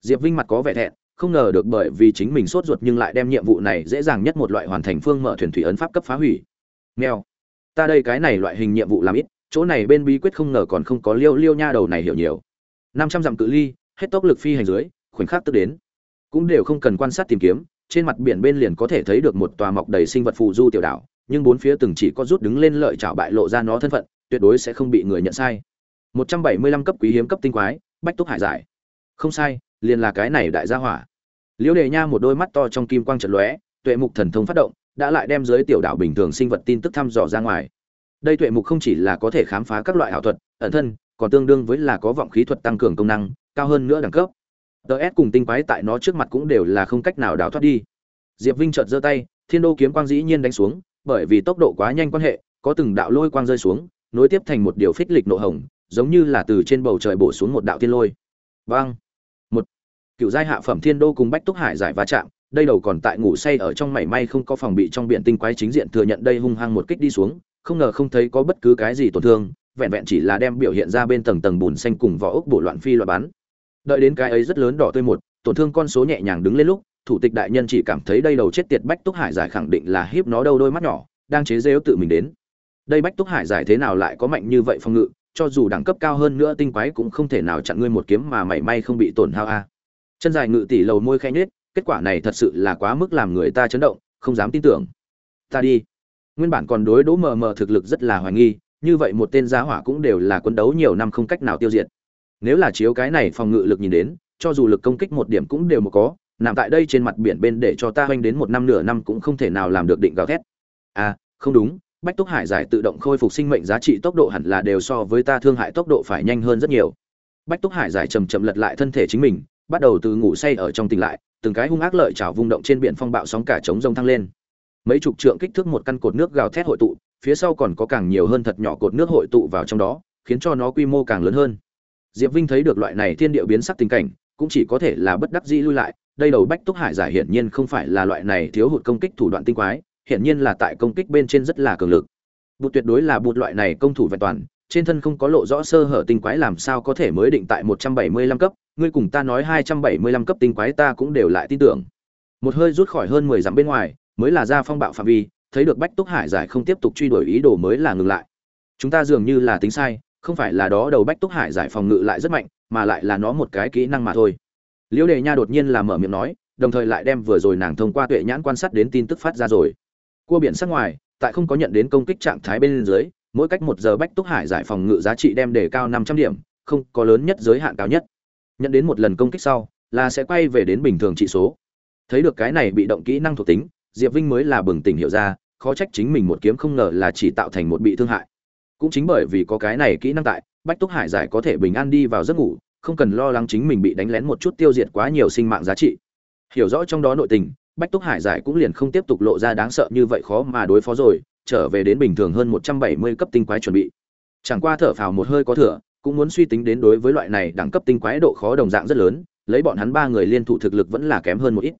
diệp vinh mặt có vẻ thẹn, không ngờ được bởi vì chính mình sốt ruột nhưng lại đem nhiệm vụ này dễ dàng nhất một loại hoàn thành phương mở thuyền thủy ấn pháp cấp phá hủy. Nghèo ta đây cái này loại hình nhiệm vụ làm ít, chỗ này bên bí quyết không ngờ còn không có liêu liêu nha đầu này hiểu nhiều. Năm trăm dặm cự ly, hết tốc lực phi hành dưới, khoảnh khắc tức đến. Cũng đều không cần quan sát tìm kiếm, trên mặt biển bên liền có thể thấy được một tòa mọc đầy sinh vật phù du tiểu đảo, nhưng bốn phía từng chỉ có rút đứng lên lợi chảo bại lộ ra nó thân phận, tuyệt đối sẽ không bị người nhận sai. 175 cấp quý hiếm cấp tinh quái, bách túc hải giải. Không sai liền là cái này đại gia hỏa. Liễu đề nha một đôi mắt to trong kim quang trận lóe, tuệ mục thần thông phát động, đã lại đem dưới tiểu đảo bình thường sinh vật tin tức thăm dò ra ngoài. Đây tuệ mục không chỉ là có thể khám phá các loại ảo thuật, ẩn thân, còn tương đương với là có vọng khí thuật tăng cường công năng, cao hơn nữa đẳng cấp. Ts cùng tinh quái tại nó trước mặt cũng đều là không cách nào đào thoát đi. Diệp vinh chợt giơ tay, thiên đô kiếm quang dĩ nhiên đánh xuống, bởi vì tốc độ quá nhanh quan hệ, có từng đạo lôi quang rơi xuống, nối tiếp thành một điều phích lịch nộ hồng, giống như là từ trên bầu trời bổ xuống một đạo thiên lôi. Vang cựu giai hạ phẩm thiên đô cùng bách túc hải giải va chạm, đây đầu còn tại ngủ say ở trong mảy may không có phòng bị trong biển tinh quái chính diện thừa nhận đây hung hăng một kích đi xuống, không ngờ không thấy có bất cứ cái gì tổn thương, vẹn vẹn chỉ là đem biểu hiện ra bên tầng tầng bùn xanh cùng vỏ ốc bổ loạn phi loại bắn. Đợi đến cái ấy rất lớn đỏ tươi một, tổn thương con số nhẹ nhàng đứng lên lúc, thủ tịch đại nhân chỉ cảm thấy đây đầu chết tiệt bách túc hải giải khẳng định là hiếp nó đâu đôi mắt nhỏ, đang chế rêu tự mình đến. Đây bách túc hải giải thế nào lại có mạnh như vậy phong ngự, cho dù đẳng cấp cao hơn nữa tinh quái cũng không thể nào chặn ngươi một kiếm mà mảy may không bị tổn hao a chân dài ngự tỷ lầu môi khẽ nhếch, kết quả này thật sự là quá mức làm người ta chấn động, không dám tin tưởng. Ta đi. Nguyên bản còn đối đỗ mờ mờ thực lực rất là hoài nghi, như vậy một tên giá hỏa cũng đều là quân đấu nhiều năm không cách nào tiêu diệt. Nếu là chiếu cái này phòng ngự lực nhìn đến, cho dù lực công kích một điểm cũng đều một có, nằm tại đây trên mặt biển bên để cho ta hoanh đến một năm nửa năm cũng không thể nào làm được định gào thét. À không đúng, bách túc hải giải tự động khôi phục sinh mệnh giá trị tốc độ hẳn là đều so với ta thương hại tốc độ phải nhanh hơn rất nhiều. Bách túc hải giải chầm chậm lật lại thân thể chính mình bắt đầu từ ngủ say ở trong tỉnh lại, từng cái hung ác lợi chảo vung động trên biển phong bạo sóng cả trống rông thăng lên. Mấy chục trượng kích thước một căn cột nước gào thét hội tụ, phía sau còn có càng nhiều hơn thật nhỏ cột nước hội tụ vào trong đó, khiến cho nó quy mô càng lớn hơn. Diệp vinh thấy được loại này thiên địa biến sắc tình cảnh, cũng chỉ có thể là bất đắc dĩ lui lại, đây đầu bách túc hải giải hiển nhiên không phải là loại này thiếu hụt công kích thủ đoạn tinh quái, hiển nhiên là tại công kích bên trên rất là cường lực. Bụt tuyệt đối là bụt loại này công thủ vẹn toàn, trên thân không có lộ rõ sơ hở tinh quái làm sao có thể mới định tại một trăm bảy mươi lăm cấp ngươi cùng ta nói hai trăm bảy mươi lăm cấp tinh quái ta cũng đều lại tin tưởng. Một hơi rút khỏi hơn mười dặm bên ngoài, mới là ra phong bạo phạm vi, thấy được bách túc hải giải không tiếp tục truy đuổi ý đồ mới là ngừng lại. Chúng ta dường như là tính sai, không phải là đó đầu bách túc hải giải phòng ngự lại rất mạnh, mà lại là nó một cái kỹ năng mà thôi. Liễu đề nha đột nhiên là mở miệng nói, đồng thời lại đem vừa rồi nàng thông qua tuệ nhãn quan sát đến tin tức phát ra rồi. Cua biển sắc ngoài, tại không có nhận đến công kích trạng thái bên dưới, mỗi cách một giờ bách túc hải giải phòng ngự giá trị đem đề cao năm trăm điểm, không có lớn nhất giới hạn cao nhất nhận đến một lần công kích sau, là sẽ quay về đến bình thường trị số. Thấy được cái này bị động kỹ năng thuộc tính, diệp vinh mới là bừng tỉnh hiểu ra, khó trách chính mình một kiếm không ngờ là chỉ tạo thành một bị thương hại. Cũng chính bởi vì có cái này kỹ năng tại, bách túc hải giải có thể bình an đi vào giấc ngủ, không cần lo lắng chính mình bị đánh lén một chút tiêu diệt quá nhiều sinh mạng giá trị. Hiểu rõ trong đó nội tình, bách túc hải giải cũng liền không tiếp tục lộ ra đáng sợ như vậy khó mà đối phó rồi, trở về đến bình thường hơn một trăm bảy mươi cấp tinh quái chuẩn bị. Chẳng qua thở phào một hơi có thừa cũng muốn suy tính đến đối với loại này đẳng cấp tinh quái độ khó đồng dạng rất lớn, lấy bọn hắn ba người liên thủ thực lực vẫn là kém hơn một ít.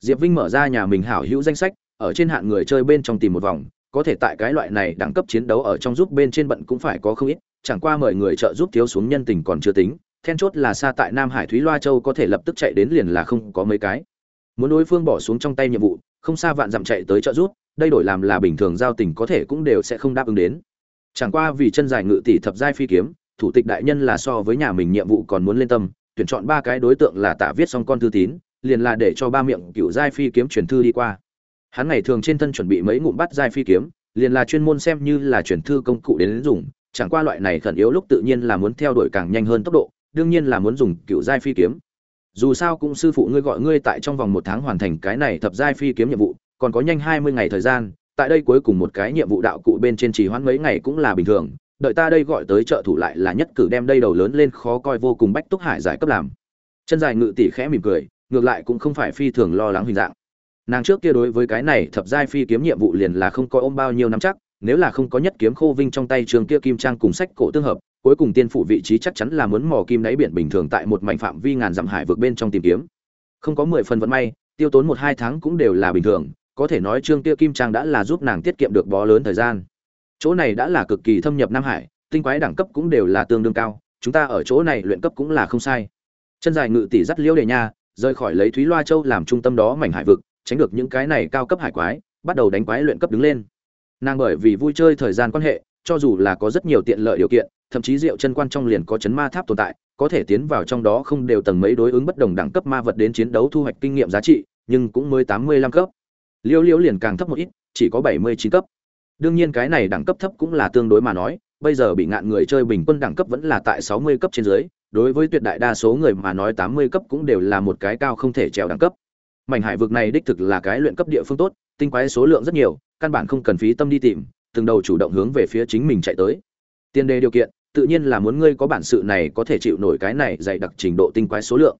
Diệp vinh mở ra nhà mình hảo hữu danh sách, ở trên hạn người chơi bên trong tìm một vòng, có thể tại cái loại này đẳng cấp chiến đấu ở trong giúp bên trên bận cũng phải có không ít, chẳng qua mời người trợ giúp thiếu xuống nhân tình còn chưa tính, then chốt là xa tại nam hải thúy loa châu có thể lập tức chạy đến liền là không có mấy cái. Muốn đối phương bỏ xuống trong tay nhiệm vụ, không xa vạn dặm chạy tới trợ giúp, đây đổi làm là bình thường giao tình có thể cũng đều sẽ không đáp ứng đến. Chẳng qua vì chân dài ngự tỷ thập giai phi kiếm thủ tịch đại nhân là so với nhà mình nhiệm vụ còn muốn lên tâm, tuyển chọn ba cái đối tượng là tạ viết xong con thư tín, liền là để cho ba miệng cựu giai phi kiếm truyền thư đi qua. Hắn ngày thường trên thân chuẩn bị mấy ngụm bắt giai phi kiếm, liền là chuyên môn xem như là truyền thư công cụ đến dùng, chẳng qua loại này khẩn yếu lúc tự nhiên là muốn theo đuổi càng nhanh hơn tốc độ, đương nhiên là muốn dùng cựu giai phi kiếm. Dù sao cũng sư phụ ngươi gọi ngươi tại trong vòng một tháng hoàn thành cái này thập giai phi kiếm nhiệm vụ, còn có nhanh hai mươi ngày thời gian, tại đây cuối cùng một cái nhiệm vụ đạo cụ bên trên trì hoãn mấy ngày cũng là bình thường đợi ta đây gọi tới trợ thủ lại là nhất cử đem đây đầu lớn lên khó coi vô cùng bách túc hải giải cấp làm. Chân dài ngự tỷ khẽ mỉm cười, ngược lại cũng không phải phi thường lo lắng hình dạng. Nàng trước kia đối với cái này thập giai phi kiếm nhiệm vụ liền là không coi ôm bao nhiêu năm chắc, nếu là không có nhất kiếm khô vinh trong tay trường kia kim trang cùng sách cổ tương hợp, cuối cùng tiên phủ vị trí chắc chắn là muốn mò kim đáy biển bình thường tại một mảnh phạm vi ngàn dặm hải vượt bên trong tìm kiếm. Không có mười phần vận may, tiêu tốn một hai tháng cũng đều là bình thường, có thể nói trương kia kim trang đã là giúp nàng tiết kiệm được bó lớn thời gian chỗ này đã là cực kỳ thâm nhập nam hải, tinh quái đẳng cấp cũng đều là tương đương cao, chúng ta ở chỗ này luyện cấp cũng là không sai. Chân dài ngự tỷ dắt liễu đề nha, rời khỏi lấy thúy loa châu làm trung tâm đó mảnh hải vực, tránh được những cái này cao cấp hải quái, bắt đầu đánh quái luyện cấp đứng lên. Nàng bởi vì vui chơi thời gian quan hệ, cho dù là có rất nhiều tiện lợi điều kiện, thậm chí rượu chân quan trong liền có chấn ma tháp tồn tại, có thể tiến vào trong đó không đều tầng mấy đối ứng bất đồng đẳng cấp ma vật đến chiến đấu thu hoạch kinh nghiệm giá trị, nhưng cũng mới tám mươi lăm cấp. Liêu liễu liền càng thấp một ít, chỉ có bảy mươi chín cấp đương nhiên cái này đẳng cấp thấp cũng là tương đối mà nói, bây giờ bị ngạn người chơi bình quân đẳng cấp vẫn là tại sáu mươi cấp trên dưới, đối với tuyệt đại đa số người mà nói tám mươi cấp cũng đều là một cái cao không thể trèo đẳng cấp. Mảnh hải vực này đích thực là cái luyện cấp địa phương tốt, tinh quái số lượng rất nhiều, căn bản không cần phí tâm đi tìm, từng đầu chủ động hướng về phía chính mình chạy tới. Tiền đề điều kiện, tự nhiên là muốn ngươi có bản sự này có thể chịu nổi cái này dày đặc trình độ tinh quái số lượng.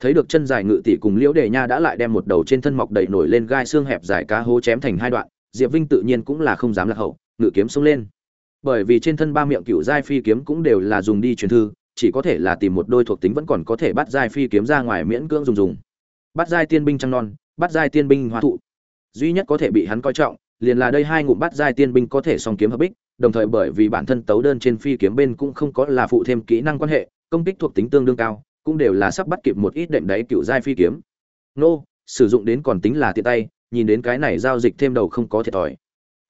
Thấy được chân dài ngự tỷ cùng liễu đề nha đã lại đem một đầu trên thân mọc đầy nổi lên gai xương hẹp dài cá hố chém thành hai đoạn diệp vinh tự nhiên cũng là không dám lạc hậu, ngự kiếm xông lên. Bởi vì trên thân ba miệng cựu giai phi kiếm cũng đều là dùng đi truyền thư, chỉ có thể là tìm một đôi thuộc tính vẫn còn có thể bắt giai phi kiếm ra ngoài miễn cưỡng dùng dùng. Bắt giai tiên binh trăng non, bắt giai tiên binh hoa thụ. Duy nhất có thể bị hắn coi trọng, liền là đây hai ngụm bắt giai tiên binh có thể song kiếm hợp bích, đồng thời bởi vì bản thân tấu đơn trên phi kiếm bên cũng không có là phụ thêm kỹ năng quan hệ, công kích thuộc tính tương đương cao, cũng đều là sắp bắt kịp một ít đệm đáy cựu giai phi kiếm. Nô, sử dụng đến còn tính là tiện tay nhìn đến cái này giao dịch thêm đầu không có thiệt thòi.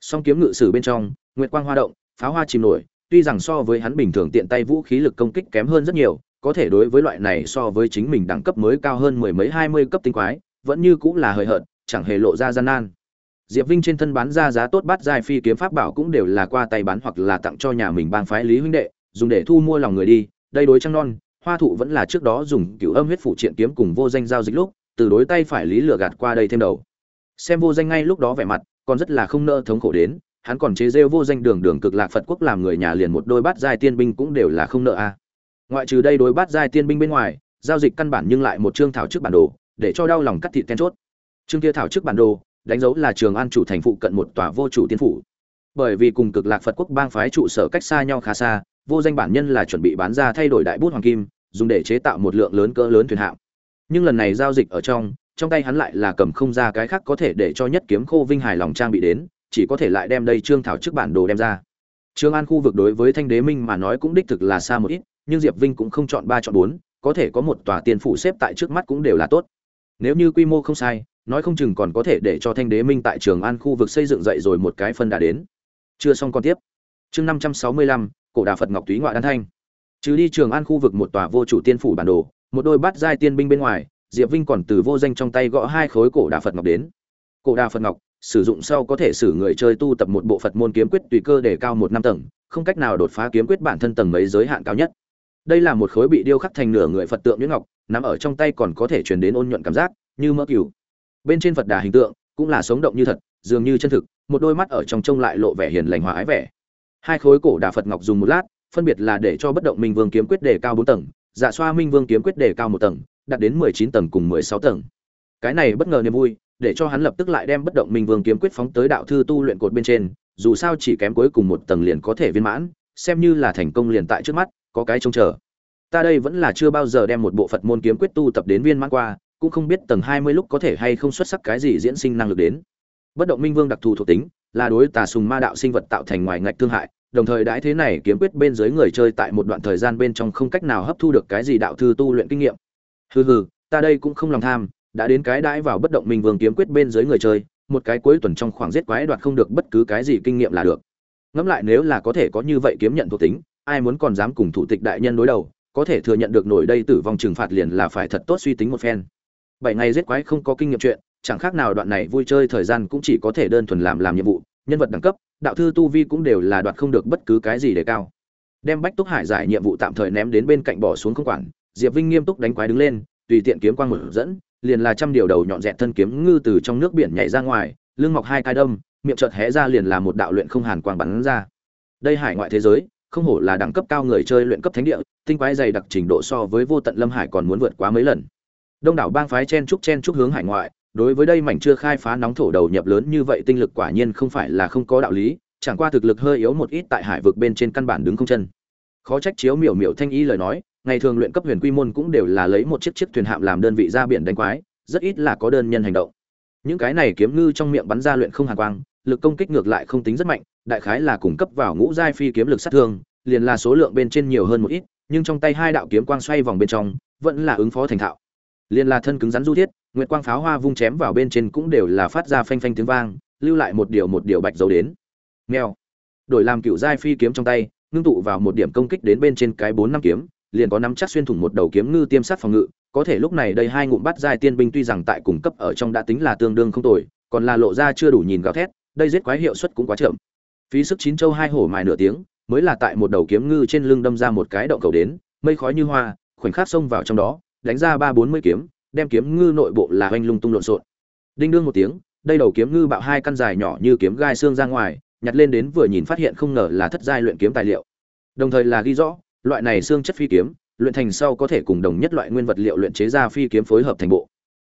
Song kiếm ngự sử bên trong, nguyệt quang hoa động, pháo hoa chìm nổi, tuy rằng so với hắn bình thường tiện tay vũ khí lực công kích kém hơn rất nhiều, có thể đối với loại này so với chính mình đẳng cấp mới cao hơn mười mấy, hai mươi cấp tinh quái, vẫn như cũng là hời hợt, chẳng hề lộ ra gian nan. Diệp vinh trên thân bán ra giá tốt bát giai phi kiếm pháp bảo cũng đều là qua tay bán hoặc là tặng cho nhà mình bang phái lý huynh đệ, dùng để thu mua lòng người đi, đây đối trăng non, hoa thụ vẫn là trước đó dùng cửu âm huyết phụ triện kiếm cùng vô danh giao dịch lúc, từ đối tay phải lý lừa gạt qua đây thêm đầu xem vô danh ngay lúc đó vẻ mặt, còn rất là không nỡ thống khổ đến, hắn còn chế rêu vô danh đường đường cực lạc phật quốc làm người nhà liền một đôi bát giai tiên binh cũng đều là không nợ a. Ngoại trừ đây đối bát giai tiên binh bên ngoài, giao dịch căn bản nhưng lại một chương thảo trước bản đồ, để cho đau lòng cắt thịt then chốt. Chương kia thảo trước bản đồ, đánh dấu là trường an chủ thành phụ cận một tòa vô chủ tiên phủ. Bởi vì cùng cực lạc phật quốc bang phái trụ sở cách xa nhau khá xa, vô danh bản nhân là chuẩn bị bán ra thay đổi đại bút hoàng kim, dùng để chế tạo một lượng lớn cỡ lớn thuyền hạm. Nhưng lần này giao dịch ở trong trong tay hắn lại là cầm không ra cái khác có thể để cho nhất kiếm khô vinh hài lòng trang bị đến, chỉ có thể lại đem đây trương thảo trước bản đồ đem ra. Trương an khu vực đối với thanh đế minh mà nói cũng đích thực là xa một ít, nhưng diệp vinh cũng không chọn ba chọn bốn, có thể có một tòa tiền phủ xếp tại trước mắt cũng đều là tốt. Nếu như quy mô không sai, nói không chừng còn có thể để cho thanh đế minh tại trường an khu vực xây dựng dậy rồi một cái phân đã đến. Chưa xong còn tiếp. Chương năm trăm sáu mươi lăm, cổ đà phật ngọc túy ngoại đan thanh. Trừ đi trường an khu vực một tòa vô chủ tiên phủ bản đồ, một đôi bát giai tiên binh bên ngoài diệp vinh còn từ vô danh trong tay gõ hai khối cổ đà phật ngọc đến. Cổ đà phật ngọc, sử dụng sau có thể xử người chơi tu tập một bộ phật môn kiếm quyết tùy cơ để cao một năm tầng, không cách nào đột phá kiếm quyết bản thân tầng mấy giới hạn cao nhất. Đây là một khối bị điêu khắc thành nửa người phật tượng nhuyễn ngọc, nằm ở trong tay còn có thể truyền đến ôn nhuận cảm giác, như mỡ cừu. Bên trên phật đà hình tượng cũng là sống động như thật, dường như chân thực, một đôi mắt ở trong trông lại lộ vẻ hiền lành hòa ái vẻ. Hai khối cổ đà phật ngọc dùng một lát, phân biệt là để cho bất động minh vương kiếm quyết đề cao bốn tầng dạ xoa minh vương kiếm quyết đề cao một tầng đạt đến mười chín tầng cùng mười sáu tầng. Cái này bất ngờ niềm vui, để cho hắn lập tức lại đem bất động minh vương kiếm quyết phóng tới đạo thư tu luyện cột bên trên, dù sao chỉ kém cuối cùng một tầng liền có thể viên mãn, xem như là thành công liền tại trước mắt, có cái trông chờ. Ta đây vẫn là chưa bao giờ đem một bộ phật môn kiếm quyết tu tập đến viên mãn qua, cũng không biết tầng hai mươi lúc có thể hay không xuất sắc cái gì diễn sinh năng lực đến. Bất động minh vương đặc thù thuộc tính, là đối tà sùng ma đạo sinh vật tạo thành ngoài ngạch thương hại, đồng thời đãi thế này kiếm quyết bên dưới người chơi tại một đoạn thời gian bên trong không cách nào hấp thu được cái gì đạo thư tu luyện kinh nghiệm hừ hừ, ta đây cũng không lòng tham, đã đến cái đãi vào bất động minh vương kiếm quyết bên dưới người chơi, một cái cuối tuần trong khoảng giết quái đoạt không được bất cứ cái gì kinh nghiệm là được. Ngẫm lại nếu là có thể có như vậy kiếm nhận thuộc tính, ai muốn còn dám cùng thủ tịch đại nhân đối đầu, có thể thừa nhận được nổi đây tử vong trừng phạt liền là phải thật tốt suy tính một phen. Bảy ngày giết quái không có kinh nghiệm chuyện, chẳng khác nào đoạn này vui chơi thời gian cũng chỉ có thể đơn thuần làm làm nhiệm vụ, nhân vật đẳng cấp, đạo thư tu vi cũng đều là đoạt không được bất cứ cái gì để cao. Đem bách túc hải giải nhiệm vụ tạm thời ném đến bên cạnh bỏ xuống không quản diệp vinh nghiêm túc đánh quái đứng lên, tùy tiện kiếm quang mở dẫn, liền là trăm điều đầu nhọn dẹt thân kiếm ngư từ trong nước biển nhảy ra ngoài, lưng mọc hai cái đâm, miệng chợt hé ra liền là một đạo luyện không hàn quang bắn ra. Đây hải ngoại thế giới, không hổ là đẳng cấp cao người chơi luyện cấp thánh địa, tinh quái dày đặc trình độ so với vô tận lâm hải còn muốn vượt quá mấy lần. Đông đảo bang phái chen trúc chen trúc hướng hải ngoại, đối với đây mảnh chưa khai phá nóng thổ đầu nhập lớn như vậy tinh lực quả nhiên không phải là không có đạo lý, chẳng qua thực lực hơi yếu một ít tại hải vực bên trên căn bản đứng không chân. Khó trách chiếu miểu miểu thanh ý lời nói ngày thường luyện cấp huyền quy môn cũng đều là lấy một chiếc chiếc thuyền hạm làm đơn vị ra biển đánh quái rất ít là có đơn nhân hành động. Những cái này kiếm ngư trong miệng bắn ra luyện không hàn quang lực công kích ngược lại không tính rất mạnh đại khái là cung cấp vào ngũ giai phi kiếm lực sát thương liền là số lượng bên trên nhiều hơn một ít nhưng trong tay hai đạo kiếm quang xoay vòng bên trong vẫn là ứng phó thành thạo. Liên là thân cứng rắn du thiết nguyệt quang pháo hoa vung chém vào bên trên cũng đều là phát ra phanh phanh tiếng vang lưu lại một điều một điều bạch dấu đến. Meo, đổi làm cựu giai phi kiếm trong tay ngưng tụ vào một điểm công kích đến bên trên cái bốn năm kiếm liền có nắm chắc xuyên thủng một đầu kiếm ngư tiêm sát phòng ngự, có thể lúc này đây hai ngụm bắt giai tiên binh tuy rằng tại cùng cấp ở trong đã tính là tương đương không tồi, còn là lộ ra chưa đủ nhìn gào thét, đây giết quái hiệu suất cũng quá chậm. Phí sức chín châu hai hổ mài nửa tiếng, mới là tại một đầu kiếm ngư trên lưng đâm ra một cái động cầu đến, mây khói như hoa, khoảnh khắc xông vào trong đó, đánh ra ba bốn mươi kiếm, đem kiếm ngư nội bộ là hoanh lung tung lộn xộn. Đinh đương một tiếng, đây đầu kiếm ngư bạo hai căn dài nhỏ như kiếm gai xương ra ngoài, nhặt lên đến vừa nhìn phát hiện không ngờ là thất giai luyện kiếm tài liệu. Đồng thời là ghi rõ loại này xương chất phi kiếm, luyện thành sau có thể cùng đồng nhất loại nguyên vật liệu luyện chế ra phi kiếm phối hợp thành bộ.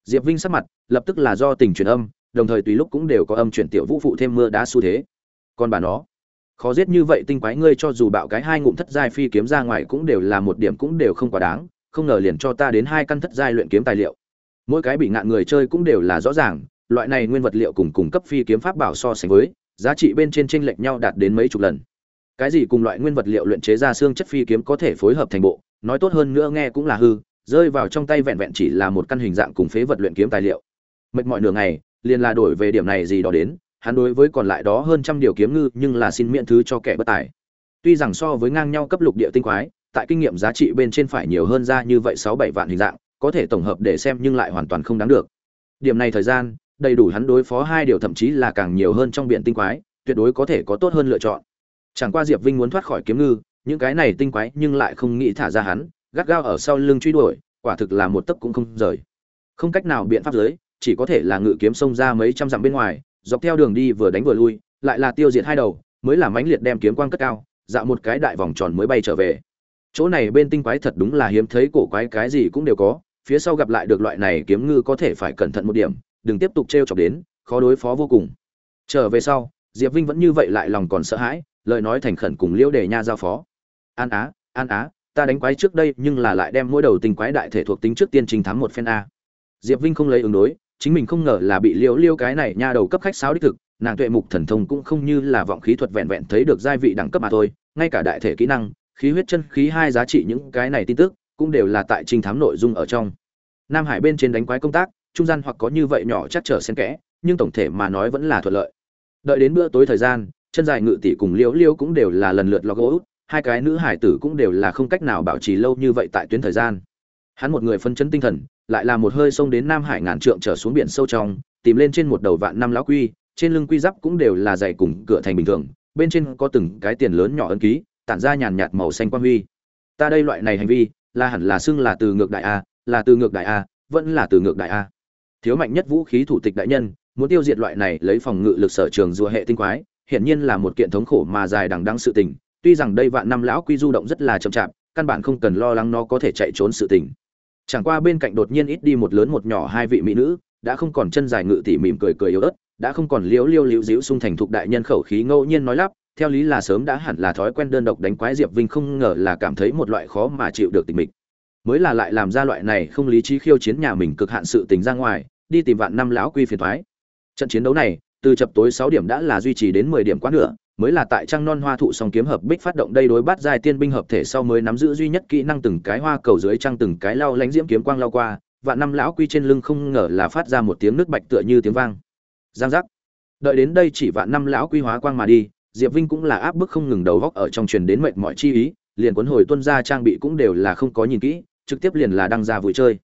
Diệp vinh sắc mặt, lập tức là do tình truyền âm, đồng thời tùy lúc cũng đều có âm chuyển tiểu vũ phụ thêm mưa đá xu thế. Còn bà nó, khó giết như vậy tinh quái ngươi cho dù bạo cái hai ngụm thất giai phi kiếm ra ngoài cũng đều là một điểm cũng đều không quá đáng, không ngờ liền cho ta đến hai căn thất giai luyện kiếm tài liệu. Mỗi cái bị ngạn người chơi cũng đều là rõ ràng, loại này nguyên vật liệu cùng cùng cấp phi kiếm pháp bảo so sánh với, giá trị bên trên chênh lệch nhau đạt đến mấy chục lần cái gì cùng loại nguyên vật liệu luyện chế ra xương chất phi kiếm có thể phối hợp thành bộ, nói tốt hơn nữa nghe cũng là hư, rơi vào trong tay vẹn vẹn chỉ là một căn hình dạng cùng phế vật luyện kiếm tài liệu. Mệt mỏi nửa ngày, liền là đổi về điểm này gì đó đến, hắn đối với còn lại đó hơn trăm điều kiếm ngư nhưng là xin miễn thứ cho kẻ bất tài. Tuy rằng so với ngang nhau cấp lục địa tinh quái, tại kinh nghiệm giá trị bên trên phải nhiều hơn ra như vậy sáu bảy vạn hình dạng, có thể tổng hợp để xem nhưng lại hoàn toàn không đáng được. Điểm này thời gian, đầy đủ hắn đối phó hai điều thậm chí là càng nhiều hơn trong biển tinh quái, tuyệt đối có thể có tốt hơn lựa chọn chẳng qua diệp vinh muốn thoát khỏi kiếm ngư, những cái này tinh quái nhưng lại không nghĩ thả ra hắn, gắt gao ở sau lưng truy đuổi, quả thực là một tấc cũng không rời. Không cách nào biện pháp giới, chỉ có thể là ngự kiếm xông ra mấy trăm dặm bên ngoài, dọc theo đường đi vừa đánh vừa lui, lại là tiêu diệt hai đầu, mới là mãnh liệt đem kiếm quang cất cao, dạo một cái đại vòng tròn mới bay trở về. Chỗ này bên tinh quái thật đúng là hiếm thấy cổ quái, cái gì cũng đều có, phía sau gặp lại được loại này kiếm ngư có thể phải cẩn thận một điểm, đừng tiếp tục t r e o chọc đến, khó đối phó vô cùng. Trở về sau, diệp vinh vẫn như vậy lại lòng còn sợ hãi lời nói thành khẩn cùng liễu đề nha giao phó. An á an á, ta đánh quái trước đây nhưng là lại đem mỗi đầu tinh quái đại thể thuộc tính trước tiên trình thắng một phen a. Diệp vinh không lấy ứng đối, chính mình không ngờ là bị liễu liêu cái này nha đầu cấp khách sáo đích thực, nàng tuệ mục thần thông cũng không như là vọng khí thuật vẹn vẹn thấy được giai vị đẳng cấp mà thôi, ngay cả đại thể kỹ năng, khí huyết chân khí hai giá trị những cái này tin tức, cũng đều là tại trình thám nội dung ở trong. Nam hải bên trên đánh quái công tác, trung gian hoặc có như vậy nhỏ chắc trở xen kẽ, nhưng tổng thể mà nói vẫn là thuận lợi. Đợi đến bữa tối thời gian chân dài ngự tỷ cùng liễu liễu cũng đều là lần lượt log gỗ hai cái nữ hải tử cũng đều là không cách nào bảo trì lâu như vậy tại tuyến thời gian. Hắn một người phân chấn tinh thần, lại là một hơi xông đến nam hải ngàn trượng trở xuống biển sâu trong, tìm lên trên một đầu vạn năm lão quy, trên lưng quy giáp cũng đều là dày cùng cửa thành bình thường, bên trên có từng cái tiền lớn nhỏ ấn ký, tản ra nhàn nhạt màu xanh quang huy. Ta đây loại này hành vi, là hẳn là xưng là từ ngược đại a, là từ ngược đại a, vẫn là từ ngược đại a. Thiếu mạnh nhất vũ khí thủ tịch đại nhân, muốn tiêu diệt loại này lấy phòng ngự lực sở trường rùa hệ tinh quái hiển nhiên là một kiện thống khổ mà dài đằng đẵng sự tình, tuy rằng đây vạn năm lão quy du động rất là chậm chạp, căn bản không cần lo lắng nó có thể chạy trốn sự tình. Chẳng qua bên cạnh đột nhiên ít đi một lớn một nhỏ hai vị mỹ nữ, đã không còn chân dài ngự tỉ mỉm cười cười yếu ớt, đã không còn liếu liêu liễu díu xung thành thục đại nhân khẩu khí ngẫu nhiên nói lắp, theo lý là sớm đã hẳn là thói quen đơn độc đánh quái diệp vinh không ngờ là cảm thấy một loại khó mà chịu được tình mình mới là lại làm ra loại này không lý trí khiêu chiến nhà mình cực hạn sự tình ra ngoài, đi tìm vạn năm lão quy phiền thoái trận chiến đấu này từ chập tối sáu điểm đã là duy trì đến mười điểm quá nửa mới là tại trăng non hoa thụ song kiếm hợp bích phát động đây đối bắt giai tiên binh hợp thể sau mới nắm giữ duy nhất kỹ năng từng cái hoa cầu dưới trăng từng cái lao lánh diễm kiếm quang lao qua, vạn năm lão quy trên lưng không ngờ là phát ra một tiếng nước bạch tựa như tiếng vang. Giang giác. Đợi đến đây chỉ vạn năm lão quy hóa quang mà đi, diệp vinh cũng là áp bức không ngừng đầu góc ở trong truyền đến mệt mỏi chi ý, liền cuốn hồi tuân ra trang bị cũng đều là không có nhìn kỹ, trực tiếp liền là đăng ra vui chơi.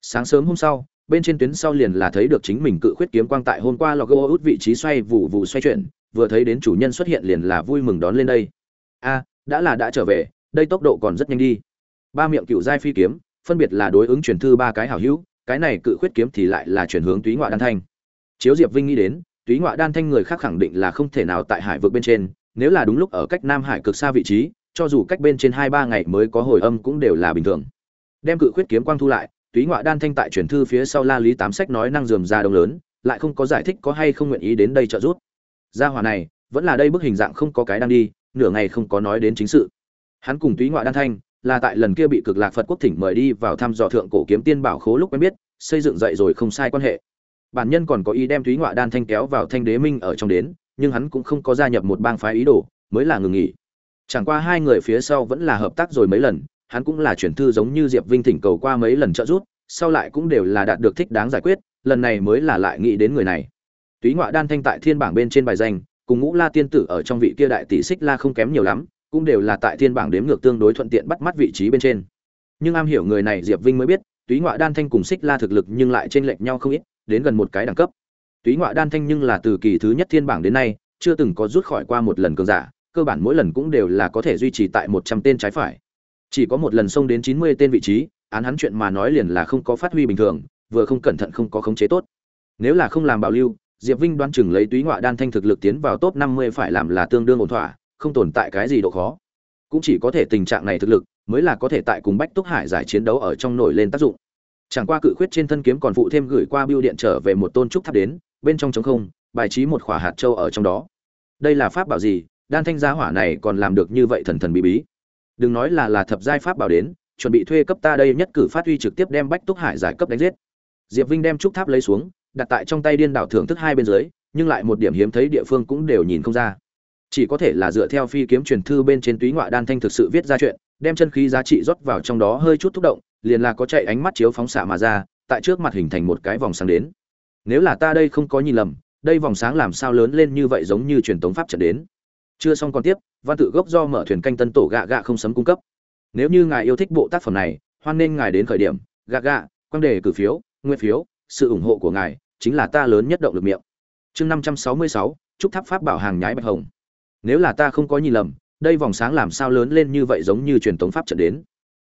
Sáng sớm hôm sau bên trên tuyến sau liền là thấy được chính mình cự khuyết kiếm quang tại hôm qua lò gô út vị trí xoay vụ vụ xoay chuyển, vừa thấy đến chủ nhân xuất hiện liền là vui mừng đón lên đây. A, đã là đã trở về, đây tốc độ còn rất nhanh đi. Ba miệng cựu giai phi kiếm, phân biệt là đối ứng truyền thư ba cái hảo hữu, cái này cự khuyết kiếm thì lại là chuyển hướng túy ngoại đan thanh. Chiếu diệp vinh nghĩ đến, túy ngoại đan thanh người khác khẳng định là không thể nào tại hải vực bên trên, nếu là đúng lúc ở cách nam hải cực xa vị trí, cho dù cách bên trên hai ba ngày mới có hồi âm cũng đều là bình thường. Đem cự khuyết kiếm quang thu lại túy ngoại đan thanh tại truyền thư phía sau la lý tám sách nói năng dườm ra đông lớn, lại không có giải thích có hay không nguyện ý đến đây trợ giúp. Gia hỏa này, vẫn là đây bức hình dạng không có cái đang đi, nửa ngày không có nói đến chính sự. Hắn cùng túy ngoại đan thanh, là tại lần kia bị cực lạc phật quốc thỉnh mời đi vào thăm dò thượng cổ kiếm tiên bảo khố lúc quen biết, xây dựng dậy rồi không sai quan hệ. Bản nhân còn có ý đem túy ngoại đan thanh kéo vào thanh đế minh ở trong đến, nhưng hắn cũng không có gia nhập một bang phái ý đồ, mới là ngừng nghỉ. Chẳng qua hai người phía sau vẫn là hợp tác rồi mấy lần hắn cũng là chuyển thư giống như diệp vinh thỉnh cầu qua mấy lần trợ giúp, sau lại cũng đều là đạt được thích đáng giải quyết, lần này mới là lại nghĩ đến người này. Túy ngoại đan thanh tại thiên bảng bên trên bài danh, cùng ngũ la tiên tử ở trong vị kia đại tỷ xích la không kém nhiều lắm, cũng đều là tại thiên bảng đếm ngược tương đối thuận tiện bắt mắt vị trí bên trên. Nhưng am hiểu người này diệp vinh mới biết, túy ngoại đan thanh cùng xích la thực lực nhưng lại trên lệch nhau không ít, đến gần một cái đẳng cấp. Túy ngoại đan thanh nhưng là từ kỳ thứ nhất thiên bảng đến nay, chưa từng có rút khỏi qua một lần cường giả, cơ bản mỗi lần cũng đều là có thể duy trì tại một trăm tên trái phải chỉ có một lần xông đến chín mươi tên vị trí, án hắn chuyện mà nói liền là không có phát huy bình thường, vừa không cẩn thận không có khống chế tốt. Nếu là không làm bảo lưu, diệp vinh đoán chừng lấy túy ngoại đan thanh thực lực tiến vào top năm mươi phải làm là tương đương ổn thỏa, không tồn tại cái gì độ khó. Cũng chỉ có thể tình trạng này thực lực, mới là có thể tại cùng bách túc hải giải chiến đấu ở trong nổi lên tác dụng. Chẳng qua cự khuyết trên thân kiếm còn phụ thêm gửi qua bưu điện trở về một tôn trúc tháp đến, bên trong trống không, bài trí một khỏa hạt châu ở trong đó. Đây là pháp bảo gì? Đan thanh gia hỏa này còn làm được như vậy thần thần bí bí đừng nói là là thập giai pháp bảo đến, chuẩn bị thuê cấp ta đây nhất cử phát huy trực tiếp đem bách túc hải giải cấp đánh giết. Diệp vinh đem trúc tháp lấy xuống, đặt tại trong tay điên đảo thưởng thức hai bên dưới, nhưng lại một điểm hiếm thấy địa phương cũng đều nhìn không ra. Chỉ có thể là dựa theo phi kiếm truyền thư bên trên túy ngoại đan thanh thực sự viết ra chuyện, đem chân khí giá trị rót vào trong đó hơi chút thúc động, liền là có chạy ánh mắt chiếu phóng xạ mà ra, tại trước mặt hình thành một cái vòng sáng đến. Nếu là ta đây không có nhìn lầm, đây vòng sáng làm sao lớn lên như vậy giống như truyền tống pháp trận đến? Chưa xong còn tiếp, văn tự gốc do mở thuyền canh tân tổ gạ gạ không sấm cung cấp. Nếu như ngài yêu thích bộ tác phẩm này, hoan nên ngài đến khởi điểm. Gạ gạ quan đề cử phiếu, nguyên phiếu, sự ủng hộ của ngài chính là ta lớn nhất động lực miệng. Chương năm trăm sáu mươi sáu chúc tháp pháp bảo hàng nhái bạch hồng. Nếu là ta không có nhìn lầm, đây vòng sáng làm sao lớn lên như vậy giống như truyền thống pháp trận đến.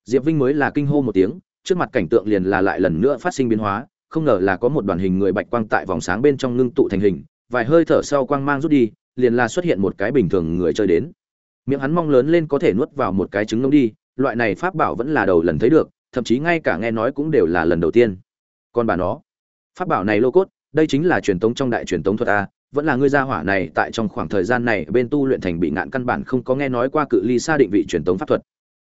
Diệp vinh mới là kinh hô một tiếng, trước mặt cảnh tượng liền là lại lần nữa phát sinh biến hóa, không ngờ là có một đoàn hình người bạch quang tại vòng sáng bên trong ngưng tụ thành hình, vài hơi thở sau quang mang rút đi liền là xuất hiện một cái bình thường người chơi đến. Miệng hắn mong lớn lên có thể nuốt vào một cái trứng nông đi, loại này pháp bảo vẫn là đầu lần thấy được, thậm chí ngay cả nghe nói cũng đều là lần đầu tiên. Còn bà nó, pháp bảo này lô cốt, đây chính là truyền tống trong đại truyền tống thuật a, vẫn là ngươi gia hỏa này tại trong khoảng thời gian này bên tu luyện thành bị ngạn căn bản không có nghe nói qua cự ly xa định vị truyền tống pháp thuật.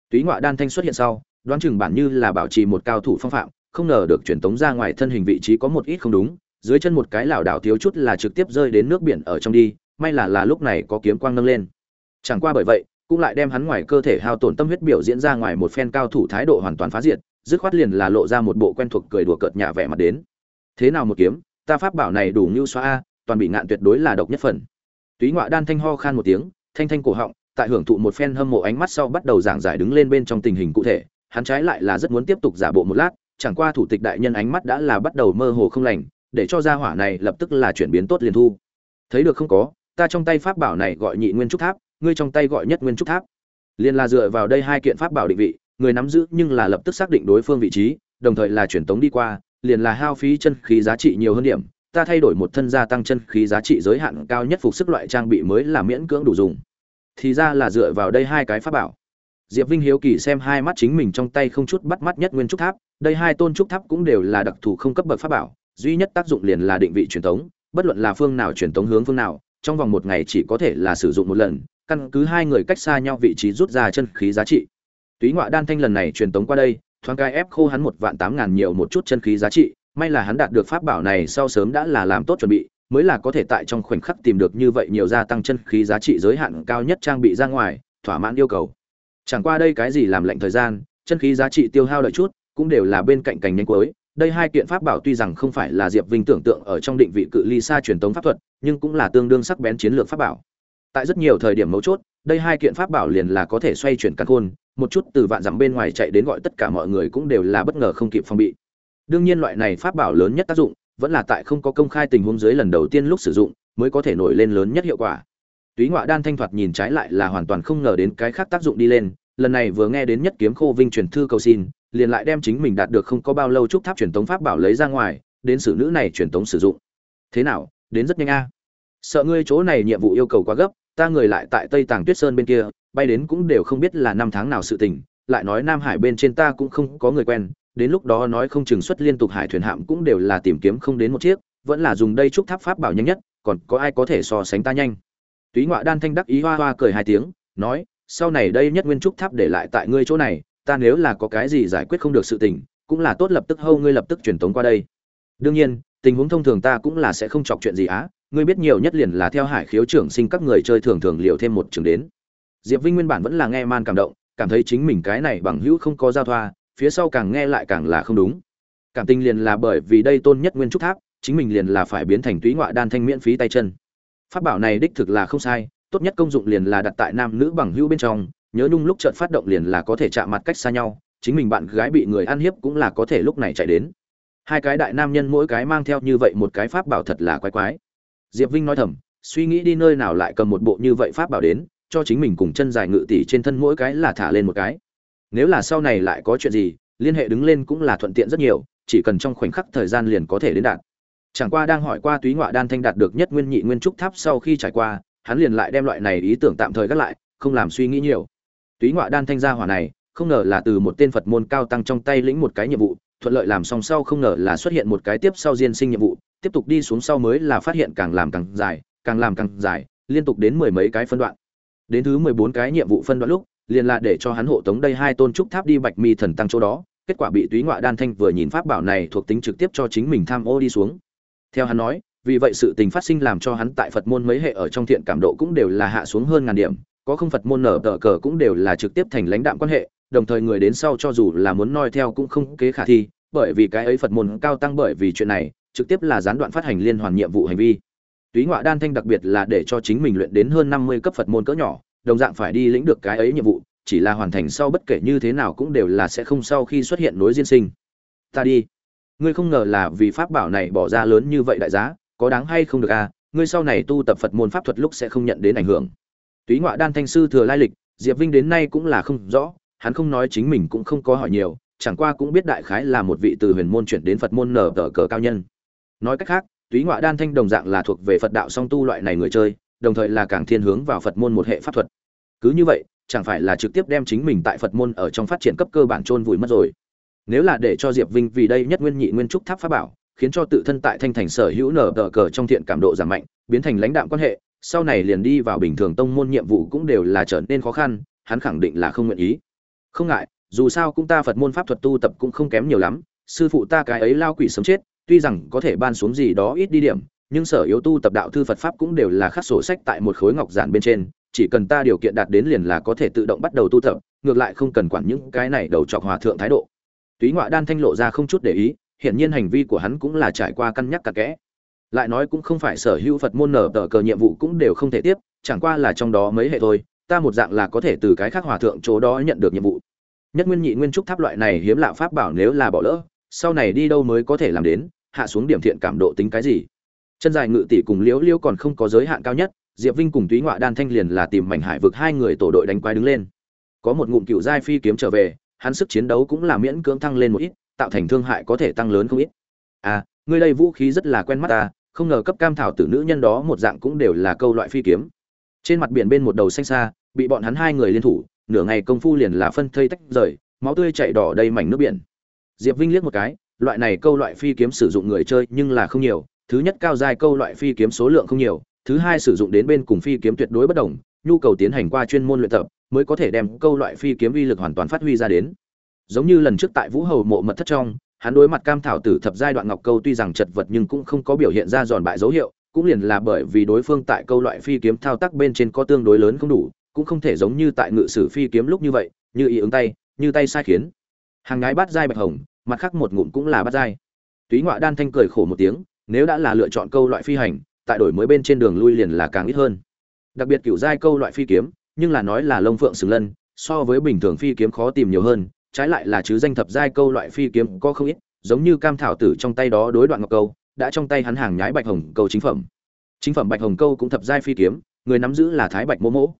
Túy ngoại đan thanh xuất hiện sau, đoán chừng bản như là bảo trì một cao thủ phong phạm, không ngờ được truyền tống ra ngoài thân hình vị trí có một ít không đúng, dưới chân một cái lảo đảo thiếu chút là trực tiếp rơi đến nước biển ở trong đi may là là lúc này có kiếm quang nâng lên. Chẳng qua bởi vậy, cũng lại đem hắn ngoài cơ thể hao tổn tâm huyết biểu diễn ra ngoài một phen cao thủ thái độ hoàn toàn phá diệt, dứt khoát liền là lộ ra một bộ quen thuộc cười đùa cợt nhả vẻ mặt đến. Thế nào một kiếm? Ta pháp bảo này đủ như xóa a, toàn bị ngạn tuyệt đối là độc nhất phần. Túy ngoại đan thanh ho khan một tiếng, thanh thanh cổ họng, tại hưởng thụ một phen hâm mộ ánh mắt sau bắt đầu giảng giải đứng lên bên trong tình hình cụ thể, hắn trái lại là rất muốn tiếp tục giả bộ một lát, chẳng qua thủ tịch đại nhân ánh mắt đã là bắt đầu mơ hồ không lành, để cho gia hỏa này lập tức là chuyển biến tốt liền thu. Thấy được không có ta trong tay pháp bảo này gọi nhị nguyên trúc tháp, ngươi trong tay gọi nhất nguyên trúc tháp. Liền là dựa vào đây hai kiện pháp bảo định vị, người nắm giữ nhưng là lập tức xác định đối phương vị trí, đồng thời là truyền tống đi qua, liền là hao phí chân khí giá trị nhiều hơn điểm. Ta thay đổi một thân gia tăng chân khí giá trị giới hạn cao nhất phục sức loại trang bị mới là miễn cưỡng đủ dùng. Thì ra là dựa vào đây hai cái pháp bảo. Diệp vinh hiếu kỳ xem hai mắt chính mình trong tay không chút bắt mắt nhất nguyên trúc tháp, đây hai tôn trúc tháp cũng đều là đặc thù không cấp bậc pháp bảo, duy nhất tác dụng liền là định vị truyền tống, bất luận là phương nào truyền tống hướng phương nào trong vòng một ngày chỉ có thể là sử dụng một lần, căn cứ hai người cách xa nhau vị trí rút ra chân khí giá trị. Túy ngoại đan thanh lần này truyền tống qua đây, thoáng cai ép khô hắn một vạn tám ngàn nhiều một chút chân khí giá trị, may là hắn đạt được pháp bảo này sau sớm đã là làm tốt chuẩn bị, mới là có thể tại trong khoảnh khắc tìm được như vậy nhiều gia tăng chân khí giá trị giới hạn cao nhất trang bị ra ngoài, thỏa mãn yêu cầu. Chẳng qua đây cái gì làm lệnh thời gian, chân khí giá trị tiêu hao đợi chút, cũng đều là bên cạnh cành nhanh cuối đây hai kiện pháp bảo tuy rằng không phải là diệp vinh tưởng tượng ở trong định vị cự ly xa truyền tống pháp thuật, nhưng cũng là tương đương sắc bén chiến lược pháp bảo. Tại rất nhiều thời điểm mấu chốt, đây hai kiện pháp bảo liền là có thể xoay chuyển căn khôn, một chút từ vạn dặm bên ngoài chạy đến gọi tất cả mọi người cũng đều là bất ngờ không kịp phòng bị. Đương nhiên loại này pháp bảo lớn nhất tác dụng, vẫn là tại không có công khai tình huống dưới lần đầu tiên lúc sử dụng, mới có thể nổi lên lớn nhất hiệu quả. Túy ngoại đan thanh thoạt nhìn trái lại là hoàn toàn không ngờ đến cái khác tác dụng đi lên, lần này vừa nghe đến nhất kiếm khô vinh truyền thư cầu xin liền lại đem chính mình đạt được không có bao lâu trúc tháp truyền tống pháp bảo lấy ra ngoài, đến sử nữ này truyền tống sử dụng. Thế nào, đến rất nhanh a. Sợ ngươi chỗ này nhiệm vụ yêu cầu quá gấp, ta người lại tại tây tàng tuyết sơn bên kia, bay đến cũng đều không biết là năm tháng nào sự tình, lại nói nam hải bên trên ta cũng không có người quen, đến lúc đó nói không chừng xuất liên tục hải thuyền hạm cũng đều là tìm kiếm không đến một chiếc, vẫn là dùng đây trúc tháp pháp bảo nhanh nhất, còn có ai có thể so sánh ta nhanh. Túy ngoại đan thanh đắc ý hoa hoa cười hai tiếng, nói, sau này đây nhất nguyên trúc tháp để lại tại ngươi chỗ này ta nếu là có cái gì giải quyết không được sự tình, cũng là tốt lập tức hâu ngươi lập tức truyền tống qua đây. Đương nhiên, tình huống thông thường ta cũng là sẽ không chọc chuyện gì á, ngươi biết nhiều nhất liền là theo hải khiếu trưởng sinh các người chơi thường thường liều thêm một trường đến. Diệp vinh nguyên bản vẫn là nghe man cảm động, cảm thấy chính mình cái này bằng hữu không có giao thoa, phía sau càng nghe lại càng là không đúng. Cảm tình liền là bởi vì đây tôn nhất nguyên trúc tháp, chính mình liền là phải biến thành túy ngoại đan thanh miễn phí tay chân. Pháp bảo này đích thực là không sai, tốt nhất công dụng liền là đặt tại nam nữ bằng hữu bên trong nhớ nhung lúc chợt phát động liền là có thể chạm mặt cách xa nhau, chính mình bạn gái bị người ăn hiếp cũng là có thể lúc này chạy đến. Hai cái đại nam nhân mỗi cái mang theo như vậy một cái pháp bảo thật là quái quái. Diệp vinh nói thầm, suy nghĩ đi nơi nào lại cầm một bộ như vậy pháp bảo đến, cho chính mình cùng chân dài ngự tỷ trên thân mỗi cái là thả lên một cái. Nếu là sau này lại có chuyện gì, liên hệ đứng lên cũng là thuận tiện rất nhiều, chỉ cần trong khoảnh khắc thời gian liền có thể đến đạt. Chẳng qua đang hỏi qua túy ngoại đan thanh đạt được nhất nguyên nhị nguyên trúc tháp sau khi trải qua, hắn liền lại đem loại này ý tưởng tạm thời gác lại, không làm suy nghĩ nhiều túy ngoại đan thanh gia hỏa này, không ngờ là từ một tên phật môn cao tăng trong tay lĩnh một cái nhiệm vụ, thuận lợi làm xong sau không ngờ là xuất hiện một cái tiếp sau diên sinh nhiệm vụ, tiếp tục đi xuống sau mới là phát hiện càng làm càng dài, càng làm càng dài, liên tục đến mười mấy cái phân đoạn. Đến thứ mười bốn cái nhiệm vụ phân đoạn lúc, liền là để cho hắn hộ tống đây hai tôn trúc tháp đi bạch mi thần tăng chỗ đó, kết quả bị túy ngoại đan thanh vừa nhìn pháp bảo này thuộc tính trực tiếp cho chính mình tham ô đi xuống. Theo hắn nói, vì vậy sự tình phát sinh làm cho hắn tại phật môn mấy hệ ở trong thiện cảm độ cũng đều là hạ xuống hơn ngàn điểm có không phật môn nở tờ cờ cũng đều là trực tiếp thành lãnh đạm quan hệ, đồng thời người đến sau cho dù là muốn noi theo cũng không kế khả thi, bởi vì cái ấy phật môn cao tăng bởi vì chuyện này, trực tiếp là gián đoạn phát hành liên hoàn nhiệm vụ hành vi. Túy ngoại đan thanh đặc biệt là để cho chính mình luyện đến hơn năm mươi cấp phật môn cỡ nhỏ, đồng dạng phải đi lĩnh được cái ấy nhiệm vụ, chỉ là hoàn thành sau bất kể như thế nào cũng đều là sẽ không sau khi xuất hiện nối diên sinh. Ta đi. Ngươi không ngờ là vì pháp bảo này bỏ ra lớn như vậy đại giá, có đáng hay không được à? Ngươi sau này tu tập phật môn pháp thuật lúc sẽ không nhận đến ảnh hưởng túy ngoại đan thanh sư thừa lai lịch, diệp vinh đến nay cũng là không rõ, hắn không nói chính mình cũng không có hỏi nhiều, chẳng qua cũng biết đại khái là một vị từ huyền môn chuyển đến phật môn nở tờ cờ cao nhân. Nói cách khác, túy ngoại đan thanh đồng dạng là thuộc về phật đạo song tu loại này người chơi, đồng thời là càng thiên hướng vào phật môn một hệ pháp thuật. Cứ như vậy, chẳng phải là trực tiếp đem chính mình tại phật môn ở trong phát triển cấp cơ bản chôn vùi mất rồi. Nếu là để cho diệp vinh vì đây nhất nguyên nhị nguyên trúc tháp pháp bảo, khiến cho tự thân tại thanh thành sở hữu nở tờ cờ trong thiện cảm độ giảm mạnh, biến thành lãnh đạm quan hệ sau này liền đi vào bình thường tông môn nhiệm vụ cũng đều là trở nên khó khăn, hắn khẳng định là không nguyện ý. Không ngại, dù sao cũng ta phật môn pháp thuật tu tập cũng không kém nhiều lắm, sư phụ ta cái ấy lao quỷ sống chết, tuy rằng có thể ban xuống gì đó ít đi điểm, nhưng sở yếu tu tập đạo thư phật pháp cũng đều là khắc sổ sách tại một khối ngọc giản bên trên, chỉ cần ta điều kiện đạt đến liền là có thể tự động bắt đầu tu tập, ngược lại không cần quản những cái này đầu chọc hòa thượng thái độ. Túy ngoại đan thanh lộ ra không chút để ý hiện nhiên hành vi của hắn cũng là trải qua cân nhắc cả kẽ lại nói cũng không phải sở hữu phật môn nở tờ cờ nhiệm vụ cũng đều không thể tiếp, chẳng qua là trong đó mấy hệ thôi, ta một dạng là có thể từ cái khác hòa thượng chỗ đó nhận được nhiệm vụ. Nhất nguyên nhị nguyên trúc tháp loại này hiếm lạ pháp bảo nếu là bỏ lỡ, sau này đi đâu mới có thể làm đến, hạ xuống điểm thiện cảm độ tính cái gì? Chân dài ngự tỷ cùng liễu liễu còn không có giới hạn cao nhất, diệp vinh cùng túy ngoại đan thanh liền là tìm mảnh hải vực hai người tổ đội đánh quái đứng lên. Có một ngụm cựu giai phi kiếm trở về, hắn sức chiến đấu cũng là miễn cưỡng thăng lên một ít, tạo thành thương hại có thể tăng lớn không ít. À ngươi đây vũ khí rất là quen mắt ta, không ngờ cấp cam thảo tử nữ nhân đó một dạng cũng đều là câu loại phi kiếm. Trên mặt biển bên một đầu xanh xa, bị bọn hắn hai người liên thủ, nửa ngày công phu liền là phân thây tách rời, máu tươi chảy đỏ đầy mảnh nước biển. Diệp vinh liếc một cái, loại này câu loại phi kiếm sử dụng người chơi nhưng là không nhiều, thứ nhất cao dài câu loại phi kiếm số lượng không nhiều, thứ hai sử dụng đến bên cùng phi kiếm tuyệt đối bất đồng, nhu cầu tiến hành qua chuyên môn luyện tập mới có thể đem câu loại phi kiếm uy lực hoàn toàn phát huy ra đến. Giống như lần trước tại vũ hầu mộ mật thất trong hắn đối mặt cam thảo tử thập giai đoạn ngọc câu tuy rằng chật vật nhưng cũng không có biểu hiện ra giòn bại dấu hiệu, cũng liền là bởi vì đối phương tại câu loại phi kiếm thao tác bên trên có tương đối lớn không đủ, cũng không thể giống như tại ngự sử phi kiếm lúc như vậy, như ý ứng tay, như tay sai khiến. Hàng ngái bát giai bạch hồng, mặt khác một ngụm cũng là bát giai. Túy ngoại đan thanh cười khổ một tiếng, nếu đã là lựa chọn câu loại phi hành, tại đổi mới bên trên đường lui liền là càng ít hơn. Đặc biệt cựu giai câu loại phi kiếm, nhưng là nói là lông phượng xứng lân, so với bình thường phi kiếm khó tìm nhiều hơn trái lại là chứ danh thập giai câu loại phi kiếm có không ít, giống như cam thảo tử trong tay đó đối đoạn ngọc câu, đã trong tay hắn hàng nhái bạch hồng câu chính phẩm. Chính phẩm bạch hồng câu cũng thập giai phi kiếm, người nắm giữ là thái bạch mỗ mỗ.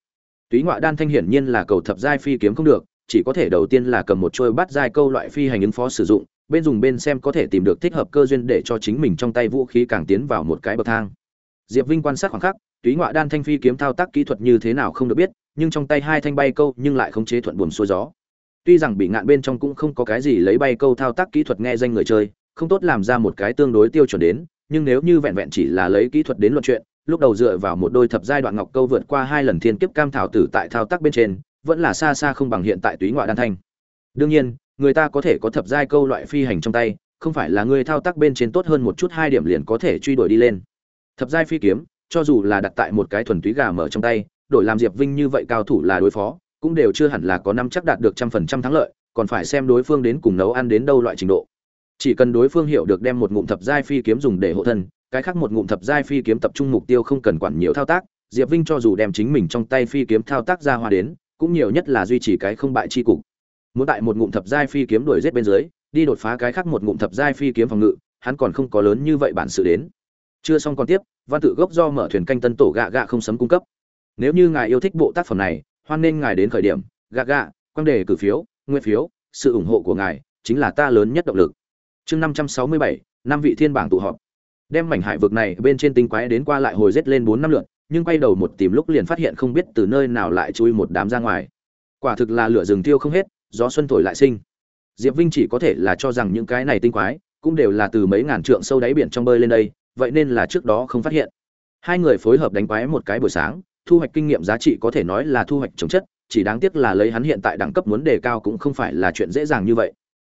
Túy ngoại đan thanh hiển nhiên là cầu thập giai phi kiếm không được, chỉ có thể đầu tiên là cầm một trôi bắt giai câu loại phi hành ứng phó sử dụng, bên dùng bên xem có thể tìm được thích hợp cơ duyên để cho chính mình trong tay vũ khí càng tiến vào một cái bậc thang. Diệp vinh quan sát khoảng khắc, túy ngoại đan thanh phi kiếm thao tác kỹ thuật như thế nào không được biết, nhưng trong tay hai thanh bay câu nhưng lại không chế thuận buồm xuôi gió tuy rằng bị ngạn bên trong cũng không có cái gì lấy bay câu thao tác kỹ thuật nghe danh người chơi, không tốt làm ra một cái tương đối tiêu chuẩn đến, nhưng nếu như vẹn vẹn chỉ là lấy kỹ thuật đến luận chuyện, lúc đầu dựa vào một đôi thập giai đoạn ngọc câu vượt qua hai lần thiên kiếp cam thảo tử tại thao tác bên trên, vẫn là xa xa không bằng hiện tại túy ngoại đan thanh. Đương nhiên, người ta có thể có thập giai câu loại phi hành trong tay, không phải là người thao tác bên trên tốt hơn một chút hai điểm liền có thể truy đuổi đi lên. Thập giai phi kiếm, cho dù là đặt tại một cái thuần túy gà mở trong tay, đổi làm diệp vinh như vậy cao thủ là đối phó cũng đều chưa hẳn là có năm chắc đạt được trăm phần trăm thắng lợi, còn phải xem đối phương đến cùng nấu ăn đến đâu loại trình độ. Chỉ cần đối phương hiểu được đem một ngụm thập giai phi kiếm dùng để hộ thân, cái khác một ngụm thập giai phi kiếm tập trung mục tiêu không cần quản nhiều thao tác, diệp vinh cho dù đem chính mình trong tay phi kiếm thao tác ra hoa đến, cũng nhiều nhất là duy trì cái không bại chi cục. Muốn tại một ngụm thập giai phi kiếm đuổi giết bên dưới, đi đột phá cái khác một ngụm thập giai phi kiếm phòng ngự, hắn còn không có lớn như vậy bản sự đến. Chưa xong còn tiếp, văn tự gốc do mở thuyền canh tân tổ gạ gạ không sấm cung cấp. Nếu như ngài yêu thích bộ tác phẩm này hoan nên ngài đến khởi điểm gạ gạ quan đề cử phiếu nguyên phiếu, sự ủng hộ của ngài chính là ta lớn nhất động lực. Chương năm trăm sáu mươi bảy, năm vị thiên bảng tụ họp. Đem mảnh hải vực này bên trên tinh quái đến qua lại hồi rết lên bốn năm lượn nhưng quay đầu một tìm lúc liền phát hiện không biết từ nơi nào lại chui một đám ra ngoài. Quả thực là lửa rừng tiêu không hết, gió xuân thổi lại sinh. Diệp vinh chỉ có thể là cho rằng những cái này tinh quái cũng đều là từ mấy ngàn trượng sâu đáy biển trong bơi lên đây, vậy nên là trước đó không phát hiện. Hai người phối hợp đánh quái một cái buổi sáng thu hoạch kinh nghiệm giá trị có thể nói là thu hoạch chống chất, chỉ đáng tiếc là lấy hắn hiện tại đẳng cấp muốn đề cao cũng không phải là chuyện dễ dàng như vậy.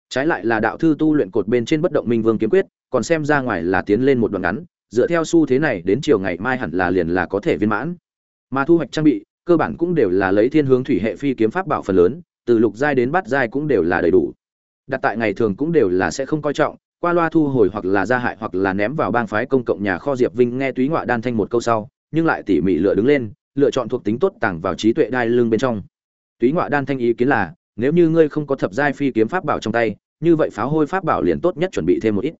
Trái lại là đạo thư tu luyện cột bên trên bất động minh vương kiếm quyết, còn xem ra ngoài là tiến lên một đoạn ngắn, dựa theo xu thế này đến chiều ngày mai hẳn là liền là có thể viên mãn. Mà thu hoạch trang bị, cơ bản cũng đều là lấy thiên hướng thủy hệ phi kiếm pháp bảo phần lớn, từ lục giai đến bát giai cũng đều là đầy đủ. Đặt tại ngày thường cũng đều là sẽ không coi trọng, qua loa thu hồi hoặc là gia hại hoặc là ném vào bang phái công cộng nhà kho diệp vinh nghe túy ngoại đan thanh một câu sau, nhưng lại tỉ mỉ lựa đứng lên lựa chọn thuộc tính tốt tàng vào trí tuệ đai lưng bên trong. Túy ngoại đan thanh ý kiến là, nếu như ngươi không có thập giai phi kiếm pháp bảo trong tay, như vậy pháo hôi pháp bảo liền tốt nhất chuẩn bị thêm một ít.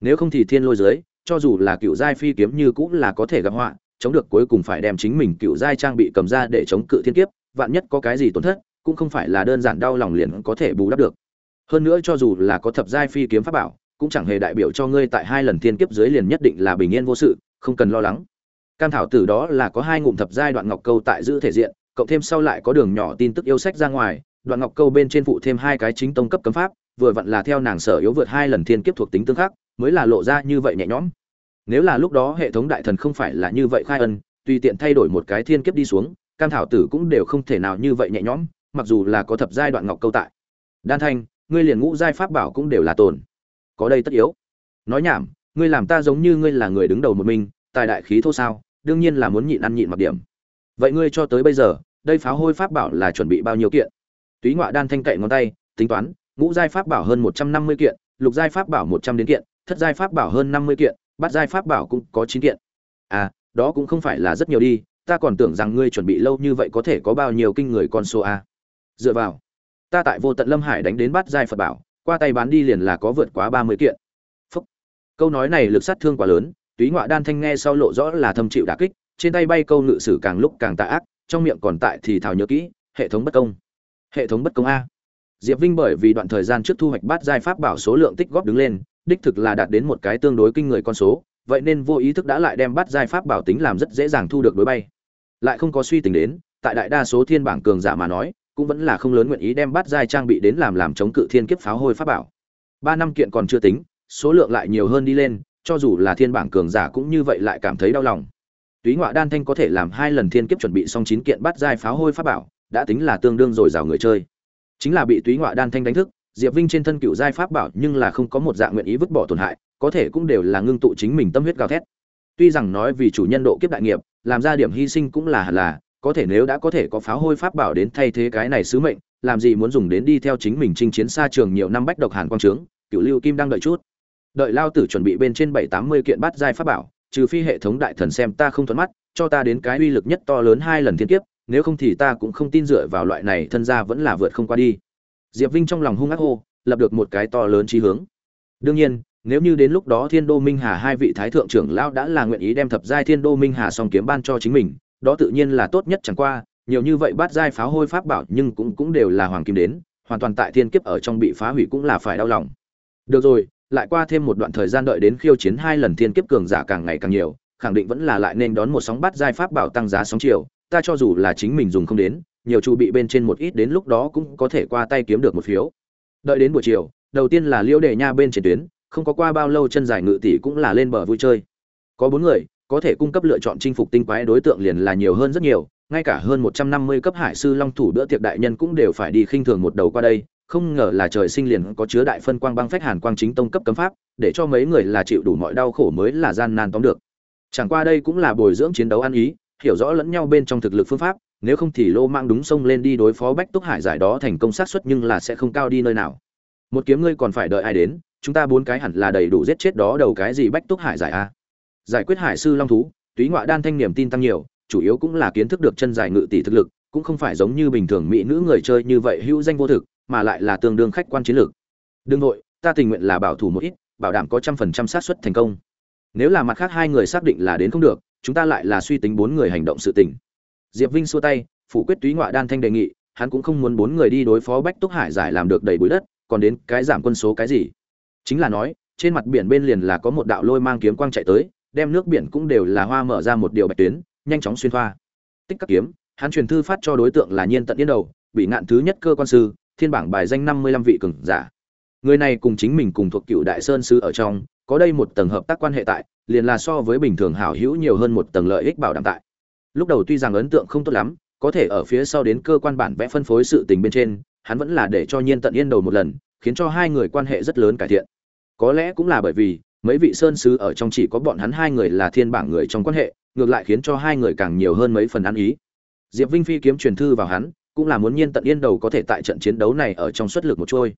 Nếu không thì thiên lôi dưới cho dù là cựu giai phi kiếm như cũng là có thể gặp họa, chống được cuối cùng phải đem chính mình cựu giai trang bị cầm ra để chống cự thiên kiếp, vạn nhất có cái gì tổn thất, cũng không phải là đơn giản đau lòng liền có thể bù đắp được. Hơn nữa cho dù là có thập giai phi kiếm pháp bảo, cũng chẳng hề đại biểu cho ngươi tại hai lần thiên kiếp dưới liền nhất định là bình yên vô sự, không cần lo lắng cam thảo tử đó là có hai ngụm thập giai đoạn ngọc câu tại giữ thể diện, cộng thêm sau lại có đường nhỏ tin tức yêu sách ra ngoài, đoạn ngọc câu bên trên phụ thêm hai cái chính tông cấp cấm pháp, vừa vặn là theo nàng sở yếu vượt hai lần thiên kiếp thuộc tính tương khắc, mới là lộ ra như vậy nhẹ nhõm. Nếu là lúc đó hệ thống đại thần không phải là như vậy khai ân, tùy tiện thay đổi một cái thiên kiếp đi xuống, cam thảo tử cũng đều không thể nào như vậy nhẹ nhõm, mặc dù là có thập giai đoạn ngọc câu tại. Đan thanh, ngươi liền ngũ giai pháp bảo cũng đều là tồn. Có đây tất yếu. Nói nhảm, ngươi làm ta giống như ngươi là người đứng đầu một mình, tài đại khí thô sao? Đương nhiên là muốn nhịn ăn nhịn mặc điểm. Vậy ngươi cho tới bây giờ, đây pháo hôi pháp bảo là chuẩn bị bao nhiêu kiện? Túy ngoại đan thanh cậy ngón tay, tính toán, ngũ giai pháp bảo hơn một trăm năm mươi kiện, lục giai pháp bảo một trăm đến kiện, thất giai pháp bảo hơn năm mươi kiện, bát giai pháp bảo cũng có chín kiện. À đó cũng không phải là rất nhiều đi, ta còn tưởng rằng ngươi chuẩn bị lâu như vậy có thể có bao nhiêu kinh người con số a. Dựa vào, ta tại vô tận lâm hải đánh đến bát giai phật bảo, qua tay bán đi liền là có vượt quá ba mươi kiện. Phúc. câu nói này lực sát thương quá lớn túy ngoại đan thanh nghe sau lộ rõ là thâm chịu đả kích, trên tay bay câu ngự sử càng lúc càng tạ ác, trong miệng còn tại thì thào nhớ kỹ, hệ thống bất công. Hệ thống bất công a. Diệp vinh bởi vì đoạn thời gian trước thu hoạch bát giai pháp bảo số lượng tích góp đứng lên, đích thực là đạt đến một cái tương đối kinh người con số, vậy nên vô ý thức đã lại đem bát giai pháp bảo tính làm rất dễ dàng thu được đối bay. Lại không có suy tính đến, tại đại đa số thiên bảng cường giả mà nói, cũng vẫn là không lớn nguyện ý đem bát giai trang bị đến làm làm chống cự thiên kiếp pháo hôi pháp bảo. Ba năm kiện còn chưa tính, số lượng lại nhiều hơn đi lên cho dù là thiên bảng cường giả cũng như vậy lại cảm thấy đau lòng. Túy ngoại đan thanh có thể làm hai lần thiên kiếp chuẩn bị xong chín kiện bát giai pháo hôi pháp bảo, đã tính là tương đương rồi rào người chơi. Chính là bị túy ngoại đan thanh đánh thức, diệp vinh trên thân cựu giai pháp bảo nhưng là không có một dạng nguyện ý vứt bỏ tổn hại, có thể cũng đều là ngưng tụ chính mình tâm huyết gào thét. Tuy rằng nói vì chủ nhân độ kiếp đại nghiệp, làm ra điểm hy sinh cũng là hẳn là, có thể nếu đã có thể có pháo hôi pháp bảo đến thay thế cái này sứ mệnh, làm gì muốn dùng đến đi theo chính mình chinh chiến xa trường nhiều năm bách độc hàn quang trướng, cựu lưu kim đang đợi chút đợi lao tử chuẩn bị bên trên bảy tám mươi kiện bát giai pháp bảo, trừ phi hệ thống đại thần xem ta không thuận mắt, cho ta đến cái uy lực nhất to lớn hai lần thiên kiếp, nếu không thì ta cũng không tin dựa vào loại này thân gia vẫn là vượt không qua đi. Diệp vinh trong lòng hung ác hô, lập được một cái to lớn trí hướng. Đương nhiên, nếu như đến lúc đó thiên đô minh hà hai vị thái thượng trưởng lão đã là nguyện ý đem thập giai thiên đô minh hà song kiếm ban cho chính mình, đó tự nhiên là tốt nhất chẳng qua, nhiều như vậy bát giai pháo hôi pháp bảo nhưng cũng cũng đều là hoàng kim đến, hoàn toàn tại thiên kiếp ở trong bị phá hủy cũng là phải đau lòng. Được rồi lại qua thêm một đoạn thời gian đợi đến khiêu chiến hai lần thiên kiếp cường giả càng ngày càng nhiều, khẳng định vẫn là lại nên đón một sóng bát giai pháp bảo tăng giá sóng chiều. Ta cho dù là chính mình dùng không đến, nhiều chu bị bên trên một ít đến lúc đó cũng có thể qua tay kiếm được một phiếu. Đợi đến buổi chiều, đầu tiên là liễu đề nha bên trên tuyến, không có qua bao lâu chân dài ngự tỷ cũng là lên bờ vui chơi. Có bốn người, có thể cung cấp lựa chọn chinh phục tinh quái đối tượng liền là nhiều hơn rất nhiều, ngay cả hơn một trăm năm mươi cấp hải sư long thủ bữa tiệc đại nhân cũng đều phải đi khinh thường một đầu qua đây không ngờ là trời sinh liền có chứa đại phân quang băng phách hàn quang chính tông cấp cấm pháp, để cho mấy người là chịu đủ mọi đau khổ mới là gian nan tóm được. Chẳng qua đây cũng là bồi dưỡng chiến đấu ăn ý, hiểu rõ lẫn nhau bên trong thực lực phương pháp, nếu không thì lô mang đúng sông lên đi đối phó bách túc hải giải đó thành công xác suất nhưng là sẽ không cao đi nơi nào. Một kiếm ngươi còn phải đợi ai đến, chúng ta bốn cái hẳn là đầy đủ giết chết đó đầu cái gì bách túc hải giải a. Giải quyết hải sư long thú, túy ngoại đan thanh niềm tin tăng nhiều, chủ yếu cũng là kiến thức được chân dài ngự tỷ thực lực, cũng không phải giống như bình thường mỹ nữ người chơi như vậy hữu danh vô thực mà lại là tương đương khách quan chiến lược. Đương nội, ta tình nguyện là bảo thủ một ít, bảo đảm có trăm phần trăm xác suất thành công. Nếu là mặt khác hai người xác định là đến không được, chúng ta lại là suy tính bốn người hành động sự tình. Diệp vinh xua tay, phủ quyết túy ngoại đan thanh đề nghị, hắn cũng không muốn bốn người đi đối phó bách túc hải giải làm được đầy bụi đất, còn đến cái giảm quân số cái gì. Chính là nói, trên mặt biển bên liền là có một đạo lôi mang kiếm quang chạy tới, đem nước biển cũng đều là hoa mở ra một điều bạch tuyến, nhanh chóng xuyên thoa. Tích các kiếm, hắn truyền thư phát cho đối tượng là nhiên tận yên đầu, bị ngạn thứ nhất cơ quan sư thiên bảng bài danh năm mươi lăm vị cường giả. Người này cùng chính mình cùng thuộc cựu đại sơn sư ở trong, có đây một tầng hợp tác quan hệ tại, liền là so với bình thường hảo hữu nhiều hơn một tầng lợi ích bảo đảm tại. Lúc đầu tuy rằng ấn tượng không tốt lắm, có thể ở phía sau đến cơ quan bản vẽ phân phối sự tình bên trên, hắn vẫn là để cho nhiên tận yên đầu một lần, khiến cho hai người quan hệ rất lớn cải thiện. Có lẽ cũng là bởi vì, mấy vị sơn sứ ở trong chỉ có bọn hắn hai người là thiên bảng người trong quan hệ, ngược lại khiến cho hai người càng nhiều hơn mấy phần ăn ý. Diệp vinh phi kiếm truyền thư vào hắn cũng là muốn nhiên tận yên đầu có thể tại trận chiến đấu này ở trong xuất lực một trôi.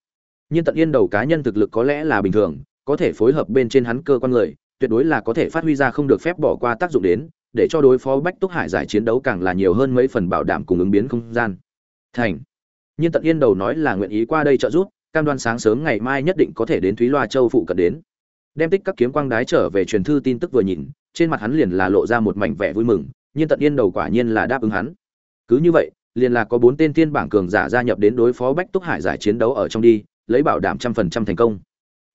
Nhiên tận yên đầu cá nhân thực lực có lẽ là bình thường, có thể phối hợp bên trên hắn cơ quan người, tuyệt đối là có thể phát huy ra không được phép bỏ qua tác dụng đến, để cho đối phó bách túc hải giải chiến đấu càng là nhiều hơn mấy phần bảo đảm cùng ứng biến không gian. Thành. Nhiên tận yên đầu nói là nguyện ý qua đây trợ giúp, cam đoan sáng sớm ngày mai nhất định có thể đến thúy loa châu phụ cận đến. Đem tích các kiếm quang đái trở về truyền thư tin tức vừa nhìn, trên mặt hắn liền là lộ ra một mảnh vẻ vui mừng, nhiên tận yên đầu quả nhiên là đáp ứng hắn. Cứ như vậy liền là có bốn tên tiên bảng cường giả gia nhập đến đối phó bách túc hải giải chiến đấu ở trong đi, lấy bảo đảm trăm phần trăm thành công.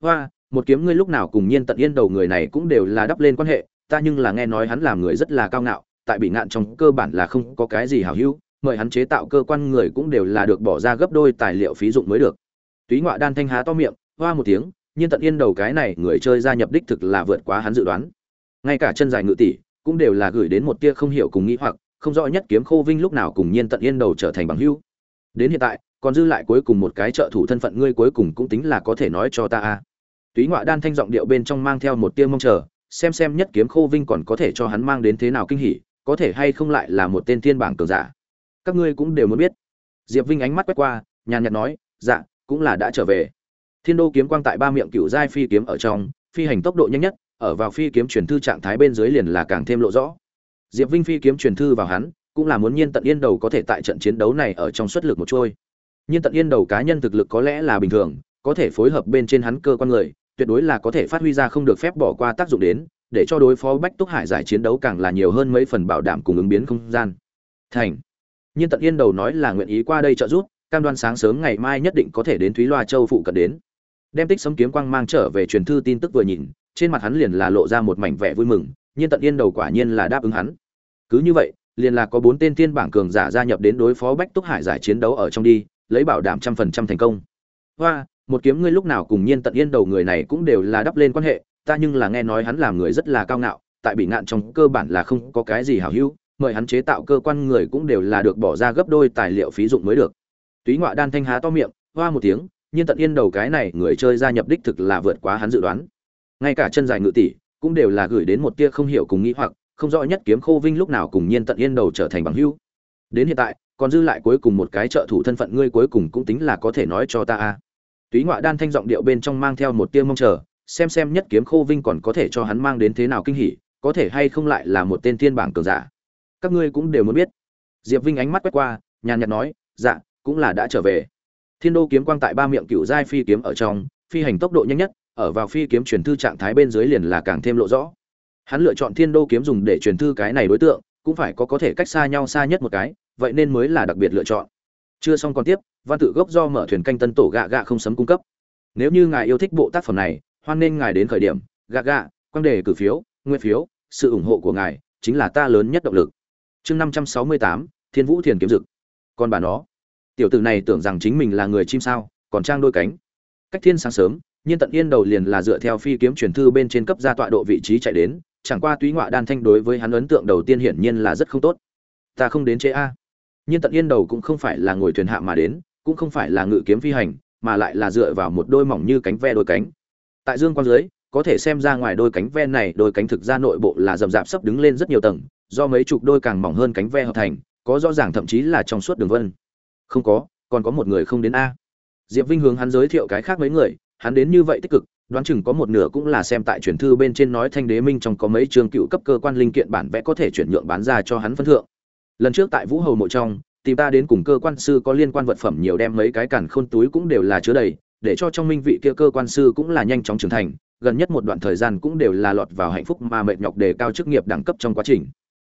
Hoa, một kiếm ngươi lúc nào cùng nhiên tận yên đầu người này cũng đều là đắp lên quan hệ, ta nhưng là nghe nói hắn làm người rất là cao ngạo, tại bị ngạn trong cơ bản là không có cái gì hảo hữu, mời hắn chế tạo cơ quan người cũng đều là được bỏ ra gấp đôi tài liệu phí dụng mới được. Túy ngoại đan thanh há to miệng, hoa một tiếng, nhiên tận yên đầu cái này người chơi gia nhập đích thực là vượt quá hắn dự đoán. Ngay cả chân dài ngự tỷ cũng đều là gửi đến một tia không hiểu cùng nghĩ hoặc không rõ nhất kiếm khô vinh lúc nào cùng nhiên tận yên đầu trở thành bằng hữu. Đến hiện tại, còn dư lại cuối cùng một cái trợ thủ thân phận ngươi cuối cùng cũng tính là có thể nói cho ta a. Túy ngoại đan thanh giọng điệu bên trong mang theo một tia mong chờ, xem xem nhất kiếm khô vinh còn có thể cho hắn mang đến thế nào kinh hỉ, có thể hay không lại là một tên thiên bảng cường giả. Các ngươi cũng đều muốn biết. Diệp vinh ánh mắt quét qua, nhàn nhạt nói dạ cũng là đã trở về. Thiên đô kiếm quang tại ba miệng cựu giai phi kiếm ở trong, phi hành tốc độ nhanh nhất, ở vào phi kiếm truyền thư trạng thái bên dưới liền là càng thêm lộ rõ diệp vinh phi kiếm truyền thư vào hắn, cũng là muốn nhiên tận yên đầu có thể tại trận chiến đấu này ở trong xuất lực một trôi nhiên tận yên đầu cá nhân thực lực có lẽ là bình thường, có thể phối hợp bên trên hắn cơ quan người, tuyệt đối là có thể phát huy ra không được phép bỏ qua tác dụng đến, để cho đối phó bách túc hải giải chiến đấu càng là nhiều hơn mấy phần bảo đảm cùng ứng biến không gian. Thành. Nhiên tận yên đầu nói là nguyện ý qua đây trợ giúp, cam đoan sáng sớm ngày mai nhất định có thể đến thúy loa châu phụ cận đến. Đem tích sấm kiếm quang mang trở về truyền thư tin tức vừa nhìn, trên mặt hắn liền là lộ ra một mảnh vẻ vui mừng nhiên tận yên đầu quả nhiên là đáp ứng hắn. Cứ như vậy, liền là có bốn tên thiên bảng cường giả gia nhập đến đối phó bách túc hải giải chiến đấu ở trong đi, lấy bảo đảm trăm phần trăm thành công. Hoa, một kiếm ngươi lúc nào cùng nhiên tận yên đầu người này cũng đều là đắp lên quan hệ, ta nhưng là nghe nói hắn làm người rất là cao ngạo, tại bị ngạn trong cơ bản là không có cái gì hảo hữu, mời hắn chế tạo cơ quan người cũng đều là được bỏ ra gấp đôi tài liệu phí dụng mới được. Túy ngoại đan thanh há to miệng, hoa một tiếng, nhiên tận yên đầu cái này người chơi gia nhập đích thực là vượt quá hắn dự đoán. Ngay cả chân dài ngự tỷ cũng đều là gửi đến một tia không hiểu cùng nghĩ hoặc, không rõ nhất kiếm khô vinh lúc nào cùng nhiên tận yên đầu trở thành bằng hữu. Đến hiện tại, còn dư lại cuối cùng một cái trợ thủ thân phận ngươi cuối cùng cũng tính là có thể nói cho ta a. Túy ngoại đan thanh giọng điệu bên trong mang theo một tia mong chờ, xem xem nhất kiếm khô vinh còn có thể cho hắn mang đến thế nào kinh hỉ, có thể hay không lại là một tên thiên bảng cường giả. Các ngươi cũng đều muốn biết. Diệp vinh ánh mắt quét qua, nhàn nhạt nói dạ cũng là đã trở về. Thiên đô kiếm quang tại ba miệng cựu giai phi kiếm ở trong, phi hành tốc độ nhanh nhất ở vào phi kiếm truyền thư trạng thái bên dưới liền là càng thêm lộ rõ. Hắn lựa chọn thiên đô kiếm dùng để truyền thư cái này đối tượng, cũng phải có có thể cách xa nhau xa nhất một cái, vậy nên mới là đặc biệt lựa chọn. Chưa xong còn tiếp, văn tự gốc do mở thuyền canh tân tổ gạ gạ không sấm cung cấp. Nếu như ngài yêu thích bộ tác phẩm này, hoan nên ngài đến khởi điểm, gạ gạ quan đề cử phiếu, nguyên phiếu, sự ủng hộ của ngài chính là ta lớn nhất động lực. Chương năm trăm sáu mươi tám, thiên vũ thiền kiếm dực. Còn bà nó, tiểu tử này tưởng rằng chính mình là người chim sao, còn trang đôi cánh. Cách thiên sáng sớm nhiên tận yên đầu liền là dựa theo phi kiếm truyền thư bên trên cấp ra tọa độ vị trí chạy đến, chẳng qua túy ngoại đan thanh đối với hắn ấn tượng đầu tiên hiển nhiên là rất không tốt. Ta không đến chế a. Nhiên tận yên đầu cũng không phải là ngồi thuyền hạ mà đến, cũng không phải là ngự kiếm phi hành, mà lại là dựa vào một đôi mỏng như cánh ve đôi cánh. Tại dương quang dưới, có thể xem ra ngoài đôi cánh ve này đôi cánh thực ra nội bộ là rậm rạp sấp đứng lên rất nhiều tầng, do mấy chục đôi càng mỏng hơn cánh ve hợp thành, có rõ ràng thậm chí là trong suốt đường vân. Không có, còn có một người không đến a. Diệp vinh hướng hắn giới thiệu cái khác mấy người hắn đến như vậy tích cực, đoán chừng có một nửa cũng là xem tại truyền thư bên trên nói thanh đế minh trong có mấy trường cựu cấp cơ quan linh kiện bản vẽ có thể chuyển nhượng bán ra cho hắn phân thượng. Lần trước tại vũ hầu mộ trong, tìm ta đến cùng cơ quan sư có liên quan vật phẩm nhiều đem mấy cái cản khôn túi cũng đều là chứa đầy, để cho trong minh vị kia cơ quan sư cũng là nhanh chóng trưởng thành, gần nhất một đoạn thời gian cũng đều là lọt vào hạnh phúc mà mệt nhọc đề cao chức nghiệp đẳng cấp trong quá trình.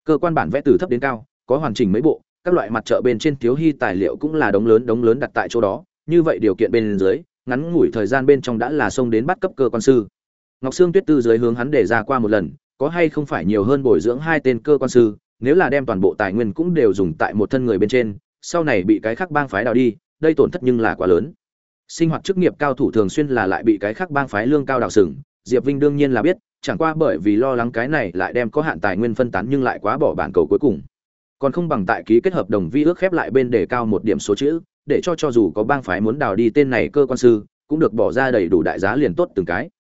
Cơ quan bản vẽ từ thấp đến cao, có hoàn chỉnh mấy bộ, các loại mặt trợ bên trên thiếu hy tài liệu cũng là đống lớn đống lớn đặt tại chỗ đó, như vậy điều kiện bên dưới ngắn ngủi thời gian bên trong đã là xông đến bắt cấp cơ quan sư. Ngọc sương tuyết tư dưới hướng hắn để ra qua một lần, có hay không phải nhiều hơn bồi dưỡng hai tên cơ quan sư, nếu là đem toàn bộ tài nguyên cũng đều dùng tại một thân người bên trên, sau này bị cái khác bang phái đào đi, đây tổn thất nhưng là quá lớn. Sinh hoạt chức nghiệp cao thủ thường xuyên là lại bị cái khác bang phái lương cao đào sừng, diệp vinh đương nhiên là biết, chẳng qua bởi vì lo lắng cái này lại đem có hạn tài nguyên phân tán nhưng lại quá bỏ bản cầu cuối cùng. Còn không bằng tại ký kết hợp đồng vi ước khép lại bên để cao một điểm số chữ để cho cho dù có bang phái muốn đào đi tên này cơ quan sư, cũng được bỏ ra đầy đủ đại giá liền tốt từng cái.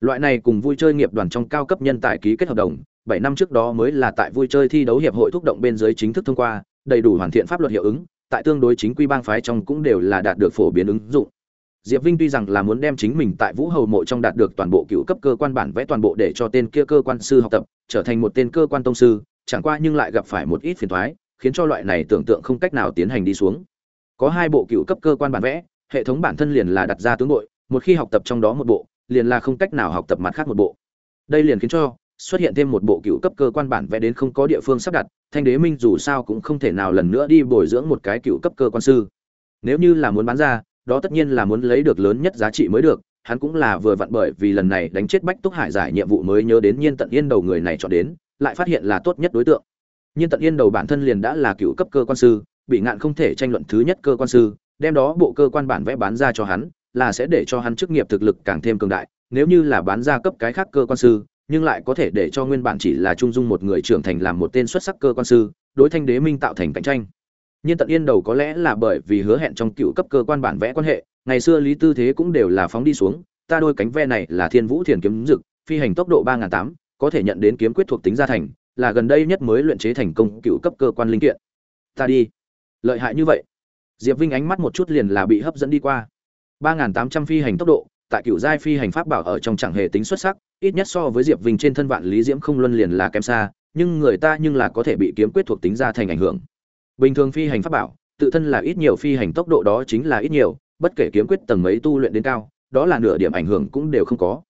Loại này cùng vui chơi nghiệp đoàn trong cao cấp nhân tài ký kết hợp đồng, bảy năm trước đó mới là tại vui chơi thi đấu hiệp hội thúc động bên dưới chính thức thông qua, đầy đủ hoàn thiện pháp luật hiệu ứng, tại tương đối chính quy bang phái trong cũng đều là đạt được phổ biến ứng dụng. Diệp vinh tuy rằng là muốn đem chính mình tại vũ hầu mộ trong đạt được toàn bộ cựu cấp cơ quan bản vẽ toàn bộ để cho tên kia cơ quan sư học tập, trở thành một tên cơ quan tông sư, chẳng qua nhưng lại gặp phải một ít phiền thoái, khiến cho loại này tưởng tượng không cách nào tiến hành đi xuống có hai bộ cựu cấp cơ quan bản vẽ, hệ thống bản thân liền là đặt ra tướng đội, một khi học tập trong đó một bộ, liền là không cách nào học tập mặt khác một bộ. Đây liền khiến cho xuất hiện thêm một bộ cựu cấp cơ quan bản vẽ đến không có địa phương sắp đặt, thanh đế minh dù sao cũng không thể nào lần nữa đi bồi dưỡng một cái cựu cấp cơ quan sư. Nếu như là muốn bán ra, đó tất nhiên là muốn lấy được lớn nhất giá trị mới được, hắn cũng là vừa vặn bởi vì lần này đánh chết bách túc hải giải nhiệm vụ mới nhớ đến nhiên tận yên đầu người này chọn đến, lại phát hiện là tốt nhất đối tượng. Nhiên tận yên đầu bản thân liền đã là cựu cấp cơ quan sư bị ngạn không thể tranh luận thứ nhất cơ quan sư, đem đó bộ cơ quan bản vẽ bán ra cho hắn, là sẽ để cho hắn chức nghiệp thực lực càng thêm cường đại, nếu như là bán ra cấp cái khác cơ quan sư, nhưng lại có thể để cho nguyên bản chỉ là trung dung một người trưởng thành làm một tên xuất sắc cơ quan sư, đối thanh đế minh tạo thành cạnh tranh. Nhưng tận yên đầu có lẽ là bởi vì hứa hẹn trong cựu cấp cơ quan bản vẽ quan hệ, ngày xưa lý tư thế cũng đều là phóng đi xuống, ta đôi cánh ve này là thiên vũ thiền kiếm dực, phi hành tốc độ ba n tám, có thể nhận đến kiếm quyết thuộc tính gia thành, là gần đây nhất mới luyện chế thành công cựu cấp cơ quan linh kiện. Ta đi lợi hại như vậy. Diệp vinh ánh mắt một chút liền là bị hấp dẫn đi qua. ba n tám trăm phi hành tốc độ, tại cựu giai phi hành pháp bảo ở trong chẳng hề tính xuất sắc, ít nhất so với diệp vinh trên thân vạn lý diễm không luân liền là kém xa, nhưng người ta nhưng là có thể bị kiếm quyết thuộc tính ra thành ảnh hưởng. Bình thường phi hành pháp bảo, tự thân là ít nhiều phi hành tốc độ đó chính là ít nhiều, bất kể kiếm quyết tầng mấy tu luyện đến cao, đó là nửa điểm ảnh hưởng cũng đều không có.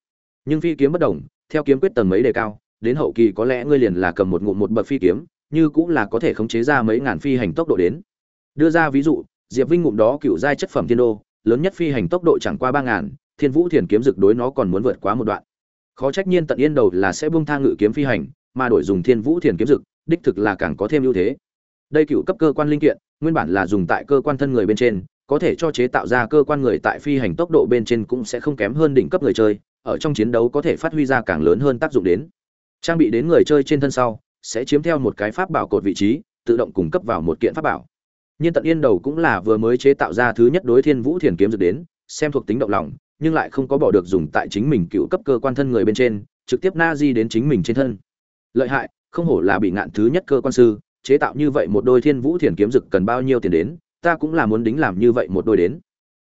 Nhưng phi kiếm bất đồng, theo kiếm quyết tầng mấy đề cao, đến hậu kỳ có lẽ ngươi liền là cầm một ngụm một bậc phi kiếm, như cũng là có thể khống chế ra mấy ngàn phi hành tốc độ đến đưa ra ví dụ, diệp vinh ngụm đó cựu giai chất phẩm thiên đô, lớn nhất phi hành tốc độ chẳng qua ba ngàn, thiên vũ thiền kiếm dược đối nó còn muốn vượt quá một đoạn. Khó trách nhiên tận yên đầu là sẽ buông tha ngự kiếm phi hành, mà đổi dùng thiên vũ thiền kiếm dược, đích thực là càng có thêm ưu thế. Đây cựu cấp cơ quan linh kiện, nguyên bản là dùng tại cơ quan thân người bên trên, có thể cho chế tạo ra cơ quan người tại phi hành tốc độ bên trên cũng sẽ không kém hơn đỉnh cấp người chơi, ở trong chiến đấu có thể phát huy ra càng lớn hơn tác dụng đến. Trang bị đến người chơi trên thân sau, sẽ chiếm theo một cái pháp bảo cột vị trí, tự động cung cấp vào một kiện pháp bảo nhiên tận yên đầu cũng là vừa mới chế tạo ra thứ nhất đối thiên vũ thiền kiếm dược đến, xem thuộc tính động lòng, nhưng lại không có bỏ được dùng tại chính mình cựu cấp cơ quan thân người bên trên, trực tiếp na di đến chính mình trên thân. Lợi hại, không hổ là bị ngạn thứ nhất cơ quan sư, chế tạo như vậy một đôi thiên vũ thiền kiếm dực cần bao nhiêu tiền đến, ta cũng là muốn đính làm như vậy một đôi đến.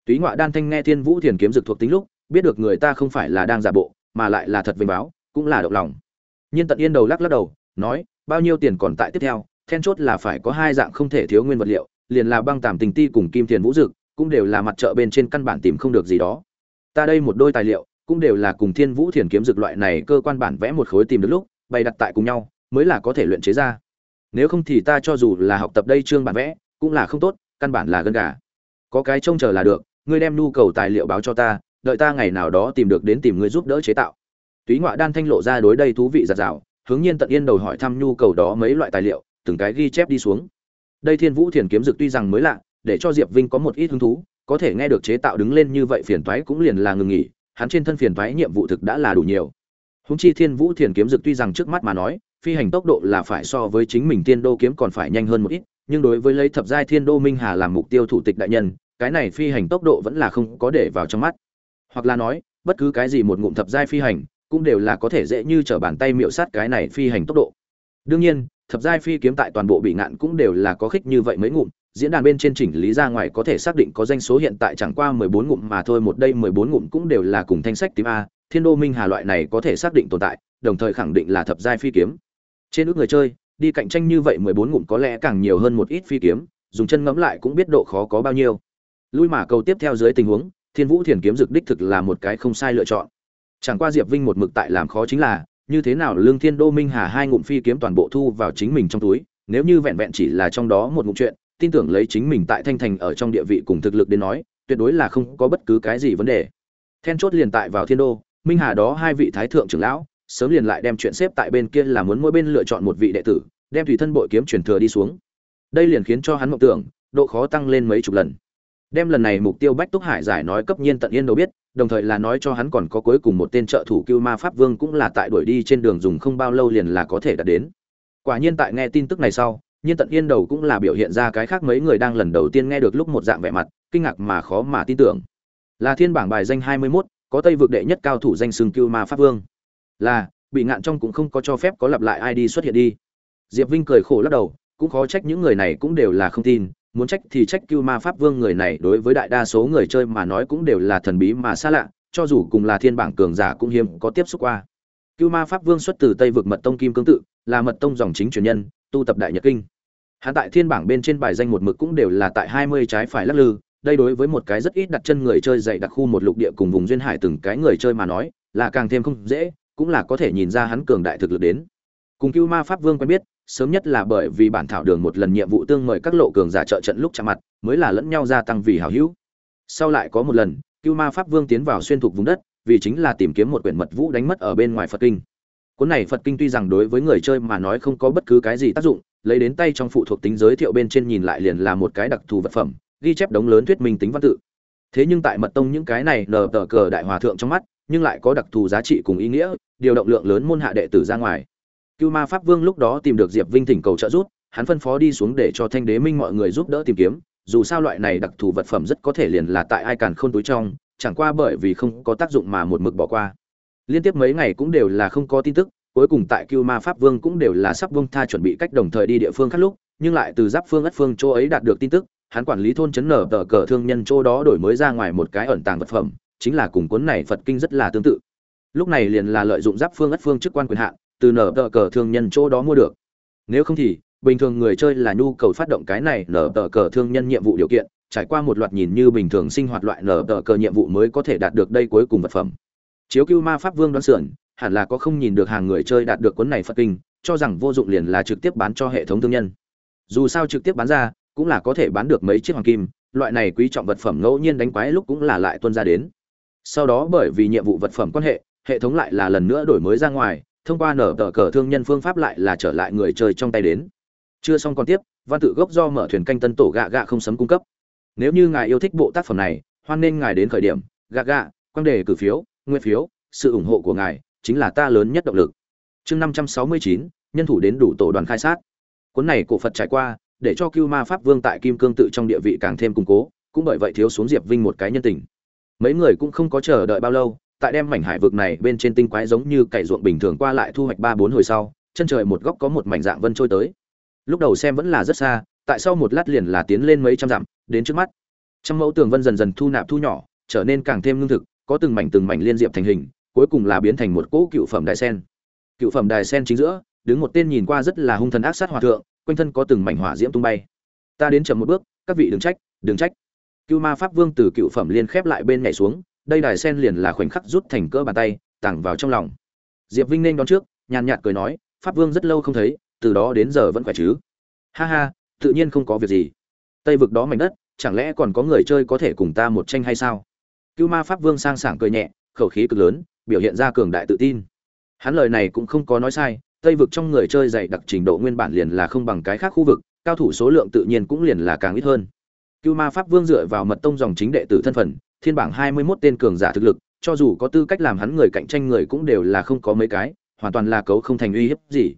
Túy ngoại đan thanh nghe thiên vũ thiền kiếm dực thuộc tính lúc, biết được người ta không phải là đang giả bộ, mà lại là thật vinh báo, cũng là động lòng. Nhiên tận yên đầu lắc lắc đầu, nói, bao nhiêu tiền còn tại tiếp theo, then chốt là phải có hai dạng không thể thiếu nguyên vật liệu liền là băng tạm tình ti cùng kim thiền vũ dực, cũng đều là mặt chợ bên trên căn bản tìm không được gì đó. Ta đây một đôi tài liệu, cũng đều là cùng thiên vũ thiền kiếm dực loại này cơ quan bản vẽ một khối tìm được lúc, bày đặt tại cùng nhau, mới là có thể luyện chế ra. Nếu không thì ta cho dù là học tập đây chương bản vẽ, cũng là không tốt, căn bản là gân gà. Có cái trông chờ là được, ngươi đem nhu cầu tài liệu báo cho ta, đợi ta ngày nào đó tìm được đến tìm ngươi giúp đỡ chế tạo. Túy ngoại đan thanh lộ ra đối đây thú vị giặt rào hướng nhiên tận yên đầu hỏi thăm nhu cầu đó mấy loại tài liệu, từng cái ghi chép đi xuống đây thiên vũ thiền kiếm dực tuy rằng mới lạ, để cho diệp vinh có một ít hứng thú, có thể nghe được chế tạo đứng lên như vậy phiền toái cũng liền là ngừng nghỉ, hắn trên thân phiền toái nhiệm vụ thực đã là đủ nhiều. Húng chi thiên vũ thiền kiếm dực tuy rằng trước mắt mà nói, phi hành tốc độ là phải so với chính mình tiên đô kiếm còn phải nhanh hơn một ít, nhưng đối với lấy thập giai thiên đô minh hà làm mục tiêu thủ tịch đại nhân, cái này phi hành tốc độ vẫn là không có để vào trong mắt. Hoặc là nói, bất cứ cái gì một ngụm thập giai phi hành, cũng đều là có thể dễ như trở bàn tay miệu sát cái này phi hành tốc độ. Đương nhiên thập giai phi kiếm tại toàn bộ bị ngạn cũng đều là có khích như vậy mới ngụm, diễn đàn bên trên chỉnh lý ra ngoài có thể xác định có danh số hiện tại chẳng qua mười bốn ngụm mà thôi, một đây mười bốn ngụm cũng đều là cùng thanh sách tím a, thiên đô minh hà loại này có thể xác định tồn tại, đồng thời khẳng định là thập giai phi kiếm. Trên ước người chơi, đi cạnh tranh như vậy mười bốn ngụm có lẽ càng nhiều hơn một ít phi kiếm, dùng chân ngẫm lại cũng biết độ khó có bao nhiêu. Lui mà cầu tiếp theo dưới tình huống, thiên vũ thiền kiếm dực đích thực là một cái không sai lựa chọn. Chẳng qua diệp vinh một mực tại làm khó chính là như thế nào lương thiên đô minh hà hai ngụm phi kiếm toàn bộ thu vào chính mình trong túi, nếu như vẹn vẹn chỉ là trong đó một ngụm chuyện, tin tưởng lấy chính mình tại thanh thành ở trong địa vị cùng thực lực đến nói, tuyệt đối là không có bất cứ cái gì vấn đề. Then chốt liền tại vào thiên đô, minh hà đó hai vị thái thượng trưởng lão, sớm liền lại đem chuyện xếp tại bên kia là muốn mỗi bên lựa chọn một vị đệ tử, đem tùy thân bội kiếm truyền thừa đi xuống. Đây liền khiến cho hắn mộng tưởng, độ khó tăng lên mấy chục lần. Đem lần này mục tiêu bách túc hải giải nói cấp nhiên tận yên đâu biết đồng thời là nói cho hắn còn có cuối cùng một tên trợ thủ cưu ma pháp vương cũng là tại đuổi đi trên đường dùng không bao lâu liền là có thể đạt đến. Quả nhiên tại nghe tin tức này sau nhiên tận yên đầu cũng là biểu hiện ra cái khác mấy người đang lần đầu tiên nghe được lúc một dạng vẻ mặt kinh ngạc mà khó mà tin tưởng. Là thiên bảng bài danh hai mươi 21, có tây vực đệ nhất cao thủ danh xưng cưu ma pháp vương. Là bị ngạn trong cũng không có cho phép có lặp lại id xuất hiện đi. Diệp vinh cười khổ lắc đầu cũng khó trách những người này cũng đều là không tin muốn trách thì trách cưu ma pháp vương người này, đối với đại đa số người chơi mà nói cũng đều là thần bí mà xa lạ, cho dù cùng là thiên bảng cường giả cũng hiếm có tiếp xúc qua. Cưu ma pháp vương xuất từ tây vực mật tông kim cương tự, là mật tông dòng chính truyền nhân, tu tập đại nhật kinh. Hắn tại thiên bảng bên trên bài danh một mực cũng đều là tại hai mươi trái phải lắc lư, đây đối với một cái rất ít đặt chân người chơi dạy đặc khu một lục địa cùng vùng duyên hải từng cái người chơi mà nói, là càng thêm không dễ, cũng là có thể nhìn ra hắn cường đại thực lực đến. Cùng cưu ma pháp vương quen biết sớm nhất là bởi vì bản thảo đường một lần nhiệm vụ tương mời các lộ cường giả trợ trận lúc chạm mặt, mới là lẫn nhau gia tăng vì hảo hữu. Sau lại có một lần, cưu ma pháp vương tiến vào xuyên thuộc vùng đất, vì chính là tìm kiếm một quyển mật vũ đánh mất ở bên ngoài phật kinh. Cuốn này phật kinh tuy rằng đối với người chơi mà nói không có bất cứ cái gì tác dụng, lấy đến tay trong phụ thuộc tính giới thiệu bên trên nhìn lại liền là một cái đặc thù vật phẩm, ghi chép đống lớn thuyết minh tính văn tự. Thế nhưng tại mật tông những cái này nờ tờ cờ đại hòa thượng trong mắt, nhưng lại có đặc thù giá trị cùng ý nghĩa, điều động lượng lớn môn hạ đệ tử ra ngoài cưu ma pháp vương lúc đó tìm được diệp vinh thỉnh cầu trợ giúp, hắn phân phó đi xuống để cho thanh đế minh mọi người giúp đỡ tìm kiếm, dù sao loại này đặc thù vật phẩm rất có thể liền là tại ai càn khôn túi trong, chẳng qua bởi vì không có tác dụng mà một mực bỏ qua. Liên tiếp mấy ngày cũng đều là không có tin tức, cuối cùng tại cưu ma pháp vương cũng đều là sắp buông tha chuẩn bị cách đồng thời đi địa phương khác lúc, nhưng lại từ giáp phương ất phương chỗ ấy đạt được tin tức, hắn quản lý thôn trấn nở tờ cờ thương nhân chỗ đó đổi mới ra ngoài một cái ẩn tàng vật phẩm, chính là cùng cuốn này phật kinh rất là tương tự. Lúc này liền là lợi dụng giáp phương ất phương chức quan quyền hạn từ nở tờ cờ thương nhân chỗ đó mua được. Nếu không thì, bình thường người chơi là nhu cầu phát động cái này nở tờ cờ thương nhân nhiệm vụ điều kiện, trải qua một loạt nhìn như bình thường sinh hoạt loại nở tờ cờ nhiệm vụ mới có thể đạt được đây cuối cùng vật phẩm. Chiếu cưu ma pháp vương đoán sườn, hẳn là có không nhìn được hàng người chơi đạt được cuốn này phật kinh, cho rằng vô dụng liền là trực tiếp bán cho hệ thống thương nhân. Dù sao trực tiếp bán ra, cũng là có thể bán được mấy chiếc hoàng kim, loại này quý trọng vật phẩm ngẫu nhiên đánh quái lúc cũng là lại tuân ra đến. Sau đó bởi vì nhiệm vụ vật phẩm quan hệ hệ thống lại là lần nữa đổi mới ra ngoài thông qua nở tờ cờ thương nhân phương pháp lại là trở lại người chơi trong tay đến. Chưa xong còn tiếp, văn tự gốc do mở thuyền canh tân tổ gạ gạ không sấm cung cấp. Nếu như ngài yêu thích bộ tác phẩm này, hoan nên ngài đến khởi điểm, gạ gạ quan đề cử phiếu, nguyên phiếu, sự ủng hộ của ngài chính là ta lớn nhất động lực. Chương năm trăm sáu mươi chín, nhân thủ đến đủ tổ đoàn khai sát. Cuốn này cổ phật trải qua, để cho cưu ma pháp vương tại kim cương tự trong địa vị càng thêm củng cố, cũng bởi vậy thiếu xuống diệp vinh một cái nhân tình. Mấy người cũng không có chờ đợi bao lâu tại đem mảnh hải vực này bên trên tinh quái giống như cày ruộng bình thường qua lại thu hoạch ba bốn hồi sau, chân trời một góc có một mảnh dạng vân trôi tới. Lúc đầu xem vẫn là rất xa, tại sau một lát liền là tiến lên mấy trăm dặm, đến trước mắt. Trăm mẫu tường vân dần dần thu nạp thu nhỏ, trở nên càng thêm lương thực, có từng mảnh từng mảnh liên diệp thành hình, cuối cùng là biến thành một cỗ cựu phẩm đài sen. Cựu phẩm đài sen chính giữa, đứng một tên nhìn qua rất là hung thần ác sát hòa thượng, quanh thân có từng mảnh hỏa diễm tung bay. Ta đến chậm một bước, các vị đừng trách đừng trách. Cưu ma pháp vương từ cựu phẩm liên khép lại bên nhảy xuống đây đài sen liền là khoảnh khắc rút thành cỡ bàn tay tặng vào trong lòng. Diệp vinh nên đón trước, nhàn nhạt cười nói, pháp vương rất lâu không thấy, từ đó đến giờ vẫn khỏe chứ. Ha ha, tự nhiên không có việc gì. Tây vực đó mảnh đất, chẳng lẽ còn có người chơi có thể cùng ta một tranh hay sao? Cưu ma pháp vương sang sảng cười nhẹ, khẩu khí cực lớn, biểu hiện ra cường đại tự tin. Hắn lời này cũng không có nói sai, tây vực trong người chơi dạy đặc trình độ nguyên bản liền là không bằng cái khác khu vực, cao thủ số lượng tự nhiên cũng liền là càng ít hơn. Cưu ma pháp vương dựa vào mật tông dòng chính đệ tử thân phận thiên bảng hai mươi 21 tên cường giả thực lực, cho dù có tư cách làm hắn người cạnh tranh người cũng đều là không có mấy cái, hoàn toàn là cấu không thành uy hiếp gì.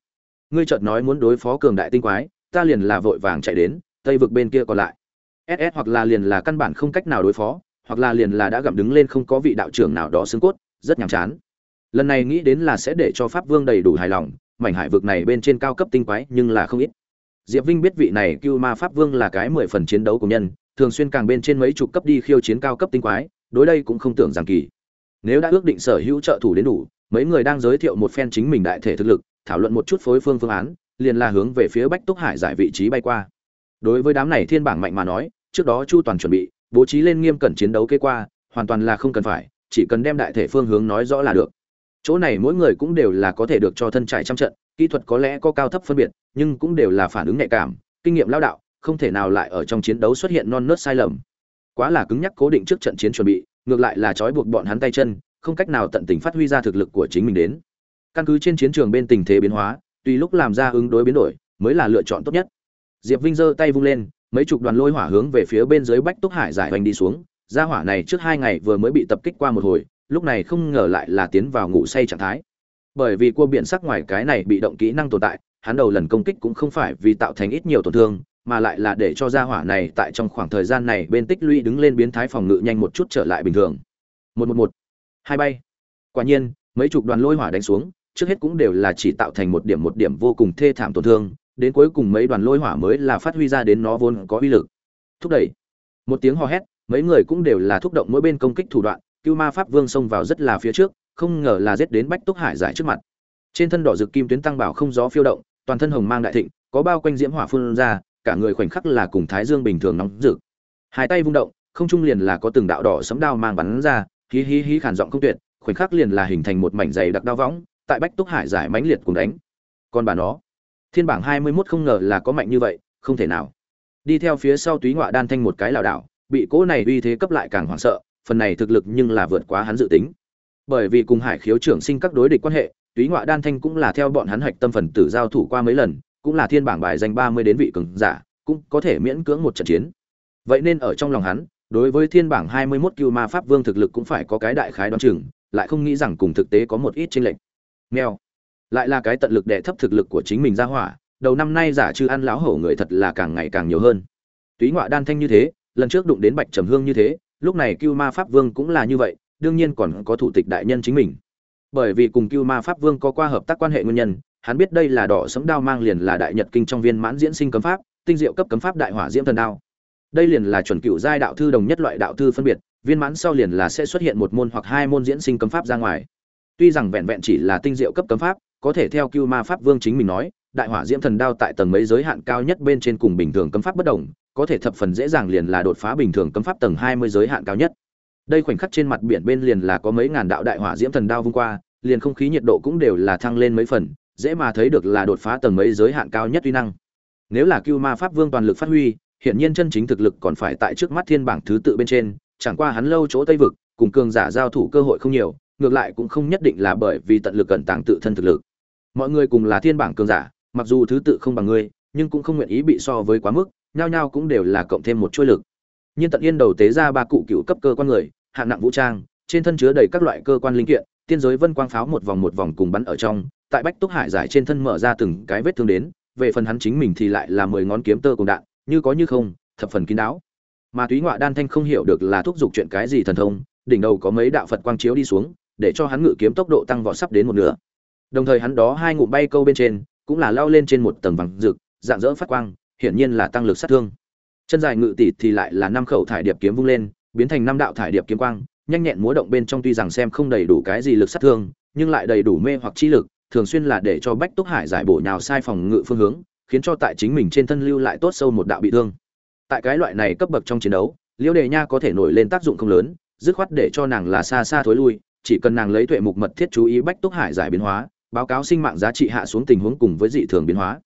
Ngươi chợt nói muốn đối phó cường đại tinh quái, ta liền là vội vàng chạy đến, tây vực bên kia còn lại. Ss hoặc là liền là căn bản không cách nào đối phó, hoặc là liền là đã gặm đứng lên không có vị đạo trưởng nào đó xương cốt, rất nhàm chán. Lần này nghĩ đến là sẽ để cho pháp vương đầy đủ hài lòng, mảnh hải vực này bên trên cao cấp tinh quái nhưng là không ít. Diệp vinh biết vị này cưu ma pháp vương là cái mười phần chiến đấu của nhân thường xuyên càng bên trên mấy chục cấp đi khiêu chiến cao cấp tinh quái, đối đây cũng không tưởng rằng kỳ. Nếu đã ước định sở hữu trợ thủ đến đủ, mấy người đang giới thiệu một phen chính mình đại thể thực lực, thảo luận một chút phối phương phương án, liền là hướng về phía bách túc hải giải vị trí bay qua. Đối với đám này thiên bảng mạnh mà nói, trước đó chu toàn chuẩn bị, bố trí lên nghiêm cẩn chiến đấu kế qua, hoàn toàn là không cần phải, chỉ cần đem đại thể phương hướng nói rõ là được. Chỗ này mỗi người cũng đều là có thể được cho thân trải trăm trận, kỹ thuật có lẽ có cao thấp phân biệt, nhưng cũng đều là phản ứng nhạy cảm, kinh nghiệm lao đạo không thể nào lại ở trong chiến đấu xuất hiện non nớt sai lầm. Quá là cứng nhắc cố định trước trận chiến chuẩn bị, ngược lại là trói buộc bọn hắn tay chân, không cách nào tận tình phát huy ra thực lực của chính mình đến. Căn cứ trên chiến trường bên tình thế biến hóa, tùy lúc làm ra ứng đối biến đổi, mới là lựa chọn tốt nhất. Diệp vinh giơ tay vung lên, mấy chục đoàn lôi hỏa hướng về phía bên dưới bách túc hải giải hoành đi xuống. Gia hỏa này trước hai ngày vừa mới bị tập kích qua một hồi, lúc này không ngờ lại là tiến vào ngủ say trạng thái. Bởi vì cua biển sắc ngoài cái này bị động kỹ năng tồn tại, hắn đầu lần công kích cũng không phải vì tạo thành ít nhiều tổn thương mà lại là để cho gia hỏa này tại trong khoảng thời gian này bên tích lũy đứng lên biến thái phòng ngự nhanh một chút trở lại bình thường. Một một một. Hai bay. Quả nhiên, mấy chục đoàn lôi hỏa đánh xuống, trước hết cũng đều là chỉ tạo thành một điểm một điểm vô cùng thê thảm tổn thương, đến cuối cùng mấy đoàn lôi hỏa mới là phát huy ra đến nó vốn có uy lực. Thúc đẩy. Một tiếng hò hét, mấy người cũng đều là thúc động mỗi bên công kích thủ đoạn, cưu ma pháp vương xông vào rất là phía trước, không ngờ là giết đến bách túc hải giải trước mặt. Trên thân đỏ rực kim tuyến tăng bảo không gió phiêu động, toàn thân hồng mang đại thịnh, có bao quanh diễm hỏa phun ra cả người khoảnh khắc là cùng thái dương bình thường nóng rực. Hai tay vung động, không trung liền là có từng đạo đỏ sấm đao mang bắn ra, hí hí hí khản giọng không tuyệt, khoảnh khắc liền là hình thành một mảnh dày đặc đao võng, tại bách túc hải giải mãnh liệt cùng đánh. Còn bà nó, thiên bảng hai mươi 21 không ngờ là có mạnh như vậy, không thể nào. Đi theo phía sau túy ngọa đan thanh một cái lảo đảo, bị cỗ này uy thế cấp lại càng hoảng sợ, phần này thực lực nhưng là vượt quá hắn dự tính. Bởi vì cùng hải khiếu trưởng sinh các đối địch quan hệ, túy ngọa đan thanh cũng là theo bọn hắn hạch tâm phần tử giao thủ qua mấy lần cũng là thiên bảng bài danh ba mươi đến vị cường giả, cũng có thể miễn cưỡng một trận chiến. Vậy nên ở trong lòng hắn, đối với thiên bảng hai mươi 21 cưu ma pháp vương thực lực cũng phải có cái đại khái đoán chừng, lại không nghĩ rằng cùng thực tế có một ít chênh lệch. Meo lại là cái tận lực đệ thấp thực lực của chính mình ra hỏa, đầu năm nay giả trừ ăn láo hổ người thật là càng ngày càng nhiều hơn. Túy ngọa đan thanh như thế, lần trước đụng đến bạch trầm hương như thế, lúc này cưu ma pháp vương cũng là như vậy, đương nhiên còn có thủ tịch đại nhân chính mình. Bởi vì cùng cưu ma pháp vương có qua hợp tác quan hệ nguyên nhân hắn biết đây là đỏ sấm đao mang liền là đại nhật kinh trong viên mãn diễn sinh cấm pháp, tinh diệu cấp cấm pháp đại hỏa diễm thần đao. Đây liền là chuẩn cựu giai đạo thư đồng nhất loại đạo thư phân biệt, viên mãn sau liền là sẽ xuất hiện một môn hoặc hai môn diễn sinh cấm pháp ra ngoài. Tuy rằng vẹn vẹn chỉ là tinh diệu cấp cấm pháp, có thể theo cưu ma pháp vương chính mình nói, đại hỏa diễm thần đao tại tầng mấy giới hạn cao nhất bên trên cùng bình thường cấm pháp bất đồng, có thể thập phần dễ dàng liền là đột phá bình thường cấm pháp tầng hai mươi giới hạn cao nhất. Đây khoảnh khắc trên mặt biển bên liền là có mấy ngàn đạo đại hỏa diễm thần đao vung qua, liền không khí nhiệt độ cũng đều là thăng lên mấy phần dễ mà thấy được là đột phá tầng mấy giới hạn cao nhất uy năng. Nếu là cưu ma pháp vương toàn lực phát huy, hiển nhiên chân chính thực lực còn phải tại trước mắt thiên bảng thứ tự bên trên, chẳng qua hắn lâu chỗ tây vực, cùng cường giả giao thủ cơ hội không nhiều, ngược lại cũng không nhất định là bởi vì tận lực cẩn tàng tự thân thực lực. Mọi người cùng là thiên bảng cường giả, mặc dù thứ tự không bằng ngươi, nhưng cũng không nguyện ý bị so với quá mức, nhao nhao cũng đều là cộng thêm một chuôi lực. Nhiên tận yên đầu tế ra ba cụ cựu cấp cơ quan người, hạng nặng vũ trang, trên thân chứa đầy các loại cơ quan linh kiện, tiên giới vân quang pháo một vòng một vòng cùng bắn ở trong tại bách túc hải giải trên thân mở ra từng cái vết thương đến, về phần hắn chính mình thì lại là mười ngón kiếm tơ cùng đạn, như có như không, thập phần kín đáo. Mà túy ngoại đan thanh không hiểu được là thúc giục chuyện cái gì thần thông, đỉnh đầu có mấy đạo phật quang chiếu đi xuống, để cho hắn ngự kiếm tốc độ tăng vọt sắp đến một nửa. Đồng thời hắn đó hai ngụm bay câu bên trên, cũng là lao lên trên một tầng vàng rực, dạng dỡ phát quang, hiển nhiên là tăng lực sát thương. Chân dài ngự tỷ thì lại là năm khẩu thải điệp kiếm vung lên, biến thành năm đạo thải điệp kiếm quang, nhanh nhẹn múa động bên trong tuy rằng xem không đầy đủ cái gì lực sát thương, nhưng lại đầy đủ mê hoặc chi lực thường xuyên là để cho bách túc hải giải bổ nhào sai phòng ngự phương hướng, khiến cho tại chính mình trên thân lưu lại tốt sâu một đạo bị thương. Tại cái loại này cấp bậc trong chiến đấu, liễu đề nha có thể nổi lên tác dụng không lớn, dứt khoát để cho nàng là xa xa thối lui, chỉ cần nàng lấy tuệ mục mật thiết chú ý bách túc hải giải biến hóa, báo cáo sinh mạng giá trị hạ xuống tình huống cùng với dị thường biến hóa.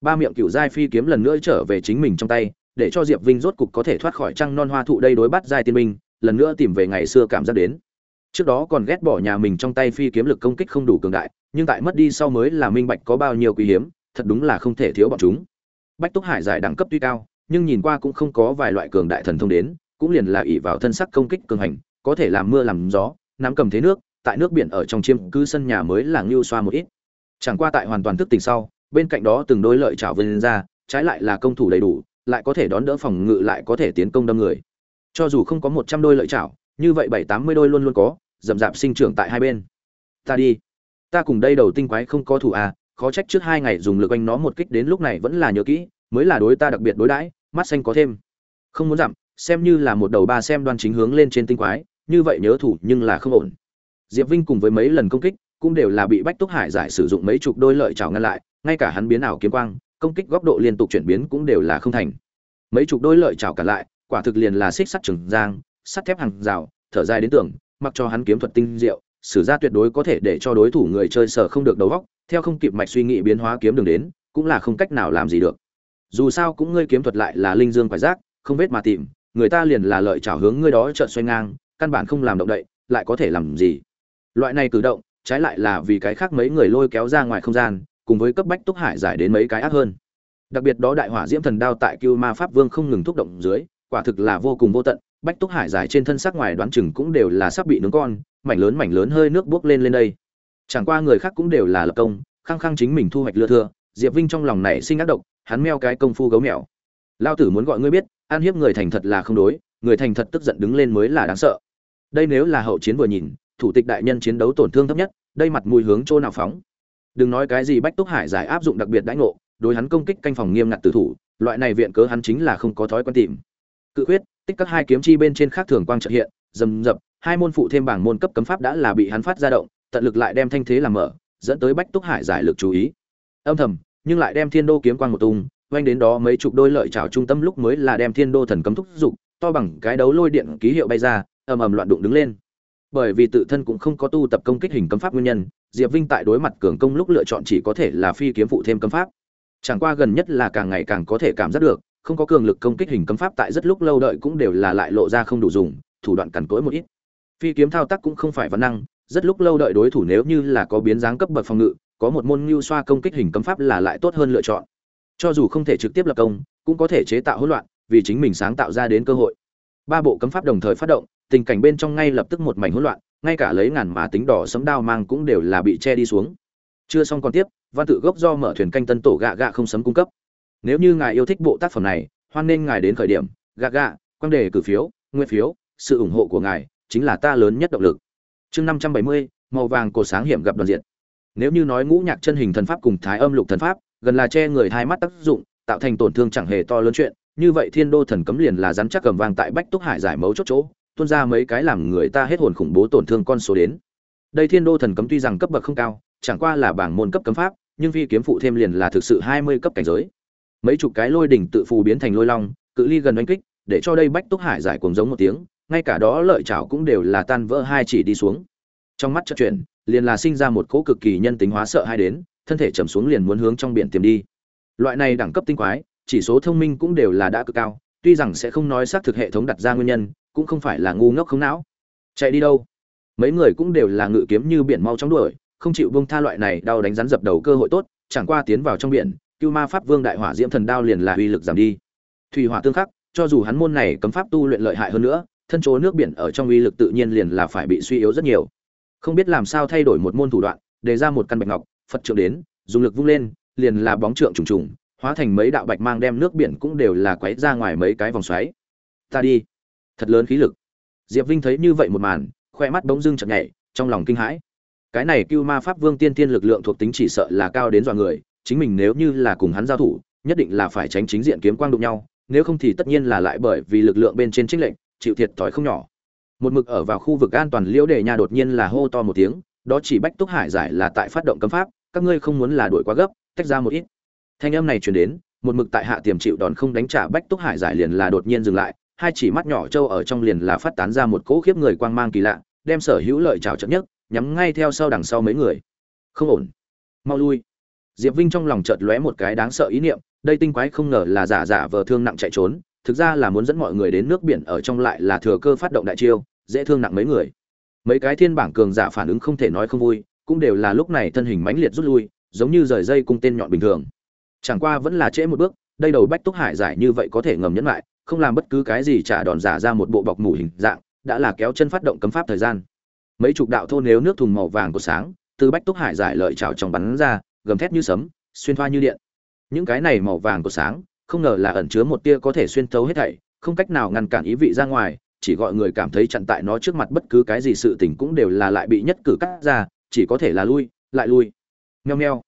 Ba miệng cựu giai phi kiếm lần nữa trở về chính mình trong tay, để cho diệp vinh rốt cục có thể thoát khỏi trăng non hoa thụ đây đối bắt giai tiên minh lần nữa tìm về ngày xưa cảm giác đến. Trước đó còn ghét bỏ nhà mình trong tay phi kiếm lực công kích không đủ cường đại nhưng tại mất đi sau mới là minh bạch có bao nhiêu quý hiếm, thật đúng là không thể thiếu bọn chúng. Bách túc hải giải đẳng cấp tuy cao, nhưng nhìn qua cũng không có vài loại cường đại thần thông đến, cũng liền là ỷ vào thân sắc công kích cường hành, có thể làm mưa làm gió, nắm cầm thế nước, tại nước biển ở trong chiêm cứ sân nhà mới là ngưu xoa một ít. Chẳng qua tại hoàn toàn thức tỉnh sau, bên cạnh đó từng đôi lợi chảo vươn ra, trái lại là công thủ đầy đủ, lại có thể đón đỡ phòng ngự lại có thể tiến công đâm người. Cho dù không có một trăm đôi lợi chảo như vậy bảy tám mươi đôi luôn luôn có dầm dạp sinh trưởng tại hai bên. Ta đi ta cùng đây đầu tinh quái không có thủ à khó trách trước hai ngày dùng lực anh nó một kích đến lúc này vẫn là nhớ kỹ, mới là đối ta đặc biệt đối đãi, mắt xanh có thêm. Không muốn dặm xem như là một đầu ba xem đoan chính hướng lên trên tinh quái, như vậy nhớ thủ nhưng là không ổn. Diệp vinh cùng với mấy lần công kích, cũng đều là bị bách túc hải giải sử dụng mấy chục đôi lợi chảo ngăn lại, ngay cả hắn biến ảo kiếm quang, công kích góc độ liên tục chuyển biến cũng đều là không thành. Mấy chục đôi lợi chảo cả lại, quả thực liền là xích sắt trừng giang, sắt thép hàng rào, thở dài đến tưởng, mặc cho hắn kiếm thuật tinh diệu sử gia tuyệt đối có thể để cho đối thủ người chơi sở không được đầu góc theo không kịp mạch suy nghĩ biến hóa kiếm đường đến, cũng là không cách nào làm gì được. Dù sao cũng ngươi kiếm thuật lại là linh dương phải giác, không vết mà tìm, người ta liền là lợi chảo hướng ngươi đó trợn xoay ngang, căn bản không làm động đậy, lại có thể làm gì? Loại này cử động, trái lại là vì cái khác mấy người lôi kéo ra ngoài không gian, cùng với cấp bách túc hải giải đến mấy cái ác hơn. Đặc biệt đó đại hỏa diễm thần đao tại cưu ma pháp vương không ngừng thúc động dưới, quả thực là vô cùng vô tận, bách túc hải giải trên thân sắc ngoài đoán chừng cũng đều là sắp bị nướng con mảnh lớn mảnh lớn hơi nước buốc lên lên đây. Chẳng qua người khác cũng đều là lập công, khăng khăng chính mình thu hoạch lưa thưa diệp vinh trong lòng này sinh ác độc, hắn meo cái công phu gấu mèo. Lao tử muốn gọi ngươi biết an hiếp người thành thật là không đối, người thành thật tức giận đứng lên mới là đáng sợ. Đây nếu là hậu chiến vừa nhìn, thủ tịch đại nhân chiến đấu tổn thương thấp nhất, đây mặt mùi hướng chỗ nào phóng? Đừng nói cái gì bách túc hải giải áp dụng đặc biệt đãi ngộ, đối hắn công kích canh phòng nghiêm ngặt tử thủ, loại này viện cớ hắn chính là không có thói quen tìm. Cự quyết tích các hai kiếm chi bên trên khác thường quang trợ hiện dầm dập hai môn phụ thêm bảng môn cấp cấm pháp đã là bị hắn phát ra động, tận lực lại đem thanh thế làm mở, dẫn tới bách túc hải giải lực chú ý. Âm thầm, nhưng lại đem thiên đô kiếm quang một tung quanh đến đó mấy chục đôi lợi trảo trung tâm lúc mới là đem thiên đô thần cấm thúc dục, to bằng cái đấu lôi điện ký hiệu bay ra, ầm ầm loạn đụng đứng lên. Bởi vì tự thân cũng không có tu tập công kích hình cấm pháp nguyên nhân, diệp vinh tại đối mặt cường công lúc lựa chọn chỉ có thể là phi kiếm phụ thêm cấm pháp. Chẳng qua gần nhất là càng ngày càng có thể cảm giác được, không có cường lực công kích hình cấm pháp tại rất lúc lâu đợi cũng đều là lại lộ ra không đủ dùng, thủ đoạn cằn cỗi một ít phi kiếm thao tác cũng không phải văn năng, rất lúc lâu đợi đối thủ nếu như là có biến dáng cấp bậc phòng ngự, có một môn ngưu xoa công kích hình cấm pháp là lại tốt hơn lựa chọn. Cho dù không thể trực tiếp lập công, cũng có thể chế tạo hỗn loạn, vì chính mình sáng tạo ra đến cơ hội. Ba bộ cấm pháp đồng thời phát động, tình cảnh bên trong ngay lập tức một mảnh hỗn loạn, ngay cả lấy ngàn mà tính đỏ sấm đao mang cũng đều là bị che đi xuống. Chưa xong còn tiếp, văn tự gốc do mở thuyền canh tân tổ gạ gạ không sấm cung cấp. Nếu như ngài yêu thích bộ tác phẩm này, hoan nên ngài đến khởi điểm. Gạ gạ quan đề cử phiếu, nguyên phiếu, sự ủng hộ của ngài chính là ta lớn nhất động lực. Chương năm trăm bảy mươi, màu vàng cổ sáng hiểm gặp đoàn diện. Nếu như nói ngũ nhạc chân hình thần pháp cùng thái âm lục thần pháp, gần là che người hai mắt tác dụng, tạo thành tổn thương chẳng hề to lớn chuyện, như vậy thiên đô thần cấm liền là rắn chắc cầm vang tại bách túc hải giải mấu chốt chỗ, tuôn ra mấy cái làm người ta hết hồn khủng bố tổn thương con số đến. Đây thiên đô thần cấm tuy rằng cấp bậc không cao, chẳng qua là bảng môn cấp cấm pháp, nhưng vi kiếm phụ thêm liền là thực sự hai mươi cấp cảnh giới. Mấy chục cái lôi đỉnh tự phù biến thành lôi long, cự ly gần đánh kích, để cho đây bách túc hải giải cuồng giống một tiếng ngay cả đó lợi chảo cũng đều là tan vỡ hai chỉ đi xuống. Trong mắt chợt chuyển, liền là sinh ra một cỗ cực kỳ nhân tính hóa sợ hai đến, thân thể trầm xuống liền muốn hướng trong biển tiềm đi. Loại này đẳng cấp tinh quái, chỉ số thông minh cũng đều là đã cực cao, tuy rằng sẽ không nói xác thực hệ thống đặt ra nguyên nhân, cũng không phải là ngu ngốc không não. Chạy đi đâu? Mấy người cũng đều là ngự kiếm như biển mau chóng đuổi, không chịu bông tha loại này đau đánh rắn dập đầu cơ hội tốt, chẳng qua tiến vào trong biển, cưu ma pháp vương đại hỏa diễm thần đao liền là uy lực giảm đi. Thủy hỏa tương khắc, cho dù hắn môn này cấm pháp tu luyện lợi hại hơn nữa thân chỗ nước biển ở trong uy lực tự nhiên liền là phải bị suy yếu rất nhiều. Không biết làm sao thay đổi một môn thủ đoạn, đề ra một căn bạch ngọc, phật trượng đến, dùng lực vung lên, liền là bóng trượng trùng trùng, hóa thành mấy đạo bạch mang đem nước biển cũng đều là quấy ra ngoài mấy cái vòng xoáy. Ta đi. Thật lớn khí lực. Diệp vinh thấy như vậy một màn, khoe mắt bỗng dưng chợt nhảy, trong lòng kinh hãi. Cái này cưu ma pháp vương tiên tiên lực lượng thuộc tính chỉ sợ là cao đến dọa người, chính mình nếu như là cùng hắn giao thủ, nhất định là phải tránh chính diện kiếm quang đụng nhau, nếu không thì tất nhiên là lại bởi vì lực lượng bên trên trích lệnh chịu thiệt thòi không nhỏ. Một mực ở vào khu vực an toàn liễu đề nha đột nhiên là hô to một tiếng, đó chỉ bách túc hải giải là tại phát động cấm pháp, các ngươi không muốn là đuổi quá gấp, tách ra một ít. Thanh âm này truyền đến, một mực tại hạ tiềm chịu đòn không đánh trả bách túc hải giải liền là đột nhiên dừng lại, hai chỉ mắt nhỏ trâu ở trong liền là phát tán ra một cỗ khiếp người quang mang kỳ lạ, đem sở hữu lợi trào chậm nhất, nhắm ngay theo sau đằng sau mấy người. Không ổn. Mau lui. Diệp vinh trong lòng chợt lóe một cái đáng sợ ý niệm, đây tinh quái không ngờ là giả giả vờ thương nặng chạy trốn thực ra là muốn dẫn mọi người đến nước biển ở trong lại là thừa cơ phát động đại chiêu, dễ thương nặng mấy người. Mấy cái thiên bảng cường giả phản ứng không thể nói không vui, cũng đều là lúc này thân hình mãnh liệt rút lui, giống như rời dây cung tên nhọn bình thường. Chẳng qua vẫn là trễ một bước, đây đầu bách túc hải giải như vậy có thể ngầm nhẫn lại, không làm bất cứ cái gì trả đòn giả ra một bộ bọc mủ hình dạng, đã là kéo chân phát động cấm pháp thời gian. Mấy chục đạo thôn nếu nước thùng màu vàng của sáng, từ bách túc hải giải lợi trào trong bắn ra, gầm thét như sấm, xuyên thoa như điện. Những cái này màu vàng của sáng không ngờ là ẩn chứa một tia có thể xuyên thấu hết thảy, không cách nào ngăn cản ý vị ra ngoài, chỉ gọi người cảm thấy chặn tại nó trước mặt bất cứ cái gì sự tình cũng đều là lại bị nhất cử cắt ra, chỉ có thể là lui, lại lui Meo meo.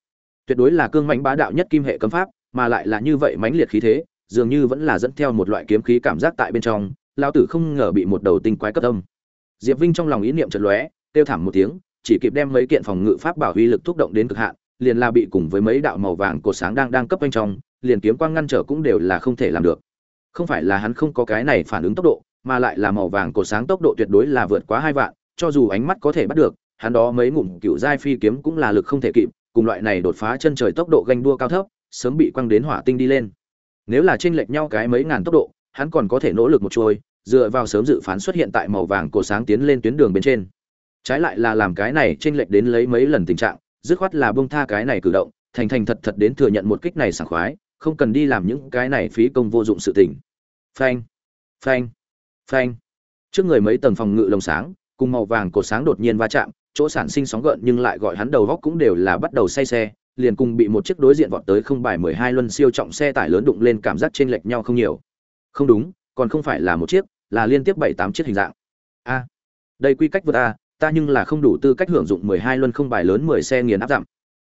tuyệt đối là cương mãnh bá đạo nhất kim hệ cấm pháp, mà lại là như vậy mãnh liệt khí thế, dường như vẫn là dẫn theo một loại kiếm khí cảm giác tại bên trong, Lão tử không ngờ bị một đầu tinh quái cấp âm diệp vinh trong lòng ý niệm chợt lóe, kêu thảm một tiếng, chỉ kịp đem mấy kiện phòng ngự pháp bảo uy lực thúc động đến cực hạn, liền là bị cùng với mấy đạo màu vàng cổ sáng đang đang cấp bên trong liền kiếm quang ngăn trở cũng đều là không thể làm được. Không phải là hắn không có cái này phản ứng tốc độ, mà lại là màu vàng cổ sáng tốc độ tuyệt đối là vượt quá hai vạn, cho dù ánh mắt có thể bắt được, hắn đó mấy ngụm cựu giai phi kiếm cũng là lực không thể kịp, cùng loại này đột phá chân trời tốc độ ganh đua cao thấp, sớm bị quăng đến hỏa tinh đi lên. Nếu là chênh lệch nhau cái mấy ngàn tốc độ, hắn còn có thể nỗ lực một chuôi, dựa vào sớm dự phán xuất hiện tại màu vàng cổ sáng tiến lên tuyến đường bên trên. Trái lại là làm cái này chênh lệch đến lấy mấy lần tình trạng, dứt khoát là bông tha cái này cử động, thành thành thật thật đến thừa nhận một kích này sảng khoái không cần đi làm những cái này phí công vô dụng sự tình. Phanh phanh phanh. Trước người mấy tầng phòng ngự lồng sáng, cùng màu vàng cột sáng đột nhiên va chạm, chỗ sản sinh sóng gợn nhưng lại gọi hắn đầu góc cũng đều là bắt đầu say xe, liền cùng bị một chiếc đối diện vọt tới không bài mười hai luân siêu trọng xe tải lớn đụng lên cảm giác trên lệch nhau không nhiều. Không đúng, còn không phải là một chiếc, là liên tiếp bảy tám chiếc hình dạng. A, đây quy cách vượt a, ta nhưng là không đủ tư cách hưởng dụng mười hai luân không bài lớn mười xe nghiền áp giảm.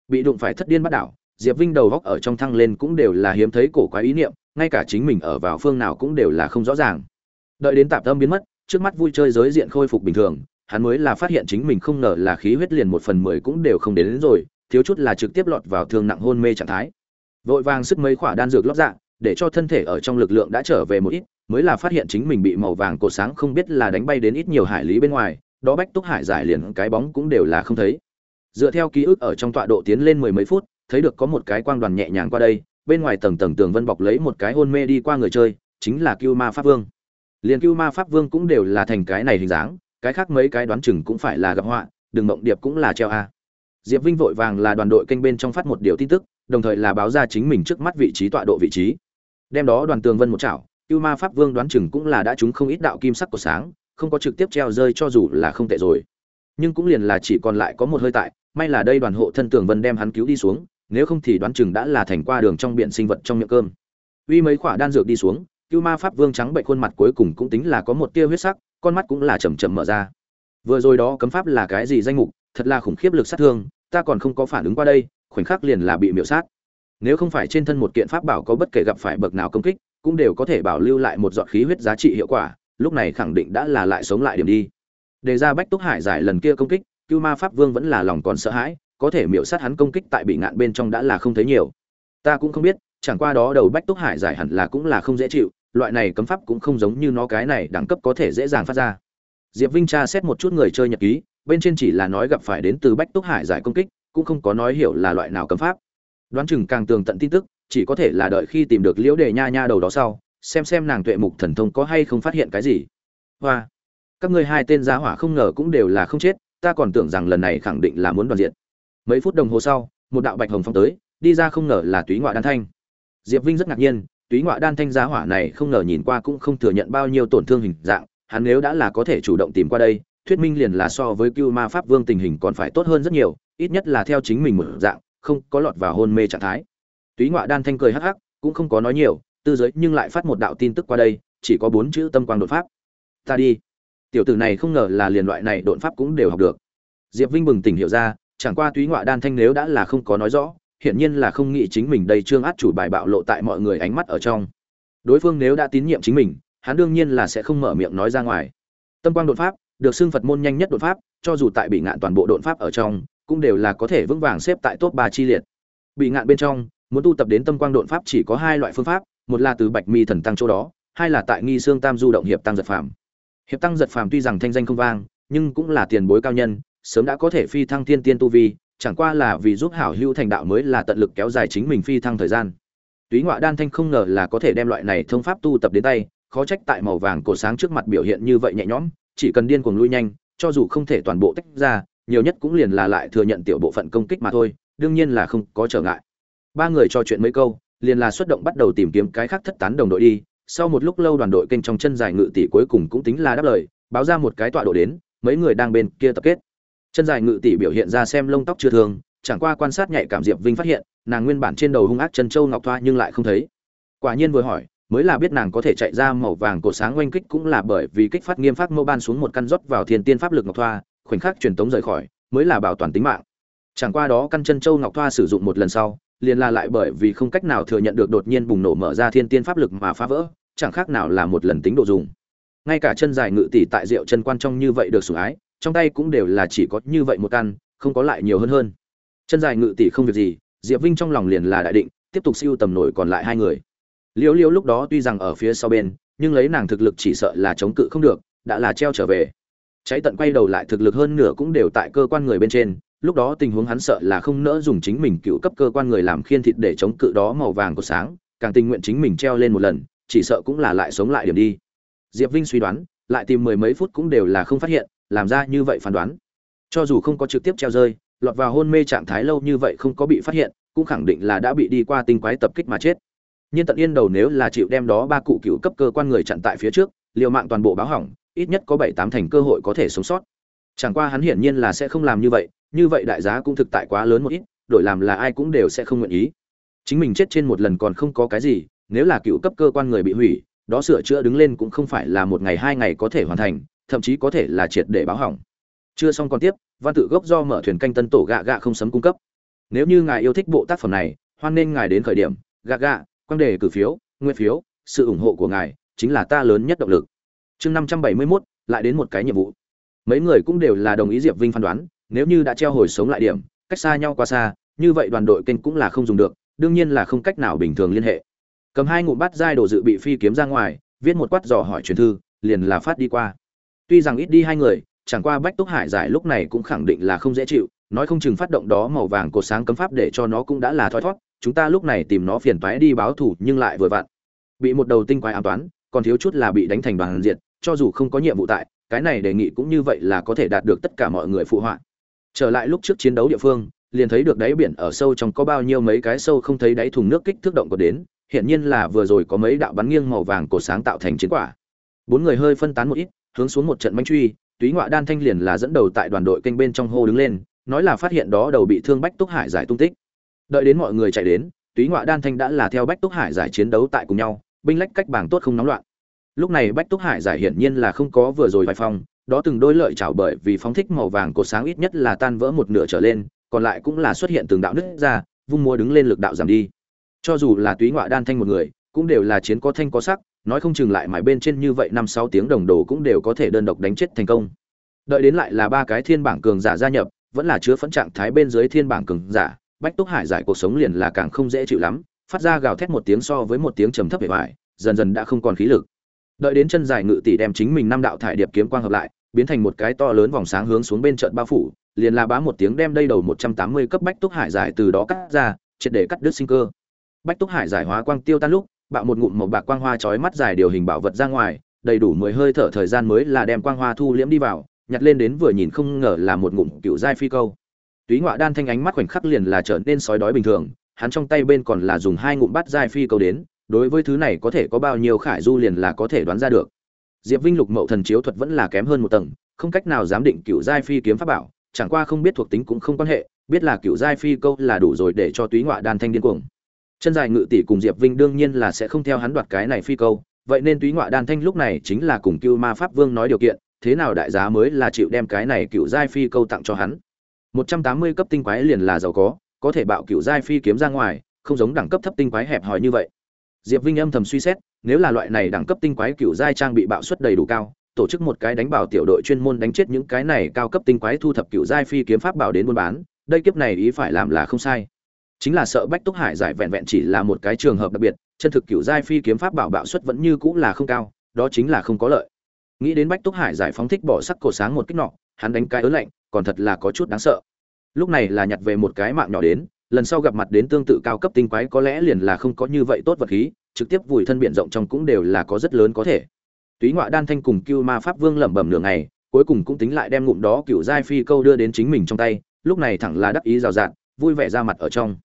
Bị đụng phải thất điên bắt đảo diệp vinh đầu góc ở trong thăng lên cũng đều là hiếm thấy cổ quái ý niệm ngay cả chính mình ở vào phương nào cũng đều là không rõ ràng. Đợi đến tạp tâm biến mất trước mắt vui chơi giới diện khôi phục bình thường hắn mới là phát hiện chính mình không ngờ là khí huyết liền một phần mười cũng đều không đến, đến rồi thiếu chút là trực tiếp lọt vào thương nặng hôn mê trạng thái. Vội vàng sức mấy khỏa đan dược lót dạng để cho thân thể ở trong lực lượng đã trở về một ít mới là phát hiện chính mình bị màu vàng cột sáng không biết là đánh bay đến ít nhiều hải lý bên ngoài đó bách túc hải giải liền cái bóng cũng đều là không thấy. Dựa theo ký ức ở trong tọa độ tiến lên mười mấy phút thấy được có một cái quang đoàn nhẹ nhàng qua đây, bên ngoài tầng tầng tường vân bọc lấy một cái hôn mê đi qua người chơi, chính là cưu ma pháp vương. Liền cưu ma pháp vương cũng đều là thành cái này hình dáng, cái khác mấy cái đoán chừng cũng phải là gặp họa đừng mộng điệp cũng là treo a. Diệp vinh vội vàng là đoàn đội kênh bên trong phát một điều tin tức, đồng thời là báo ra chính mình trước mắt vị trí tọa độ vị trí. Đem đó đoàn tường vân một chảo, cưu ma pháp vương đoán chừng cũng là đã trúng không ít đạo kim sắc của sáng, không có trực tiếp treo rơi cho dù là không tệ rồi. Nhưng cũng liền là chỉ còn lại có một hơi tại, may là đây đoàn hộ thân tường vân đem hắn cứu đi xuống nếu không thì đoán chừng đã là thành qua đường trong biển sinh vật trong miệng cơm. Uy mấy quả đan dược đi xuống, cưu ma pháp vương trắng bệnh khuôn mặt cuối cùng cũng tính là có một tia huyết sắc, con mắt cũng là chầm chậm mở ra. Vừa rồi đó cấm pháp là cái gì danh mục, thật là khủng khiếp lực sát thương, ta còn không có phản ứng qua đây, khoảnh khắc liền là bị miểu sát. Nếu không phải trên thân một kiện pháp bảo có bất kể gặp phải bậc nào công kích, cũng đều có thể bảo lưu lại một giọt khí huyết giá trị hiệu quả, lúc này khẳng định đã là lại sống lại điểm đi. Đề ra bách túc hải giải lần kia công kích, cưu ma pháp vương vẫn là lòng còn sợ hãi có thể miểu sát hắn công kích tại bị ngạn bên trong đã là không thấy nhiều. Ta cũng không biết, chẳng qua đó đầu bách túc hải giải hẳn là cũng là không dễ chịu, loại này cấm pháp cũng không giống như nó cái này đẳng cấp có thể dễ dàng phát ra. Diệp vinh tra xét một chút người chơi nhật ký, bên trên chỉ là nói gặp phải đến từ bách túc hải giải công kích, cũng không có nói hiểu là loại nào cấm pháp. Đoán chừng càng tường tận tin tức, chỉ có thể là đợi khi tìm được liễu đề nha nha đầu đó sau, xem xem nàng tuệ mục thần thông có hay không phát hiện cái gì. Hoa. Các ngươi hai tên giá hỏa không ngờ cũng đều là không chết, ta còn tưởng rằng lần này khẳng định là muốn đoàn diện mấy phút đồng hồ sau, một đạo bạch hồng phong tới, đi ra không ngờ là túy ngoại đan thanh. Diệp vinh rất ngạc nhiên, túy ngoại đan thanh giá hỏa này không ngờ nhìn qua cũng không thừa nhận bao nhiêu tổn thương hình dạng, hắn nếu đã là có thể chủ động tìm qua đây, thuyết minh liền là so với cưu ma pháp vương tình hình còn phải tốt hơn rất nhiều, ít nhất là theo chính mình một dạng, không có lọt vào hôn mê trạng thái. Túy ngoại đan thanh cười hắc hắc, cũng không có nói nhiều, tư giới nhưng lại phát một đạo tin tức qua đây, chỉ có bốn chữ tâm quang đột pháp. Ta đi. Tiểu tử này không ngờ là liền loại này đột pháp cũng đều học được. Diệp vinh bừng tỉnh hiểu ra chẳng qua túy ngoại đan thanh nếu đã là không có nói rõ, hiển nhiên là không nghĩ chính mình đây trương át chủ bài bạo lộ tại mọi người ánh mắt ở trong. Đối phương nếu đã tín nhiệm chính mình, hắn đương nhiên là sẽ không mở miệng nói ra ngoài. Tâm quang đột pháp, được xưng phật môn nhanh nhất đột pháp, cho dù tại bị ngạn toàn bộ đột pháp ở trong, cũng đều là có thể vững vàng xếp tại top ba chi liệt. Bị ngạn bên trong, muốn tu tập đến tâm quang đột pháp chỉ có hai loại phương pháp, một là từ bạch mi thần tăng chỗ đó, hai là tại nghi xương tam du động hiệp tăng giật phàm. Hiệp tăng giật phàm tuy rằng thanh danh không vang, nhưng cũng là tiền bối cao nhân sớm đã có thể phi thăng thiên tiên tu vi, chẳng qua là vì giúp hảo hữu thành đạo mới là tận lực kéo dài chính mình phi thăng thời gian. Túy ngoại đan thanh không ngờ là có thể đem loại này thông pháp tu tập đến tay, khó trách tại màu vàng cổ sáng trước mặt biểu hiện như vậy nhẹ nhõm, chỉ cần điên cuồng lui nhanh, cho dù không thể toàn bộ tách ra, nhiều nhất cũng liền là lại thừa nhận tiểu bộ phận công kích mà thôi, đương nhiên là không có trở ngại. Ba người trò chuyện mấy câu, liền là xuất động bắt đầu tìm kiếm cái khác thất tán đồng đội đi, sau một lúc lâu đoàn đội kênh trong chân dài ngự tỷ cuối cùng cũng tính là đáp lời, báo ra một cái tọa độ đến, mấy người đang bên kia tập kết chân dài ngự tỷ biểu hiện ra xem lông tóc chưa thường, chẳng qua quan sát nhạy cảm diệp vinh phát hiện, nàng nguyên bản trên đầu hung ác chân châu ngọc thoa nhưng lại không thấy. Quả nhiên vừa hỏi, mới là biết nàng có thể chạy ra màu vàng cổ sáng oanh kích cũng là bởi vì kích phát nghiêm phát mô ban xuống một căn rót vào thiên tiên pháp lực ngọc thoa, khoảnh khắc truyền tống rời khỏi, mới là bảo toàn tính mạng. Chẳng qua đó căn chân châu ngọc thoa sử dụng một lần sau, liền là lại bởi vì không cách nào thừa nhận được đột nhiên bùng nổ mở ra thiên tiên pháp lực mà phá vỡ, chẳng khác nào là một lần tính độ dùng. Ngay cả chân dài ngự tỷ tại rượu chân quan trong như vậy được sủng ái trong tay cũng đều là chỉ có như vậy một căn, không có lại nhiều hơn hơn. Chân dài ngự tỷ không việc gì, diệp vinh trong lòng liền là đại định, tiếp tục siêu tầm nổi còn lại hai người. Liễu liễu lúc đó tuy rằng ở phía sau bên, nhưng lấy nàng thực lực chỉ sợ là chống cự không được, đã là treo trở về. Cháy tận quay đầu lại thực lực hơn nửa cũng đều tại cơ quan người bên trên, lúc đó tình huống hắn sợ là không nỡ dùng chính mình cựu cấp cơ quan người làm khiên thịt để chống cự đó màu vàng của sáng, càng tình nguyện chính mình treo lên một lần, chỉ sợ cũng là lại sống lại điểm đi. Diệp vinh suy đoán, lại tìm mười mấy phút cũng đều là không phát hiện làm ra như vậy phán đoán. Cho dù không có trực tiếp treo rơi, lọt vào hôn mê trạng thái lâu như vậy không có bị phát hiện, cũng khẳng định là đã bị đi qua tinh quái tập kích mà chết. Nhưng tận yên đầu nếu là chịu đem đó ba cụ cựu cấp cơ quan người chặn tại phía trước, liều mạng toàn bộ báo hỏng, ít nhất có bảy tám thành cơ hội có thể sống sót. Chẳng qua hắn hiển nhiên là sẽ không làm như vậy như vậy đại giá cũng thực tại quá lớn một ít, đổi làm là ai cũng đều sẽ không nguyện ý. Chính mình chết trên một lần còn không có cái gì, nếu là cựu cấp cơ quan người bị hủy, đó sửa chữa đứng lên cũng không phải là một ngày hai ngày có thể hoàn thành thậm chí có thể là triệt để báo hỏng. Chưa xong còn tiếp văn tự gốc do mở thuyền canh tân tổ gạ gạ không sấm cung cấp. Nếu như ngài yêu thích bộ tác phẩm này hoan nên ngài đến khởi điểm gạ gạ quan đề cử phiếu nguyên phiếu sự ủng hộ của ngài chính là ta lớn nhất động lực. Chương năm trăm bảy mươi 571, lại đến một cái nhiệm vụ. Mấy người cũng đều là đồng ý diệp vinh phán đoán nếu như đã treo hồi sống lại điểm cách xa nhau quá xa như vậy đoàn đội kênh cũng là không dùng được đương nhiên là không cách nào bình thường liên hệ. Cầm hai ngụm bát giai đồ dự bị phi kiếm ra ngoài viết một quát dò hỏi truyền thư liền là phát đi qua tuy rằng ít đi hai người, chẳng qua bách túc hải giải lúc này cũng khẳng định là không dễ chịu, nói không chừng phát động đó màu vàng cột sáng cấm pháp để cho nó cũng đã là thoi thoát chúng ta lúc này tìm nó phiền toái đi báo thù nhưng lại vừa vặn. Bị một đầu tinh quái ám toán, còn thiếu chút là bị đánh thành bằng diệt, cho dù không có nhiệm vụ tại, cái này đề nghị cũng như vậy là có thể đạt được tất cả mọi người phụ họa. Trở lại lúc trước chiến đấu địa phương, liền thấy được đáy biển ở sâu trong có bao nhiêu mấy cái sâu không thấy đáy thùng nước kích thước động có đến hiện nhiên là vừa rồi có mấy đạo bắn nghiêng màu vàng cột sáng tạo thành chiến quả. Bốn người hơi phân tán một ít hướng xuống một trận manh truy, túy ngoại đan thanh liền là dẫn đầu tại đoàn đội kênh bên trong hô đứng lên, nói là phát hiện đó đầu bị thương bách túc hải giải tung tích. Đợi đến mọi người chạy đến, túy ngoại đan thanh đã là theo bách túc hải giải chiến đấu tại cùng nhau, binh lách cách bảng tốt không nóng loạn. Lúc này bách túc hải giải hiển nhiên là không có vừa rồi vài phong, đó từng đôi lợi chảo bởi vì phóng thích màu vàng cột sáng ít nhất là tan vỡ một nửa trở lên, còn lại cũng là xuất hiện từng đạo nứt ra, vung múa đứng lên lực đạo giảm đi. Cho dù là túy ngoại đan thanh một người, cũng đều là chiến có thanh có sắc nói không chừng lại mãi bên trên như vậy năm sáu tiếng đồng đồ cũng đều có thể đơn độc đánh chết thành công. Đợi đến lại là ba cái thiên bảng cường giả gia nhập, vẫn là chứa phẫn trạng thái bên dưới thiên bảng cường giả, bách túc hải giải cuộc sống liền là càng không dễ chịu lắm, phát ra gào thét một tiếng so với một tiếng trầm thấp bề ngoài, dần dần đã không còn khí lực. Đợi đến chân dài ngự tỷ đem chính mình năm đạo thải điệp kiếm quang hợp lại, biến thành một cái to lớn vòng sáng hướng xuống bên trận bao phủ, liền là bá một tiếng đem đây đầu một trăm tám mươi cấp bách túc hải giải từ đó cắt ra, triệt để cắt đứt sinh cơ. Bách túc hải giải hóa quang tiêu tan lúc bạo một ngụm màu bạc quang hoa chói mắt dài điều hình bảo vật ra ngoài, đầy đủ mười hơi thở thời gian mới là đem quang hoa thu liễm đi vào, nhặt lên đến vừa nhìn không ngờ là một ngụm cựu giai phi câu. Túy ngoại đan thanh ánh mắt khoảnh khắc liền là trở nên sói đói bình thường, hắn trong tay bên còn là dùng hai ngụm bắt giai phi câu đến, đối với thứ này có thể có bao nhiêu khải du liền là có thể đoán ra được. Diệp vinh lục mậu thần chiếu thuật vẫn là kém hơn một tầng, không cách nào giám định cựu giai phi kiếm pháp bảo, chẳng qua không biết thuộc tính cũng không quan hệ, biết là cựu giai phi câu là đủ rồi để cho túy ngoại đan thanh điên cuồng chân dài ngự tỷ cùng diệp vinh đương nhiên là sẽ không theo hắn đoạt cái này phi câu, vậy nên túy ngoại đan thanh lúc này chính là cùng cưu ma pháp vương nói điều kiện, thế nào đại giá mới là chịu đem cái này cựu giai phi câu tặng cho hắn. Một trăm tám mươi cấp tinh quái liền là giàu có có thể bạo cựu giai phi kiếm ra ngoài, không giống đẳng cấp thấp tinh quái hẹp hòi như vậy. Diệp vinh âm thầm suy xét, nếu là loại này đẳng cấp tinh quái cựu giai trang bị bạo suất đầy đủ cao, tổ chức một cái đánh bảo tiểu đội chuyên môn đánh chết những cái này cao cấp tinh quái thu thập cựu giai phi kiếm pháp bảo đến buôn bán, đây kiếp này ý phải làm là không sai chính là sợ bách túc hải giải vẹn vẹn chỉ là một cái trường hợp đặc biệt, chân thực cựu giai phi kiếm pháp bảo bạo suất vẫn như cũng là không cao, đó chính là không có lợi. Nghĩ đến bách túc hải giải phóng thích bỏ sắc cổ sáng một kích nọ, hắn đánh cái ớn lạnh, còn thật là có chút đáng sợ. Lúc này là nhặt về một cái mạng nhỏ đến, lần sau gặp mặt đến tương tự cao cấp tinh quái có lẽ liền là không có như vậy tốt vật khí, trực tiếp vùi thân biển rộng trong cũng đều là có rất lớn có thể. Túy ngoại đan thanh cùng cưu ma pháp vương lẩm bẩm nửa ngày, cuối cùng cũng tính lại đem ngụm đó cựu giai phi câu đưa đến chính mình trong tay, lúc này thẳng là đắc ý rào rạt, vui vẻ ra mặt ở trong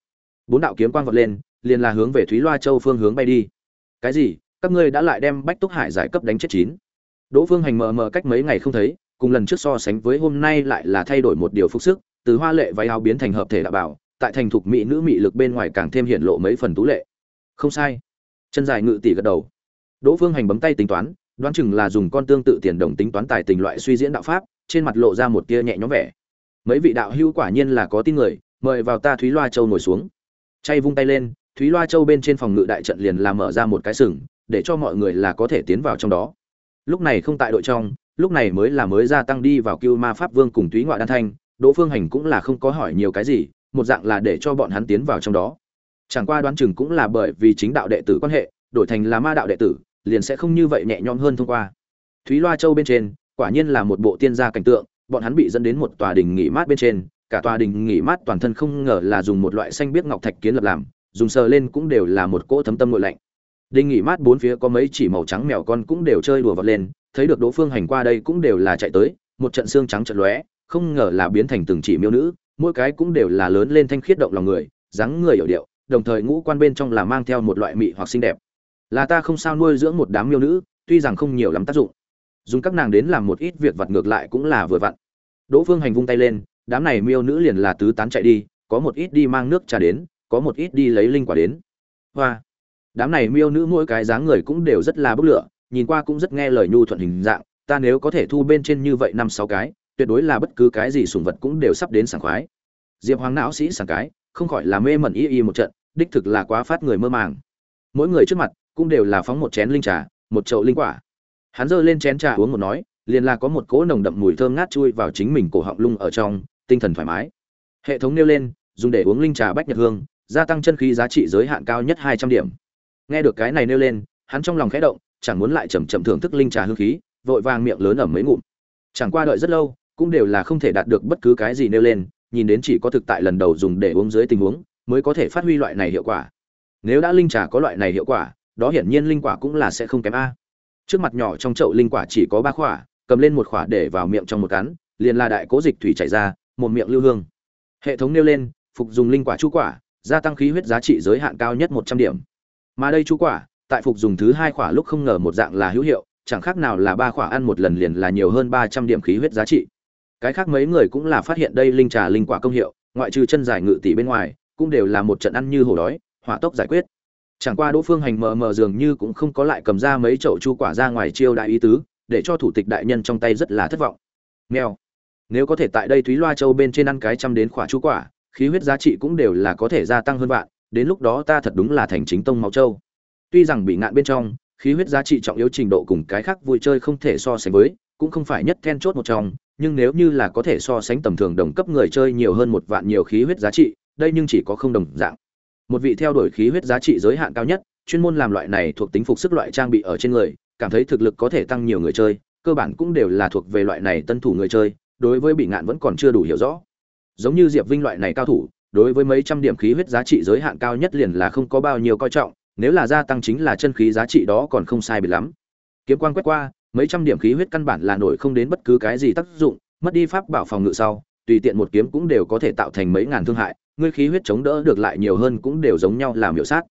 bốn đạo kiếm quang vọt lên, liền là hướng về thúy loa châu phương hướng bay đi. Cái gì? Các ngươi đã lại đem bách túc hải giải cấp đánh chết chín. Đỗ phương hành mờ mờ cách mấy ngày không thấy, cùng lần trước so sánh với hôm nay lại là thay đổi một điều phục sức, từ hoa lệ váy áo biến thành hợp thể đạo bảo, tại thành thục mỹ nữ mỹ lực bên ngoài càng thêm hiện lộ mấy phần tú lệ. Không sai. Chân dài ngự tỷ gật đầu. Đỗ phương hành bấm tay tính toán, đoán chừng là dùng con tương tự tiền đồng tính toán tài tình loại suy diễn đạo pháp, trên mặt lộ ra một tia nhẹ nhõm vẻ. Mấy vị đạo hữu quả nhiên là có tin người, mời vào ta thúy loa châu ngồi xuống chay vung tay lên, thúy loa châu bên trên phòng ngự đại trận liền làm mở ra một cái sừng, để cho mọi người là có thể tiến vào trong đó. Lúc này không tại đội trong, lúc này mới là mới gia tăng đi vào cưu ma pháp vương cùng túy ngoại đan thanh, đỗ phương hành cũng là không có hỏi nhiều cái gì, một dạng là để cho bọn hắn tiến vào trong đó. Chẳng qua đoán chừng cũng là bởi vì chính đạo đệ tử quan hệ, đổi thành là ma đạo đệ tử, liền sẽ không như vậy nhẹ nhõm hơn thông qua. Thúy loa châu bên trên, quả nhiên là một bộ tiên gia cảnh tượng, bọn hắn bị dẫn đến một tòa đình nghỉ mát bên trên cả tòa đình nghỉ mát toàn thân không ngờ là dùng một loại xanh biếc ngọc thạch kiến lập làm, dùng sờ lên cũng đều là một cỗ thấm tâm nội lạnh. Đình nghỉ mát bốn phía có mấy chỉ màu trắng mèo con cũng đều chơi đùa vật lên, thấy được đỗ phương hành qua đây cũng đều là chạy tới, một trận xương trắng trận lóe, không ngờ là biến thành từng chỉ miêu nữ, mỗi cái cũng đều là lớn lên thanh khiết động lòng người, dáng người hiểu điệu, đồng thời ngũ quan bên trong là mang theo một loại mị hoặc xinh đẹp. Là ta không sao nuôi dưỡng một đám miêu nữ, tuy rằng không nhiều lắm tác dụng. Dùng các nàng đến làm một ít việc vặt ngược lại cũng là vừa vặn. Đỗ phương hành vung tay lên đám này miêu nữ liền là tứ tán chạy đi, có một ít đi mang nước trà đến, có một ít đi lấy linh quả đến. Hoa. Đám này miêu nữ mỗi cái dáng người cũng đều rất là bức lửa, nhìn qua cũng rất nghe lời nhu thuận hình dạng, ta nếu có thể thu bên trên như vậy năm sáu cái, tuyệt đối là bất cứ cái gì sùng vật cũng đều sắp đến sảng khoái. Diệp hoàng não sĩ sảng cái, không khỏi là mê mẩn y y một trận, đích thực là quá phát người mơ màng. Mỗi người trước mặt cũng đều là phóng một chén linh trà, một chậu linh quả. Hắn giơ lên chén trà uống một nói, liền là có một cỗ nồng đậm mùi thơm ngát chui vào chính mình cổ họng lung ở trong tinh thần thoải mái. Hệ thống nêu lên, dùng để uống linh trà bách nhật hương, gia tăng chân khí giá trị giới hạn cao nhất hai trăm điểm. Nghe được cái này nêu lên, hắn trong lòng khẽ động, chẳng muốn lại chậm chậm thưởng thức linh trà hương khí, vội vàng miệng lớn ẩm mấy ngụm. Chẳng qua đợi rất lâu, cũng đều là không thể đạt được bất cứ cái gì nêu lên, nhìn đến chỉ có thực tại lần đầu dùng để uống dưới tình huống, mới có thể phát huy loại này hiệu quả. Nếu đã linh trà có loại này hiệu quả, đó hiển nhiên linh quả cũng là sẽ không kém a. Trước mặt nhỏ trong chậu linh quả chỉ có ba khỏa, cầm lên một khỏa để vào miệng trong một cắn, liền là đại cố dịch thủy chảy ra một miệng lưu hương. Hệ thống nêu lên, phục dùng linh quả chu quả, gia tăng khí huyết giá trị giới hạn cao nhất một trăm điểm. Mà đây chu quả, tại phục dùng thứ hai quả lúc không ngờ một dạng là hữu hiệu, chẳng khác nào là ba quả ăn một lần liền là nhiều hơn ba trăm điểm khí huyết giá trị. Cái khác mấy người cũng là phát hiện đây linh trà linh quả công hiệu, ngoại trừ chân giải ngự tỷ bên ngoài, cũng đều là một trận ăn như hổ đói, hỏa tốc giải quyết. Chẳng qua đỗ phương hành mờ mờ dường như cũng không có lại cầm ra mấy chậu chu quả ra ngoài chiêu đại ý tứ, để cho thủ tịch đại nhân trong tay rất là thất vọng. Nghèo nếu có thể tại đây thúy loa châu bên trên ăn cái trăm đến khỏa chu quả, khí huyết giá trị cũng đều là có thể gia tăng hơn vạn, đến lúc đó ta thật đúng là thành chính tông máu châu. Tuy rằng bị ngạn bên trong, khí huyết giá trị trọng yếu trình độ cùng cái khác vui chơi không thể so sánh với, cũng không phải nhất then chốt một trong, nhưng nếu như là có thể so sánh tầm thường đồng cấp người chơi nhiều hơn một vạn nhiều khí huyết giá trị, đây nhưng chỉ có không đồng dạng. Một vị theo đuổi khí huyết giá trị giới hạn cao nhất, chuyên môn làm loại này thuộc tính phục sức loại trang bị ở trên người, cảm thấy thực lực có thể tăng nhiều người chơi, cơ bản cũng đều là thuộc về loại này tân thủ người chơi đối với bị ngạn vẫn còn chưa đủ hiểu rõ. Giống như diệp vinh loại này cao thủ, đối với mấy trăm điểm khí huyết giá trị giới hạn cao nhất liền là không có bao nhiêu coi trọng, nếu là gia tăng chính là chân khí giá trị đó còn không sai biệt lắm. Kiếm quan quét qua, mấy trăm điểm khí huyết căn bản là nổi không đến bất cứ cái gì tác dụng, mất đi pháp bảo phòng ngự sau, tùy tiện một kiếm cũng đều có thể tạo thành mấy ngàn thương hại, ngươi khí huyết chống đỡ được lại nhiều hơn cũng đều giống nhau làm hiệu sát.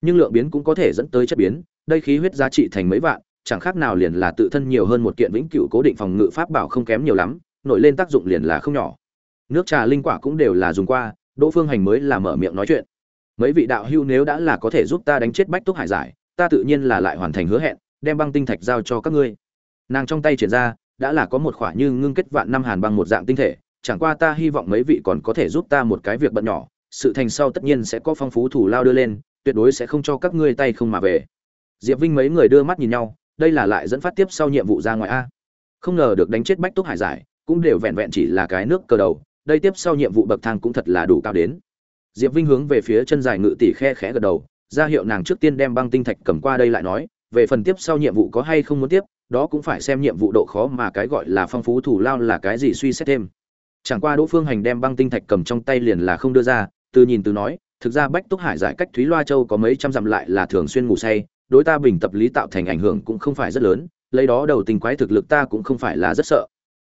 Nhưng lượng biến cũng có thể dẫn tới chất biến, đây khí huyết giá trị thành mấy vạn, chẳng khác nào liền là tự thân nhiều hơn một kiện vĩnh cửu cố định phòng ngự pháp bảo không kém nhiều lắm nổi lên tác dụng liền là không nhỏ. Nước trà linh quả cũng đều là dùng qua, đỗ phương hành mới là mở miệng nói chuyện. Mấy vị đạo hưu nếu đã là có thể giúp ta đánh chết bách túc hải giải, ta tự nhiên là lại hoàn thành hứa hẹn, đem băng tinh thạch giao cho các ngươi. Nàng trong tay triển ra, đã là có một khoả như ngưng kết vạn năm hàn băng một dạng tinh thể, chẳng qua ta hy vọng mấy vị còn có thể giúp ta một cái việc bận nhỏ, sự thành sau tất nhiên sẽ có phong phú thủ lao đưa lên, tuyệt đối sẽ không cho các ngươi tay không mà về. Diệp vinh mấy người đưa mắt nhìn nhau, đây là lại dẫn phát tiếp sau nhiệm vụ ra ngoài a. Không ngờ được đánh chết bách túc hải giải cũng đều vẹn vẹn chỉ là cái nước cờ đầu, đây tiếp sau nhiệm vụ bậc thang cũng thật là đủ cao đến. Diệp vinh hướng về phía chân dài ngự tỷ khe khẽ gật đầu, ra hiệu nàng trước tiên đem băng tinh thạch cầm qua đây lại nói, về phần tiếp sau nhiệm vụ có hay không muốn tiếp, đó cũng phải xem nhiệm vụ độ khó mà cái gọi là phong phú thủ lao là cái gì suy xét thêm. Chẳng qua đỗ phương hành đem băng tinh thạch cầm trong tay liền là không đưa ra, từ nhìn từ nói, thực ra bách túc hải giải cách thúy loa châu có mấy trăm dặm lại là thường xuyên ngủ say, đối ta bình tập lý tạo thành ảnh hưởng cũng không phải rất lớn, lấy đó đầu tình quái thực lực ta cũng không phải là rất sợ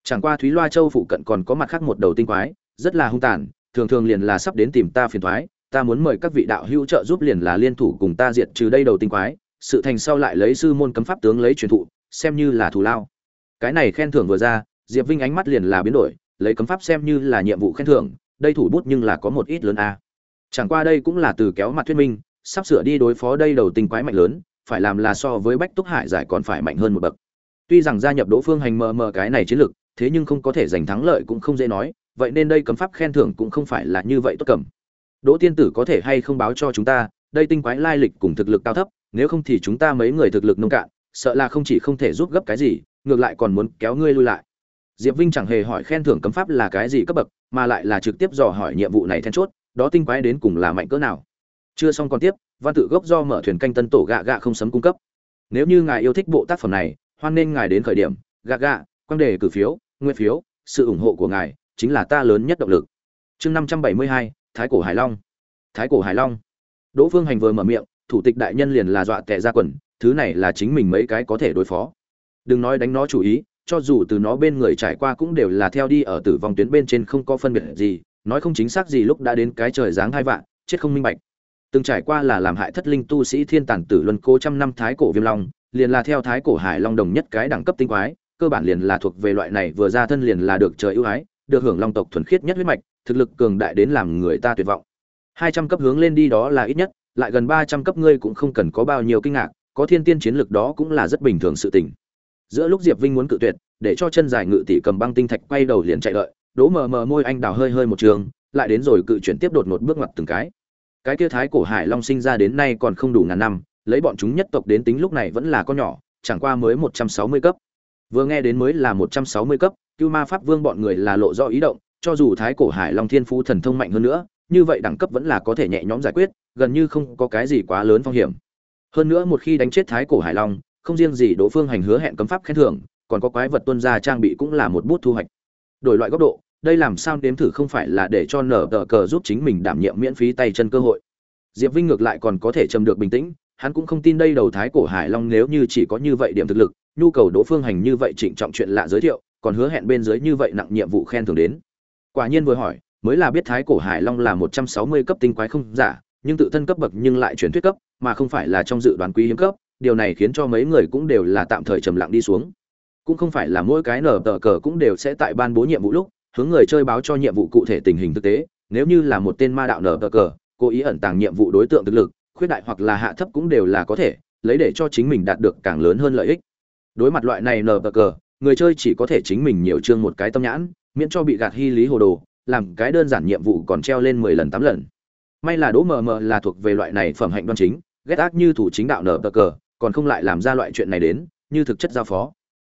chẳng qua thúy loa châu phụ cận còn có mặt khác một đầu tinh quái, rất là hung tàn, thường thường liền là sắp đến tìm ta phiền thoái, ta muốn mời các vị đạo hữu trợ giúp liền là liên thủ cùng ta diệt trừ đây đầu tinh quái, sự thành sau lại lấy sư môn cấm pháp tướng lấy truyền thụ, xem như là thù lao. Cái này khen thưởng vừa ra, diệp vinh ánh mắt liền là biến đổi, lấy cấm pháp xem như là nhiệm vụ khen thưởng, đây thủ bút nhưng là có một ít lớn a. Chẳng qua đây cũng là từ kéo mặt thuyết minh, sắp sửa đi đối phó đây đầu tinh quái mạnh lớn, phải làm là so với bách túc hải giải còn phải mạnh hơn một bậc. Tuy rằng gia nhập đỗ phương hành mờ mờ cái này chiến lược thế nhưng không có thể giành thắng lợi cũng không dễ nói, vậy nên đây cấm pháp khen thưởng cũng không phải là như vậy tốt cầm. Đỗ tiên tử có thể hay không báo cho chúng ta, đây tinh quái lai lịch cùng thực lực cao thấp, nếu không thì chúng ta mấy người thực lực nông cạn, sợ là không chỉ không thể giúp gấp cái gì, ngược lại còn muốn kéo ngươi lui lại. Diệp vinh chẳng hề hỏi khen thưởng cấm pháp là cái gì cấp bậc, mà lại là trực tiếp dò hỏi nhiệm vụ này then chốt, đó tinh quái đến cùng là mạnh cỡ nào. Chưa xong còn tiếp, văn tự gốc do mở thuyền canh tân tổ gạ gạ không sấm cung cấp. Nếu như ngài yêu thích bộ tác phẩm này, hoan nên ngài đến khởi điểm, gạ gạ quan đề cử phiếu nguyên phiếu, sự ủng hộ của ngài chính là ta lớn nhất động lực. Chương năm trăm bảy mươi hai, thái cổ hải long. Thái cổ hải long. Đỗ phương hành vừa mở miệng, thủ tịch đại nhân liền là dọa tè ra quần, thứ này là chính mình mấy cái có thể đối phó. Đừng nói đánh nó chủ ý, cho dù từ nó bên người trải qua cũng đều là theo đi ở tử vong tuyến bên trên không có phân biệt gì, nói không chính xác gì lúc đã đến cái trời dáng hai vạn, chết không minh bạch. Từng trải qua là làm hại thất linh tu sĩ thiên tản tử luân cố trăm năm thái cổ viêm long, liền là theo thái cổ hải long đồng nhất cái đẳng cấp tinh quái cơ bản liền là thuộc về loại này, vừa ra thân liền là được trời ưu ái, được hưởng long tộc thuần khiết nhất huyết mạch, thực lực cường đại đến làm người ta tuyệt vọng. Hai trăm cấp hướng lên đi đó là ít nhất, lại gần ba trăm cấp ngươi cũng không cần có bao nhiêu kinh ngạc, có thiên tiên chiến lực đó cũng là rất bình thường sự tình. Giữa lúc diệp vinh muốn cự tuyệt, để cho chân dài ngự tỷ cầm băng tinh thạch quay đầu liền chạy đợi đỗ mờ mờ môi anh đào hơi hơi một trường, lại đến rồi cự chuyển tiếp đột ngột bước ngoặt từng cái. Cái kia thái cổ hải long sinh ra đến nay còn không đủ ngàn năm, lấy bọn chúng nhất tộc đến tính lúc này vẫn là con nhỏ, chẳng qua mới một trăm sáu mươi cấp vừa nghe đến mới là một trăm sáu mươi cấp, cưu ma pháp vương bọn người là lộ rõ ý động, cho dù thái cổ hải long thiên phú thần thông mạnh hơn nữa, như vậy đẳng cấp vẫn là có thể nhẹ nhõm giải quyết, gần như không có cái gì quá lớn phong hiểm. Hơn nữa một khi đánh chết thái cổ hải long, không riêng gì đỗ phương hành hứa hẹn cấm pháp khen thưởng, còn có quái vật tuân gia trang bị cũng là một bút thu hoạch. Đổi loại góc độ, đây làm sao đếm thử không phải là để cho nở tờ cờ giúp chính mình đảm nhiệm miễn phí tay chân cơ hội. Diệp vinh ngược lại còn có thể trầm được bình tĩnh, hắn cũng không tin đây đầu thái cổ hải long nếu như chỉ có như vậy điểm thực lực nhu cầu đỗ phương hành như vậy trịnh trọng chuyện lạ giới thiệu, còn hứa hẹn bên dưới như vậy nặng nhiệm vụ khen thưởng đến. Quả nhiên vừa hỏi, mới là biết thái cổ hải long là một trăm sáu mươi cấp tinh quái không giả, nhưng tự thân cấp bậc nhưng lại chuyển thuyết cấp, mà không phải là trong dự đoán quý hiếm cấp, điều này khiến cho mấy người cũng đều là tạm thời trầm lặng đi xuống. Cũng không phải là mỗi cái nở tờ cờ cũng đều sẽ tại ban bố nhiệm vụ lúc, hướng người chơi báo cho nhiệm vụ cụ thể tình hình thực tế, nếu như là một tên ma đạo nở tờ cờ, cố ý ẩn tàng nhiệm vụ đối tượng thực lực, khuyết đại hoặc là hạ thấp cũng đều là có thể, lấy để cho chính mình đạt được càng lớn hơn lợi ích đối mặt loại này nờ tờ cờ, người chơi chỉ có thể chính mình nhiều chương một cái tâm nhãn, miễn cho bị gạt hy lý hồ đồ, làm cái đơn giản nhiệm vụ còn treo lên mười lần tám lần. May là đỗ mờ mờ là thuộc về loại này phẩm hạnh đoan chính, ghét ác như thủ chính đạo nở bờ cờ, còn không lại làm ra loại chuyện này đến, như thực chất giao phó.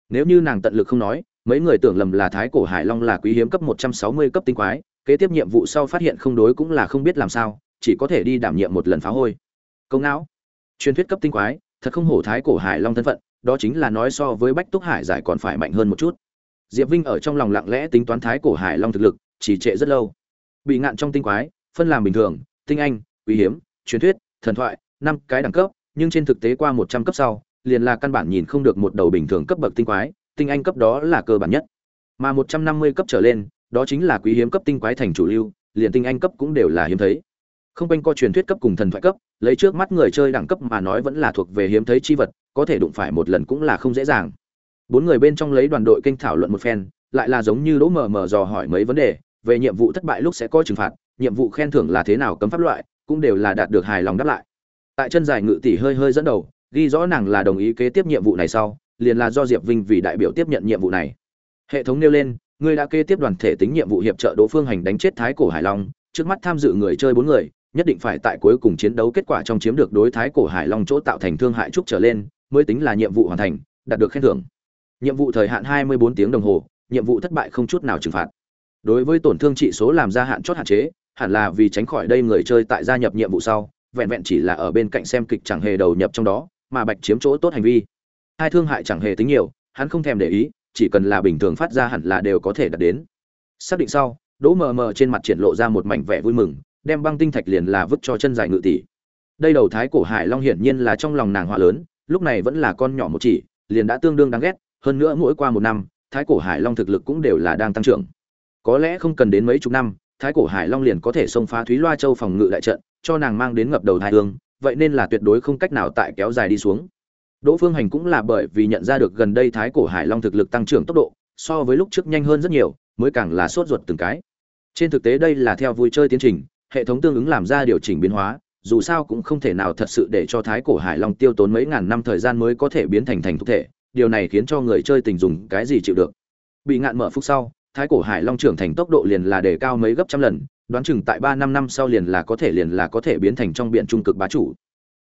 Nếu như nàng tận lực không nói, mấy người tưởng lầm là thái cổ hải long là quý hiếm cấp một trăm sáu mươi cấp tinh quái, kế tiếp nhiệm vụ sau phát hiện không đối cũng là không biết làm sao, chỉ có thể đi đảm nhiệm một lần phá hôi. Công não. Truyền thuyết cấp tinh quái, thật không hổ thái cổ hải long thân phận đó chính là nói so với bách túc hải giải còn phải mạnh hơn một chút. Diệp vinh ở trong lòng lặng lẽ tính toán thái cổ hải long thực lực chỉ trệ rất lâu. Bị ngạn trong tinh quái, phân làm bình thường, tinh anh, quý hiếm, truyền thuyết, thần thoại, năm cái đẳng cấp, nhưng trên thực tế qua một trăm cấp sau, liền là căn bản nhìn không được một đầu bình thường cấp bậc tinh quái, tinh anh cấp đó là cơ bản nhất. Mà một trăm năm mươi cấp trở lên, đó chính là quý hiếm cấp tinh quái thành chủ lưu, liền tinh anh cấp cũng đều là hiếm thấy. Không quanh co truyền thuyết cấp cùng thần thoại cấp, lấy trước mắt người chơi đẳng cấp mà nói vẫn là thuộc về hiếm thấy chi vật có thể đụng phải một lần cũng là không dễ dàng. Bốn người bên trong lấy đoàn đội kênh thảo luận một phen, lại là giống như đỗ mờ mờ dò hỏi mấy vấn đề, về nhiệm vụ thất bại lúc sẽ có trừng phạt, nhiệm vụ khen thưởng là thế nào cấm pháp loại, cũng đều là đạt được hài lòng đáp lại. Tại chân dài ngự tỷ hơi hơi dẫn đầu, ghi rõ nàng là đồng ý kế tiếp nhiệm vụ này sau, liền là do diệp vinh vì đại biểu tiếp nhận nhiệm vụ này. Hệ thống nêu lên, ngươi đã kế tiếp đoàn thể tính nhiệm vụ hiệp trợ đỗ phương hành đánh chết thái cổ hải long, trước mắt tham dự người chơi bốn người, nhất định phải tại cuối cùng chiến đấu kết quả trong chiếm được đối thái cổ hải long chỗ tạo thành thương hại trúc trở lên mới tính là nhiệm vụ hoàn thành, đạt được khen thưởng. Nhiệm vụ thời hạn 24 tiếng đồng hồ, nhiệm vụ thất bại không chút nào trừng phạt. Đối với tổn thương trị số làm ra hạn chót hạn chế, hẳn là vì tránh khỏi đây người chơi tại gia nhập nhiệm vụ sau, vẹn vẹn chỉ là ở bên cạnh xem kịch chẳng hề đầu nhập trong đó, mà bạch chiếm chỗ tốt hành vi. Hai thương hại chẳng hề tính nhiều, hắn không thèm để ý, chỉ cần là bình thường phát ra hẳn là đều có thể đạt đến. Xác định sau, đỗ mờ mờ trên mặt triển lộ ra một mảnh vẻ vui mừng, đem băng tinh thạch liền là vứt cho chân dài ngự tỷ. Đây đầu thái cổ hải long hiển nhiên là trong lòng nàng họa lớn lúc này vẫn là con nhỏ một chỉ, liền đã tương đương đáng ghét, hơn nữa mỗi qua một năm, thái cổ hải long thực lực cũng đều là đang tăng trưởng. Có lẽ không cần đến mấy chục năm, thái cổ hải long liền có thể xông phá thúy loa châu phòng ngự đại trận, cho nàng mang đến ngập đầu thái hương, vậy nên là tuyệt đối không cách nào tại kéo dài đi xuống. Đỗ phương hành cũng là bởi vì nhận ra được gần đây thái cổ hải long thực lực tăng trưởng tốc độ, so với lúc trước nhanh hơn rất nhiều, mới càng là sốt ruột từng cái. Trên thực tế đây là theo vui chơi tiến trình, hệ thống tương ứng làm ra điều chỉnh biến hóa dù sao cũng không thể nào thật sự để cho thái cổ hải long tiêu tốn mấy ngàn năm thời gian mới có thể biến thành thành thực thể, điều này khiến cho người chơi tình dùng cái gì chịu được. Bị ngạn mở phúc sau, thái cổ hải long trưởng thành tốc độ liền là đề cao mấy gấp trăm lần, đoán chừng tại ba năm năm sau liền là có thể liền là có thể biến thành trong biển trung cực bá chủ.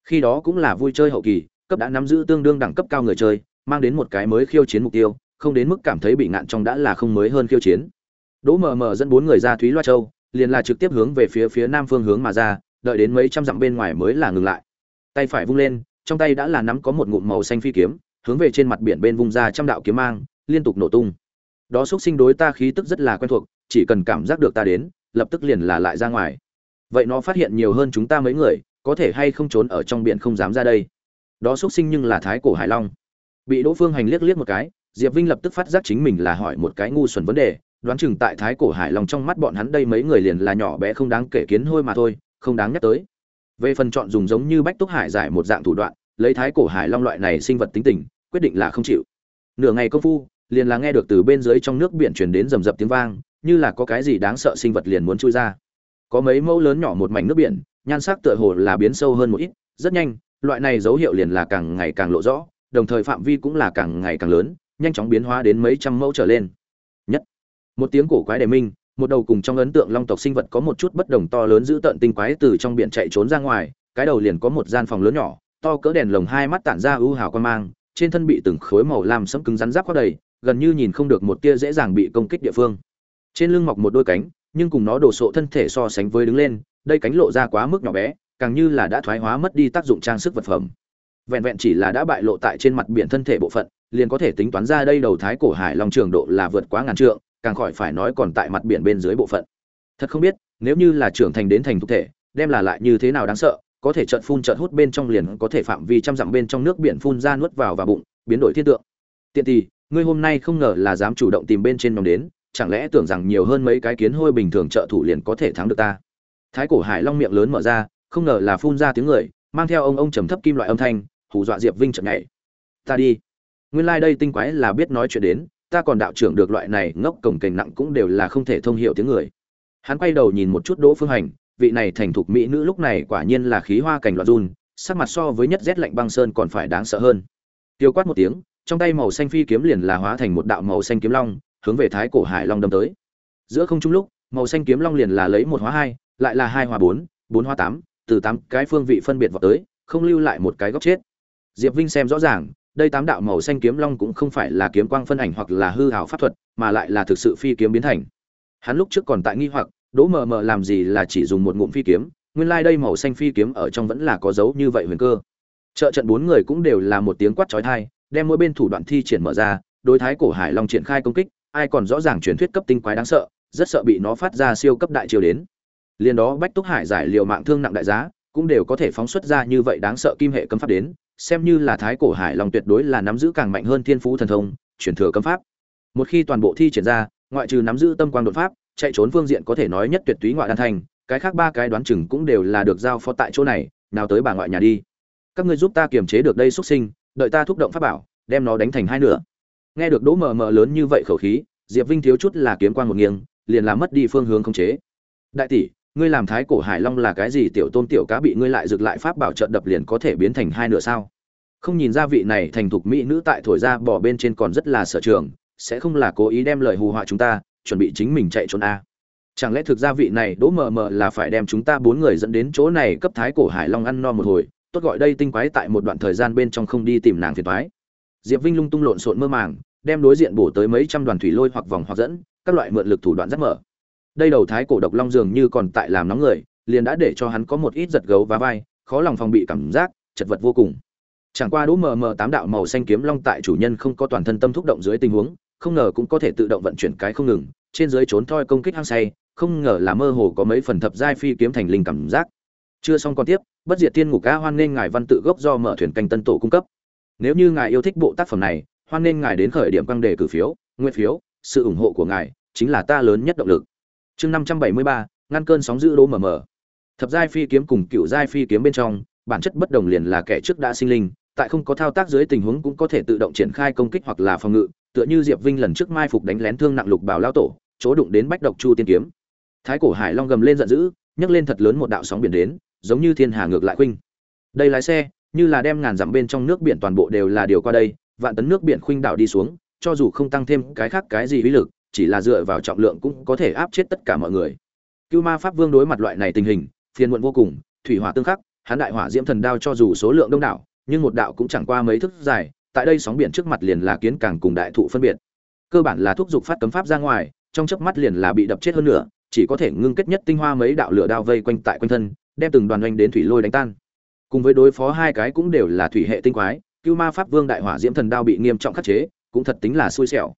Khi đó cũng là vui chơi hậu kỳ, cấp đã nắm giữ tương đương đẳng cấp cao người chơi, mang đến một cái mới khiêu chiến mục tiêu, không đến mức cảm thấy bị ngạn trong đã là không mới hơn khiêu chiến. Đỗ mờ mờ dẫn bốn người ra thúy loa châu, liền là trực tiếp hướng về phía phía nam phương hướng mà ra đợi đến mấy trăm dặm bên ngoài mới là ngừng lại. Tay phải vung lên, trong tay đã là nắm có một ngụm màu xanh phi kiếm, hướng về trên mặt biển bên vung ra trăm đạo kiếm mang, liên tục nổ tung. Đó xúc sinh đối ta khí tức rất là quen thuộc, chỉ cần cảm giác được ta đến, lập tức liền là lại ra ngoài. Vậy nó phát hiện nhiều hơn chúng ta mấy người, có thể hay không trốn ở trong biển không dám ra đây? Đó xúc sinh nhưng là thái cổ hải long. Bị đỗ phương hành liếc liếc một cái, diệp vinh lập tức phát giác chính mình là hỏi một cái ngu xuẩn vấn đề, đoán chừng tại thái cổ hải long trong mắt bọn hắn đây mấy người liền là nhỏ bé không đáng kể kiến hôi mà thôi không đáng nhắc tới. Về phần chọn dùng giống như bách túc hải giải một dạng thủ đoạn, lấy thái cổ hải long loại này sinh vật tính tình, quyết định là không chịu. Nửa ngày công phu, liền là nghe được từ bên dưới trong nước biển truyền đến rầm rập tiếng vang, như là có cái gì đáng sợ sinh vật liền muốn chui ra. Có mấy mẫu lớn nhỏ một mảnh nước biển, nhan sắc tựa hồ là biến sâu hơn một ít, rất nhanh, loại này dấu hiệu liền là càng ngày càng lộ rõ, đồng thời phạm vi cũng là càng ngày càng lớn, nhanh chóng biến hóa đến mấy trăm mẫu trở lên. Nhất. Một tiếng cổ quái đề minh một đầu cùng trong ấn tượng long tộc sinh vật có một chút bất đồng to lớn giữ tận tinh quái từ trong biển chạy trốn ra ngoài, cái đầu liền có một gian phòng lớn nhỏ, to cỡ đèn lồng hai mắt tản ra ưu hào quan mang, trên thân bị từng khối màu lam sẫm cứng rắn giáp khoác đầy, gần như nhìn không được một tia dễ dàng bị công kích địa phương. Trên lưng mọc một đôi cánh, nhưng cùng nó đổ sộ thân thể so sánh với đứng lên, đây cánh lộ ra quá mức nhỏ bé, càng như là đã thoái hóa mất đi tác dụng trang sức vật phẩm. Vẹn vẹn chỉ là đã bại lộ tại trên mặt biển thân thể bộ phận, liền có thể tính toán ra đây đầu thái cổ hải long trường độ là vượt quá ngàn trượng càng khỏi phải nói còn tại mặt biển bên dưới bộ phận. Thật không biết, nếu như là trưởng thành đến thành thực thể, đem là lại như thế nào đáng sợ, có thể chợt phun chợt hút bên trong liền có thể phạm vi trăm dặm bên trong nước biển phun ra nuốt vào và bụng, biến đổi thiên tượng. Tiện thì, ngươi hôm nay không ngờ là dám chủ động tìm bên trên nhóm đến, chẳng lẽ tưởng rằng nhiều hơn mấy cái kiến hôi bình thường trợ thủ liền có thể thắng được ta? Thái cổ hải long miệng lớn mở ra, không ngờ là phun ra tiếng người, mang theo ông ông trầm thấp kim loại âm thanh, hù dọa diệp vinh chậm nhảy. Ta đi. Nguyên lai、like、đây tinh quái là biết nói chuyện đến ta còn đạo trưởng được loại này ngốc cổng kềnh nặng cũng đều là không thể thông hiểu tiếng người. Hắn quay đầu nhìn một chút đỗ phương hành, vị này thành thục mỹ nữ lúc này quả nhiên là khí hoa cảnh loạn run, sắc mặt so với nhất rét lạnh băng sơn còn phải đáng sợ hơn. Tiêu quát một tiếng, trong tay màu xanh phi kiếm liền là hóa thành một đạo màu xanh kiếm long, hướng về thái cổ hải long đâm tới. Giữa không trung lúc, màu xanh kiếm long liền là lấy một hóa hai, lại là hai hóa bốn bốn hóa tám, từ tám cái phương vị phân biệt vào tới, không lưu lại một cái góc chết. Diệp vinh xem rõ ràng đây tám đạo màu xanh kiếm long cũng không phải là kiếm quang phân ảnh hoặc là hư hảo pháp thuật, mà lại là thực sự phi kiếm biến thành. Hắn lúc trước còn tại nghi hoặc, đỗ mờ mờ làm gì là chỉ dùng một ngụm phi kiếm, nguyên lai đây màu xanh phi kiếm ở trong vẫn là có dấu như vậy huyền cơ. Trợ trận bốn người cũng đều là một tiếng quát chói tai, đem mỗi bên thủ đoạn thi triển mở ra, đối thái cổ hải long triển khai công kích, ai còn rõ ràng truyền thuyết cấp tinh quái đáng sợ, rất sợ bị nó phát ra siêu cấp đại chiêu đến. Liền đó bách túc hải giải liều mạng thương nặng đại giá, cũng đều có thể phóng xuất ra như vậy đáng sợ kim hệ cấm pháp đến xem như là thái cổ hải long tuyệt đối là nắm giữ càng mạnh hơn thiên phú thần thông, truyền thừa cấm pháp. Một khi toàn bộ thi triển ra, ngoại trừ nắm giữ tâm quang đột pháp, chạy trốn phương diện có thể nói nhất tuyệt túy ngoại đan thành, cái khác ba cái đoán chừng cũng đều là được giao phó tại chỗ này, nào tới bà ngoại nhà đi. Các ngươi giúp ta kiềm chế được đây xuất sinh, đợi ta thúc động pháp bảo, đem nó đánh thành hai nửa. Nghe được đỗ mờ mờ lớn như vậy khẩu khí, diệp vinh thiếu chút là kiếm quan một nghiêng, liền làm mất đi phương hướng khống chế. Đại tỷ ngươi làm thái cổ hải long là cái gì, tiểu tôm tiểu cá bị ngươi lại rực lại pháp bảo trận đập liền có thể biến thành hai nửa sao? Không nhìn ra vị này thành thục mỹ nữ tại thổi ra bỏ bên trên còn rất là sở trường, sẽ không là cố ý đem lời hù họa chúng ta, chuẩn bị chính mình chạy trốn a. Chẳng lẽ thực ra vị này đỗ mờ mờ là phải đem chúng ta bốn người dẫn đến chỗ này cấp thái cổ hải long ăn no một hồi, tốt gọi đây tinh quái tại một đoạn thời gian bên trong không đi tìm nàng phiền toái. Diệp vinh lung tung lộn xộn mơ màng, đem đối diện bổ tới mấy trăm đoàn thủy lôi hoặc vòng hoặc dẫn, các loại mượn lực thủ đoạn rất mở đây đầu thái cổ độc long dường như còn tại làm nóng người, liền đã để cho hắn có một ít giật gấu và vai, khó lòng phòng bị cảm giác, chật vật vô cùng. Chẳng qua đỗ mờ mờ tám đạo màu xanh kiếm long tại chủ nhân không có toàn thân tâm thúc động dưới tình huống, không ngờ cũng có thể tự động vận chuyển cái không ngừng, trên dưới trốn thoi công kích hăng say, không ngờ là mơ hồ có mấy phần thập giai phi kiếm thành linh cảm giác. Chưa xong còn tiếp, bất diệt tiên ngục ca hoan nên ngài văn tự gốc do mở thuyền canh tân tổ cung cấp. Nếu như ngài yêu thích bộ tác phẩm này, hoan nên ngài đến khởi điểm căng đề cử phiếu nguyên phiếu, sự ủng hộ của ngài chính là ta lớn nhất động lực chương năm trăm bảy mươi ba, ngăn cơn sóng giữ đố mờ mờ thập giai phi kiếm cùng cựu giai phi kiếm bên trong, bản chất bất đồng liền là kẻ trước đã sinh linh, tại không có thao tác dưới tình huống cũng có thể tự động triển khai công kích hoặc là phòng ngự, tựa như diệp vinh lần trước mai phục đánh lén thương nặng lục bảo lao tổ, chỗ đụng đến bách độc chu tiên kiếm. Thái cổ hải long gầm lên giận dữ, nhấc lên thật lớn một đạo sóng biển đến, giống như thiên hà ngược lại khuynh. Đây lái xe, như là đem ngàn dặm bên trong nước biển toàn bộ đều là điều qua đây, vạn tấn nước biển khuynh đảo đi xuống, cho dù không tăng thêm cái khác cái gì uy lực chỉ là dựa vào trọng lượng cũng có thể áp chết tất cả mọi người. Cưu ma pháp vương đối mặt loại này tình hình, phiền muộn vô cùng, thủy hỏa tương khắc, hắn đại hỏa diễm thần đao cho dù số lượng đông đảo, nhưng một đạo cũng chẳng qua mấy thước dài, tại đây sóng biển trước mặt liền là kiến càng cùng đại thụ phân biệt. Cơ bản là thúc giục phát cấm pháp ra ngoài, trong chớp mắt liền là bị đập chết hơn nữa chỉ có thể ngưng kết nhất tinh hoa mấy đạo lửa đao vây quanh tại quanh thân, đem từng đoàn oanh đến thủy lôi đánh tan. Cùng với đối phó hai cái cũng đều là thủy hệ tinh quái, cưu ma pháp vương đại hỏa diễm thần đao bị nghiêm trọng khắc chế, cũng thật tính là xui xẻo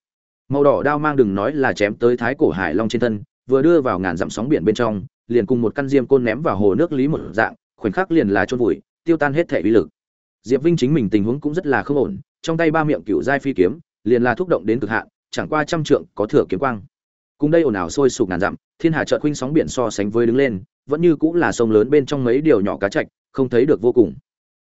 màu đỏ đao mang đừng nói là chém tới thái cổ hải long trên thân, vừa đưa vào ngàn dặm sóng biển bên trong, liền cùng một căn diêm côn ném vào hồ nước lý một dạng, khoảnh khắc liền là chôn vùi, tiêu tan hết thể uy lực. Diệp vinh chính mình tình huống cũng rất là không ổn, trong tay ba miệng cựu giai phi kiếm, liền là thúc động đến cực hạn, chẳng qua trăm trượng có thừa kiếm quang. Cùng đây ồn ào sôi sục ngàn dặm, thiên hà chợt khuynh sóng biển so sánh với đứng lên, vẫn như cũng là sông lớn bên trong mấy điều nhỏ cá chạch, không thấy được vô cùng.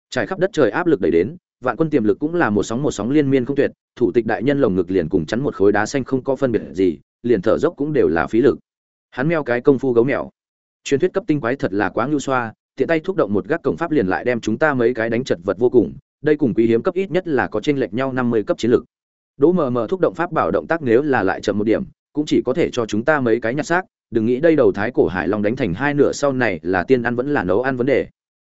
Trải khắp đất trời áp lực đẩy đến vạn quân tiềm lực cũng là một sóng một sóng liên miên không tuyệt, thủ tịch đại nhân lồng ngực liền cùng chắn một khối đá xanh không có phân biệt gì, liền thở dốc cũng đều là phí lực. Hắn meo cái công phu gấu mèo. Truyền thuyết cấp tinh quái thật là quá ngưu xoa, tiện tay thúc động một gác cổng pháp liền lại đem chúng ta mấy cái đánh chật vật vô cùng, đây cùng quý hiếm cấp ít nhất là có chênh lệch nhau năm mươi cấp chiến lực. Đỗ mờ mờ thúc động pháp bảo động tác nếu là lại chậm một điểm, cũng chỉ có thể cho chúng ta mấy cái nhặt xác, đừng nghĩ đây đầu thái cổ hải long đánh thành hai nửa sau này là tiên ăn vẫn là nấu ăn vấn đề.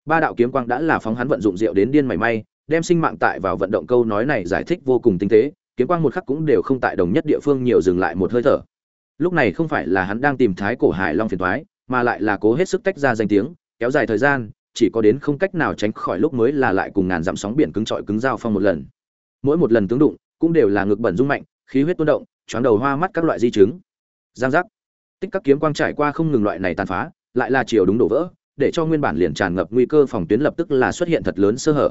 Ba đạo kiếm quang đã là phóng hắn vận dụng rượu đến điên mảy may đem sinh mạng tại vào vận động câu nói này giải thích vô cùng tinh tế, kiếm quang một khắc cũng đều không tại đồng nhất địa phương nhiều dừng lại một hơi thở. Lúc này không phải là hắn đang tìm thái cổ hải long phiền thoái mà lại là cố hết sức tách ra danh tiếng, kéo dài thời gian, chỉ có đến không cách nào tránh khỏi lúc mới là lại cùng ngàn dặm sóng biển cứng trọi cứng giao phong một lần. Mỗi một lần tướng đụng, cũng đều là ngực bẩn rung mạnh, khí huyết tuôn động, choáng đầu hoa mắt các loại di chứng. Giang giác. Tích các kiếm quang trải qua không ngừng loại này tàn phá, lại là chiều đúng đổ vỡ, để cho nguyên bản liền tràn ngập nguy cơ phòng tuyến lập tức là xuất hiện thật lớn sơ hở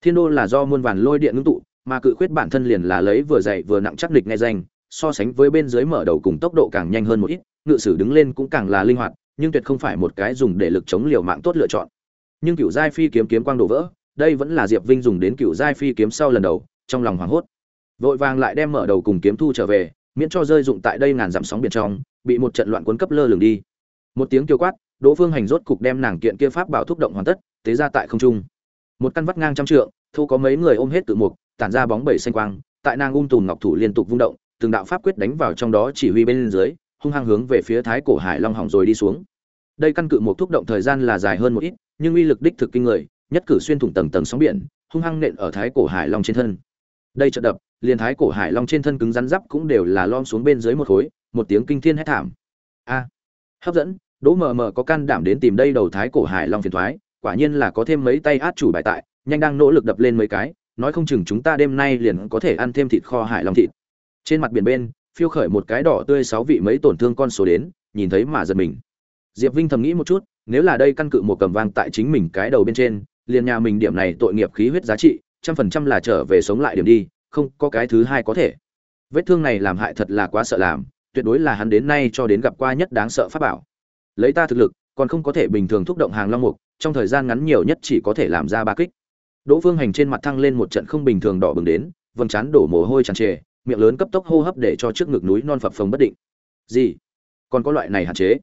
thiên đô là do muôn vàn lôi điện ngưng tụ, mà cự khuyết bản thân liền là lấy vừa dày vừa nặng chắc địch nghe danh, so sánh với bên dưới mở đầu cùng tốc độ càng nhanh hơn một ít, ngự sử đứng lên cũng càng là linh hoạt, nhưng tuyệt không phải một cái dùng để lực chống liều mạng tốt lựa chọn. Nhưng cựu giai phi kiếm kiếm quang đổ vỡ, đây vẫn là diệp vinh dùng đến cựu giai phi kiếm sau lần đầu, trong lòng hoảng hốt. Vội vàng lại đem mở đầu cùng kiếm thu trở về, miễn cho rơi dụng tại đây ngàn dặm sóng biển trong, bị một trận loạn cuốn cấp lơ lửng đi. Một tiếng kêu quát, đỗ phương hành rốt cục đem nàng kiện kia pháp bảo thúc động hoàn tất, tế ra tại không trung một căn vắt ngang trăm trượng thu có mấy người ôm hết tự mục, tản ra bóng bẩy xanh quang, tại nàng ung tùm ngọc thủ liên tục vung động, từng đạo pháp quyết đánh vào trong đó chỉ huy bên dưới, hung hăng hướng về phía thái cổ hải long hỏng rồi đi xuống. Đây căn cự một thúc động thời gian là dài hơn một ít, nhưng uy lực đích thực kinh người, nhất cử xuyên thủng tầng tầng sóng biển, hung hăng nện ở thái cổ hải long trên thân. Đây trận đập, liền thái cổ hải long trên thân cứng rắn giáp cũng đều là lom xuống bên dưới một khối, một tiếng kinh thiên hét thảm. A! Hấp dẫn, đỗ mờ mờ có can đảm đến tìm đây đầu thái cổ hải long phiền thoái quả nhiên là có thêm mấy tay át chủ bài tại, nhanh đang nỗ lực đập lên mấy cái, nói không chừng chúng ta đêm nay liền có thể ăn thêm thịt kho hải long thịt. Trên mặt biển bên, phiêu khởi một cái đỏ tươi sáu vị mấy tổn thương con số đến, nhìn thấy mà giật mình. Diệp vinh thầm nghĩ một chút, nếu là đây căn cự một cầm vang tại chính mình cái đầu bên trên, liền nhà mình điểm này tội nghiệp khí huyết giá trị, trăm phần trăm là trở về sống lại điểm đi, không có cái thứ hai có thể. Vết thương này làm hại thật là quá sợ làm, tuyệt đối là hắn đến nay cho đến gặp qua nhất đáng sợ pháp bảo. Lấy ta thực lực, còn không có thể bình thường thúc động hàng long mục trong thời gian ngắn nhiều nhất chỉ có thể làm ra ba kích. Đỗ phương hành trên mặt thăng lên một trận không bình thường đỏ bừng đến, vầng trán đổ mồ hôi tràn trề, miệng lớn cấp tốc hô hấp để cho trước ngực núi non phập phồng bất định. Gì? Còn có loại này hạn chế?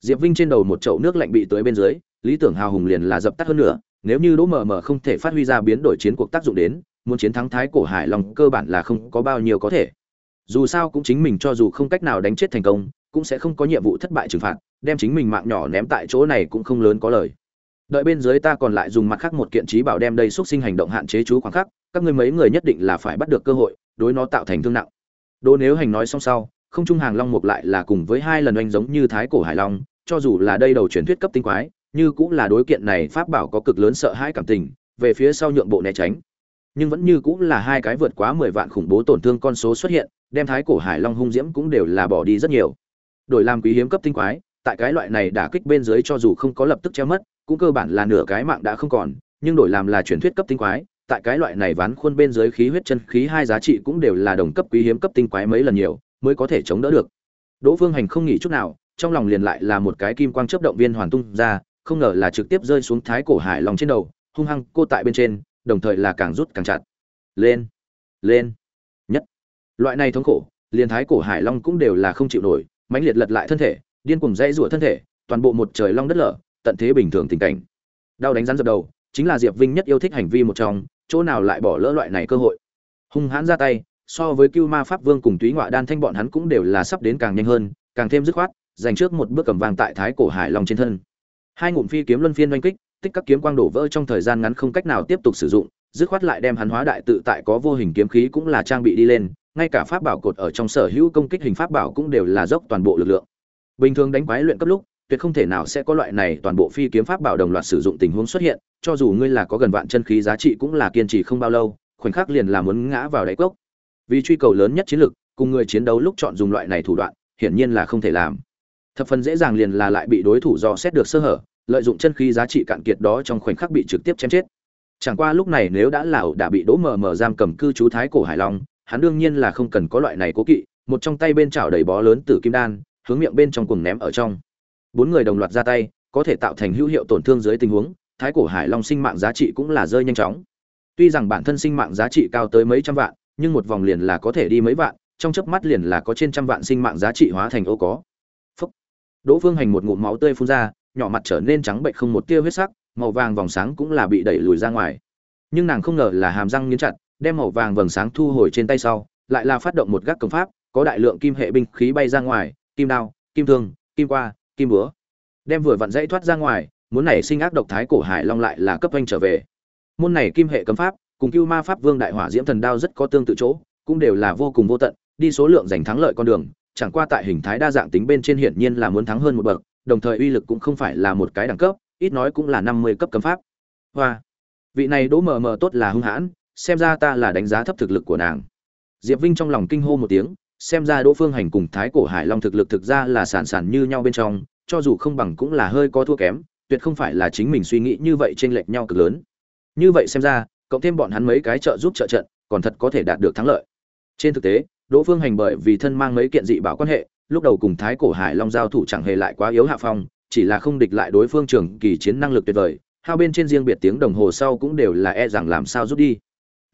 Diệp vinh trên đầu một chậu nước lạnh bị tới bên dưới, lý tưởng hào hùng liền là dập tắt hơn nữa, nếu như đỗ mờ mờ không thể phát huy ra biến đổi chiến cuộc tác dụng đến, muốn chiến thắng thái cổ hải long cơ bản là không có bao nhiêu có thể. Dù sao cũng chính mình cho dù không cách nào đánh chết thành công, cũng sẽ không có nhiệm vụ thất bại trừng phạt, đem chính mình mạng nhỏ ném tại chỗ này cũng không lớn có lời đợi bên dưới ta còn lại dùng mặt khác một kiện trí bảo đem đây xúc sinh hành động hạn chế chú khoảng khắc, các ngươi mấy người nhất định là phải bắt được cơ hội, đối nó tạo thành thương nặng. Đỗ nếu hành nói xong sau, không trung hàng long mục lại là cùng với hai lần oanh giống như thái cổ hải long, cho dù là đây đầu truyền thuyết cấp tinh quái, như cũng là đối kiện này pháp bảo có cực lớn sợ hãi cảm tình, về phía sau nhượng bộ né tránh. Nhưng vẫn như cũng là hai cái vượt quá mười vạn khủng bố tổn thương con số xuất hiện, đem thái cổ hải long hung diễm cũng đều là bỏ đi rất nhiều. Đổi làm quý hiếm cấp tinh quái tại cái loại này đả kích bên dưới cho dù không có lập tức treo mất, cũng cơ bản là nửa cái mạng đã không còn, nhưng đổi làm là truyền thuyết cấp tinh quái, tại cái loại này ván khuôn bên dưới khí huyết chân khí hai giá trị cũng đều là đồng cấp quý hiếm cấp tinh quái mấy lần nhiều, mới có thể chống đỡ được. Đỗ phương hành không nghỉ chút nào, trong lòng liền lại là một cái kim quang chớp động viên hoàn tung ra, không ngờ là trực tiếp rơi xuống thái cổ hải long trên đầu, hung hăng cô tại bên trên, đồng thời là càng rút càng chặt. Lên lên, nhất. Loại này thống khổ, liền thái cổ hải long cũng đều là không chịu nổi, mãnh liệt lật lại thân thể điên cuồng dãy rủa thân thể, toàn bộ một trời long đất lở, tận thế bình thường tình cảnh. Đau đánh rắn dập đầu, chính là diệp vinh nhất yêu thích hành vi một trong, chỗ nào lại bỏ lỡ loại này cơ hội. Hung hãn ra tay, so với cưu ma pháp vương cùng túy ngoại đan thanh bọn hắn cũng đều là sắp đến càng nhanh hơn, càng thêm dứt khoát, giành trước một bước cầm vàng tại thái cổ hải long trên thân. Hai ngụm phi kiếm luân phiên oanh kích, tích các kiếm quang đổ vỡ trong thời gian ngắn không cách nào tiếp tục sử dụng, dứt khoát lại đem hắn hóa đại tự tại có vô hình kiếm khí cũng là trang bị đi lên, ngay cả pháp bảo cột ở trong sở hữu công kích hình pháp bảo cũng đều là dốc toàn bộ lực lượng bình thường đánh quái luyện cấp lúc, tuyệt không thể nào sẽ có loại này toàn bộ phi kiếm pháp bảo đồng loạt sử dụng tình huống xuất hiện, cho dù ngươi là có gần vạn chân khí giá trị cũng là kiên trì không bao lâu, khoảnh khắc liền là muốn ngã vào đáy cốc. Vì truy cầu lớn nhất chiến lực, cùng người chiến đấu lúc chọn dùng loại này thủ đoạn, hiển nhiên là không thể làm. Thập phần dễ dàng liền là lại bị đối thủ dò xét được sơ hở, lợi dụng chân khí giá trị cạn kiệt đó trong khoảnh khắc bị trực tiếp chém chết. Chẳng qua lúc này nếu đã là ẩu đã bị đỗ mờ mờ giam cầm cư trú thái cổ hải long, hắn đương nhiên là không cần có loại này cố kỵ, một trong tay bên chảo đầy bó lớn tử kim đan hướng miệng bên trong cùng ném ở trong. Bốn người đồng loạt ra tay, có thể tạo thành hữu hiệu tổn thương dưới tình huống, thái cổ hải long sinh mạng giá trị cũng là rơi nhanh chóng. Tuy rằng bản thân sinh mạng giá trị cao tới mấy trăm vạn, nhưng một vòng liền là có thể đi mấy vạn, trong chớp mắt liền là có trên trăm vạn sinh mạng giá trị hóa thành ô có. Phúc. đỗ phương hành một ngụm máu tươi phun ra, nhỏ mặt trở nên trắng bệnh không một tia huyết sắc, màu vàng vòng sáng cũng là bị đẩy lùi ra ngoài. Nhưng nàng không ngờ là hàm răng nghiến chặt, đem màu vàng vầng sáng thu hồi trên tay sau, lại là phát động một gác công pháp, có đại lượng kim hệ binh khí bay ra ngoài kim đao, kim thương, kim qua, kim búa. Đem vừa vặn dãy thoát ra ngoài, muốn nảy sinh ác độc thái cổ hải long lại là cấp anh trở về. Môn này kim hệ cấm pháp, cùng cưu ma pháp vương đại hỏa diễm thần đao rất có tương tự chỗ, cũng đều là vô cùng vô tận, đi số lượng giành thắng lợi con đường, chẳng qua tại hình thái đa dạng tính bên trên hiển nhiên là muốn thắng hơn một bậc, đồng thời uy lực cũng không phải là một cái đẳng cấp, ít nói cũng là năm mươi cấp cấm pháp. Hoa. Vị này đỗ mờ mờ tốt là hung hãn, xem ra ta là đánh giá thấp thực lực của nàng. Diệp vinh trong lòng kinh hô một tiếng xem ra đỗ phương hành cùng thái cổ hải long thực lực thực ra là sản sản như nhau bên trong, cho dù không bằng cũng là hơi có thua kém, tuyệt không phải là chính mình suy nghĩ như vậy trên lệch nhau cực lớn. Như vậy xem ra, cộng thêm bọn hắn mấy cái trợ giúp trợ trận, còn thật có thể đạt được thắng lợi. Trên thực tế, đỗ phương hành bởi vì thân mang mấy kiện dị bảo quan hệ, lúc đầu cùng thái cổ hải long giao thủ chẳng hề lại quá yếu hạ phong, chỉ là không địch lại đối phương trưởng kỳ chiến năng lực tuyệt vời hai bên trên riêng biệt tiếng đồng hồ sau cũng đều là e rằng làm sao rút đi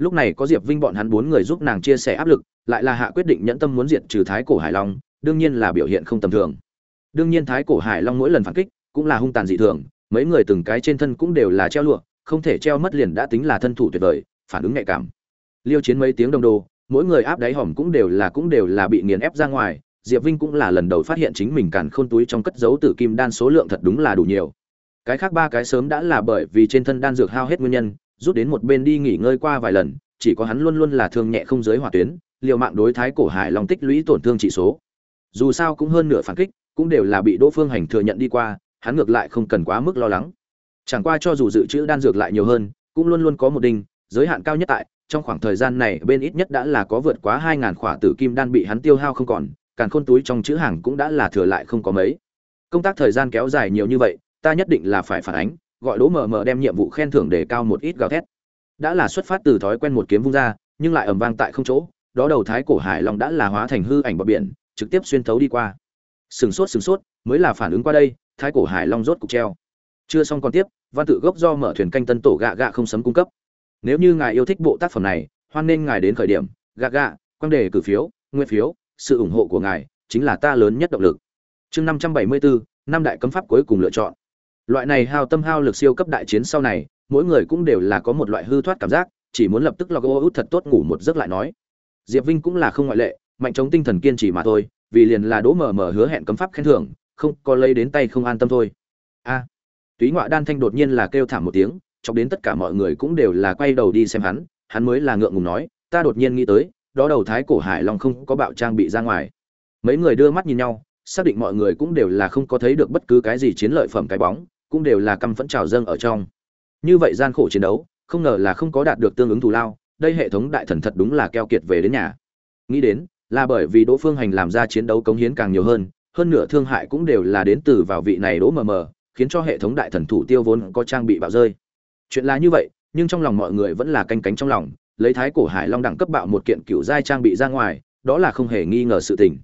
lúc này có diệp vinh bọn hắn bốn người giúp nàng chia sẻ áp lực, lại là hạ quyết định nhẫn tâm muốn diệt trừ thái cổ hải long, đương nhiên là biểu hiện không tầm thường. Đương nhiên thái cổ hải long mỗi lần phản kích, cũng là hung tàn dị thường, mấy người từng cái trên thân cũng đều là treo lụa, không thể treo mất liền đã tính là thân thủ tuyệt vời, phản ứng nhạy cảm. Liêu chiến mấy tiếng đồng đồ, mỗi người áp đáy hòm cũng đều là cũng đều là bị nghiền ép ra ngoài, diệp vinh cũng là lần đầu phát hiện chính mình càn khôn túi trong cất dấu tử kim đan số lượng thật đúng là đủ nhiều. Cái khác ba cái sớm đã là bởi vì trên thân đan dược hao hết nguyên nhân rút đến một bên đi nghỉ ngơi qua vài lần, chỉ có hắn luôn luôn là thương nhẹ không giới hỏa tuyến, liều mạng đối thái cổ hải long tích lũy tổn thương trị số. Dù sao cũng hơn nửa phản kích, cũng đều là bị đỗ phương hành thừa nhận đi qua, hắn ngược lại không cần quá mức lo lắng. Chẳng qua cho dù dự trữ đan dược lại nhiều hơn, cũng luôn luôn có một đinh, giới hạn cao nhất tại, trong khoảng thời gian này bên ít nhất đã là có vượt quá hai ngàn khỏa tử kim đan bị hắn tiêu hao không còn, càn khôn túi trong chữ hàng cũng đã là thừa lại không có mấy. Công tác thời gian kéo dài nhiều như vậy, ta nhất định là phải phản ánh gọi đỗ mờ mờ đem nhiệm vụ khen thưởng để cao một ít gào thét. Đã là xuất phát từ thói quen một kiếm vung ra, nhưng lại ầm vang tại không chỗ, đó đầu thái cổ hải long đã là hóa thành hư ảnh bờ biển, trực tiếp xuyên thấu đi qua. Sừng sốt sừng sốt, mới là phản ứng qua đây, thái cổ hải long rốt cục treo. Chưa xong còn tiếp, văn tự gốc do mở thuyền canh tân tổ gạ gạ không sấm cung cấp. Nếu như ngài yêu thích bộ tác phẩm này, hoan nên ngài đến khởi điểm, gạ gạ quan đề cử phiếu, nguyên phiếu, sự ủng hộ của ngài chính là ta lớn nhất động lực. Chương năm trăm bảy mươi bốn năm đại cấm pháp cuối cùng lựa chọn loại này hao tâm hao lực siêu cấp đại chiến sau này, mỗi người cũng đều là có một loại hư thoát cảm giác, chỉ muốn lập tức lo gô út thật tốt ngủ một giấc lại nói. Diệp vinh cũng là không ngoại lệ, mạnh chống tinh thần kiên trì mà thôi, vì liền là đỗ mở mở hứa hẹn cấm pháp khen thưởng, không có lấy đến tay không an tâm thôi. A. Túy ngoại đan thanh đột nhiên là kêu thảm một tiếng, chọc đến tất cả mọi người cũng đều là quay đầu đi xem hắn hắn mới là ngượng ngùng nói, ta đột nhiên nghĩ tới, đó đầu thái cổ hải long không có bạo trang bị ra ngoài. Mấy người đưa mắt nhìn nhau, xác định mọi người cũng đều là không có thấy được bất cứ cái gì chiến lợi phẩm cái bóng cũng đều là căm phẫn trào dâng ở trong. Như vậy gian khổ chiến đấu, không ngờ là không có đạt được tương ứng thù lao, đây hệ thống đại thần thật đúng là keo kiệt về đến nhà. Nghĩ đến, là bởi vì đỗ phương hành làm ra chiến đấu cống hiến càng nhiều hơn hơn nửa thương hại cũng đều là đến từ vào vị này đỗ mờ mờ, khiến cho hệ thống đại thần thủ tiêu vốn có trang bị bạo rơi. Chuyện là như vậy, nhưng trong lòng mọi người vẫn là canh cánh trong lòng, lấy thái cổ hải long đẳng cấp bạo một kiện cựu giai trang bị ra ngoài, đó là không hề nghi ngờ sự tình.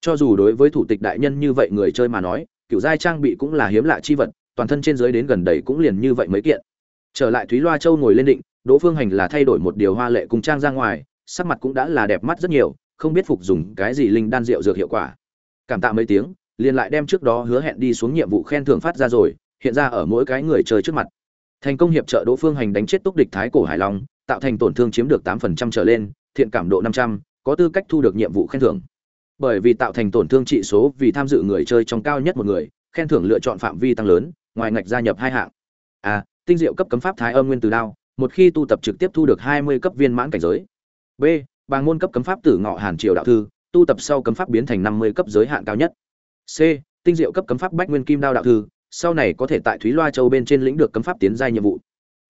Cho dù đối với thủ tịch đại nhân như vậy người chơi mà nói, cựu giai trang bị cũng là hiếm lạ chi vật toàn thân trên dưới đến gần đầy cũng liền như vậy mấy kiện. Trở lại thúy loa châu ngồi lên định, đỗ phương hành là thay đổi một điều hoa lệ cùng trang ra ngoài, sắc mặt cũng đã là đẹp mắt rất nhiều, không biết phục dùng cái gì linh đan rượu dược hiệu quả. Cảm tạ mấy tiếng, liền lại đem trước đó hứa hẹn đi xuống nhiệm vụ khen thưởng phát ra rồi, hiện ra ở mỗi cái người chơi trước mặt. Thành công hiệp trợ đỗ phương hành đánh chết túc địch thái cổ hải long, tạo thành tổn thương chiếm được tám phần trăm trở lên, thiện cảm độ năm trăm, có tư cách thu được nhiệm vụ khen thưởng. Bởi vì tạo thành tổn thương trị số vì tham dự người chơi trong cao nhất một người, khen thưởng lựa chọn phạm vi tăng lớn ngoài ngạch gia nhập hai hạng. A tinh diệu cấp cấm pháp thái âm nguyên từ đao, một khi tu tập trực tiếp thu được hai mươi cấp viên mãn cảnh giới. B, bàng môn cấp cấm pháp tử ngọ hàn triều đạo thư, tu tập sau cấm pháp biến thành năm mươi cấp giới hạn cao nhất. C, tinh diệu cấp cấm pháp bách nguyên kim đao đạo thư, sau này có thể tại thúy loa châu bên trên lĩnh được cấm pháp tiến giai nhiệm vụ.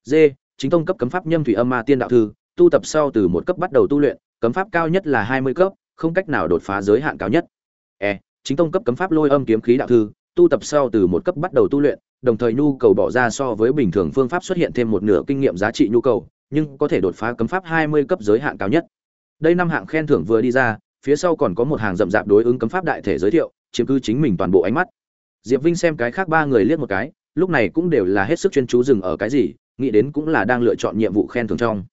D, chính tông cấp cấm pháp nhâm thủy âm ma tiên đạo thư, tu tập sau từ một cấp bắt đầu tu luyện, cấm pháp cao nhất là hai mươi cấp, không cách nào đột phá giới hạn cao nhất. E chính tông cấp cấm pháp lôi âm kiếm khí đạo thư tu tập sau từ một cấp bắt đầu tu luyện, đồng thời nhu cầu bỏ ra so với bình thường phương pháp xuất hiện thêm một nửa kinh nghiệm giá trị nhu cầu, nhưng có thể đột phá cấm pháp hai mươi cấp giới hạn cao nhất. Đây năm hạng khen thưởng vừa đi ra, phía sau còn có một hàng rậm rạp đối ứng cấm pháp đại thể giới thiệu, chiếm cứ chính mình toàn bộ ánh mắt. Diệp vinh xem cái khác ba người liếc một cái, lúc này cũng đều là hết sức chuyên chú dừng ở cái gì, nghĩ đến cũng là đang lựa chọn nhiệm vụ khen thưởng trong.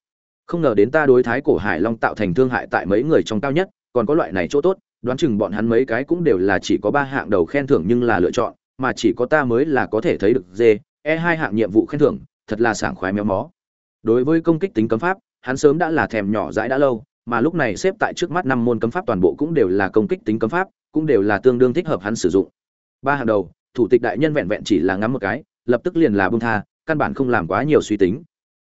Không ngờ đến ta đối thái cổ hải long tạo thành thương hại tại mấy người trong cao nhất, còn có loại này chỗ tốt đoán chừng bọn hắn mấy cái cũng đều là chỉ có ba hạng đầu khen thưởng nhưng là lựa chọn, mà chỉ có ta mới là có thể thấy được dê e hai hạng nhiệm vụ khen thưởng, thật là sảng khoái méo mó. Đối với công kích tính cấm pháp, hắn sớm đã là thèm nhỏ dãi đã lâu, mà lúc này xếp tại trước mắt năm môn cấm pháp toàn bộ cũng đều là công kích tính cấm pháp, cũng đều là tương đương thích hợp hắn sử dụng. Ba hàng đầu, thủ tịch đại nhân vẹn vẹn chỉ là ngắm một cái, lập tức liền là bông tha, căn bản không làm quá nhiều suy tính.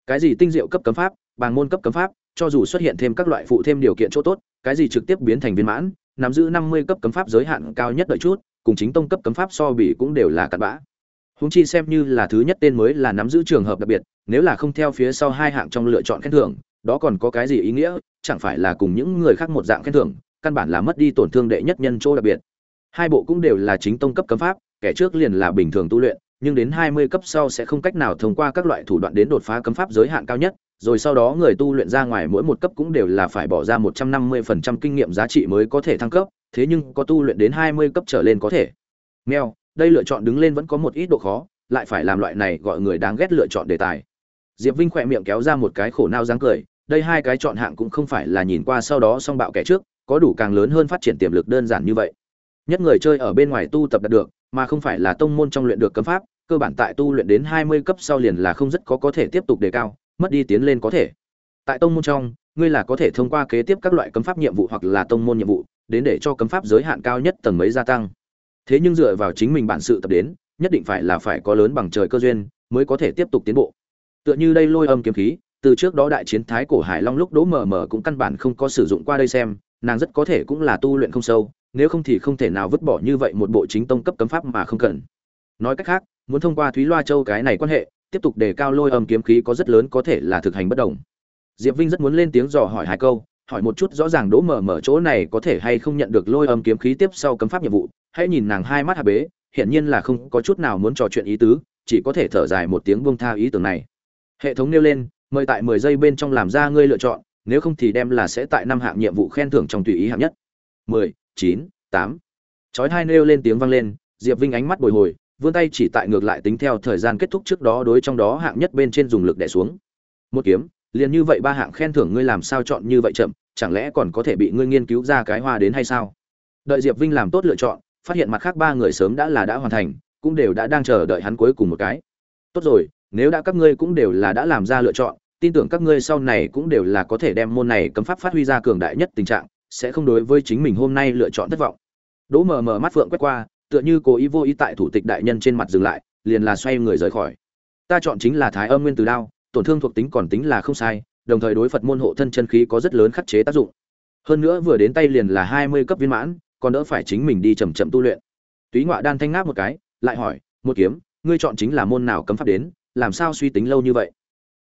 Cái gì tinh diệu cấp cấm pháp bằng môn cấp cấm pháp, cho dù xuất hiện thêm các loại phụ thêm điều kiện chỗ tốt, cái gì trực tiếp biến thành viên mãn nắm giữ năm mươi cấp cấm pháp giới hạn cao nhất đợi chút, cùng chính tông cấp cấm pháp so bì cũng đều là cặn bã. Huống chi xem như là thứ nhất tên mới là nắm giữ trường hợp đặc biệt, nếu là không theo phía sau hai hạng trong lựa chọn khen thưởng, đó còn có cái gì ý nghĩa, chẳng phải là cùng những người khác một dạng khen thưởng, căn bản là mất đi tổn thương đệ nhất nhân chỗ đặc biệt. Hai bộ cũng đều là chính tông cấp cấm pháp, kẻ trước liền là bình thường tu luyện, nhưng đến hai mươi cấp sau sẽ không cách nào thông qua các loại thủ đoạn đến đột phá cấm pháp giới hạn cao nhất rồi sau đó người tu luyện ra ngoài mỗi một cấp cũng đều là phải bỏ ra một trăm năm mươi phần trăm kinh nghiệm giá trị mới có thể thăng cấp thế nhưng có tu luyện đến hai mươi cấp trở lên có thể. Meo, đây lựa chọn đứng lên vẫn có một ít độ khó lại phải làm loại này gọi người đáng ghét lựa chọn đề tài. Diệp vinh khẽ miệng kéo ra một cái khổ nao dáng cười đây hai cái chọn hạng cũng không phải là nhìn qua sau đó xong bạo kẻ trước có đủ càng lớn hơn phát triển tiềm lực đơn giản như vậy. Nhất người chơi ở bên ngoài tu tập đạt được mà không phải là tông môn trong luyện được cấm pháp cơ bản tại tu luyện đến hai mươi cấp sau liền là không rất có có thể tiếp tục đề cao mất đi tiến lên có thể. Tại tông môn trong, ngươi là có thể thông qua kế tiếp các loại cấm pháp nhiệm vụ hoặc là tông môn nhiệm vụ, đến để cho cấm pháp giới hạn cao nhất tầng mấy gia tăng. Thế nhưng dựa vào chính mình bản sự tập đến, nhất định phải là phải có lớn bằng trời cơ duyên mới có thể tiếp tục tiến bộ. Tựa như đây lôi âm kiếm khí, từ trước đó đại chiến thái cổ hải long lúc đỗ mờ mờ cũng căn bản không có sử dụng qua đây xem, nàng rất có thể cũng là tu luyện không sâu, nếu không thì không thể nào vứt bỏ như vậy một bộ chính tông cấp cấm pháp mà không cần. Nói cách khác, muốn thông qua thúy loa châu cái này quan hệ tiếp tục đề cao lôi âm kiếm khí có rất lớn có thể là thực hành bất đồng. Diệp vinh rất muốn lên tiếng dò hỏi hai câu, hỏi một chút rõ ràng đỗ mở mở chỗ này có thể hay không nhận được lôi âm kiếm khí tiếp sau cấm pháp nhiệm vụ. Hãy nhìn nàng hai mắt hạ bế, hiển nhiên là không có chút nào muốn trò chuyện ý tứ, chỉ có thể thở dài một tiếng buông tha ý tưởng này. Hệ thống nêu lên, mời tại mười giây bên trong làm ra ngươi lựa chọn, nếu không thì đem là sẽ tại năm hạng nhiệm vụ khen thưởng trong tùy ý hạng nhất. Mười, chín, tám. Chói hai nêu lên tiếng vang lên, diệp vinh ánh mắt bồi hồi vươn tay chỉ tại ngược lại tính theo thời gian kết thúc trước đó đối trong đó hạng nhất bên trên dùng lực đè xuống. Một kiếm, liền như vậy ba hạng khen thưởng ngươi làm sao chọn như vậy chậm, chẳng lẽ còn có thể bị ngươi nghiên cứu ra cái hoa đến hay sao? Đợi diệp vinh làm tốt lựa chọn, phát hiện mặt khác ba người sớm đã là đã hoàn thành, cũng đều đã đang chờ đợi hắn cuối cùng một cái. Tốt rồi, nếu đã các ngươi cũng đều là đã làm ra lựa chọn, tin tưởng các ngươi sau này cũng đều là có thể đem môn này cấm pháp phát huy ra cường đại nhất tình trạng, sẽ không đối với chính mình hôm nay lựa chọn thất vọng. Đỗ mờ mờ mắt phượng quét qua tựa như cố ý vô ý tại thủ tịch đại nhân trên mặt dừng lại, liền là xoay người rời khỏi. Ta chọn chính là thái âm nguyên từ đao, tổn thương thuộc tính còn tính là không sai, đồng thời đối phật môn hộ thân chân khí có rất lớn khắc chế tác dụng. Hơn nữa vừa đến tay liền là hai mươi cấp viên mãn, còn đỡ phải chính mình đi chậm chậm tu luyện. Túy ngọa đan thanh ngáp một cái, lại hỏi, một kiếm, ngươi chọn chính là môn nào cấm pháp đến, làm sao suy tính lâu như vậy?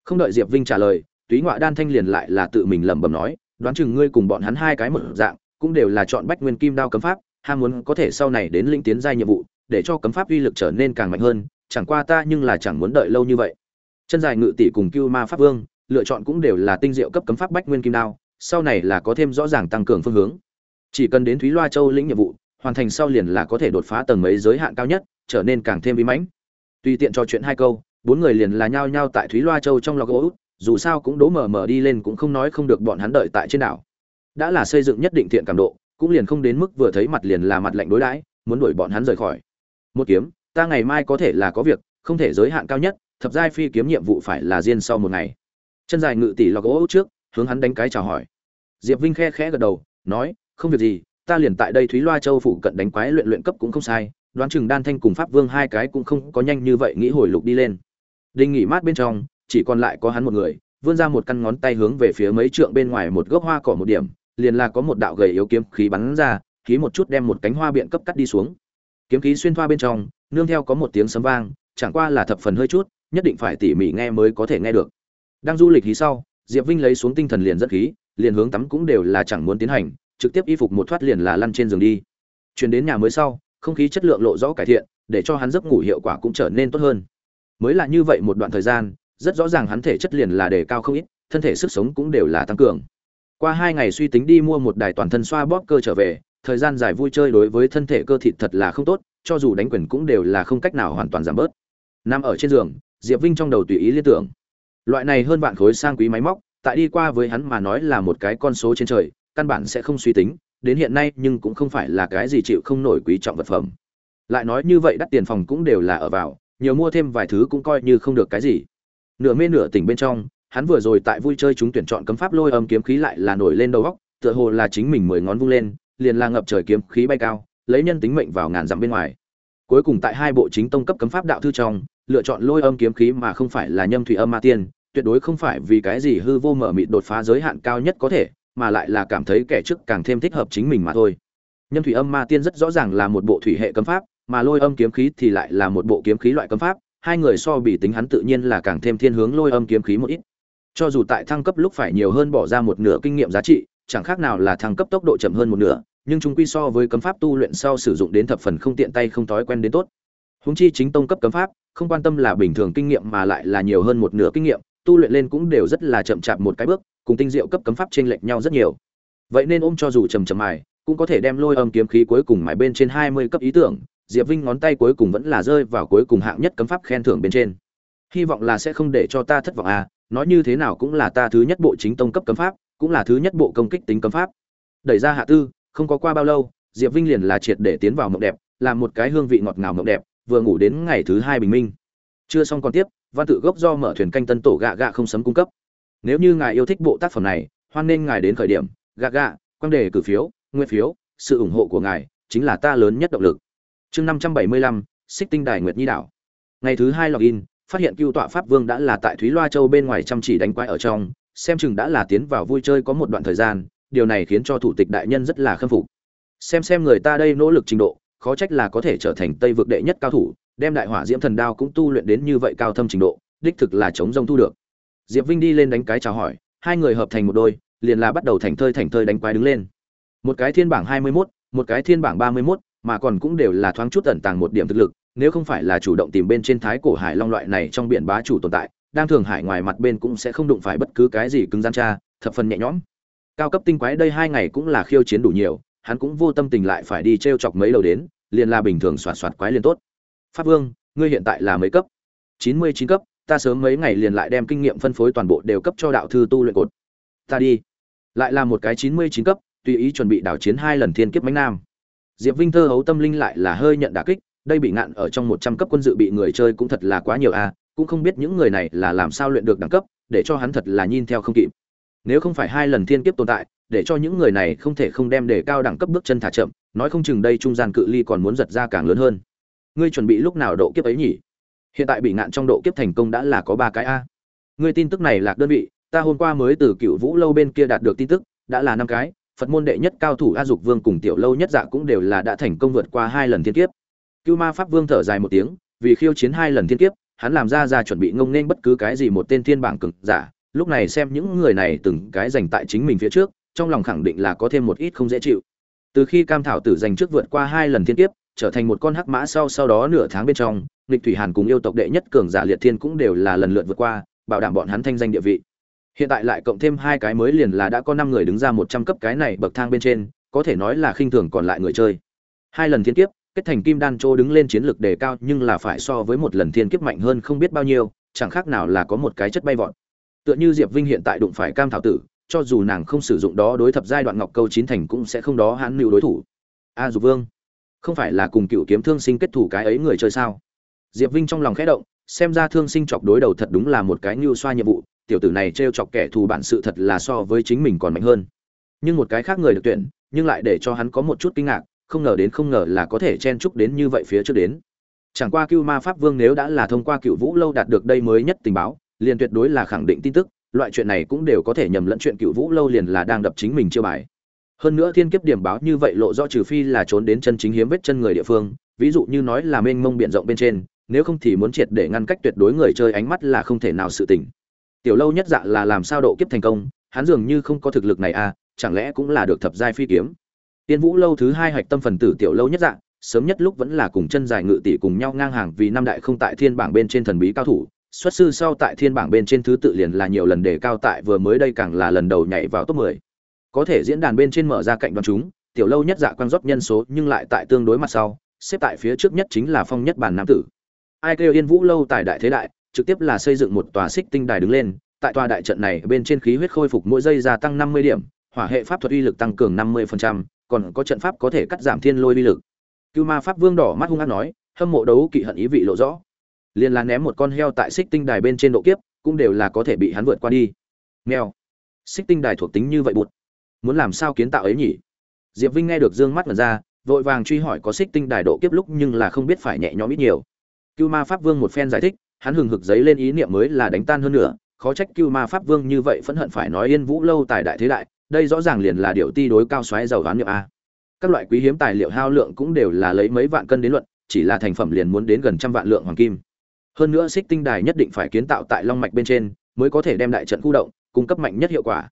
Không đợi diệp vinh trả lời, túy ngọa đan thanh liền lại là tự mình lẩm bẩm nói, đoán chừng ngươi cùng bọn hắn hai cái một dạng, cũng đều là chọn bách nguyên kim đao cấm pháp ham muốn có thể sau này đến lĩnh tiến giai nhiệm vụ, để cho cấm pháp uy lực trở nên càng mạnh hơn, chẳng qua ta nhưng là chẳng muốn đợi lâu như vậy. Chân dài ngự tỷ cùng cưu ma pháp vương, lựa chọn cũng đều là tinh diệu cấp cấm pháp bách nguyên kim đao, sau này là có thêm rõ ràng tăng cường phương hướng. Chỉ cần đến thúy loa châu lĩnh nhiệm vụ, hoàn thành sau liền là có thể đột phá tầng mấy giới hạn cao nhất, trở nên càng thêm uy mãnh. Tùy tiện trò chuyện hai câu, bốn người liền là nhao nhao tại thúy loa châu trong lò gỗ dù sao cũng đố mờ mờ đi lên cũng không nói không được bọn hắn đợi tại trên đảo. Đã là xây dựng nhất định thiện cảm độ cũng liền không đến mức vừa thấy mặt liền là mặt lạnh đối đãi, muốn đuổi bọn hắn rời khỏi. Một kiếm, ta ngày mai có thể là có việc, không thể giới hạn cao nhất, thập giai phi kiếm nhiệm vụ phải là riêng sau một ngày. Chân dài ngự tỷ lò gỗ trước, hướng hắn đánh cái chào hỏi. Diệp vinh khe khẽ gật đầu, nói, không việc gì, ta liền tại đây thúy loa châu phụ cận đánh quái luyện luyện cấp cũng không sai, đoán chừng đan thanh cùng pháp vương hai cái cũng không có nhanh như vậy nghĩ hồi lục đi lên. Đinh nghỉ mát bên trong, chỉ còn lại có hắn một người, vươn ra một căn ngón tay hướng về phía mấy trượng bên ngoài một gốc hoa cỏ một điểm liền là có một đạo gầy yếu kiếm khí bắn ra, khí một chút đem một cánh hoa biện cấp cắt đi xuống. Kiếm khí xuyên thoa bên trong, nương theo có một tiếng sấm vang, chẳng qua là thập phần hơi chút, nhất định phải tỉ mỉ nghe mới có thể nghe được. Đang du lịch khí sau, diệp vinh lấy xuống tinh thần liền rất khí, liền hướng tắm cũng đều là chẳng muốn tiến hành, trực tiếp y phục một thoát liền là lăn trên giường đi. Chuyển đến nhà mới sau, không khí chất lượng lộ rõ cải thiện, để cho hắn giấc ngủ hiệu quả cũng trở nên tốt hơn. Mới là như vậy một đoạn thời gian, rất rõ ràng hắn thể chất liền là đề cao không ít, thân thể sức sống cũng đều là tăng cường qua hai ngày suy tính đi mua một đài toàn thân xoa bóp cơ trở về, thời gian dài vui chơi đối với thân thể cơ thịt thật là không tốt, cho dù đánh quyền cũng đều là không cách nào hoàn toàn giảm bớt. Nằm ở trên giường, diệp vinh trong đầu tùy ý liên tưởng. Loại này hơn vạn khối sang quý máy móc, tại đi qua với hắn mà nói là một cái con số trên trời, căn bản sẽ không suy tính, đến hiện nay nhưng cũng không phải là cái gì chịu không nổi quý trọng vật phẩm. Lại nói như vậy đắt tiền phòng cũng đều là ở vào, nhiều mua thêm vài thứ cũng coi như không được cái gì. Nửa mê nửa tỉnh bên trong hắn vừa rồi tại vui chơi chúng tuyển chọn cấm pháp lôi âm kiếm khí lại là nổi lên đầu góc, tựa hồ là chính mình mười ngón vung lên, liền là ngập trời kiếm khí bay cao, lấy nhân tính mệnh vào ngàn dặm bên ngoài. Cuối cùng tại hai bộ chính tông cấp cấm pháp đạo thư trong, lựa chọn lôi âm kiếm khí mà không phải là nhâm thủy âm ma tiên, tuyệt đối không phải vì cái gì hư vô mở mịt đột phá giới hạn cao nhất có thể, mà lại là cảm thấy kẻ trước càng thêm thích hợp chính mình mà thôi. Nhâm thủy âm ma tiên rất rõ ràng là một bộ thủy hệ cấm pháp, mà lôi âm kiếm khí thì lại là một bộ kiếm khí loại cấm pháp, hai người so bị tính hắn tự nhiên là càng thêm thiên hướng lôi âm kiếm khí một ít cho dù tại thăng cấp lúc phải nhiều hơn bỏ ra một nửa kinh nghiệm giá trị, chẳng khác nào là thăng cấp tốc độ chậm hơn một nửa, nhưng chúng quy so với cấm pháp tu luyện sau sử dụng đến thập phần không tiện tay không thói quen đến tốt. Húng chi chính tông cấp cấm pháp, không quan tâm là bình thường kinh nghiệm mà lại là nhiều hơn một nửa kinh nghiệm, tu luyện lên cũng đều rất là chậm chạp một cái bước, cùng tinh diệu cấp cấm pháp chênh lệch nhau rất nhiều. Vậy nên ôm cho dù chậm chậm mài, cũng có thể đem lôi âm kiếm khí cuối cùng mài bên trên hai mươi cấp ý tưởng, diệp vinh ngón tay cuối cùng vẫn là rơi vào cuối cùng hạng nhất cấm pháp khen thưởng bên trên. Hy vọng là sẽ không để cho ta thất vọng à nói như thế nào cũng là ta thứ nhất bộ chính tông cấp cấm pháp, cũng là thứ nhất bộ công kích tính cấm pháp. Đẩy ra hạ tư, không có qua bao lâu, diệp vinh liền là triệt để tiến vào mộng đẹp, làm một cái hương vị ngọt ngào mộng đẹp, vừa ngủ đến ngày thứ hai bình minh. Chưa xong còn tiếp, văn tự gốc do mở thuyền canh tân tổ gạ gạ không sấm cung cấp. Nếu như ngài yêu thích bộ tác phẩm này, hoan nên ngài đến khởi điểm, gạ gạ quan đề cử phiếu, nguyên phiếu, sự ủng hộ của ngài chính là ta lớn nhất động lực. Chương năm trăm bảy mươi lăm, xích tinh đài nguyệt nhi đảo. Ngày thứ hai login phát hiện cưu tọa pháp vương đã là tại thúy loa châu bên ngoài chăm chỉ đánh quái ở trong, xem chừng đã là tiến vào vui chơi có một đoạn thời gian, điều này khiến cho thủ tịch đại nhân rất là khâm phục. Xem xem người ta đây nỗ lực trình độ, khó trách là có thể trở thành tây vực đệ nhất cao thủ, đem đại hỏa diễm thần đao cũng tu luyện đến như vậy cao thâm trình độ, đích thực là chống rông thu được. Diệp vinh đi lên đánh cái chào hỏi, hai người hợp thành một đôi, liền là bắt đầu thành thơi thành thơi đánh quái đứng lên. Một cái thiên bảng hai mươi mốt, một cái thiên bảng ba mươi mốt, mà còn cũng đều là thoáng chút tẩn tàng một điểm thực lực nếu không phải là chủ động tìm bên trên thái cổ hải long loại này trong biển bá chủ tồn tại, đang thường hải ngoài mặt bên cũng sẽ không đụng phải bất cứ cái gì cứng gian tra thập phần nhẹ nhõm. Cao cấp tinh quái đây hai ngày cũng là khiêu chiến đủ nhiều, hắn cũng vô tâm tình lại phải đi t r e o chọc mấy đầu đến, liền là bình thường soạt soạt quái liền tốt. Pháp vương, ngươi hiện tại là mấy cấp? Chín mươi chín cấp, ta sớm mấy ngày liền lại đem kinh nghiệm phân phối toàn bộ đều cấp cho đạo thư tu luyện cột. Ta đi. Lại là một cái chín mươi chín cấp, tùy ý chuẩn bị đảo chiến hai lần thiên kiếp mánh nam. Diệp vinh thơ hấu tâm linh lại là hơi nhận đả kích đây bị ngạn ở trong một trăm cấp quân dự bị người chơi cũng thật là quá nhiều a cũng không biết những người này là làm sao luyện được đẳng cấp, để cho hắn thật là nhìn theo không kịp. Nếu không phải hai lần thiên kiếp tồn tại, để cho những người này không thể không đem đề cao đẳng cấp bước chân thả chậm, nói không chừng đây trung gian cự ly còn muốn giật ra càng lớn hơn. Ngươi chuẩn bị lúc nào độ kiếp ấy nhỉ? Hiện tại bị ngạn trong độ kiếp thành công đã là có ba cái a. Ngươi tin tức này lạc đơn vị, ta hôm qua mới từ cựu vũ lâu bên kia đạt được tin tức, đã là năm cái, phật môn đệ nhất cao thủ a dục vương cùng tiểu lâu nhất dạ cũng đều là đã thành công vượt qua hai lần thiên kiếp cưu ma pháp vương thở dài một tiếng, vì khiêu chiến hai lần thiên kiếp, hắn làm ra ra chuẩn bị ngông nên bất cứ cái gì một tên thiên bảng cực giả, lúc này xem những người này từng cái dành tại chính mình phía trước, trong lòng khẳng định là có thêm một ít không dễ chịu. Từ khi cam thảo tử giành trước vượt qua hai lần thiên kiếp, trở thành một con hắc mã sau sau đó nửa tháng bên trong nghịch thủy hàn cùng yêu tộc đệ nhất cường giả liệt thiên cũng đều là lần lượt vượt qua, bảo đảm bọn hắn thanh danh địa vị. Hiện tại lại cộng thêm hai cái mới liền là đã có năm người đứng ra một trăm cấp cái này bậc thang bên trên, có thể nói là khinh thường còn lại người chơi. Hai lần thiên kiếp kết thành kim đan châu đứng lên chiến lược đề cao nhưng là phải so với một lần thiên kiếp mạnh hơn không biết bao nhiêu chẳng khác nào là có một cái chất bay vọt. Tựa như diệp vinh hiện tại đụng phải cam thảo tử cho dù nàng không sử dụng đó đối thập giai đoạn ngọc câu chín thành cũng sẽ không đó hãn mưu đối thủ. A à, dục vương không phải là cùng cựu kiếm thương sinh kết thủ cái ấy người chơi sao? Diệp vinh trong lòng khẽ động xem ra thương sinh chọc đối đầu thật đúng là một cái như xoa nhiệm vụ tiểu tử này t r e o chọc kẻ thù bản sự thật là so với chính mình còn mạnh hơn. Nhưng một cái khác người được tuyển nhưng lại để cho hắn có một chút kinh ngạc không ngờ đến không ngờ là có thể chen chúc đến như vậy phía trước đến. Chẳng qua cưu ma pháp vương nếu đã là thông qua cựu vũ lâu đạt được đây mới nhất tình báo, liền tuyệt đối là khẳng định tin tức, loại chuyện này cũng đều có thể nhầm lẫn chuyện cựu vũ lâu liền là đang đập chính mình chiêu bài. Hơn nữa thiên kiếp điểm báo như vậy lộ rõ trừ phi là trốn đến chân chính hiếm vết chân người địa phương, ví dụ như nói là mênh mông biển rộng bên trên, nếu không thì muốn triệt để ngăn cách tuyệt đối người chơi ánh mắt là không thể nào sự tỉnh tiểu lâu nhất dạ là làm sao độ kiếp thành công, hắn dường như không có thực lực này à chẳng lẽ cũng là được thập giai phi kiếm? Tiên vũ lâu thứ hai hạch tâm phần tử tiểu lâu nhất dạng sớm nhất lúc vẫn là cùng chân dài ngự tỷ cùng nhau ngang hàng vì năm đại không tại thiên bảng bên trên thần bí cao thủ xuất sư sau tại thiên bảng bên trên thứ tự liền là nhiều lần đề cao tại vừa mới đây càng là lần đầu nhảy vào top 10. Có thể diễn đàn bên trên mở ra cạnh đoàn chúng, tiểu lâu nhất dạ quan rót nhân số nhưng lại tại tương đối mặt sau, xếp tại phía trước nhất chính là phong nhất bản nam tử. Ai kêu Yên Vũ lâu tại đại thế đại, trực tiếp là xây dựng một tòa xích tinh đài đứng lên, tại tòa đại trận này bên trên khí huyết khôi phục mỗi giây gia tăng 50 điểm, hỏa hệ pháp thuật uy lực tăng cường 50%, còn có trận pháp có thể cắt giảm thiên lôi uy lực. Cưu Ma Pháp Vương đỏ mắt hung ác nói, hâm mộ đấu kỵ hận ý vị lộ rõ. Liền là ném một con heo tại xích tinh đài bên trên độ kiếp cũng đều là có thể bị hắn vượt qua đi. Nghèo xích tinh đài thuộc tính như vậy bụt. Muốn làm sao kiến tạo ấy nhỉ? Diệp vinh nghe được dương mắt mật ra vội vàng truy hỏi có xích tinh đài độ kiếp lúc nhưng là không biết phải nhẹ nhõm ít nhiều. Cưu ma pháp vương một phen giải thích hắn hừng hực giấy lên ý niệm mới là đánh tan hơn nữa khó trách cưu ma pháp vương như vậy phẫn hận phải nói yên vũ lâu tài đại thế đại đây rõ ràng liền là điều ti đối cao xoáy giàu đoán niệm a. Các loại quý hiếm tài liệu hao lượng cũng đều là lấy mấy vạn cân đến luận, chỉ là thành phẩm liền muốn đến gần trăm vạn lượng hoàng kim. Hơn nữa xích tinh đài nhất định phải kiến tạo tại long mạch bên trên, mới có thể đem đại trận khu động, cung cấp mạnh nhất hiệu quả.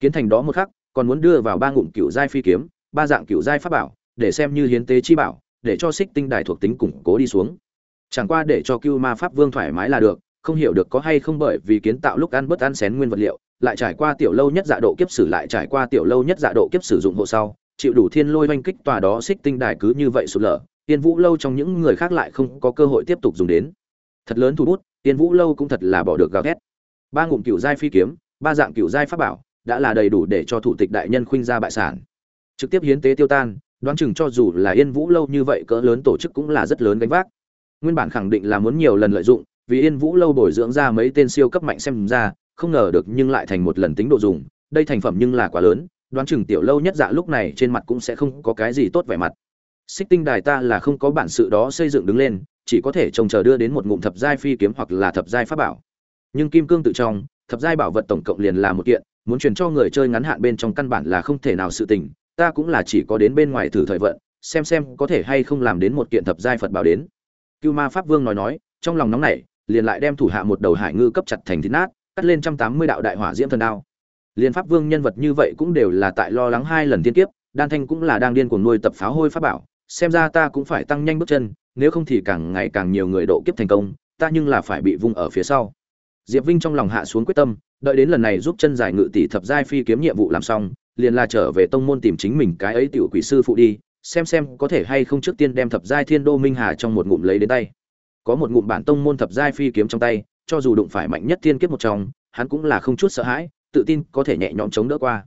Kiến thành đó một khắc, còn muốn đưa vào ba ngụm cựu giai phi kiếm, ba dạng cựu giai pháp bảo, để xem như hiến tế chi bảo, để cho xích tinh đài thuộc tính củng cố đi xuống. Chẳng qua để cho cưu ma pháp vương thoải mái là được, không hiểu được có hay không bởi vì kiến tạo lúc ăn bớt ăn xén nguyên vật liệu lại trải qua tiểu lâu nhất dạ độ kiếp sử lại trải qua tiểu lâu nhất dạ độ kiếp sử dụng hộ sau, chịu đủ thiên lôi oanh kích tòa đó xích tinh đài cứ như vậy sụt lở, tiên vũ lâu trong những người khác lại không có cơ hội tiếp tục dùng đến. Thật lớn thu bút tiên vũ lâu cũng thật là bỏ được gào ghét ba ngụm cựu giai phi kiếm, ba dạng cựu giai pháp bảo, đã là đầy đủ để cho thủ tịch đại nhân khuynh ra bại sản. Trực tiếp hiến tế tiêu tan, đoán chừng cho dù là yên vũ lâu như vậy cỡ lớn tổ chức cũng là rất lớn gánh vác. Nguyên bản khẳng định là muốn nhiều lần lợi dụng, vì yên vũ lâu bồi dưỡng ra mấy tên siêu cấp mạnh xem ra không ngờ được nhưng lại thành một lần tính độ dùng đây thành phẩm nhưng là quá lớn đoán chừng tiểu lâu nhất dạ lúc này trên mặt cũng sẽ không có cái gì tốt vẻ mặt xích tinh đài ta là không có bản sự đó xây dựng đứng lên chỉ có thể trông chờ đưa đến một ngụm thập giai phi kiếm hoặc là thập giai pháp bảo. Nhưng kim cương tự trong, thập giai bảo vật tổng cộng liền là một kiện, muốn truyền cho người chơi ngắn hạn bên trong căn bản là không thể nào sự tình, ta cũng là chỉ có đến bên ngoài thử thời vận, xem xem có thể hay không làm đến một kiện thập giai Phật bảo đến. Cưu Ma Pháp Vương nói nói, trong lòng nóng nảy, liền lại đem thủ hạ một đầu hải ngư cấp chặt thành thít nát, cắt lên trăm tám mươi đạo đại hỏa diễm thần đao. Liên Pháp Vương nhân vật như vậy cũng đều là tại lo lắng hai lần tiên kiếp, Đan Thanh cũng là đang điên cuồng nuôi tập pháo hôi pháp bảo, xem ra ta cũng phải tăng nhanh bước chân, nếu không thì càng ngày càng nhiều người độ kiếp thành công ta nhưng là phải bị vung ở phía sau diệp vinh trong lòng hạ xuống quyết tâm đợi đến lần này giúp chân giải ngự tỷ thập giai phi kiếm nhiệm vụ làm xong liền là trở về tông môn tìm chính mình cái ấy tiểu quỷ sư phụ đi xem xem có thể hay không trước tiên đem thập giai thiên đô minh hà trong một ngụm lấy đến tay có một ngụm bản tông môn thập giai phi kiếm trong tay cho dù đụng phải mạnh nhất thiên kiếp một trong, hắn cũng là không chút sợ hãi, tự tin có thể nhẹ nhõm chống đỡ qua.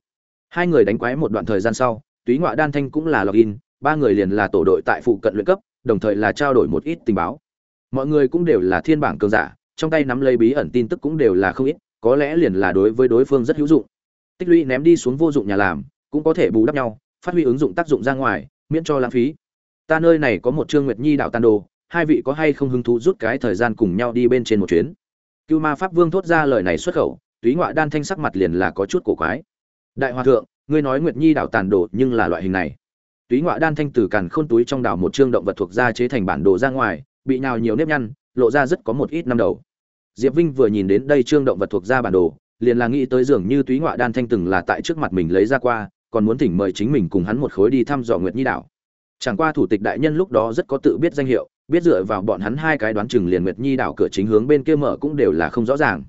Hai người đánh quái một đoạn thời gian sau, túy ngoại đan thanh cũng là login, ba người liền là tổ đội tại phụ cận luyện cấp, đồng thời là trao đổi một ít tình báo. Mọi người cũng đều là thiên bảng cường giả, trong tay nắm lấy bí ẩn tin tức cũng đều là không ít, có lẽ liền là đối với đối phương rất hữu dụng. Tích lũy ném đi xuống vô dụng nhà làm, cũng có thể bù đắp nhau, phát huy ứng dụng tác dụng ra ngoài, miễn cho lãng phí. Ta nơi này có một trương nguyệt nhi đạo tàn đồ, hai vị có hay không hứng thú rút cái thời gian cùng nhau đi bên trên một chuyến? Cưu ma pháp vương thốt ra lời này xuất khẩu, túy ngoại đan thanh sắc mặt liền là có chút cổ quái. Đại hòa thượng, ngươi nói nguyệt nhi Đảo tàn đồ nhưng là loại hình này. Túy ngoại đan thanh từ càn khôn túi trong đảo một chương động vật thuộc ra chế thành bản đồ ra ngoài, bị nào nhiều nếp nhăn, lộ ra rất có một ít năm đầu. Diệp vinh vừa nhìn đến đây chương động vật thuộc ra bản đồ, liền là nghĩ tới dường như túy ngoại đan thanh từng là tại trước mặt mình lấy ra qua, còn muốn thỉnh mời chính mình cùng hắn một khối đi thăm dò nguyệt nhi đảo. Chẳng qua thủ tịch đại nhân lúc đó rất có tự biết danh hiệu biết dựa vào bọn hắn hai cái đoán chừng liền nguyệt nhi đảo cửa chính hướng bên kia mở cũng đều là không rõ ràng.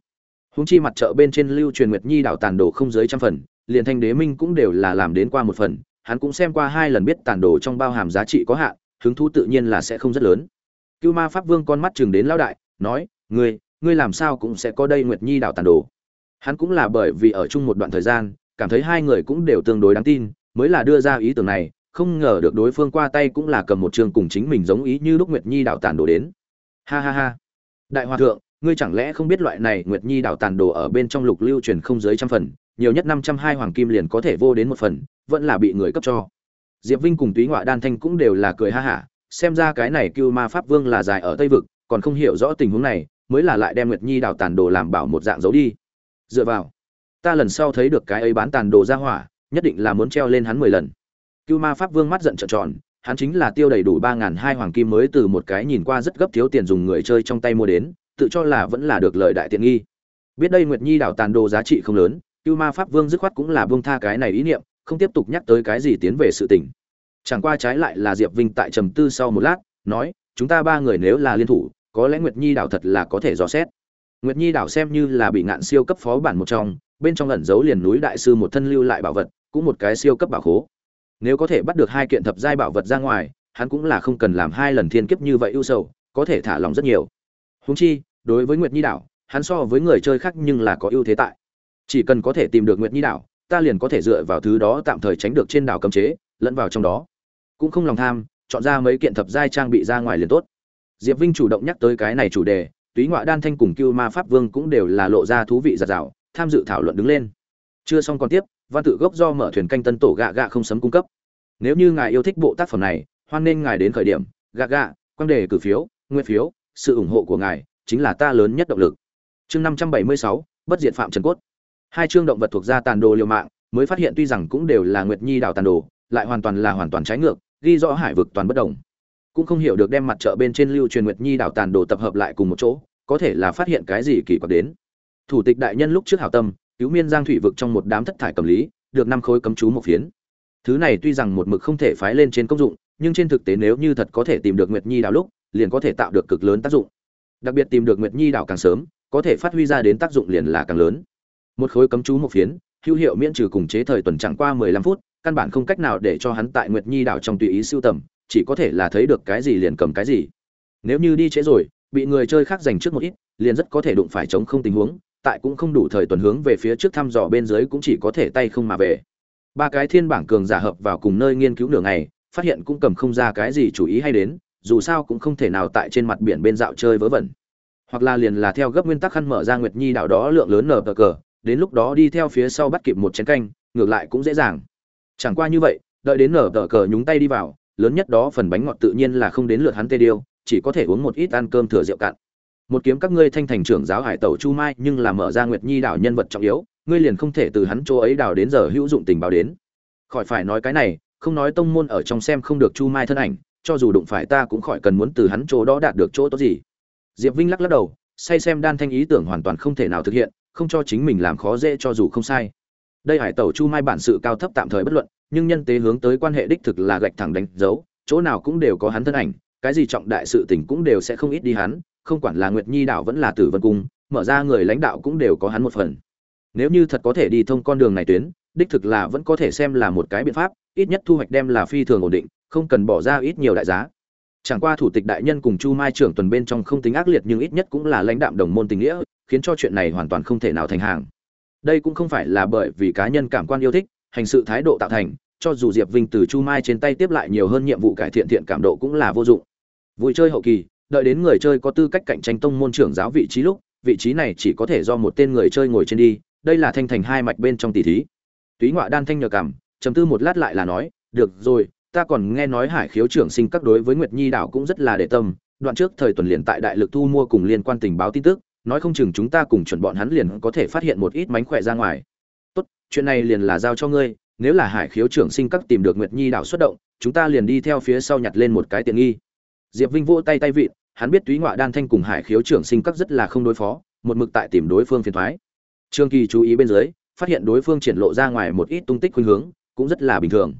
Hướng chi mặt chợ bên trên lưu truyền nguyệt nhi đảo tàn đồ không dưới trăm phần, liền thanh đế minh cũng đều là làm đến qua một phần, hắn cũng xem qua hai lần biết tàn đồ trong bao hàm giá trị có hạn, hứng thú tự nhiên là sẽ không rất lớn. Cưu ma pháp vương con mắt chừng đến lão đại, nói, ngươi ngươi làm sao cũng sẽ có đây nguyệt nhi đảo tàn đồ? Hắn cũng là bởi vì ở chung một đoạn thời gian, cảm thấy hai người cũng đều tương đối đáng tin, mới là đưa ra ý tưởng này không ngờ được đối phương qua tay cũng là cầm một trường cùng chính mình giống ý như lúc nguyệt nhi đảo tàn đồ đến. Ha ha ha. Đại hòa thượng, ngươi chẳng lẽ không biết loại này nguyệt nhi đảo tàn đồ ở bên trong lục lưu truyền không dưới trăm phần, nhiều nhất năm trăm hai hoàng kim liền có thể vô đến một phần, vẫn là bị người cấp cho. Diệp vinh cùng túy ngoại đan thanh cũng đều là cười ha hả, xem ra cái này cưu ma pháp vương là dài ở tây vực, còn không hiểu rõ tình huống này, mới là lại đem nguyệt nhi đào tàn đồ làm bảo một dạng giấu đi. Dựa vào, ta lần sau thấy được cái ấy bán tàn đồ ra hỏa, nhất định là muốn treo lên hắn mười lần cưu ma pháp vương mắt giận trợn tròn, hắn chính là tiêu đầy đủ ba ngàn hai hoàng kim mới từ một cái nhìn qua rất gấp thiếu tiền dùng người chơi trong tay mua đến, tự cho là vẫn là được lợi đại tiện nghi. Biết đây nguyệt nhi đảo tàn đồ giá trị không lớn, cưu ma pháp vương dứt khoát cũng là buông tha cái này ý niệm, không tiếp tục nhắc tới cái gì tiến về sự tình. Chẳng qua trái lại là diệp vinh tại trầm tư sau một lát, nói, chúng ta ba người nếu là liên thủ, có lẽ nguyệt nhi đảo thật là có thể dò xét. Nguyệt nhi đảo xem như là bị ngạn siêu cấp phó bản một trong, bên trong ẩn giấu liền núi đại sư một thân lưu lại bảo vật, cũng một cái siêu cấp bảo khố nếu có thể bắt được hai kiện thập giai bảo vật ra ngoài, hắn cũng là không cần làm hai lần thiên kiếp như vậy ưu sầu, có thể thả lòng rất nhiều. Húng chi, đối với nguyệt nhi đảo, hắn so với người chơi khác nhưng là có ưu thế tại. Chỉ cần có thể tìm được nguyệt nhi đảo, ta liền có thể dựa vào thứ đó tạm thời tránh được trên đảo cấm chế, lẫn vào trong đó. Cũng không lòng tham, chọn ra mấy kiện thập giai trang bị ra ngoài liền tốt. Diệp vinh chủ động nhắc tới cái này chủ đề, túy ngoại đan thanh cùng cưu ma pháp vương cũng đều là lộ ra thú vị giặt rào tham dự thảo luận đứng lên. Chưa xong còn tiếp, văn tự gốc do mở thuyền canh tân tổ gạ gạ không sấm cung cấp nếu như ngài yêu thích bộ tác phẩm này, hoan nên ngài đến khởi điểm. Gạ gạ quan đề cử phiếu, nguyên phiếu, sự ủng hộ của ngài chính là ta lớn nhất động lực. Chương năm trăm bảy mươi sáu, bất diệt phạm trần cốt. Hai chương động vật thuộc gia tàn đồ liều mạng, mới phát hiện tuy rằng cũng đều là nguyệt nhi đảo tàn đồ, lại hoàn toàn là hoàn toàn trái ngược, ghi rõ hải vực toàn bất đồng. Cũng không hiểu được đem mặt chợ bên trên lưu truyền nguyệt nhi đảo tàn đồ tập hợp lại cùng một chỗ, có thể là phát hiện cái gì kỳ quặc đến. Thủ tịch đại nhân lúc trước hảo tâm, cứu miên giang thủy vực trong một đám thất thải cầm lý, được năm khối cấm chú một phiến thứ này tuy rằng một mực không thể phái lên trên công dụng, nhưng trên thực tế nếu như thật có thể tìm được nguyệt nhi đảo lúc, liền có thể tạo được cực lớn tác dụng. Đặc biệt tìm được nguyệt nhi đảo càng sớm, có thể phát huy ra đến tác dụng liền là càng lớn. Một khối cấm chú một phiến, hữu hiệu miễn trừ cùng chế thời tuần chẳng qua mười lăm phút, căn bản không cách nào để cho hắn tại nguyệt nhi đảo trong tùy ý siêu tầm, chỉ có thể là thấy được cái gì liền cầm cái gì. Nếu như đi trễ rồi, bị người chơi khác giành trước một ít, liền rất có thể đụng phải chống không tình huống, tại cũng không đủ thời tuần hướng về phía trước thăm dò bên dưới cũng chỉ có thể tay không mà về ba cái thiên bảng cường giả hợp vào cùng nơi nghiên cứu nửa ngày, phát hiện cũng cầm không ra cái gì chủ ý hay đến, dù sao cũng không thể nào tại trên mặt biển bên dạo chơi vớ vẩn. Hoặc là liền là theo gấp nguyên tắc khăn mở ra nguyệt nhi đảo đó lượng lớn nở cờ cờ, đến lúc đó đi theo phía sau bắt kịp một chén canh, ngược lại cũng dễ dàng. Chẳng qua như vậy, đợi đến nở tờ cờ nhúng tay đi vào, lớn nhất đó phần bánh ngọt tự nhiên là không đến lượt hắn tê điêu, chỉ có thể uống một ít ăn cơm thừa rượu cạn. Một kiếm các ngươi thanh thành trưởng giáo hải tẩu chu mai nhưng là mở ra nguyệt nhi đảo nhân vật trọng yếu ngươi liền không thể từ hắn chỗ ấy đào đến giờ hữu dụng tình báo đến. Khỏi phải nói cái này, không nói tông môn ở trong xem không được chu mai thân ảnh, cho dù đụng phải ta cũng khỏi cần muốn từ hắn chỗ đó đạt được chỗ tốt gì. Diệp vinh lắc lắc đầu, say xem đan thanh ý tưởng hoàn toàn không thể nào thực hiện, không cho chính mình làm khó dễ cho dù không sai. Đây hải tẩu chu mai bản sự cao thấp tạm thời bất luận, nhưng nhân tế hướng tới quan hệ đích thực là gạch thẳng đánh dấu, chỗ nào cũng đều có hắn thân ảnh, cái gì trọng đại sự tình cũng đều sẽ không ít đi hắn, không quản là nguyệt nhi đảo vẫn là tử vân cung, mở ra người lãnh đạo cũng đều có hắn một phần nếu như thật có thể đi thông con đường này tuyến, đích thực là vẫn có thể xem là một cái biện pháp, ít nhất thu hoạch đem là phi thường ổn định, không cần bỏ ra ít nhiều đại giá. Chẳng qua thủ tịch đại nhân cùng chu mai trưởng tuần bên trong không tính ác liệt nhưng ít nhất cũng là lãnh đạm đồng môn tình nghĩa, khiến cho chuyện này hoàn toàn không thể nào thành hàng. Đây cũng không phải là bởi vì cá nhân cảm quan yêu thích, hành sự thái độ tạo thành, cho dù diệp vinh từ chu mai trên tay tiếp lại nhiều hơn nhiệm vụ cải thiện thiện cảm độ cũng là vô dụng. Vui chơi hậu kỳ, đợi đến người chơi có tư cách cạnh tranh tông môn trưởng giáo vị trí lúc, vị trí này chỉ có thể do một tên người chơi ngồi trên đi đây là thanh thành hai mạch bên trong tỷ thí. Túy ngoại đan thanh nhờ cảm chấm tư một lát lại là nói, được rồi, ta còn nghe nói hải khiếu trưởng sinh các đối với nguyệt nhi đảo cũng rất là để tâm, đoạn trước thời tuần liền tại đại lực thu mua cùng liên quan tình báo tin tức, nói không chừng chúng ta cùng chuẩn bọn hắn liền có thể phát hiện một ít mánh khỏe ra ngoài. Tốt, chuyện này liền là giao cho ngươi, nếu là hải khiếu trưởng sinh các tìm được nguyệt nhi đảo xuất động, chúng ta liền đi theo phía sau nhặt lên một cái tiện nghi. Diệp vinh vỗ tay tay vịn, hắn biết túy ngoại đan thanh cùng hải khiếu trưởng sinh các rất là không đối phó, một mực tại tìm đối phương phiền thoái trương kỳ chú ý bên dưới, phát hiện đối phương triển lộ ra ngoài một ít tung tích khuynh hướng, cũng rất là bình thường.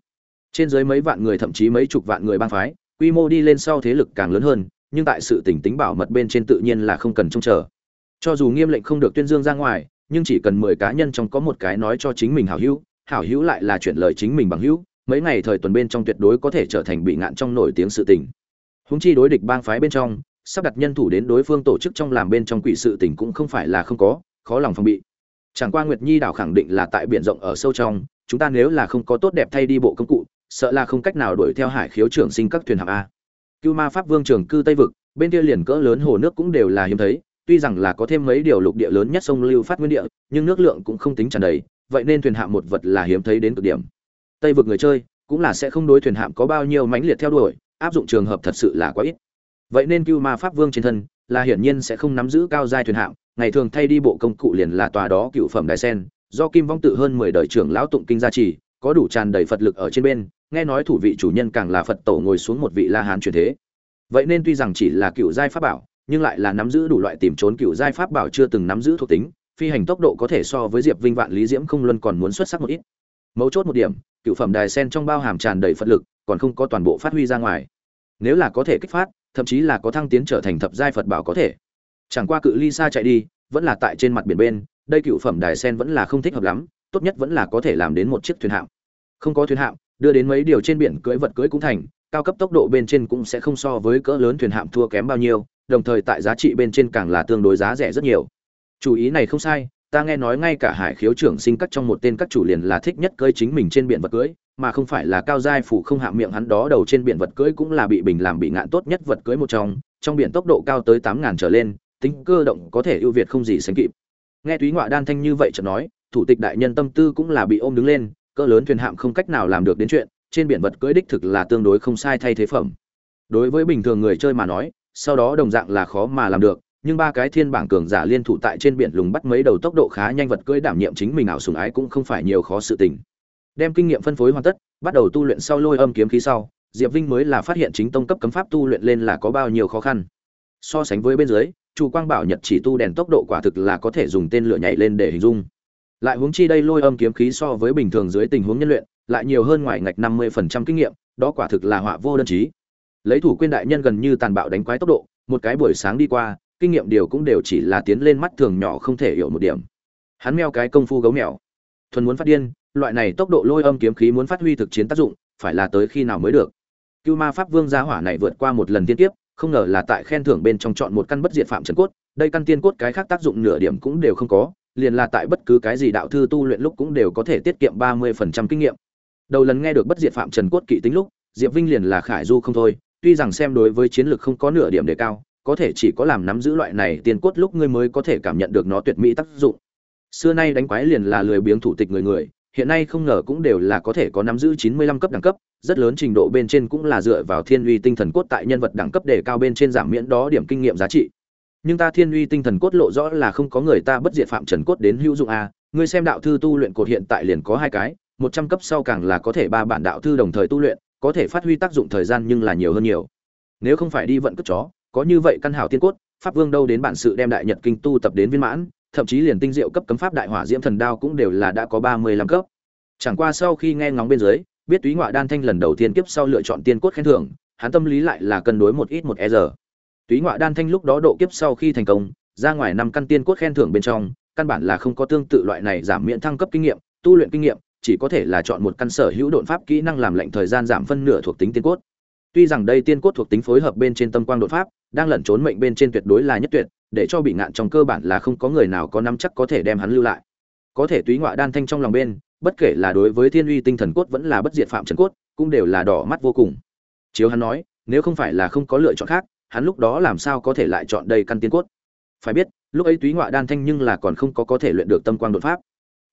Trên dưới mấy vạn người thậm chí mấy chục vạn người bang phái, quy mô đi lên sau thế lực càng lớn hơn, nhưng tại sự tỉnh tính bảo mật bên trên tự nhiên là không cần trông chờ. Cho dù nghiêm lệnh không được tuyên dương ra ngoài, nhưng chỉ cần mười cá nhân trong có một cái nói cho chính mình hảo hữu hảo hữu lại là chuyển lời chính mình bằng hữu, mấy ngày thời tuần bên trong tuyệt đối có thể trở thành bị ngạn trong nổi tiếng sự tình húng chi đối địch bang phái bên trong, sắp đặt nhân thủ đến đối phương tổ chức trong làm bên trong quỷ sự tình cũng không phải là không có, khó lòng phòng bị chẳng qua nguyệt nhi đảo khẳng định là tại biển rộng ở sâu trong, chúng ta nếu là không có tốt đẹp thay đi bộ công cụ, sợ là không cách nào đuổi theo hải khiếu trưởng sinh các thuyền hạm a. Cưu ma pháp vương trường cư tây vực, bên kia liền cỡ lớn hồ nước cũng đều là hiếm thấy, tuy rằng là có thêm mấy điều lục địa lớn nhất sông lưu phát nguyên địa, nhưng nước lượng cũng không tính tràn đầy, vậy nên thuyền hạm một vật là hiếm thấy đến cực điểm. Tây vực người chơi, cũng là sẽ không đối thuyền hạm có bao nhiêu mãnh liệt theo đuổi, áp dụng trường hợp thật sự là quá ít. Vậy nên cưu ma pháp vương trên thân, là hiển nhiên sẽ không nắm giữ cao giai thuyền hạm ngày thường thay đi bộ công cụ liền là tòa đó cựu phẩm đài sen, do kim vong tự hơn mười đời trưởng lão tụng kinh gia trì, có đủ tràn đầy phật lực ở trên bên, nghe nói thủ vị chủ nhân càng là phật tổ ngồi xuống một vị la hán truyền thế. Vậy nên tuy rằng chỉ là cựu giai pháp bảo, nhưng lại là nắm giữ đủ loại tìm trốn cựu giai pháp bảo chưa từng nắm giữ thuộc tính, phi hành tốc độ có thể so với diệp vinh vạn lý diễm không luân còn muốn xuất sắc một ít. Mấu chốt một điểm, cựu phẩm đài sen trong bao hàm tràn đầy phật lực, còn không có toàn bộ phát huy ra ngoài. Nếu là có thể kích phát, thậm chí là có thăng tiến trở thành thập giai phật bảo có thể chẳng qua cự ly xa chạy đi, vẫn là tại trên mặt biển bên, đây cựu phẩm đài sen vẫn là không thích hợp lắm, tốt nhất vẫn là có thể làm đến một chiếc thuyền hạm. Không có thuyền hạm, đưa đến mấy điều trên biển cưỡi vật cưỡi cũng thành, cao cấp tốc độ bên trên cũng sẽ không so với cỡ lớn thuyền hạm thua kém bao nhiêu, đồng thời tại giá trị bên trên càng là tương đối giá rẻ rất nhiều. Chủ ý này không sai, ta nghe nói ngay cả hải khiếu trưởng sinh cắt trong một tên các chủ liền là thích nhất cơi chính mình trên biển vật cưỡi, mà không phải là cao giai phủ không hạ miệng hắn đó đầu trên biển vật cưỡi cũng là bị bình làm bị ngạn tốt nhất vật cưỡi một trong trong biển tốc độ cao tới tám ngàn trở lên tính cơ động có thể ưu việt không gì sánh kịp. Nghe túy ngoại đan thanh như vậy chợt nói, thủ tịch đại nhân tâm tư cũng là bị ôm đứng lên, cỡ lớn thuyền hạm không cách nào làm được đến chuyện, trên biển vật cưỡi đích thực là tương đối không sai thay thế phẩm. Đối với bình thường người chơi mà nói, sau đó đồng dạng là khó mà làm được, nhưng ba cái thiên bảng cường giả liên thủ tại trên biển lùng bắt mấy đầu tốc độ khá nhanh vật cưỡi đảm nhiệm chính mình ảo sùng ái cũng không phải nhiều khó sự tình. Đem kinh nghiệm phân phối hoàn tất, bắt đầu tu luyện sau lôi âm kiếm khí sau, diệp vinh mới là phát hiện chính tông cấp cấm pháp tu luyện lên là có bao nhiêu khó khăn. So sánh với bên dưới chu quang bảo nhật chỉ tu đèn tốc độ quả thực là có thể dùng tên lửa nhảy lên để hình dung. Lại huống chi đây lôi âm kiếm khí so với bình thường dưới tình huống nhân luyện, lại nhiều hơn ngoài ngạch năm mươi phần trăm kinh nghiệm, đó quả thực là họa vô đơn chí. Lấy thủ quyên đại nhân gần như tàn bạo đánh quái tốc độ, một cái buổi sáng đi qua, kinh nghiệm điều cũng đều chỉ là tiến lên mắt thường nhỏ không thể hiểu một điểm. Hắn meo cái công phu gấu mèo. Thuần muốn phát điên, loại này tốc độ lôi âm kiếm khí muốn phát huy thực chiến tác dụng, phải là tới khi nào mới được. Cưu ma pháp vương gia hỏa này vượt qua một lần tiên tiếp không ngờ là tại khen thưởng bên trong chọn một căn bất diệt phạm trần cốt, đây căn tiên cốt cái khác tác dụng nửa điểm cũng đều không có, liền là tại bất cứ cái gì đạo thư tu luyện lúc cũng đều có thể tiết kiệm ba mươi phần trăm kinh nghiệm. Đầu lần nghe được bất diệt phạm trần cốt kỵ tính lúc, diệp vinh liền là khải du không thôi, tuy rằng xem đối với chiến lược không có nửa điểm đề cao, có thể chỉ có làm nắm giữ loại này tiên cốt lúc ngươi mới có thể cảm nhận được nó tuyệt mỹ tác dụng. Xưa nay đánh quái liền là lười biếng thủ tịch người người hiện nay không ngờ cũng đều là có thể có nắm giữ 95 cấp đẳng cấp, rất lớn trình độ bên trên cũng là dựa vào thiên uy tinh thần cốt tại nhân vật đẳng cấp để cao bên trên giảm miễn đó điểm kinh nghiệm giá trị. Nhưng ta thiên uy tinh thần cốt lộ rõ là không có người ta bất diệt phạm trần cốt đến hữu dụng a, ngươi xem đạo thư tu luyện cột hiện tại liền có hai cái, 100 cấp sau càng là có thể ba bản đạo thư đồng thời tu luyện, có thể phát huy tác dụng thời gian nhưng là nhiều hơn nhiều. Nếu không phải đi vận cất chó, có như vậy căn hảo tiên cốt, pháp vương đâu đến bản sự đem đại nhật kinh tu tập đến viên mãn, thậm chí liền tinh diệu cấp cấm pháp đại hỏa diễm thần đao cũng đều là đã có 35 cấp. Chẳng qua sau khi nghe ngóng bên dưới, biết Túy Ngọa Đan Thanh lần đầu tiên kiếp sau lựa chọn tiên cốt khen thưởng, hắn tâm lý lại là cân đối một ít một e giờ. Túy Ngọa Đan Thanh lúc đó độ kiếp sau khi thành công, ra ngoài năm căn tiên cốt khen thưởng bên trong, căn bản là không có tương tự loại này giảm miễn thăng cấp kinh nghiệm, tu luyện kinh nghiệm, chỉ có thể là chọn một căn sở hữu độn pháp kỹ năng làm lệnh thời gian giảm phân nửa thuộc tính tiên cốt. Tuy rằng đây tiên cốt thuộc tính phối hợp bên trên tâm quang đột pháp, đang lẩn trốn mệnh bên trên tuyệt đối là nhất tuyệt, để cho bị ngạn trong cơ bản là không có người nào có nắm chắc có thể đem hắn lưu lại. Có thể túy ngọa đan thanh trong lòng bên, bất kể là đối với thiên uy tinh thần cốt vẫn là bất diệt phạm trần cốt, cũng đều là đỏ mắt vô cùng. Chiếu hắn nói, nếu không phải là không có lựa chọn khác, hắn lúc đó làm sao có thể lại chọn đây căn tiên cốt? Phải biết, lúc ấy túy ngọa đan thanh nhưng là còn không có có thể luyện được tâm quang đột pháp.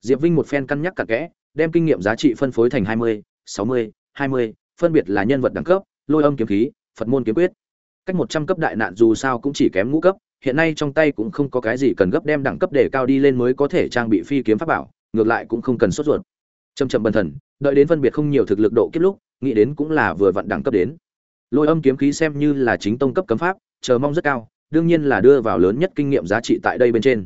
Diệp Vinh một phen cân nhắc cả kẽ, đem kinh nghiệm giá trị phân phối thành 20, 60, 20, phân biệt là nhân vật đẳng cấp, lôi âm kiếm khí, Phật môn kiếm quyết. Cách 100 cấp đại nạn dù sao cũng chỉ kém ngũ cấp, hiện nay trong tay cũng không có cái gì cần gấp đem đẳng cấp để cao đi lên mới có thể trang bị phi kiếm pháp bảo, ngược lại cũng không cần sốt ruột. chầm chậm bần thần, đợi đến phân biệt không nhiều thực lực độ kiếp lúc, nghĩ đến cũng là vừa vặn đẳng cấp đến. Lôi âm kiếm khí xem như là chính tông cấp cấm pháp, chờ mong rất cao, đương nhiên là đưa vào lớn nhất kinh nghiệm giá trị tại đây bên trên.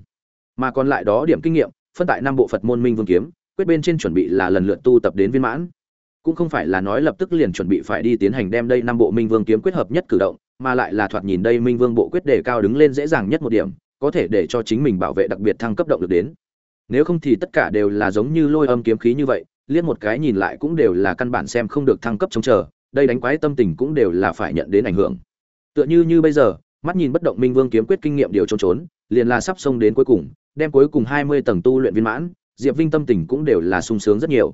Mà còn lại đó điểm kinh nghiệm, phân tại năm bộ Phật môn minh vương kiếm, quyết bên trên chuẩn bị là lần lượt tu tập đến viên mãn cũng không phải là nói lập tức liền chuẩn bị phải đi tiến hành đem đây năm bộ minh vương kiếm quyết hợp nhất cử động mà lại là thoạt nhìn đây minh vương bộ quyết đề cao đứng lên dễ dàng nhất một điểm, có thể để cho chính mình bảo vệ đặc biệt thăng cấp động được đến. Nếu không thì tất cả đều là giống như lôi âm kiếm khí như vậy, liếc một cái nhìn lại cũng đều là căn bản xem không được thăng cấp chống chờ, đây đánh quái tâm tình cũng đều là phải nhận đến ảnh hưởng. Tựa như như bây giờ, mắt nhìn bất động minh vương kiếm quyết kinh nghiệm điều trốn trốn, liền là sắp xông đến cuối cùng, đem cuối cùng hai mươi tầng tu luyện viên mãn, diệp vinh tâm tình cũng đều là sung sướng rất nhiều.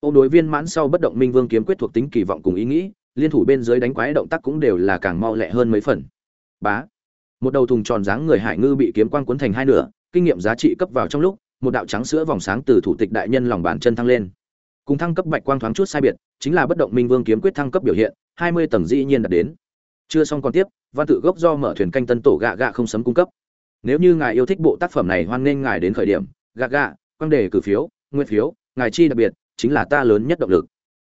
Ô đối viên mãn sau bất động minh vương kiếm quyết thuộc tính kỳ vọng cùng ý nghĩ liên thủ bên dưới đánh quái động tác cũng đều là càng mau lẹ hơn mấy phần. Bá. Một đầu thùng tròn dáng người hải ngư bị kiếm quang cuốn thành hai nửa, kinh nghiệm giá trị cấp vào trong lúc, một đạo trắng sữa vòng sáng từ thủ tịch đại nhân lòng bàn chân thăng lên. Cùng thăng cấp bạch quang thoáng chút sai biệt, chính là bất động minh vương kiếm quyết thăng cấp biểu hiện, hai mươi tầng dĩ nhiên đạt đến. Chưa xong còn tiếp, văn tự gốc do mở thuyền canh tân tổ gạ gạ không sấm cung cấp. Nếu như ngài yêu thích bộ tác phẩm này hoan nghênh ngài đến khởi điểm, gạ gạ, quang đề cử phiếu nguyên phiếu, ngài chi đặc biệt, chính là ta lớn nhất động lực.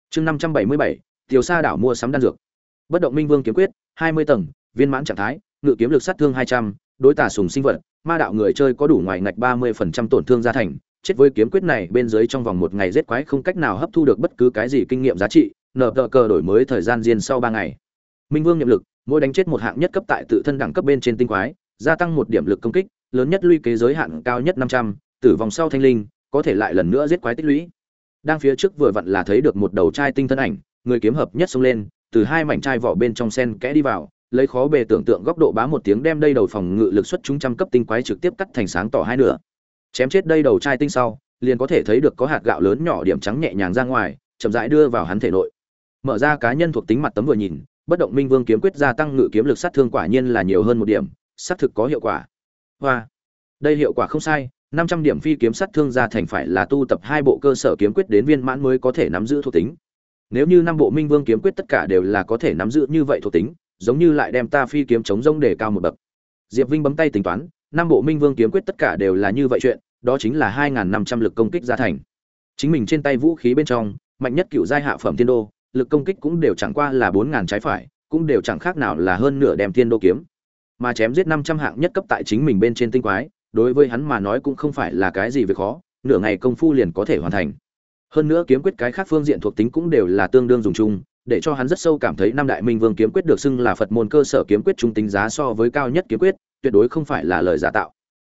Chương năm trăm bảy mươi bảy tiểu sa đảo mua sắm đan dược. Bất động minh vương kiếm quyết, hai mươi tầng, viên mãn trạng thái, ngự kiếm lực sát thương hai trăm, đối tả sùng sinh vật, ma đạo người chơi có đủ ngoài ngạch ba mươi phần trăm tổn thương gia thành. Chết với kiếm quyết này bên dưới trong vòng một ngày giết quái không cách nào hấp thu được bất cứ cái gì kinh nghiệm giá trị nở tờ cờ đổi mới thời gian riêng sau ba ngày. Minh vương nhiệm lực, mỗi đánh chết một hạng nhất cấp tại tự thân đẳng cấp bên trên tinh quái, gia tăng một điểm lực công kích, lớn nhất luy kế giới hạn cao nhất năm trăm, tử vòng sau thanh linh, có thể lại lần nữa giết quái tích lũy. Đang phía trước vừa vặn là thấy được một đầu trai tinh thân ảnh người kiếm hợp nhất xông lên, từ hai mảnh chai vỏ bên trong sen kẽ đi vào, lấy khó bề tưởng tượng góc độ bá một tiếng đem đây đầu phòng ngự lực xuất chúng trăm cấp tinh quái trực tiếp cắt thành sáng tỏ hai nửa. Chém chết đây đầu chai tinh sau, liền có thể thấy được có hạt gạo lớn nhỏ điểm trắng nhẹ nhàng ra ngoài, chậm rãi đưa vào hắn thể nội. Mở ra cá nhân thuộc tính mặt tấm vừa nhìn, bất động minh vương kiếm quyết gia tăng ngự kiếm lực sát thương quả nhiên là nhiều hơn một điểm sát thực có hiệu quả. Hoa. Đây hiệu quả không sai, năm trăm điểm phi kiếm sát thương ra thành phải là tu tập hai bộ cơ sở kiếm quyết đến viên mãn mới có thể nắm giữ thuộc tính nếu như năm bộ minh vương kiếm quyết tất cả đều là có thể nắm giữ như vậy thuộc tính, giống như lại đem ta phi kiếm chống rông để cao một bậc. Diệp vinh bấm tay tính toán, năm bộ minh vương kiếm quyết tất cả đều là như vậy chuyện, đó chính là hai năm trăm lực công kích ra thành. Chính mình trên tay vũ khí bên trong, mạnh nhất cựu giai hạ phẩm thiên đô, lực công kích cũng đều chẳng qua là bốn ngàn trái phải, cũng đều chẳng khác nào là hơn nửa đem thiên đô kiếm. Mà chém giết năm trăm hạng nhất cấp tại chính mình bên trên tinh quái, đối với hắn mà nói cũng không phải là cái gì việc khó, nửa ngày công phu liền có thể hoàn thành hơn nữa kiếm quyết cái khác phương diện thuộc tính cũng đều là tương đương dùng chung, để cho hắn rất sâu cảm thấy năm đại minh vương kiếm quyết được xưng là phật môn cơ sở kiếm quyết trung tính giá so với cao nhất kiếm quyết, tuyệt đối không phải là lời giả tạo.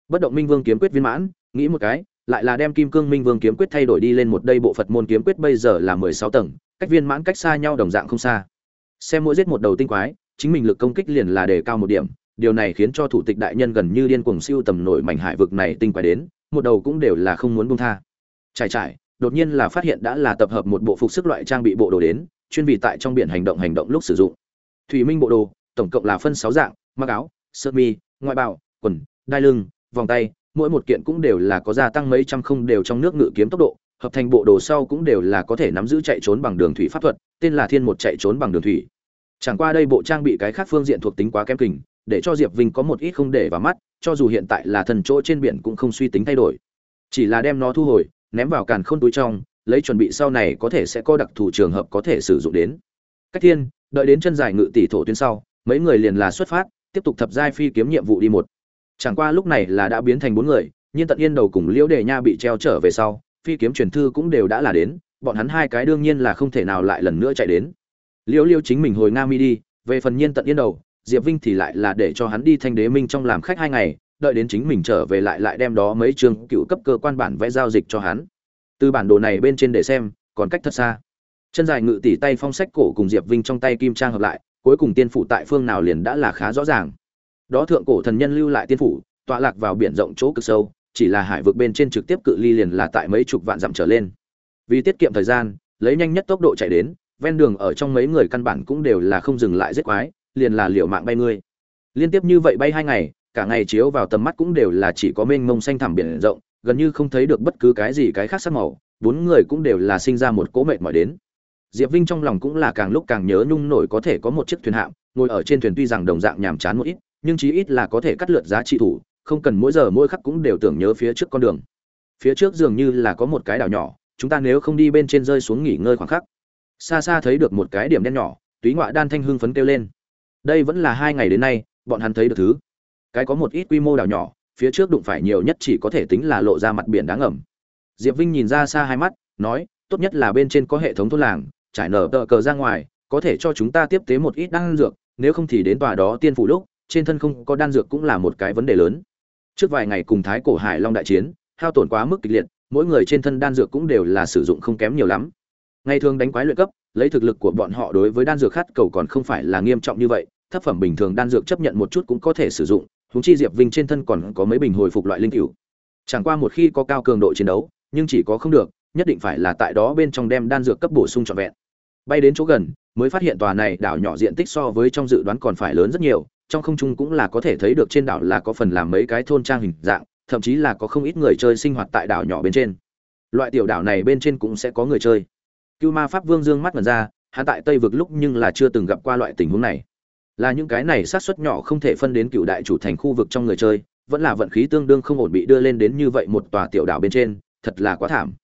Bất động minh vương kiếm quyết viên mãn, nghĩ một cái, lại là đem kim cương minh vương kiếm quyết thay đổi đi lên một đây bộ phật môn kiếm quyết bây giờ là mười sáu tầng, cách viên mãn cách xa nhau đồng dạng không xa. Xem mỗi giết một đầu tinh quái, chính mình lực công kích liền là đề cao một điểm, điều này khiến cho thủ tịch đại nhân gần như điên cuồng siêu tầm nổi mảnh hải vực này tinh quái đến, một đầu cũng đều là không muốn buông tha. Trải trải đột nhiên là phát hiện đã là tập hợp một bộ phục sức loại trang bị bộ đồ đến, chuyên vị tại trong biển hành động hành động lúc sử dụng. Thủy minh bộ đồ, tổng cộng là phân sáu dạng, mặc áo, sơ mi, ngoại bào, quần, đai lưng, vòng tay, mỗi một kiện cũng đều là có gia tăng mấy trăm không đều trong nước ngự kiếm tốc độ, hợp thành bộ đồ sau cũng đều là có thể nắm giữ chạy trốn bằng đường thủy pháp thuật, tên là thiên một chạy trốn bằng đường thủy. Chẳng qua đây bộ trang bị cái khác phương diện thuộc tính quá kém kình, để cho diệp vinh có một ít không để vào mắt, cho dù hiện tại là thần chỗ trên biển cũng không suy tính thay đổi. Chỉ là đem nó thu hồi ném vào càn khôn túi trong, lấy chuẩn bị sau này có thể sẽ có đặc thù trường hợp có thể sử dụng đến. Cách thiên, đợi đến chân dài ngự tỷ thổ tuyến sau, mấy người liền là xuất phát, tiếp tục thập giai phi kiếm nhiệm vụ đi một. Chẳng qua lúc này là đã biến thành bốn người, nhưng tận yên đầu cùng liễu đề nha bị treo trở về sau, phi kiếm truyền thư cũng đều đã là đến, bọn hắn hai cái đương nhiên là không thể nào lại lần nữa chạy đến. Liễu liễu chính mình hồi nga mi đi, về phần nhiên tận yên đầu, diệp vinh thì lại là để cho hắn đi thanh đế minh trong làm khách hai ngày đợi đến chính mình trở về lại lại đem đó mấy chương cựu cấp cơ quan bản vẽ giao dịch cho hắn. Từ bản đồ này bên trên để xem, còn cách thật xa. Chân dài ngự tỉ tay phong sách cổ cùng diệp vinh trong tay kim trang hợp lại, cuối cùng tiên phủ tại phương nào liền đã là khá rõ ràng. Đó thượng cổ thần nhân lưu lại tiên phủ, tọa lạc vào biển rộng chỗ cực sâu, chỉ là hải vực bên trên trực tiếp cự ly liền là tại mấy chục vạn dặm trở lên. Vì tiết kiệm thời gian, lấy nhanh nhất tốc độ chạy đến, ven đường ở trong mấy người căn bản cũng đều là không dừng lại giết quái, liền là liệu mạng bay ngươi. Liên tiếp như vậy bay hai ngày cả ngày chiếu vào tầm mắt cũng đều là chỉ có mênh mông xanh thẳm biển rộng, gần như không thấy được bất cứ cái gì cái khác sắc màu, bốn người cũng đều là sinh ra một cỗ mệt mỏi đến. Diệp vinh trong lòng cũng là càng lúc càng nhớ nhung nổi có thể có một chiếc thuyền hạm, ngồi ở trên thuyền tuy rằng đồng dạng nhàm chán một ít, nhưng chí ít là có thể cắt lượt giá trị thủ, không cần mỗi giờ mỗi khắc cũng đều tưởng nhớ phía trước con đường. Phía trước dường như là có một cái đảo nhỏ, chúng ta nếu không đi bên trên rơi xuống nghỉ ngơi khoảng khắc. Xa xa thấy được một cái điểm đen nhỏ, túy ngoại đan thanh hưng phấn kêu lên. Đây vẫn là hai ngày đến nay, bọn hắn thấy được thứ cái có một ít quy mô đảo nhỏ, phía trước đụng phải nhiều nhất chỉ có thể tính là lộ ra mặt biển đáng ẩm diệp vinh nhìn ra xa hai mắt, nói, tốt nhất là bên trên có hệ thống thôn làng, trải nở tờ cờ ra ngoài, có thể cho chúng ta tiếp tế một ít đan dược, nếu không thì đến tòa đó tiên phủ lúc, trên thân không có đan dược cũng là một cái vấn đề lớn. Trước vài ngày cùng thái cổ hải long đại chiến, hao tổn quá mức kịch liệt, mỗi người trên thân đan dược cũng đều là sử dụng không kém nhiều lắm. Ngày thường đánh quái luyện cấp, lấy thực lực của bọn họ đối với đan dược khát cầu còn không phải là nghiêm trọng như vậy, thấp phẩm bình thường đan dược chấp nhận một chút cũng có thể sử dụng huống chi diệp vinh trên thân còn có mấy bình hồi phục loại linh cựu chẳng qua một khi có cao cường độ chiến đấu, nhưng chỉ có không được, nhất định phải là tại đó bên trong đem đan dược cấp bổ sung trọn vẹn. Bay đến chỗ gần, mới phát hiện tòa này đảo nhỏ diện tích so với trong dự đoán còn phải lớn rất nhiều, trong không trung cũng là có thể thấy được trên đảo là có phần làm mấy cái thôn trang hình dạng, thậm chí là có không ít người chơi sinh hoạt tại đảo nhỏ bên trên. Loại tiểu đảo này bên trên cũng sẽ có người chơi. Cưu ma pháp vương dương mắt mật ra, hắn tại tây vực lúc nhưng là chưa từng gặp qua loại tình huống này là những cái này sát suất nhỏ không thể phân đến cựu đại chủ thành khu vực trong người chơi, vẫn là vận khí tương đương không ổn bị đưa lên đến như vậy một tòa tiểu đảo bên trên, thật là quá thảm.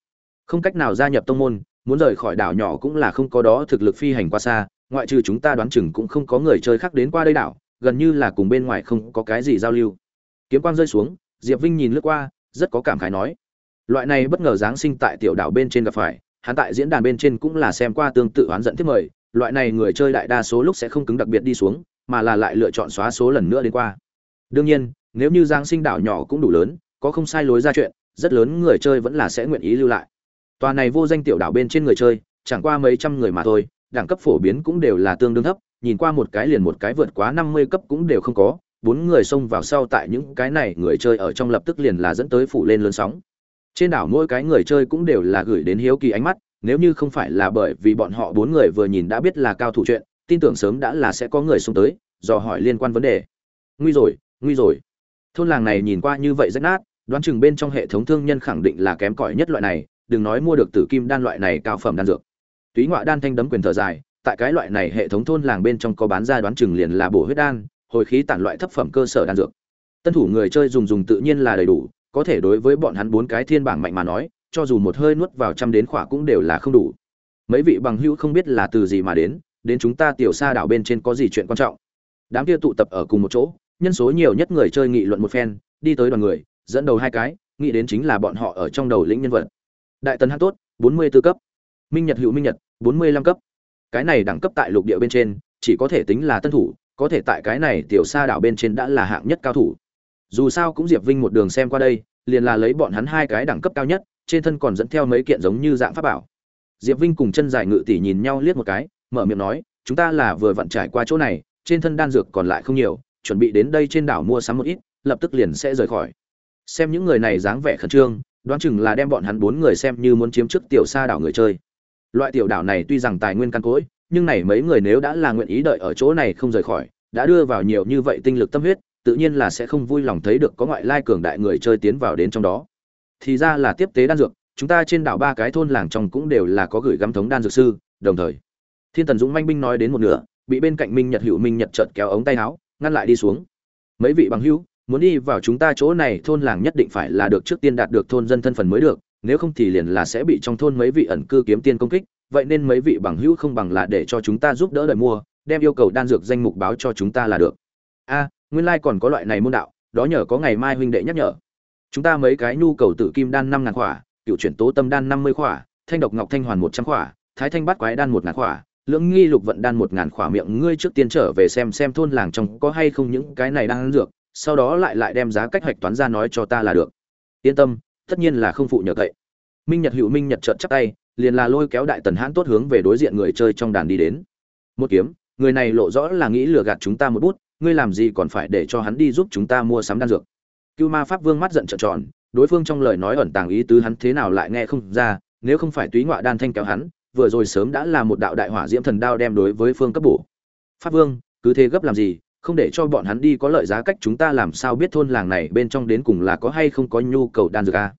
Không cách nào gia nhập tông môn, muốn rời khỏi đảo nhỏ cũng là không có đó thực lực phi hành qua xa, ngoại trừ chúng ta đoán chừng cũng không có người chơi khác đến qua đây đảo, gần như là cùng bên ngoài không có cái gì giao lưu. Kiếm quang rơi xuống, diệp vinh nhìn lướt qua, rất có cảm khái nói, loại này bất ngờ giáng sinh tại tiểu đảo bên trên gặp phải, hắn tại diễn đàn bên trên cũng là xem qua tương tự oán giận tiếp mời loại này người chơi đại đa số lúc sẽ không cứng đặc biệt đi xuống, mà là lại lựa chọn xóa số lần nữa đến qua. Đương nhiên, nếu như giang sinh đảo nhỏ cũng đủ lớn, có không sai lối ra chuyện, rất lớn người chơi vẫn là sẽ nguyện ý lưu lại. Tòa này vô danh tiểu đảo bên trên người chơi, chẳng qua mấy trăm người mà thôi, đẳng cấp phổ biến cũng đều là tương đương thấp, nhìn qua một cái liền một cái vượt quá năm mươi cấp cũng đều không có, bốn người xông vào sau tại những cái này người chơi ở trong lập tức liền là dẫn tới phủ lên lớn sóng. Trên đảo mỗi cái người chơi cũng đều là gửi đến hiếu kỳ ánh mắt nếu như không phải là bởi vì bọn họ bốn người vừa nhìn đã biết là cao thủ chuyện, tin tưởng sớm đã là sẽ có người xuống tới, dò hỏi liên quan vấn đề. Nguy rồi nguy rồi. Thôn làng này nhìn qua như vậy rách nát, đoán chừng bên trong hệ thống thương nhân khẳng định là kém cỏi nhất loại này, đừng nói mua được tử kim đan loại này cao phẩm đan dược. Túy ngoại đan thanh đấm quyền thở dài, tại cái loại này hệ thống thôn làng bên trong có bán ra đoán chừng liền là bổ huyết đan, hồi khí tản loại thấp phẩm cơ sở đan dược. Tân thủ người chơi dùng dùng tự nhiên là đầy đủ, có thể đối với bọn hắn bốn cái thiên bảng mạnh mà nói cho dù một hơi nuốt vào trăm đến khỏa cũng đều là không đủ. Mấy vị bằng hữu không biết là từ gì mà đến đến chúng ta tiểu xa đảo bên trên có gì chuyện quan trọng. Đám kia tụ tập ở cùng một chỗ, nhân số nhiều nhất người chơi nghị luận một phen, đi tới đoàn người, dẫn đầu hai cái, nghĩ đến chính là bọn họ ở trong đầu lĩnh nhân vật. Đại tần hát tốt, bốn mươi 44 cấp. Minh nhật hữu minh nhật, bốn mươi lăm cấp. Cái này đẳng cấp tại lục địa bên trên, chỉ có thể tính là tân thủ, có thể tại cái này tiểu sa đảo bên trên đã là hạng nhất cao thủ. Dù sao cũng diệp vinh một đường xem qua đây, liền là lấy bọn hắn hai cái đẳng cấp cao nhất trên thân còn dẫn theo mấy kiện giống như dạng pháp bảo. Diệp vinh cùng chân dài ngự tỷ nhìn nhau liếc một cái, mở miệng nói, chúng ta là vừa vặn trải qua chỗ này, trên thân đan dược còn lại không nhiều, chuẩn bị đến đây trên đảo mua sắm một ít, lập tức liền sẽ rời khỏi. Xem những người này dáng vẻ khẩn trương, đoán chừng là đem bọn hắn bốn người xem như muốn chiếm trước tiểu sa đảo người chơi. Loại tiểu đảo này tuy rằng tài nguyên căn cỗi nhưng này mấy người nếu đã là nguyện ý đợi ở chỗ này không rời khỏi, đã đưa vào nhiều như vậy tinh lực tâm huyết, tự nhiên là sẽ không vui lòng thấy được có ngoại lai cường đại người chơi tiến vào đến trong đó thì ra là tiếp tế đan dược, chúng ta trên đảo ba cái thôn làng trong cũng đều là có gửi gắm thống đan dược sư, đồng thời, thiên tần dũng manh binh nói đến một nửa, bị bên cạnh minh nhật hữu minh nhật chợt kéo ống tay áo, ngăn lại đi xuống. Mấy vị bằng hữu, muốn đi vào chúng ta chỗ này, thôn làng nhất định phải là được trước tiên đạt được thôn dân thân phần mới được, nếu không thì liền là sẽ bị trong thôn mấy vị ẩn cư kiếm tiên công kích, vậy nên mấy vị bằng hữu không bằng là để cho chúng ta giúp đỡ đời mua, đem yêu cầu đan dược danh mục báo cho chúng ta là được. A, nguyên lai còn có loại này môn đạo, đó nhờ có ngày mai huynh đệ nhắc nhở chúng ta mấy cái nhu cầu tử kim đan năm ngàn khỏa, cựu chuyển tố tâm đan năm mươi khỏa, thanh độc ngọc thanh hoàn một trăm khỏa, thái thanh bát quái đan một ngàn khỏa, lưỡng nghi lục vận đan một ngàn khỏa miệng ngươi trước tiên trở về xem xem thôn làng trong có hay không những cái này đang ăn dược, sau đó lại lại đem giá cách hoạch toán ra nói cho ta là được. Yên tâm, tất nhiên là không phụ nhờ cậy. Minh nhật hữu minh nhật trợn chắc tay, liền là lôi kéo đại tần hãn tốt hướng về đối diện người chơi trong đàn đi đến. Một kiếm, người này lộ rõ là nghĩ lừa gạt chúng ta một bút, ngươi làm gì còn phải để cho hắn đi giúp chúng ta mua sắm đan dược cưu ma pháp vương mắt giận trợn tròn, đối phương trong lời nói ẩn tàng ý tứ hắn thế nào lại nghe không ra, nếu không phải túy ngọa đan thanh kéo hắn, vừa rồi sớm đã là một đạo đại hỏa diễm thần đao đem đối với phương cấp bổ. Pháp vương, cứ thế gấp làm gì, không để cho bọn hắn đi có lợi giá cách chúng ta làm sao biết thôn làng này bên trong đến cùng là có hay không có nhu cầu đan dược a?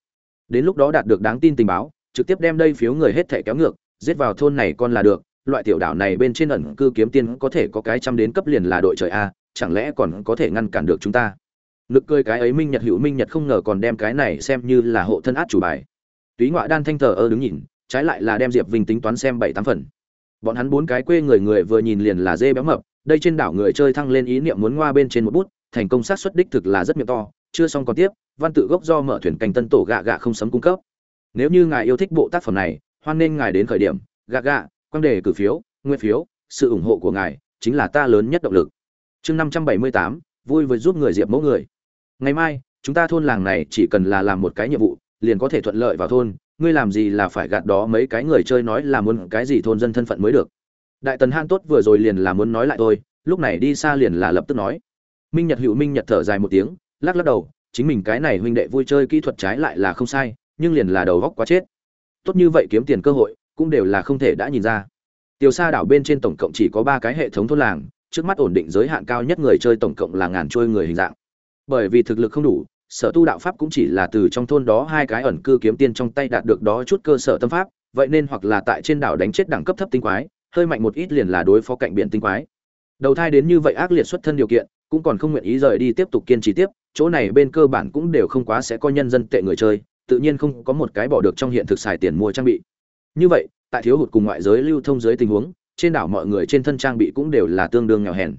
Đến lúc đó đạt được đáng tin tình báo, trực tiếp đem đây phiếu người hết thể kéo ngược, giết vào thôn này con là được, loại tiểu đảo này bên trên ẩn cư kiếm tiên có thể có cái trăm đến cấp liền là đội trời a, chẳng lẽ còn có thể ngăn cản được chúng ta? Nực cười cái ấy minh nhật hữu minh nhật không ngờ còn đem cái này xem như là hộ thân át chủ bài. Túy ngoại đan thanh thờ ơ đứng nhìn, trái lại là đem diệp vinh tính toán xem bảy tám phần. Bọn hắn bốn cái quê người người vừa nhìn liền là dê béo mập, đây trên đảo người chơi thăng lên ý niệm muốn ngoa bên trên một bút, thành công sát xuất đích thực là rất miệng to, chưa xong còn tiếp, văn tự gốc do mở thuyền canh tân tổ gạ gạ không sấm cung cấp. Nếu như ngài yêu thích bộ tác phẩm này, hoan nên ngài đến khởi điểm, gạ gạ quan đề cử phiếu, nguyên phiếu, sự ủng hộ của ngài chính là ta lớn nhất động lực. Chương năm trăm bảy mươi tám, vui với giúp người diệp mẫu người ngày mai, chúng ta thôn làng này chỉ cần là làm một cái nhiệm vụ, liền có thể thuận lợi vào thôn. Ngươi làm gì là phải gạt đó mấy cái người chơi nói là muốn cái gì thôn dân thân phận mới được. Đại tần han tốt vừa rồi liền là muốn nói lại thôi, lúc này đi xa liền là lập tức nói. Minh nhật hữu minh nhật thở dài một tiếng, lắc lắc đầu, chính mình cái này huynh đệ vui chơi kỹ thuật trái lại là không sai, nhưng liền là đầu góc quá chết. Tốt như vậy kiếm tiền cơ hội, cũng đều là không thể đã nhìn ra. Tiêu sa đảo bên trên tổng cộng chỉ có ba cái hệ thống thôn làng, trước mắt ổn định giới hạn cao nhất người chơi tổng cộng là ngàn trôi người hình dạng bởi vì thực lực không đủ, sở tu đạo pháp cũng chỉ là từ trong thôn đó hai cái ẩn cư kiếm tiên trong tay đạt được đó chút cơ sở tâm pháp, vậy nên hoặc là tại trên đảo đánh chết đẳng cấp thấp tinh quái, hơi mạnh một ít liền là đối phó cạnh biển tinh quái. Đầu thai đến như vậy ác liệt xuất thân điều kiện, cũng còn không nguyện ý rời đi tiếp tục kiên trì tiếp, chỗ này bên cơ bản cũng đều không quá sẽ có nhân dân tệ người chơi, tự nhiên không có một cái bỏ được trong hiện thực xài tiền mua trang bị. Như vậy, tại thiếu hụt cùng ngoại giới lưu thông dưới tình huống, trên đảo mọi người trên thân trang bị cũng đều là tương đương nghèo hèn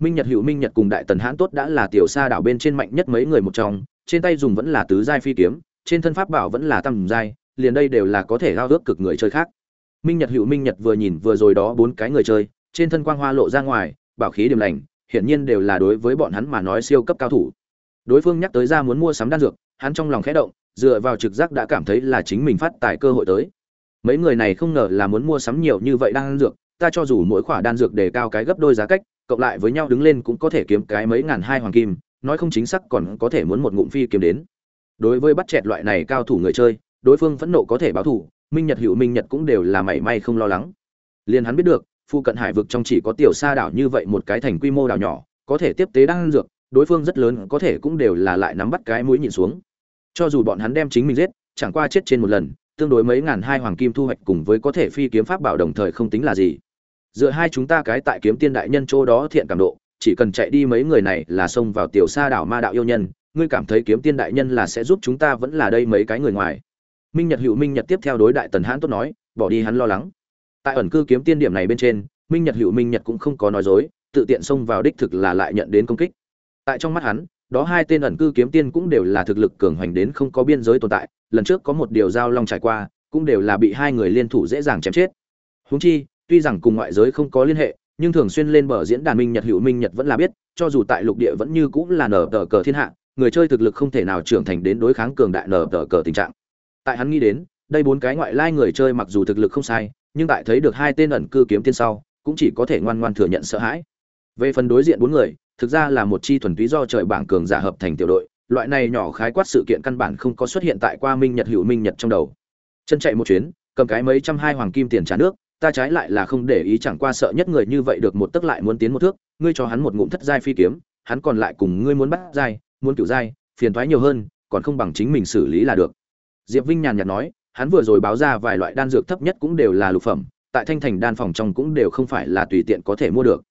minh nhật hữu minh nhật cùng đại tần hãn tốt đã là tiểu sa đảo bên trên mạnh nhất mấy người một trong, trên tay dùng vẫn là tứ giai phi kiếm, trên thân pháp bảo vẫn là tam giai, liền đây đều là có thể giao ước cực người chơi khác. Minh nhật hữu minh nhật vừa nhìn vừa rồi đó bốn cái người chơi, trên thân quang hoa lộ ra ngoài, bảo khí điểm lành, hiển nhiên đều là đối với bọn hắn mà nói siêu cấp cao thủ. Đối phương nhắc tới ra muốn mua sắm đan dược, hắn trong lòng khẽ động, dựa vào trực giác đã cảm thấy là chính mình phát tài cơ hội tới. Mấy người này không ngờ là muốn mua sắm nhiều như vậy đan dược, ta cho dù mỗi khoả đan dược đề cao cái gấp đôi giá cách cộng lại với nhau đứng lên cũng có thể kiếm cái mấy ngàn hai hoàng kim, nói không chính xác còn có thể muốn một ngụm phi kiếm đến. Đối với bắt chẹt loại này cao thủ người chơi, đối phương phẫn nộ có thể báo thủ minh nhật hữu, minh nhật cũng đều là mảy may không lo lắng. Liền hắn biết được, phu cận hải vực trong chỉ có tiểu sa đảo như vậy một cái thành quy mô đảo nhỏ, có thể tiếp tế đang dược, đối phương rất lớn có thể cũng đều là lại nắm bắt cái mũi nhìn xuống. Cho dù bọn hắn đem chính mình giết, chẳng qua chết trên một lần, tương đối mấy ngàn hai hoàng kim thu hoạch cùng với có thể phi kiếm pháp bảo đồng thời không tính là gì dựa hai chúng ta cái tại kiếm tiên đại nhân chỗ đó thiện cảm độ, chỉ cần chạy đi mấy người này là xông vào tiểu sa đảo ma đạo yêu nhân, ngươi cảm thấy kiếm tiên đại nhân là sẽ giúp chúng ta vẫn là đây mấy cái người ngoài? Minh nhật hữu minh nhật tiếp theo đối đại tần hãn tốt nói, bỏ đi hắn lo lắng. Tại ẩn cư kiếm tiên điểm này bên trên, minh nhật hữu minh nhật cũng không có nói dối, tự tiện xông vào đích thực là lại nhận đến công kích. Tại trong mắt hắn, đó hai tên ẩn cư kiếm tiên cũng đều là thực lực cường hoành đến không có biên giới tồn tại, lần trước có một điều giao long trải qua, cũng đều là bị hai người liên thủ dễ dàng chém chết. Húng chi tuy rằng cùng ngoại giới không có liên hệ, nhưng thường xuyên lên bờ diễn đàn minh nhật, hữu minh nhật vẫn là biết, cho dù tại lục địa vẫn như cũng là nở tờ cờ thiên hạ, người chơi thực lực không thể nào trưởng thành đến đối kháng cường đại nở tờ cờ tình trạng. Tại hắn nghĩ đến, đây bốn cái ngoại lai người chơi mặc dù thực lực không sai, nhưng tại thấy được hai tên ẩn cư kiếm tiên sau, cũng chỉ có thể ngoan ngoan thừa nhận sợ hãi. Về phần đối diện bốn người, thực ra là một chi thuần túy do trời bảng cường giả hợp thành tiểu đội, loại này nhỏ khái quát sự kiện căn bản không có xuất hiện tại qua minh nhật, hữu minh nhật trong đầu. Chân chạy một chuyến, cầm cái mấy trăm hai hoàng kim tiền trả nước ta trái lại là không để ý chẳng qua sợ nhất người như vậy được một tức lại muốn tiến một thước, ngươi cho hắn một ngụm thất giai phi kiếm, hắn còn lại cùng ngươi muốn bắt giai, muốn cửu giai, phiền thoái nhiều hơn, còn không bằng chính mình xử lý là được. Diệp vinh nhàn nhạt nói, hắn vừa rồi báo ra vài loại đan dược thấp nhất cũng đều là lục phẩm, tại thanh thành đan phòng trong cũng đều không phải là tùy tiện có thể mua được.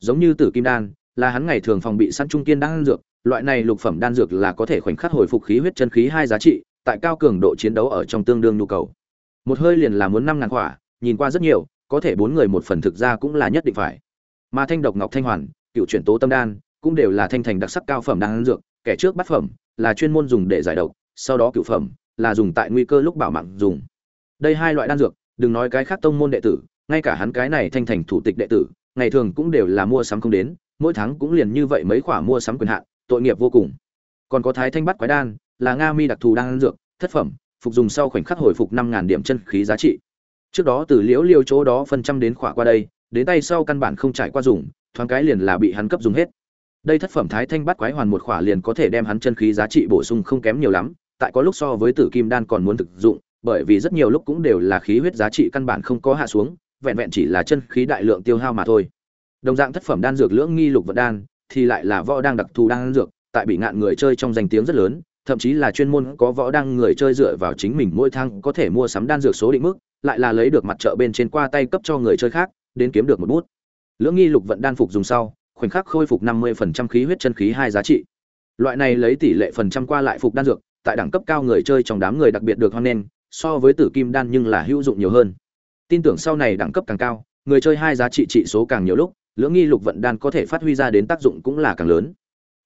Giống như tử kim đan, là hắn ngày thường phòng bị săn trung kiên đan dược, loại này lục phẩm đan dược là có thể khoảnh khắc hồi phục khí huyết chân khí hai giá trị, tại cao cường độ chiến đấu ở trong tương đương nhu cầu. Một hơi liền là muốn năm ngàn khỏa nhìn qua rất nhiều, có thể bốn người một phần thực ra cũng là nhất định phải. Mà thanh độc ngọc thanh hoàn, cựu chuyển tố tâm đan, cũng đều là thanh thành đặc sắc cao phẩm đan dược, kẻ trước bắt phẩm là chuyên môn dùng để giải độc, sau đó cựu phẩm là dùng tại nguy cơ lúc bảo mạng dùng. Đây hai loại đan dược, đừng nói cái khác tông môn đệ tử, ngay cả hắn cái này thanh thành thủ tịch đệ tử, ngày thường cũng đều là mua sắm không đến, mỗi tháng cũng liền như vậy mấy khoả mua sắm quyền hạn, tội nghiệp vô cùng. Còn có thái thanh bắt quái đan, là nga mi đặc thù đan dược, thất phẩm, phục dùng sau khoảnh khắc hồi phục năm ngàn điểm chân khí giá trị trước đó từ liễu liêu chỗ đó phân trăm đến khỏa qua đây, đến tay sau căn bản không trải qua dùng, thoáng cái liền là bị hắn cấp dùng hết. Đây thất phẩm thái thanh bắt quái hoàn một khỏa liền có thể đem hắn chân khí giá trị bổ sung không kém nhiều lắm, tại có lúc so với tử kim đan còn muốn thực dụng, bởi vì rất nhiều lúc cũng đều là khí huyết giá trị căn bản không có hạ xuống, vẹn vẹn chỉ là chân khí đại lượng tiêu hao mà thôi. Đồng dạng thất phẩm đan dược lưỡng nghi lục vật đan, thì lại là võ đang đặc thù đan dược, tại bị ngạn người chơi trong danh tiếng rất lớn, thậm chí là chuyên môn có võ đang người chơi dựa vào chính mình mỗi tháng có thể mua sắm đan dược số định mức lại là lấy được mặt chợ bên trên qua tay cấp cho người chơi khác, đến kiếm được một bút. Lưỡng nghi lục vận đan phục dùng sau, khoảnh khắc khôi phục 50% khí huyết chân khí hai giá trị. Loại này lấy tỷ lệ phần trăm qua lại phục đan dược, tại đẳng cấp cao người chơi trong đám người đặc biệt được hoan nghênh, so với tử kim đan nhưng là hữu dụng nhiều hơn. Tin tưởng sau này đẳng cấp càng cao, người chơi hai giá trị trị số càng nhiều lúc, lưỡng nghi lục vận đan có thể phát huy ra đến tác dụng cũng là càng lớn.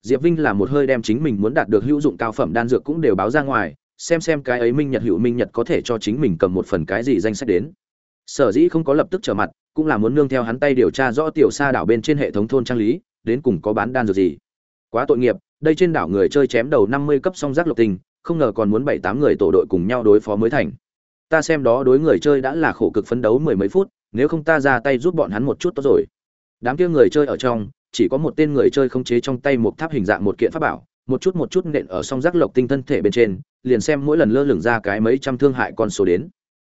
Diệp vinh là một hơi đem chính mình muốn đạt được hữu dụng cao phẩm đan dược cũng đều báo ra ngoài xem xem cái ấy minh nhật hữu minh nhật có thể cho chính mình cầm một phần cái gì danh sách đến. Sở dĩ không có lập tức trở mặt, cũng là muốn nương theo hắn tay điều tra rõ tiểu sa đảo bên trên hệ thống thôn trang lý, đến cùng có bán đan dược gì. Quá tội nghiệp, đây trên đảo người chơi chém đầu năm mươi cấp song giác lục tình, không ngờ còn muốn bảy tám người tổ đội cùng nhau đối phó mới thành. Ta xem đó đối người chơi đã là khổ cực phấn đấu mười mấy phút, nếu không ta ra tay giúp bọn hắn một chút tốt rồi. Đám kia người chơi ở trong, chỉ có một tên người chơi không chế trong tay một tháp hình dạng một kiện pháp bảo một chút một chút nện ở song giác lộc tinh thân thể bên trên, liền xem mỗi lần lơ lửng ra cái mấy trăm thương hại con số đến.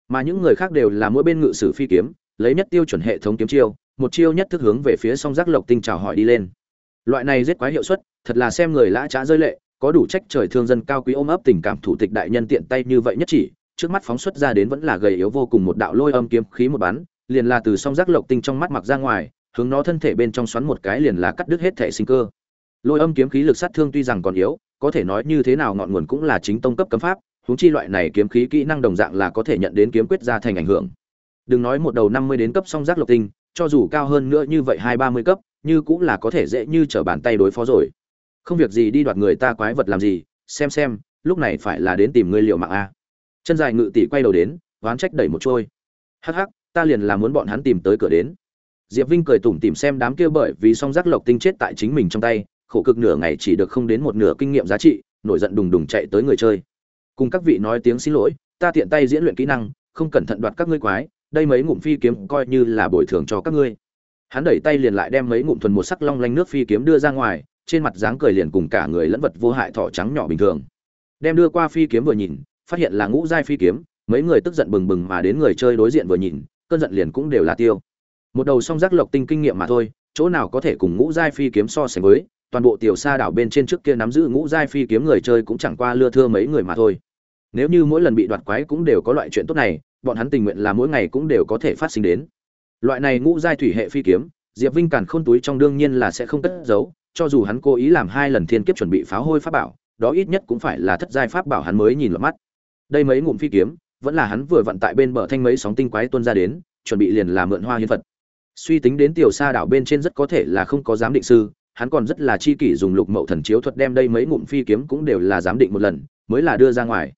Mà những người khác đều là mỗi bên ngự sử phi kiếm, lấy nhất tiêu chuẩn hệ thống kiếm chiêu, một chiêu nhất thức hướng về phía song giác lộc tinh chào hỏi đi lên. Loại này giết quái hiệu suất, thật là xem người lã trá rơi lệ, có đủ trách trời thương dân cao quý ôm ấp tình cảm thủ tịch đại nhân tiện tay như vậy nhất chỉ, trước mắt phóng xuất ra đến vẫn là gầy yếu vô cùng một đạo lôi âm kiếm khí một bắn, liền là từ song giác lộc tinh trong mắt mặc ra ngoài, hướng nó thân thể bên trong xoắn một cái liền là cắt đứt hết thể sinh cơ lôi âm kiếm khí lực sát thương tuy rằng còn yếu, có thể nói như thế nào ngọn nguồn cũng là chính tông cấp cấm pháp, huống chi loại này kiếm khí kỹ năng đồng dạng là có thể nhận đến kiếm quyết ra thành ảnh hưởng. Đừng nói một đầu năm mươi đến cấp song giác lộc tinh, cho dù cao hơn nữa như vậy hai ba mươi cấp, như cũng là có thể dễ như trở bàn tay đối phó rồi. Không việc gì đi đoạt người ta quái vật làm gì, xem xem, lúc này phải là đến tìm ngươi liệu mạng a. Chân dài ngự tỷ quay đầu đến, oán trách đẩy một trôi. Hắc hắc, ta liền là muốn bọn hắn tìm tới cửa đến. Diệp vinh cười tủm tìm xem đám kia bởi vì song giác lộc tinh chết tại chính mình trong tay khổ cực nửa ngày chỉ được không đến một nửa kinh nghiệm giá trị, nổi giận đùng đùng chạy tới người chơi. Cùng các vị nói tiếng xin lỗi, ta tiện tay diễn luyện kỹ năng, không cẩn thận đoạt các ngươi quái, đây mấy ngụm phi kiếm coi như là bồi thường cho các ngươi. Hắn đẩy tay liền lại đem mấy ngụm thuần một sắc long lanh nước phi kiếm đưa ra ngoài, trên mặt dáng cười liền cùng cả người lẫn vật vô hại thỏ trắng nhỏ bình thường. Đem đưa qua phi kiếm vừa nhìn, phát hiện là ngũ giai phi kiếm, mấy người tức giận bừng bừng mà đến người chơi đối diện vừa nhìn, cơn giận liền cũng đều là tiêu. Một đầu song giác lộc tinh kinh nghiệm mà thôi, chỗ nào có thể cùng ngũ giai phi kiếm so sánh với toàn bộ tiểu sa đảo bên trên trước kia nắm giữ ngũ giai phi kiếm người chơi cũng chẳng qua lưa thưa mấy người mà thôi. Nếu như mỗi lần bị đoạt quái cũng đều có loại chuyện tốt này, bọn hắn tình nguyện là mỗi ngày cũng đều có thể phát sinh đến. Loại này ngũ giai thủy hệ phi kiếm, diệp vinh càn khôn túi trong đương nhiên là sẽ không cất giấu, cho dù hắn cố ý làm hai lần thiên kiếp chuẩn bị pháo hôi pháp bảo, đó ít nhất cũng phải là thất giai pháp bảo hắn mới nhìn lọt mắt. Đây mấy ngụm phi kiếm, vẫn là hắn vừa vận tại bên bờ thanh mấy sóng tinh quái tuôn ra đến, chuẩn bị liền là mượn hoa hiến phật. Suy tính đến tiểu sa đảo bên trên rất có thể là không có giám định sư hắn còn rất là chi kỷ dùng lục mậu thần chiếu thuật đem đây mấy ngụm phi kiếm cũng đều là giám định một lần mới là đưa ra ngoài.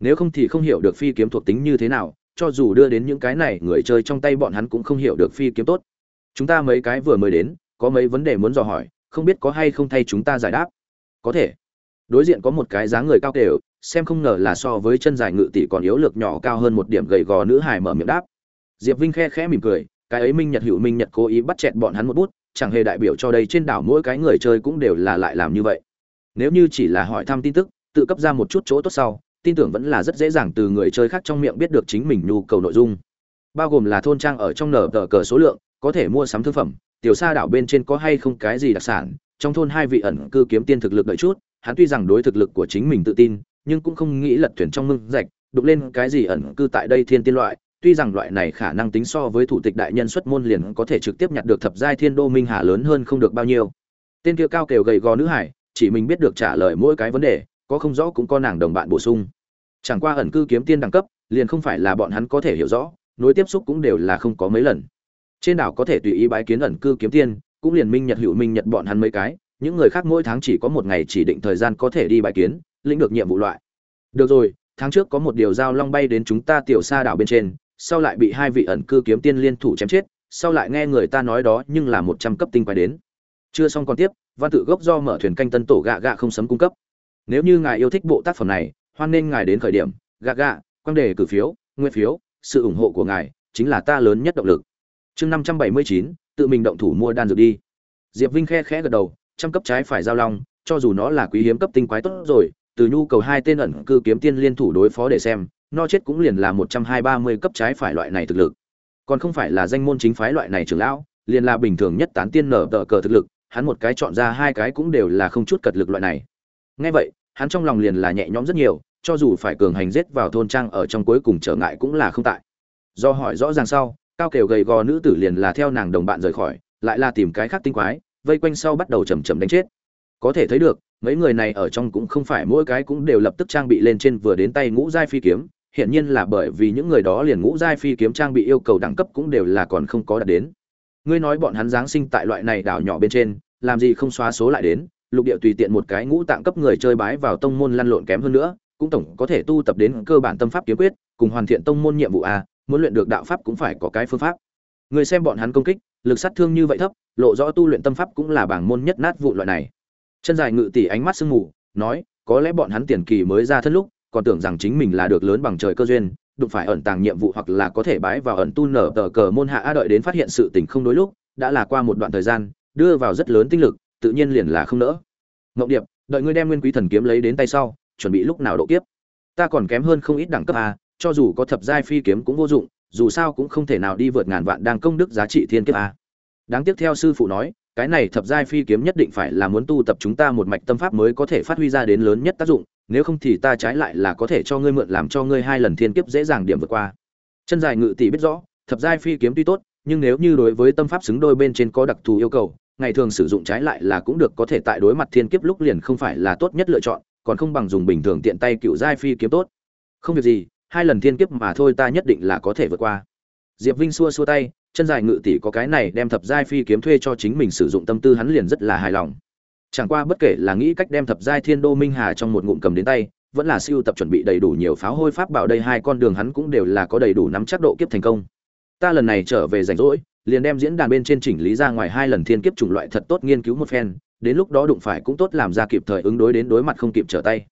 Nếu không thì không hiểu được phi kiếm thuộc tính như thế nào cho dù đưa đến những cái này người chơi trong tay bọn hắn cũng không hiểu được phi kiếm tốt. Chúng ta mấy cái vừa mới đến có mấy vấn đề muốn dò hỏi không biết có hay không thay chúng ta giải đáp. Có thể. Đối diện có một cái dáng người cao đều, xem không ngờ là so với chân dài ngự tỷ còn yếu lược nhỏ cao hơn một điểm gầy gò nữ hài mở miệng đáp. Diệp vinh khe khẽ mỉm cười cái ấy minh nhật hữu minh nhật cố ý bắt chẹt bọn hắn một bút chẳng hề đại biểu cho đây, trên đảo mỗi cái người chơi cũng đều là lại làm như vậy. Nếu như chỉ là hỏi thăm tin tức, tự cấp ra một chút chỗ tốt sau, tin tưởng vẫn là rất dễ dàng từ người chơi khác trong miệng biết được chính mình nhu cầu nội dung. Bao gồm là thôn trang ở trong nở tờ cờ số lượng, có thể mua sắm thương phẩm, tiểu sa đảo bên trên có hay không cái gì đặc sản, trong thôn hai vị ẩn cư kiếm tiên thực lực đợi chút, hắn tuy rằng đối thực lực của chính mình tự tin, nhưng cũng không nghĩ lật thuyền trong mương rạch đục lên cái gì ẩn cư tại đây thiên tiên loại tuy rằng loại này khả năng tính so với thủ tịch đại nhân xuất môn liền có thể trực tiếp nhặt được thập giai thiên đô minh hà lớn hơn không được bao nhiêu. Tên kia cao kều gầy gò nữ hải, chỉ mình biết được trả lời mỗi cái vấn đề, có không rõ cũng có nàng đồng bạn bổ sung. Chẳng qua ẩn cư kiếm tiên đẳng cấp, liền không phải là bọn hắn có thể hiểu rõ, nối tiếp xúc cũng đều là không có mấy lần. Trên đảo có thể tùy ý bái kiến ẩn cư kiếm tiên, cũng liền minh nhật hữu minh nhật bọn hắn mấy cái, những người khác mỗi tháng chỉ có một ngày chỉ định thời gian có thể đi bái kiến, lĩnh được nhiệm vụ loại. Được rồi, tháng trước có một điều giao long bay đến chúng ta tiểu xa đảo bên trên sau lại bị hai vị ẩn cư kiếm tiên liên thủ chém chết, sau lại nghe người ta nói đó nhưng là một trăm cấp tinh quái đến. Chưa xong còn tiếp, văn tự gốc do mở thuyền canh tân tổ gạ gạ không sấm cung cấp. Nếu như ngài yêu thích bộ tác phẩm này, hoan nên ngài đến khởi điểm, gạ gạ quan đề cử phiếu, nguyên phiếu, sự ủng hộ của ngài chính là ta lớn nhất động lực. Chương năm trăm bảy mươi chín, tự mình động thủ mua đan dược đi. Diệp vinh khe khẽ gật đầu, trăm cấp trái phải giao long, cho dù nó là quý hiếm cấp tinh quái tốt rồi, từ nhu cầu hai tên ẩn cư kiếm tiên liên thủ đối phó để xem no chết cũng liền là một trăm hai ba mươi cấp trái phải loại này thực lực. Còn không phải là danh môn chính phái loại này trưởng lão, liền là bình thường nhất tán tiên nở tờ cờ thực lực, hắn một cái chọn ra hai cái cũng đều là không chút cật lực loại này. Ngay vậy, hắn trong lòng liền là nhẹ nhõm rất nhiều, cho dù phải cường hành giết vào thôn trang ở trong cuối cùng trở ngại cũng là không tại. Do hỏi rõ ràng sau, cao kiều gầy gò nữ tử liền là theo nàng đồng bạn rời khỏi, lại là tìm cái khác tinh quái, vây quanh sau bắt đầu chầm chầm đánh chết. Có thể thấy được, mấy người này ở trong cũng không phải mỗi cái cũng đều lập tức trang bị lên trên vừa đến tay ngũ giai phi kiếm hiện nhiên là bởi vì những người đó liền ngũ giai phi kiếm trang bị yêu cầu đẳng cấp cũng đều là còn không có đạt đến. Ngươi nói bọn hắn giáng sinh tại loại này đảo nhỏ bên trên, làm gì không xóa số lại đến, lục địa tùy tiện một cái ngũ tạng cấp người chơi bái vào tông môn lăn lộn kém hơn nữa, cũng tổng có thể tu tập đến cơ bản tâm pháp kiếm quyết, cùng hoàn thiện tông môn nhiệm vụ a, muốn luyện được đạo pháp cũng phải có cái phương pháp. Người xem bọn hắn công kích, lực sát thương như vậy thấp, lộ rõ tu luyện tâm pháp cũng là bảng môn nhất nát vụ loại này. Chân dài ngự tỷ ánh mắt sương mù, nói, có lẽ bọn hắn tiền kỳ mới ra thân lúc còn tưởng rằng chính mình là được lớn bằng trời cơ duyên, đụng phải ẩn tàng nhiệm vụ hoặc là có thể bái vào ẩn tu nở tờ cờ môn hạ a đợi đến phát hiện sự tình không đối lúc, đã là qua một đoạn thời gian, đưa vào rất lớn tinh lực, tự nhiên liền là không nỡ. Mộng điệp, đợi ngươi đem nguyên quý thần kiếm lấy đến tay sau, chuẩn bị lúc nào độ kiếp? Ta còn kém hơn không ít đẳng cấp a cho dù có thập giai phi kiếm cũng vô dụng, dù sao cũng không thể nào đi vượt ngàn vạn đang công đức giá trị thiên kiếp a đáng tiếc theo sư phụ nói cái này thập giai phi kiếm nhất định phải là muốn tu tập chúng ta một mạch tâm pháp mới có thể phát huy ra đến lớn nhất tác dụng, nếu không thì ta trái lại là có thể cho ngươi mượn làm cho ngươi hai lần thiên kiếp dễ dàng điểm vượt qua. Chân dài ngự tỷ biết rõ, thập giai phi kiếm tuy tốt, nhưng nếu như đối với tâm pháp xứng đôi bên trên có đặc thù yêu cầu, ngày thường sử dụng trái lại là cũng được, có thể tại đối mặt thiên kiếp lúc liền không phải là tốt nhất lựa chọn, còn không bằng dùng bình thường tiện tay cựu giai phi kiếm tốt. Không việc gì, hai lần thiên kiếp mà thôi ta nhất định là có thể vượt qua. Diệp vinh xua xua tay chân dài ngự tỷ có cái này đem thập giai phi kiếm thuê cho chính mình sử dụng tâm tư hắn liền rất là hài lòng. Chẳng qua bất kể là nghĩ cách đem thập giai thiên đô minh hà trong một ngụm cầm đến tay, vẫn là siêu tập chuẩn bị đầy đủ nhiều pháo hôi pháp bảo đây hai con đường hắn cũng đều là có đầy đủ nắm chắc độ kiếp thành công. Ta lần này trở về rảnh rỗi, liền đem diễn đàn bên trên chỉnh lý ra ngoài hai lần thiên kiếp chủng loại thật tốt nghiên cứu một phen, đến lúc đó đụng phải cũng tốt làm ra kịp thời ứng đối đến đối mặt không kịp trở tay.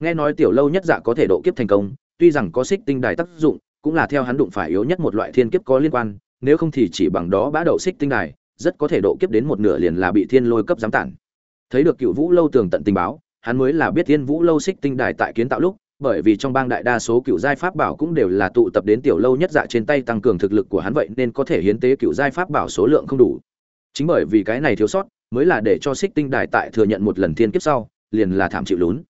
Nghe nói tiểu lâu nhất dạ có thể độ kiếp thành công, tuy rằng có xích tinh đài tác dụng, cũng là theo hắn đụng phải yếu nhất một loại thiên kiếp có liên quan nếu không thì chỉ bằng đó bã đậu xích tinh đài, rất có thể độ kiếp đến một nửa liền là bị thiên lôi cấp giám tản. Thấy được cựu vũ lâu tường tận tình báo, hắn mới là biết thiên vũ lâu xích tinh đài tại kiến tạo lúc, bởi vì trong bang đại đa số cựu giai pháp bảo cũng đều là tụ tập đến tiểu lâu nhất dạ trên tay tăng cường thực lực của hắn vậy nên có thể hiến tế cựu giai pháp bảo số lượng không đủ. Chính bởi vì cái này thiếu sót, mới là để cho xích tinh đài tại thừa nhận một lần thiên kiếp sau, liền là thảm chịu lún.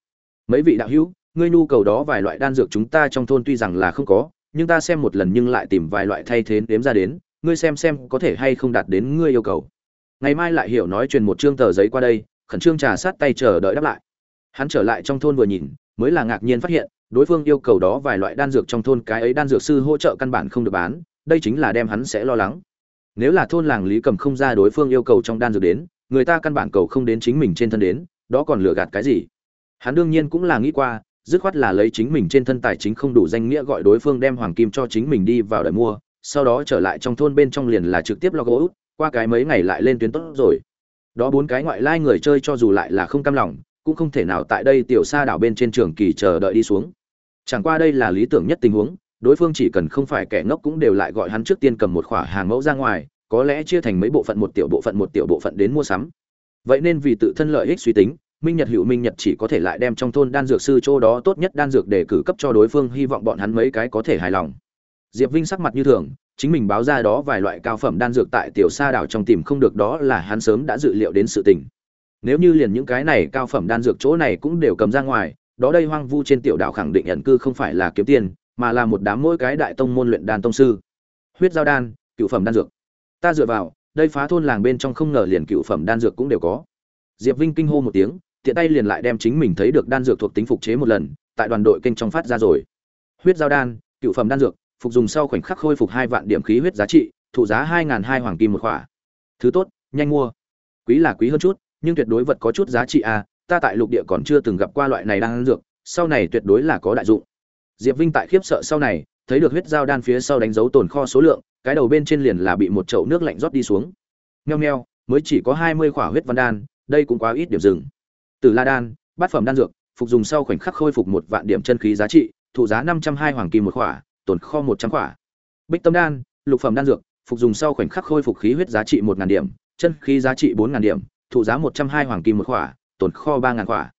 Mấy vị đạo hữu, ngươi nhu cầu đó vài loại đan dược chúng ta trong thôn tuy rằng là không có nhưng ta xem một lần nhưng lại tìm vài loại thay thế đếm ra đến, ngươi xem xem có thể hay không đạt đến ngươi yêu cầu. Ngày mai lại hiểu nói truyền một chương tờ giấy qua đây, khẩn trương trà sát tay chờ đợi đáp lại. Hắn trở lại trong thôn vừa nhìn, mới là ngạc nhiên phát hiện, đối phương yêu cầu đó vài loại đan dược trong thôn, cái ấy đan dược sư hỗ trợ căn bản không được bán, đây chính là đem hắn sẽ lo lắng. Nếu là thôn làng lý cầm không ra đối phương yêu cầu trong đan dược đến, người ta căn bản cầu không đến chính mình trên thân đến, đó còn lừa gạt cái gì? Hắn đương nhiên cũng là nghĩ qua dứt khoát là lấy chính mình trên thân tài chính không đủ danh nghĩa gọi đối phương đem hoàng kim cho chính mình đi vào đợi mua, sau đó trở lại trong thôn bên trong liền là trực tiếp lo gỗ qua cái mấy ngày lại lên tuyến tốt rồi. Đó bốn cái ngoại lai người chơi cho dù lại là không cam lòng, cũng không thể nào tại đây tiểu xa đảo bên trên trường kỳ chờ đợi đi xuống. Chẳng qua đây là lý tưởng nhất tình huống, đối phương chỉ cần không phải kẻ ngốc cũng đều lại gọi hắn trước tiên cầm một khỏa hàng mẫu ra ngoài, có lẽ chia thành mấy bộ phận một tiểu bộ phận một tiểu bộ phận đến mua sắm. Vậy nên vì tự thân lợi ích suy tính minh nhật hữu minh nhật chỉ có thể lại đem trong thôn đan dược sư chỗ đó tốt nhất đan dược để cử cấp cho đối phương, hy vọng bọn hắn mấy cái có thể hài lòng. Diệp vinh sắc mặt như thường, chính mình báo ra đó vài loại cao phẩm đan dược tại tiểu sa đảo trong tìm không được, đó là hắn sớm đã dự liệu đến sự tình. Nếu như liền những cái này cao phẩm đan dược chỗ này cũng đều cầm ra ngoài, đó đây hoang vu trên tiểu đảo khẳng định nhận cư không phải là kiếm tiền, mà là một đám mỗi cái đại tông môn luyện đan tông sư. Huyết giao đan, cựu phẩm đan dược. Ta dựa vào, đây phá thôn làng bên trong không ngờ liền cựu phẩm đan dược cũng đều có. Diệp vinh kinh hô một tiếng tiện tay liền lại đem chính mình thấy được đan dược thuộc tính phục chế một lần, tại đoàn đội kênh trong phát ra rồi. Huyết giao đan, cựu phẩm đan dược, phục dùng sau khoảnh khắc khôi phục hai vạn điểm khí huyết giá trị, thụ giá hai n hai hoàng kim một khỏa. Thứ tốt, nhanh mua. Quý là quý hơn chút, nhưng tuyệt đối vật có chút giá trị à ta tại lục địa còn chưa từng gặp qua loại này đan dược, sau này tuyệt đối là có đại dụng. Diệp vinh tại khiếp sợ sau này, thấy được huyết giao đan phía sau đánh dấu tồn kho số lượng, cái đầu bên trên liền là bị một chậu nước lạnh rót đi xuống. Nheo nheo, mới chỉ có hai mươi khỏa huyết văn đan, đây cũng quá ít điểm dừng từ la đan, bát phẩm đan dược, phục dùng sau khoảnh khắc khôi phục một vạn điểm chân khí giá trị, thụ giá năm trăm hai hoàng kim một khỏa, tồn kho một trăm khỏa. Bích tâm đan, lục phẩm đan dược, phục dùng sau khoảnh khắc khôi phục khí huyết giá trị một ngàn điểm, chân khí giá trị bốn ngàn điểm, thụ giá một trăm hai hoàng kim một khỏa, tồn kho ba ngàn khỏa.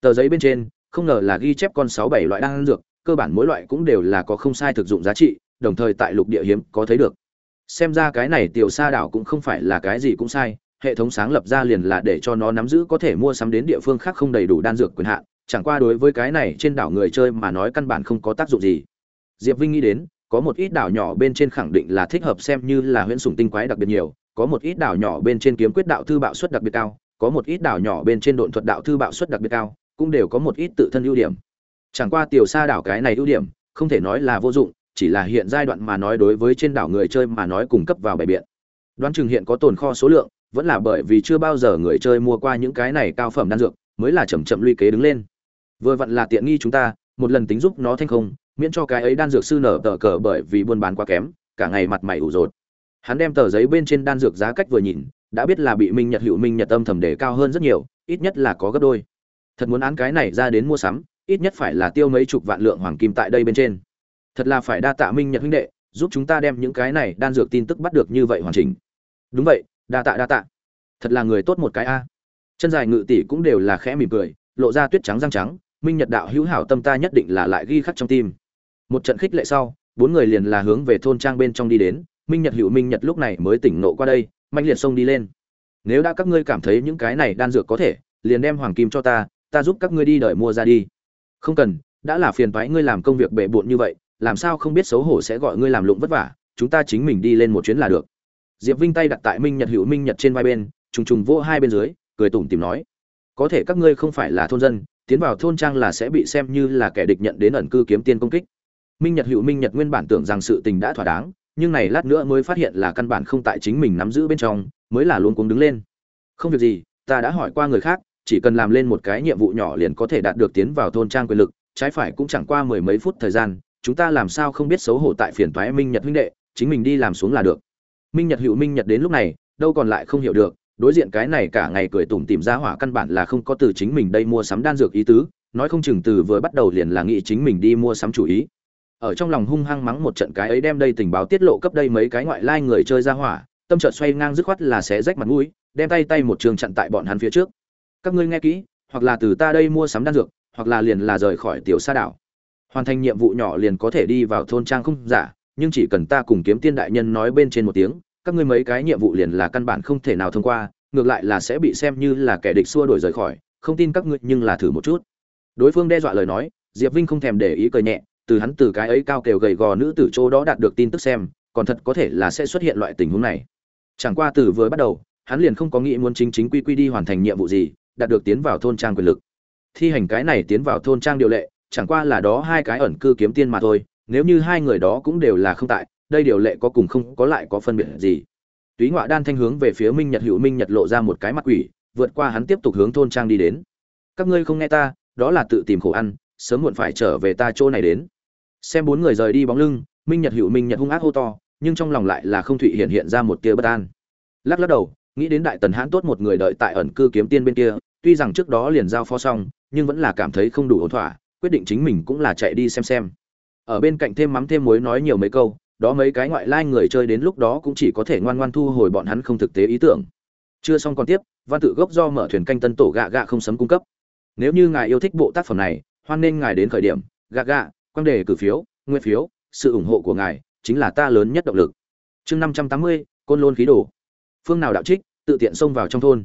Tờ giấy bên trên, không ngờ là ghi chép con sáu bảy loại đan dược, cơ bản mỗi loại cũng đều là có không sai thực dụng giá trị, đồng thời tại lục địa hiếm có thấy được. Xem ra cái này tiểu sa đảo cũng không phải là cái gì cũng sai hệ thống sáng lập ra liền là để cho nó nắm giữ có thể mua sắm đến địa phương khác không đầy đủ đan dược quyền hạn, chẳng qua đối với cái này trên đảo người chơi mà nói căn bản không có tác dụng gì. Diệp vinh nghĩ đến, có một ít đảo nhỏ bên trên khẳng định là thích hợp xem như là huyễn sủng tinh quái đặc biệt nhiều, có một ít đảo nhỏ bên trên kiếm quyết đạo thư bạo suất đặc biệt cao, có một ít đảo nhỏ bên trên độn thuật đạo thư bạo suất đặc biệt cao, cũng đều có một ít tự thân ưu điểm. Chẳng qua tiểu xa đảo cái này ưu điểm, không thể nói là vô dụng, chỉ là hiện giai đoạn mà nói đối với trên đảo người chơi mà nói cung cấp vào bài biện. Đoán chừng hiện có tồn kho số lượng vẫn là bởi vì chưa bao giờ người chơi mua qua những cái này cao phẩm đan dược, mới là chậm chậm luy kế đứng lên. Vừa vặn là tiện nghi chúng ta, một lần tính giúp nó thanh không miễn cho cái ấy đan dược sư nở tờ cờ bởi vì buôn bán quá kém, cả ngày mặt mày ủ rột. Hắn đem tờ giấy bên trên đan dược giá cách vừa nhìn, đã biết là bị minh nhật hữu minh nhật âm thầm đề cao hơn rất nhiều, ít nhất là có gấp đôi. Thật muốn án cái này ra đến mua sắm, ít nhất phải là tiêu mấy chục vạn lượng hoàng kim tại đây bên trên. Thật là phải đa tạ minh nhật huynh đệ, giúp chúng ta đem những cái này đan dược tin tức bắt được như vậy hoàn chỉnh. Đúng vậy đa tạ đa tạ. Thật là người tốt một cái a. Chân dài ngự tỷ cũng đều là khẽ mỉm cười, lộ ra tuyết trắng răng trắng, minh nhật đạo hữu hảo tâm ta nhất định là lại ghi khắc trong tim. Một trận khích lệ sau, bốn người liền là hướng về thôn trang bên trong đi đến, minh nhật hữu minh nhật lúc này mới tỉnh nộ qua đây, mạnh liệt xông đi lên. Nếu đã các ngươi cảm thấy những cái này đan dược có thể, liền đem hoàng kim cho ta ta giúp các ngươi đi đợi mua ra đi. Không cần, đã là phiền toái ngươi làm công việc bệ bộn như vậy, làm sao không biết xấu hổ sẽ gọi ngươi làm lụng vất vả, chúng ta chính mình đi lên một chuyến là được diệp vinh tay đặt tại minh nhật hữu minh nhật trên vai bên, trùng trùng vỗ hai bên dưới, cười tủm tìm nói, có thể các ngươi không phải là thôn dân, tiến vào thôn trang là sẽ bị xem như là kẻ địch nhận đến ẩn cư kiếm tiên công kích. Minh nhật hữu minh nhật nguyên bản tưởng rằng sự tình đã thỏa đáng, nhưng này lát nữa mới phát hiện là căn bản không tại chính mình nắm giữ bên trong, mới là luôn cuống đứng lên. Không việc gì, ta đã hỏi qua người khác, chỉ cần làm lên một cái nhiệm vụ nhỏ liền có thể đạt được tiến vào thôn trang quyền lực, trái phải cũng chẳng qua mười mấy phút thời gian, chúng ta làm sao không biết xấu hổ tại phiền toái minh nhật huynh đệ, chính mình đi làm xuống là được minh nhật hữu minh nhật đến lúc này, đâu còn lại không hiểu được, đối diện cái này cả ngày cười tủm tìm ra hỏa căn bản là không có từ chính mình đây mua sắm đan dược ý tứ, nói không chừng từ vừa bắt đầu liền là nghĩ chính mình đi mua sắm chủ ý. Ở trong lòng hung hăng mắng một trận cái ấy đem đây tình báo tiết lộ cấp đây mấy cái ngoại lai người chơi ra hỏa, tâm trợt xoay ngang dứt khoát là sẽ rách mặt mũi, đem tay tay một trường chặn tại bọn hắn phía trước. Các ngươi nghe kỹ, hoặc là từ ta đây mua sắm đan dược, hoặc là liền là rời khỏi tiểu sa đảo. Hoàn thành nhiệm vụ nhỏ liền có thể đi vào thôn trang không giả, nhưng chỉ cần ta cùng kiếm tiên đại nhân nói bên trên một tiếng các ngươi mấy cái nhiệm vụ liền là căn bản không thể nào thông qua, ngược lại là sẽ bị xem như là kẻ địch xua đuổi rời khỏi, không tin các ngươi nhưng là thử một chút. Đối phương đe dọa lời nói, diệp vinh không thèm để ý cười nhẹ, từ hắn từ cái ấy cao kều gầy gò nữ tử chỗ đó đạt được tin tức xem, còn thật có thể là sẽ xuất hiện loại tình huống này. Chẳng qua từ vừa bắt đầu, hắn liền không có nghĩ muốn chính chính quy quy đi hoàn thành nhiệm vụ gì, đạt được tiến vào thôn trang quyền lực. Thi hành cái này tiến vào thôn trang điều lệ, chẳng qua là đó hai cái ẩn cư kiếm tiên mà thôi, nếu như hai người đó cũng đều là không tại đây điều lệ có cùng không có lại có phân biệt gì. Túy ngoại đan thanh hướng về phía minh nhật hữu minh nhật lộ ra một cái mặt quỷ, vượt qua hắn tiếp tục hướng thôn trang đi đến. Các ngươi không nghe ta, đó là tự tìm khổ ăn, sớm muộn phải trở về ta chỗ này đến. Xem bốn người rời đi bóng lưng, minh nhật hữu minh nhật hung ác hô to, nhưng trong lòng lại là không thụy hiện hiện ra một tia bất an. Lắc lắc đầu, nghĩ đến đại tần hãn tốt một người đợi tại ẩn cư kiếm tiên bên kia, tuy rằng trước đó liền giao phó xong, nhưng vẫn là cảm thấy không đủ ổn thỏa, quyết định chính mình cũng là chạy đi xem xem. Ở bên cạnh thêm mắm thêm muối nói nhiều mấy câu đó mấy cái ngoại lai người chơi đến lúc đó cũng chỉ có thể ngoan ngoan thu hồi bọn hắn không thực tế ý tưởng. Chưa xong còn tiếp, văn tự gốc do mở thuyền canh tân tổ gạ gạ không sấm cung cấp. Nếu như ngài yêu thích bộ tác phẩm này, hoan nên ngài đến khởi điểm, gạ gạ quan đề cử phiếu, nguyên phiếu, sự ủng hộ của ngài chính là ta lớn nhất động lực. Chương năm trăm tám mươi, côn lôn khí đồ. Phương nào đạo trích, tự tiện xông vào trong thôn.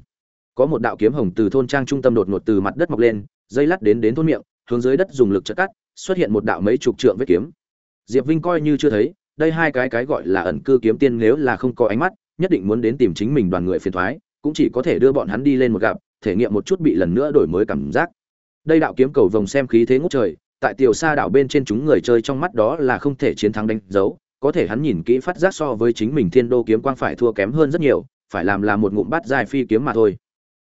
Có một đạo kiếm hồng từ thôn trang trung tâm đột ngột từ mặt đất mọc lên, dây lắt đến đến thôn miệng, hướng dưới đất dùng lực chặt cắt, xuất hiện một đạo mấy chục trượng vết kiếm. Diệp vinh coi như chưa thấy đây hai cái cái gọi là ẩn cư kiếm tiên nếu là không có ánh mắt, nhất định muốn đến tìm chính mình đoàn người phiền thoái, cũng chỉ có thể đưa bọn hắn đi lên một gặp, thể nghiệm một chút bị lần nữa đổi mới cảm giác. Đây đạo kiếm cầu vồng xem khí thế ngút trời, tại tiểu sa đảo bên trên chúng người chơi trong mắt đó là không thể chiến thắng đánh dấu, có thể hắn nhìn kỹ phát giác so với chính mình thiên đô kiếm quang phải thua kém hơn rất nhiều, phải làm là một ngụm bát dài phi kiếm mà thôi.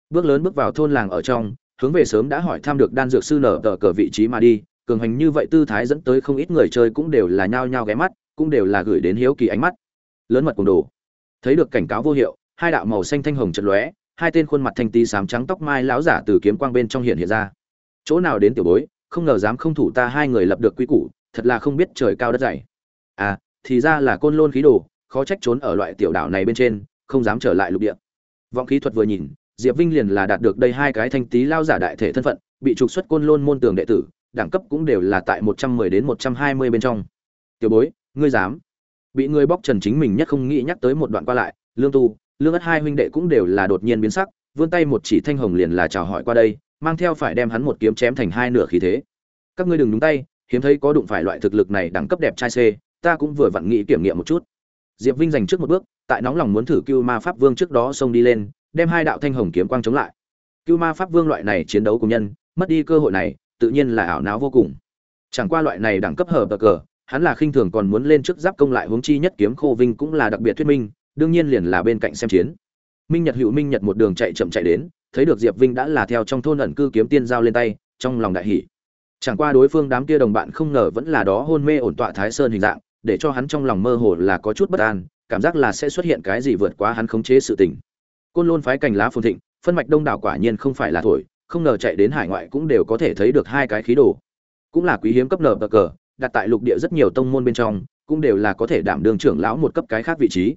Bước lớn bước vào thôn làng ở trong, hướng về sớm đã hỏi thăm được đan dược sư nở tờ cờ vị trí mà đi, cường hành như vậy tư thái dẫn tới không ít người chơi cũng đều là nhao nhao ghé mắt cũng đều là gửi đến hiếu kỳ ánh mắt. Lớn mật cùng đồ. Thấy được cảnh cáo vô hiệu, hai đạo màu xanh thanh hồng chật lóe, hai tên khuôn mặt thanh tí sám trắng tóc mai lão giả từ kiếm quang bên trong hiện hiện ra. Chỗ nào đến tiểu bối, không ngờ dám không thủ ta hai người lập được quy củ, thật là không biết trời cao đất dày. À thì ra là côn lôn khí đồ, khó trách trốn ở loại tiểu đảo này bên trên, không dám trở lại lục địa. Vọng khí thuật vừa nhìn, diệp vinh liền là đạt được đây hai cái thanh tí lao giả đại thể thân phận, bị trục xuất côn lôn môn tường đệ tử, đẳng cấp cũng đều là tại một trăm mười đến một trăm hai mươi bên trong. Tiểu bối ngươi dám. Bị người bóc trần chính mình nhất không nghĩ nhắc tới một đoạn qua lại, lương tu, lương ất hai huynh đệ cũng đều là đột nhiên biến sắc, vươn tay một chỉ thanh hồng liền là chào hỏi qua đây, mang theo phải đem hắn một kiếm chém thành hai nửa khí thế. Các ngươi đừng đúng tay, hiếm thấy có đụng phải loại thực lực này đẳng cấp đẹp trai c ta cũng vừa vặn nghĩ kiểm nghiệm một chút. Diệp vinh dành trước một bước, tại nóng lòng muốn thử cưu ma pháp vương trước đó xông đi lên, đem hai đạo thanh hồng kiếm quang chống lại. Cưu ma pháp vương loại này chiến đấu cùng nhân, mất đi cơ hội này, tự nhiên là ảo não vô cùng. Chẳng qua loại này đẳng cấp hở bờ cờ hắn là khinh thường còn muốn lên trước giáp công lại huống chi nhất kiếm khô vinh cũng là đặc biệt thuyết minh, đương nhiên liền là bên cạnh xem chiến. Minh nhật hữu minh nhật một đường chạy chậm chạy đến, thấy được diệp vinh đã là theo trong thôn ẩn cư kiếm tiên giao lên tay, trong lòng đại hỷ chẳng qua đối phương đám kia đồng bạn không ngờ vẫn là đó hôn mê ổn tọa thái sơn hình dạng, để cho hắn trong lòng mơ hồ là có chút bất an, cảm giác là sẽ xuất hiện cái gì vượt quá hắn khống chế sự tình. Côn lôn phái cành lá phồn thịnh, phân mạch đông đảo quả nhiên không phải là thổi, không ngờ chạy đến hải ngoại cũng đều có thể thấy được hai cái khí đồ. Cũng là quý hiếm cấp nở bờ cờ đặt tại lục địa rất nhiều tông môn bên trong, cũng đều là có thể đảm đương trưởng lão một cấp cái khác vị trí.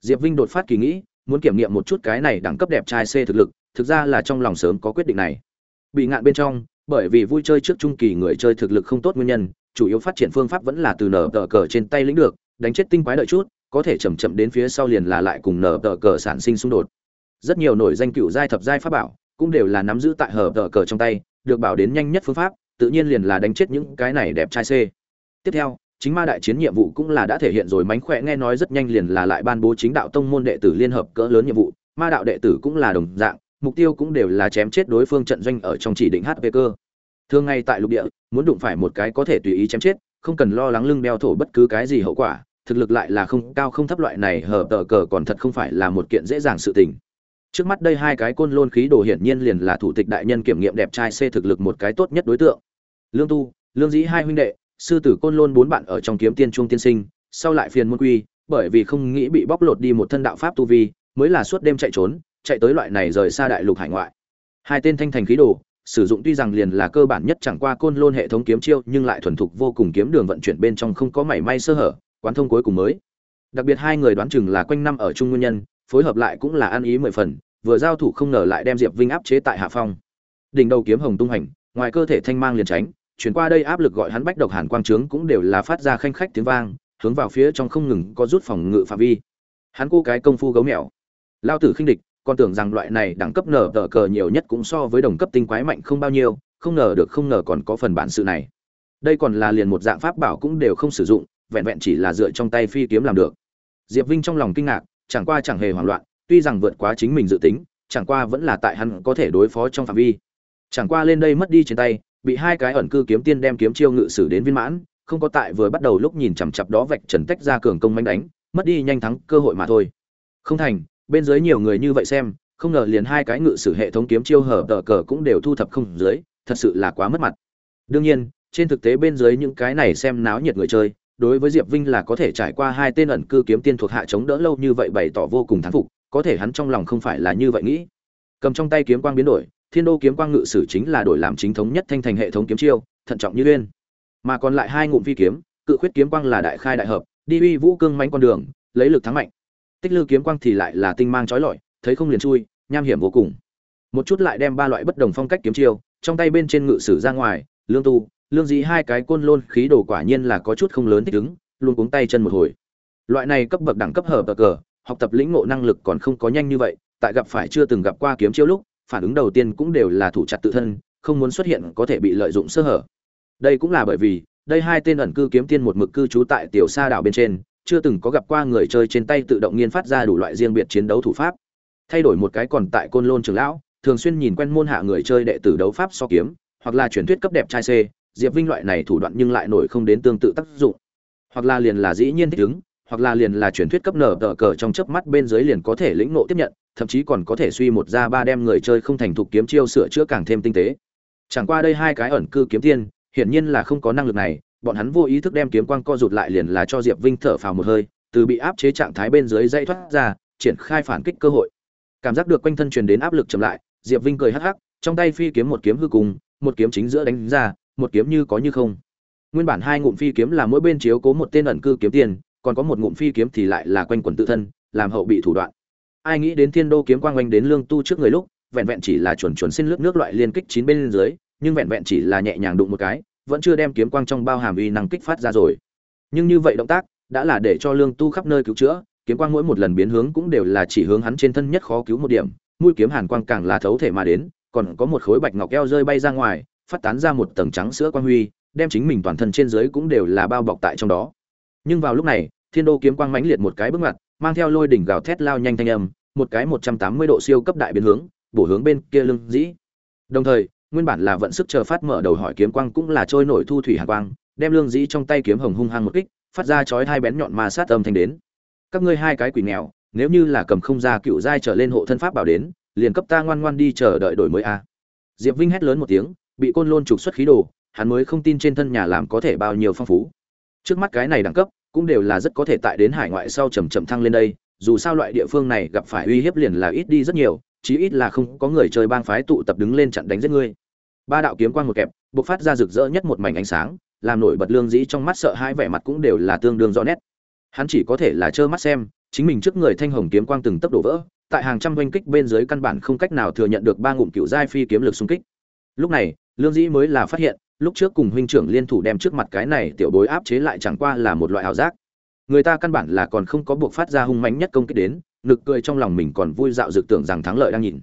Diệp vinh đột phát kỳ nghĩ, muốn kiểm nghiệm một chút cái này đẳng cấp đẹp trai c thực lực, thực ra là trong lòng sớm có quyết định này. Bị ngạn bên trong, bởi vì vui chơi trước trung kỳ người chơi thực lực không tốt nguyên nhân, chủ yếu phát triển phương pháp vẫn là từ nở tờ cờ trên tay lĩnh được, đánh chết tinh quái đợi chút, có thể chậm chậm đến phía sau liền là lại cùng nở tờ cờ sản sinh xung đột. Rất nhiều nổi danh cựu giai thập giai pháp bảo, cũng đều là nắm giữ tại hở tờ cờ trong tay, được bảo đến nhanh nhất phương pháp, tự nhiên liền là đánh chết những cái này đẹp trai c tiếp theo, chính ma đại chiến nhiệm vụ cũng là đã thể hiện rồi mánh khỏe nghe nói rất nhanh liền là lại ban bố chính đạo tông môn đệ tử liên hợp cỡ lớn nhiệm vụ. Ma đạo đệ tử cũng là đồng dạng, mục tiêu cũng đều là chém chết đối phương trận doanh ở trong chỉ định hp cơ. Thường ngay tại lục địa, muốn đụng phải một cái có thể tùy ý chém chết, không cần lo lắng lưng đeo thổ bất cứ cái gì hậu quả, thực lực lại là không cao không thấp loại này, hở tờ cờ còn thật không phải là một kiện dễ dàng sự tình. Trước mắt đây hai cái côn lôn khí đồ hiển nhiên liền là thủ tịch đại nhân kiểm nghiệm đẹp trai c thực lực một cái tốt nhất đối tượng. Lương tu, lương dĩ hai huynh đệ sư tử côn lôn bốn bạn ở trong kiếm tiên trung tiên sinh, sau lại phiền môn quy, bởi vì không nghĩ bị bóc lột đi một thân đạo pháp tu vi, mới là suốt đêm chạy trốn, chạy tới loại này rời xa đại lục hải ngoại. Hai tên thanh thành khí đồ, sử dụng tuy rằng liền là cơ bản nhất chẳng qua côn lôn hệ thống kiếm chiêu, nhưng lại thuần thục vô cùng kiếm đường vận chuyển bên trong không có mảy may sơ hở, quán thông cuối cùng mới. Đặc biệt hai người đoán chừng là quanh năm ở chung nguyên nhân, phối hợp lại cũng là ăn ý mười phần, vừa giao thủ không ngờ lại đem diệp vinh áp chế tại hạ phong. Đỉnh đầu kiếm hồng tung hành, ngoài cơ thể thanh mang liền tránh chuyển qua đây áp lực gọi hắn bách độc hàn quang trướng cũng đều là phát ra khanh khách tiếng vang, hướng vào phía trong không ngừng có rút phòng ngự phạm vi. Hắn cô cái công phu gấu mèo. Lao tử khinh địch còn tưởng rằng loại này đẳng cấp nở tờ cờ nhiều nhất cũng so với đồng cấp tinh quái mạnh không bao nhiêu, không ngờ được không ngờ còn có phần bản sự này. Đây còn là liền một dạng pháp bảo cũng đều không sử dụng, vẹn vẹn chỉ là dựa trong tay phi kiếm làm được. Diệp vinh trong lòng kinh ngạc, chẳng qua chẳng hề hoảng loạn, tuy rằng vượt quá chính mình dự tính, chẳng qua vẫn là tại hắn có thể đối phó trong phạm vi. Chẳng qua lên đây mất đi trên tay bị hai cái ẩn cư kiếm tiên đem kiếm chiêu ngự sử đến viên mãn, không có tại vừa bắt đầu lúc nhìn chằm chằm đó vạch trần tách ra cường công mãnh đánh, mất đi nhanh thắng cơ hội mà thôi. Không thành, bên dưới nhiều người như vậy xem, không ngờ liền hai cái ngự sử hệ thống kiếm chiêu hở tờ cờ cũng đều thu thập không dưới, thật sự là quá mất mặt. Đương nhiên, trên thực tế bên dưới những cái này xem náo nhiệt người chơi, đối với diệp vinh là có thể trải qua hai tên ẩn cư kiếm tiên thuộc hạ chống đỡ lâu như vậy bày tỏ vô cùng thán phục, có thể hắn trong lòng không phải là như vậy nghĩ. Cầm trong tay kiếm quang biến đổi thiên đô kiếm quang ngự sử chính là đổi làm chính thống nhất thanh thành hệ thống kiếm chiêu, thận trọng như liên mà còn lại hai ngụm phi kiếm, cự khuyết kiếm quang là đại khai đại hợp, đi uy vũ cương mánh con đường, lấy lực thắng mạnh. Tích lư kiếm quang thì lại là tinh mang trói lọi, thấy không liền chui, nham hiểm vô cùng. Một chút lại đem ba loại bất đồng phong cách kiếm chiêu, trong tay bên trên ngự sử ra ngoài, lương tu, lương dĩ hai cái côn lôn khí đồ quả nhiên là có chút không lớn thích ứng, luôn cuống tay chân một hồi. Loại này cấp bậc đẳng cấp hở bờ cờ, học tập lĩnh ngộ năng lực còn không có nhanh như vậy, tại gặp phải chưa từng gặp qua kiếm chiêu lúc phản ứng đầu tiên cũng đều là thủ chặt tự thân, không muốn xuất hiện có thể bị lợi dụng sơ hở. Đây cũng là bởi vì, đây hai tên ẩn cư kiếm tiên một mực cư trú tại tiểu sa đảo bên trên, chưa từng có gặp qua người chơi trên tay tự động nghiên phát ra đủ loại riêng biệt chiến đấu thủ pháp. Thay đổi một cái còn tại côn lôn trường lão, thường xuyên nhìn quen môn hạ người chơi đệ tử đấu pháp so kiếm, hoặc là truyền thuyết cấp đẹp trai c diệp vinh loại này thủ đoạn nhưng lại nổi không đến tương tự tác dụng. Hoặc là liền là dĩ nhiên thích ứng, hoặc là liền là truyền thuyết cấp nở tờ cờ trong chớp mắt bên dưới liền có thể lĩnh ngộ tiếp nhận thậm chí còn có thể suy một ra ba đem người chơi không thành thục kiếm chiêu sửa chữa càng thêm tinh tế. Chẳng qua đây hai cái ẩn cư kiếm tiên, hiển nhiên là không có năng lực này, bọn hắn vô ý thức đem kiếm quang co rụt lại liền là cho diệp vinh thở phào một hơi, từ bị áp chế trạng thái bên dưới dây thoát ra, triển khai phản kích cơ hội. Cảm giác được quanh thân truyền đến áp lực chậm lại, diệp vinh cười hắc hắc, trong tay phi kiếm một kiếm hư cùng, một kiếm chính giữa đánh ra, một kiếm như có như không. Nguyên bản hai ngụm phi kiếm là mỗi bên chiếu cố một tên ẩn cư kiếm tiền còn có một ngụm phi kiếm thì lại là quanh quẩn tự thân, làm hậu bị thủ đoạn ai nghĩ đến thiên đô kiếm quang oanh đến lương tu trước người lúc, vẹn vẹn chỉ là chuẩn chuẩn xin lướt nước loại liên kích chín bên dưới, nhưng vẹn vẹn chỉ là nhẹ nhàng đụng một cái, vẫn chưa đem kiếm quang trong bao hàm uy năng kích phát ra rồi. Nhưng như vậy động tác, đã là để cho lương tu khắp nơi cứu chữa, kiếm quang mỗi một lần biến hướng cũng đều là chỉ hướng hắn trên thân nhất khó cứu một điểm, mũi kiếm hàn quang càng là thấu thể mà đến, còn có một khối bạch ngọc eo rơi bay ra ngoài, phát tán ra một tầng trắng sữa quang huy, đem chính mình toàn thân trên dưới cũng đều là bao bọc tại trong đó. Nhưng vào lúc này, thiên đô kiếm quang mãnh liệt một cái bước ngoặt mang theo lôi đỉnh gào thét lao nhanh thanh âm, một cái một trăm tám mươi độ siêu cấp đại biến hướng, bổ hướng bên kia lưng dĩ. Đồng thời, nguyên bản là vận sức chờ phát mở đầu hỏi kiếm quang cũng là trôi nổi thu thủy hàn quang, đem lương dĩ trong tay kiếm hồng hung hăng một kích, phát ra chói hai bén nhọn ma sát âm thanh đến. Các ngươi hai cái quỷ nghèo, nếu như là cầm không ra cựu giai trở lên hộ thân pháp bảo đến, liền cấp ta ngoan ngoan đi chờ đợi đổi mới a. Diệp vinh hét lớn một tiếng, bị côn lôn trục xuất khí đồ, hắn mới không tin trên thân nhà làm có thể bao nhiêu phong phú. Trước mắt cái này đẳng cấp cũng đều là rất có thể tại đến hải ngoại sau chầm chậm thăng lên đây, dù sao loại địa phương này gặp phải uy hiếp liền là ít đi rất nhiều, chí ít là không có người chơi bang phái tụ tập đứng lên chặn đánh giết ngươi. Ba đạo kiếm quang một kẹp, bộc phát ra rực rỡ nhất một mảnh ánh sáng, làm nổi bật lương dĩ trong mắt sợ hai vẻ mặt cũng đều là tương đương rõ nét. Hắn chỉ có thể là trơ mắt xem, chính mình trước người thanh hồng kiếm quang từng tấp đổ vỡ, tại hàng trăm oanh kích bên dưới căn bản không cách nào thừa nhận được ba ngụm cựu giai phi kiếm lực xung kích. Lúc này, lương dĩ mới là phát hiện lúc trước cùng huynh trưởng liên thủ đem trước mặt cái này tiểu bối áp chế lại chẳng qua là một loại ảo giác. Người ta căn bản là còn không có buộc phát ra hung mãnh nhất công kích đến, nực cười trong lòng mình còn vui dạo dực tưởng rằng thắng lợi đang nhìn.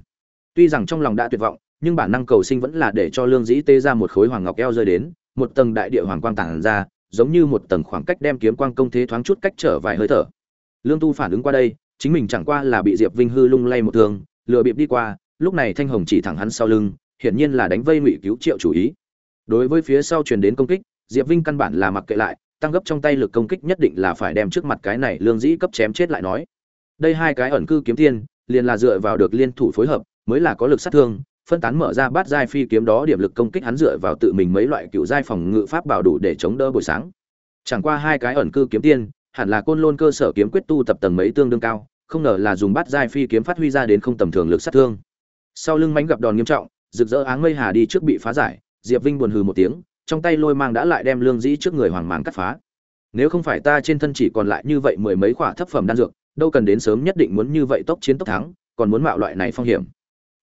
Tuy rằng trong lòng đã tuyệt vọng, nhưng bản năng cầu sinh vẫn là để cho lương dĩ tê ra một khối hoàng ngọc eo rơi đến, một tầng đại địa hoàng quang tản ra, giống như một tầng khoảng cách đem kiếm quang công thế thoáng chút cách trở vài hơi thở. Lương tu phản ứng qua đây, chính mình chẳng qua là bị diệp vinh hư lung lay một thương, lừa bịp đi qua, lúc này thanh hồng chỉ thẳng hắn sau lưng, hiển nhiên là đánh vây ngụy cứu triệu chủ ý đối với phía sau truyền đến công kích, diệp vinh căn bản là mặc kệ lại, tăng gấp trong tay lực công kích nhất định là phải đem trước mặt cái này lương dĩ cấp chém chết lại nói. Đây hai cái ẩn cư kiếm tiên, liền là dựa vào được liên thủ phối hợp, mới là có lực sát thương, phân tán mở ra bát giai phi kiếm đó điểm lực công kích hắn dựa vào tự mình mấy loại cựu giai phòng ngự pháp bảo đủ để chống đỡ buổi sáng. Chẳng qua hai cái ẩn cư kiếm tiên, hẳn là côn lôn cơ sở kiếm quyết tu tập tầng mấy tương đương cao, không ngờ là dùng bát giai phi kiếm phát huy ra đến không tầm thường lực sát thương. Sau lưng mánh gặp đòn nghiêm trọng, rực rỡ áng mây hà đi trước bị phá giải diệp vinh buồn hừ một tiếng, trong tay lôi mang đã lại đem lương dĩ trước người hoàng màng cắt phá. Nếu không phải ta trên thân chỉ còn lại như vậy mười mấy khỏa thấp phẩm đan dược, đâu cần đến sớm nhất định muốn như vậy tốc chiến tốc thắng, còn muốn mạo loại này phong hiểm.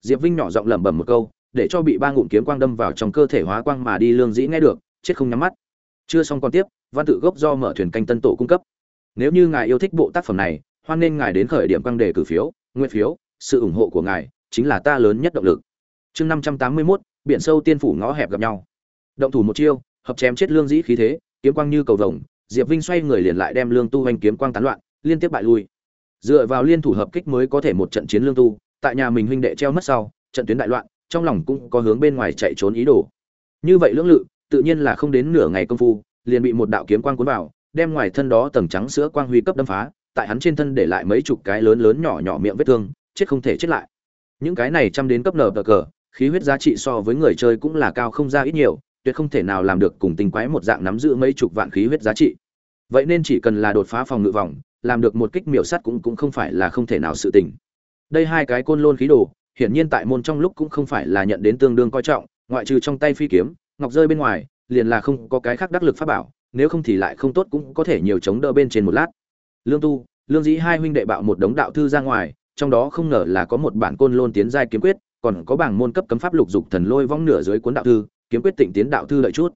Diệp vinh nhỏ giọng lẩm bẩm một câu, để cho bị ba ngụm kiếm quang đâm vào trong cơ thể hóa quang mà đi lương dĩ nghe được, chết không nhắm mắt. Chưa xong còn tiếp, văn tự gốc do mở thuyền canh tân tổ cung cấp. Nếu như ngài yêu thích bộ tác phẩm này, hoan nên ngài đến khởi điểm quang đề cử phiếu, nguyện phiếu, sự ủng hộ của ngài chính là ta lớn nhất động lực. Chương năm trăm tám mươi mốt biển sâu tiên phủ ngõ hẹp gặp nhau. Động thủ một chiêu, hợp chém chết lương dĩ khí thế, kiếm quang như cầu vồng, diệp vinh xoay người liền lại đem lương tu hoành kiếm quang tán loạn, liên tiếp bại lui. Dựa vào liên thủ hợp kích mới có thể một trận chiến lương tu, tại nhà mình huynh đệ treo mất sau, trận tuyến đại loạn, trong lòng cũng có hướng bên ngoài chạy trốn ý đồ. Như vậy lưỡng lự, tự nhiên là không đến nửa ngày công phu, liền bị một đạo kiếm quang cuốn vào, đem ngoài thân đó tầng trắng sữa quang huy cấp đâm phá, tại hắn trên thân để lại mấy chục cái lớn lớn nhỏ nhỏ miệng vết thương, chết không thể chết lại. Những cái này chăm đến cấp nở cờ cờ khí huyết giá trị so với người chơi cũng là cao không ra ít nhiều, tuyệt không thể nào làm được cùng tinh quái một dạng nắm giữ mấy chục vạn khí huyết giá trị. Vậy nên chỉ cần là đột phá phòng ngự vòng, làm được một kích miểu sắt cũng cũng không phải là không thể nào sự tình. Đây hai cái côn lôn khí đồ, hiển nhiên tại môn trong lúc cũng không phải là nhận đến tương đương coi trọng, ngoại trừ trong tay phi kiếm, ngọc rơi bên ngoài, liền là không có cái khác đắc lực pháp bảo, nếu không thì lại không tốt cũng có thể nhiều chống đỡ bên trên một lát. Lương tu, lương dĩ hai huynh đệ bạo một đống đạo thư ra ngoài, trong đó không ngờ là có một bản côn lôn tiến giai kiếm quyết còn có bảng môn cấp cấm pháp lục dục thần lôi vong nửa dưới cuốn đạo thư, kiếm quyết tịnh tiến đạo thư lợi chút.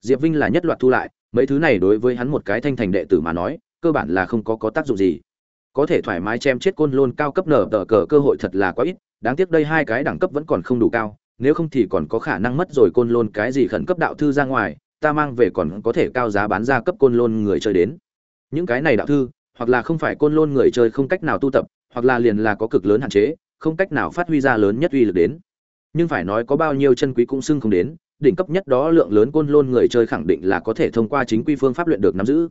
Diệp vinh là nhất loạt thu lại, mấy thứ này đối với hắn một cái thanh thành đệ tử mà nói, cơ bản là không có có tác dụng gì. Có thể thoải mái chém chết côn lôn cao cấp nở tờ cờ cơ hội thật là quá ít, đáng tiếc đây hai cái đẳng cấp vẫn còn không đủ cao, nếu không thì còn có khả năng mất rồi côn lôn cái gì khẩn cấp đạo thư ra ngoài, ta mang về còn có thể cao giá bán ra cấp côn lôn người chơi đến. Những cái này đạo thư, hoặc là không phải côn lôn người chơi không cách nào tu tập, hoặc là liền là có cực lớn hạn chế không cách nào phát huy ra lớn nhất uy lực đến. Nhưng phải nói có bao nhiêu chân quý cũng xưng không đến, đỉnh cấp nhất đó lượng lớn côn lôn người chơi khẳng định là có thể thông qua chính quy phương pháp luyện được nắm giữ.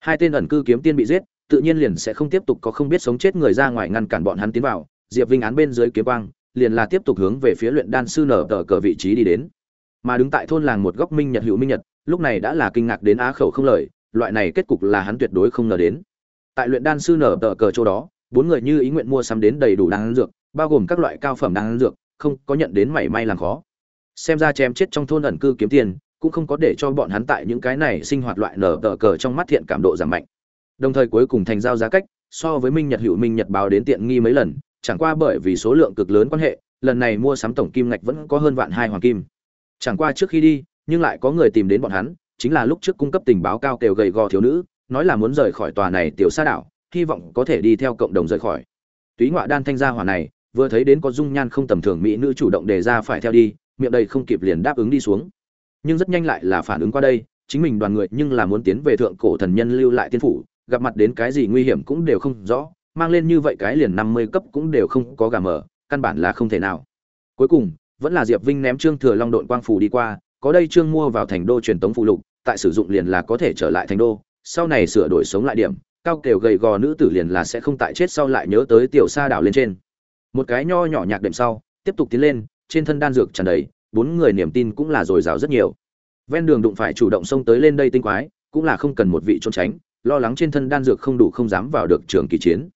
Hai tên ẩn cư kiếm tiên bị giết, tự nhiên liền sẽ không tiếp tục có không biết sống chết người ra ngoài ngăn cản bọn hắn tiến vào. Diệp vinh án bên dưới kiếm quang, liền là tiếp tục hướng về phía luyện đan sư nở tờ cờ vị trí đi đến. Mà đứng tại thôn làng một góc minh nhật hữu minh nhật, lúc này đã là kinh ngạc đến á khẩu không lời, loại này kết cục là hắn tuyệt đối không ngờ đến. Tại luyện đan sư nở tờ cờ chỗ đó, bốn người như ý nguyện mua sắm đến đầy đủ đan dược bao gồm các loại cao phẩm đan dược, không có nhận đến mảy may làm khó. Xem ra chém chết trong thôn ẩn cư kiếm tiền, cũng không có để cho bọn hắn tại những cái này sinh hoạt loại nở tờ cờ trong mắt thiện cảm độ giảm mạnh. Đồng thời cuối cùng thành giao giá cách, so với minh nhật hữu minh nhật báo đến tiện nghi mấy lần, chẳng qua bởi vì số lượng cực lớn quan hệ, lần này mua sắm tổng kim ngạch vẫn có hơn vạn hai hoàng kim. Chẳng qua trước khi đi, nhưng lại có người tìm đến bọn hắn, chính là lúc trước cung cấp tình báo cao tiểu gầy gò thiếu nữ, nói là muốn rời khỏi tòa này tiểu sa đảo, hy vọng có thể đi theo cộng đồng rời khỏi. Túy ngoại đan thanh gia hỏa này vừa thấy đến có dung nhan không tầm thường mỹ nữ chủ động đề ra phải theo đi, miệng đầy không kịp liền đáp ứng đi xuống. Nhưng rất nhanh lại là phản ứng qua đây, chính mình đoàn người nhưng là muốn tiến về thượng cổ thần nhân lưu lại tiên phủ, gặp mặt đến cái gì nguy hiểm cũng đều không rõ, mang lên như vậy cái liền năm mươi cấp cũng đều không có gà mở, căn bản là không thể nào. Cuối cùng, vẫn là diệp vinh ném trương thừa long đội quang phủ đi qua, có đây trương mua vào thành đô truyền tống phụ lục, tại sử dụng liền là có thể trở lại thành đô, sau này sửa đổi sống lại điểm, cao kều gầy gò nữ tử liền là sẽ không tại chết sau lại nhớ tới tiểu sa đảo lên trên một cái nho nhỏ nhạc đệm sau, tiếp tục tiến lên, trên thân đan dược tràn đầy, bốn người niềm tin cũng là dồi dào rất nhiều. Ven đường đụng phải chủ động xông tới lên đây tinh quái, cũng là không cần một vị trốn tránh, lo lắng trên thân đan dược không đủ không dám vào được trường kỳ chiến.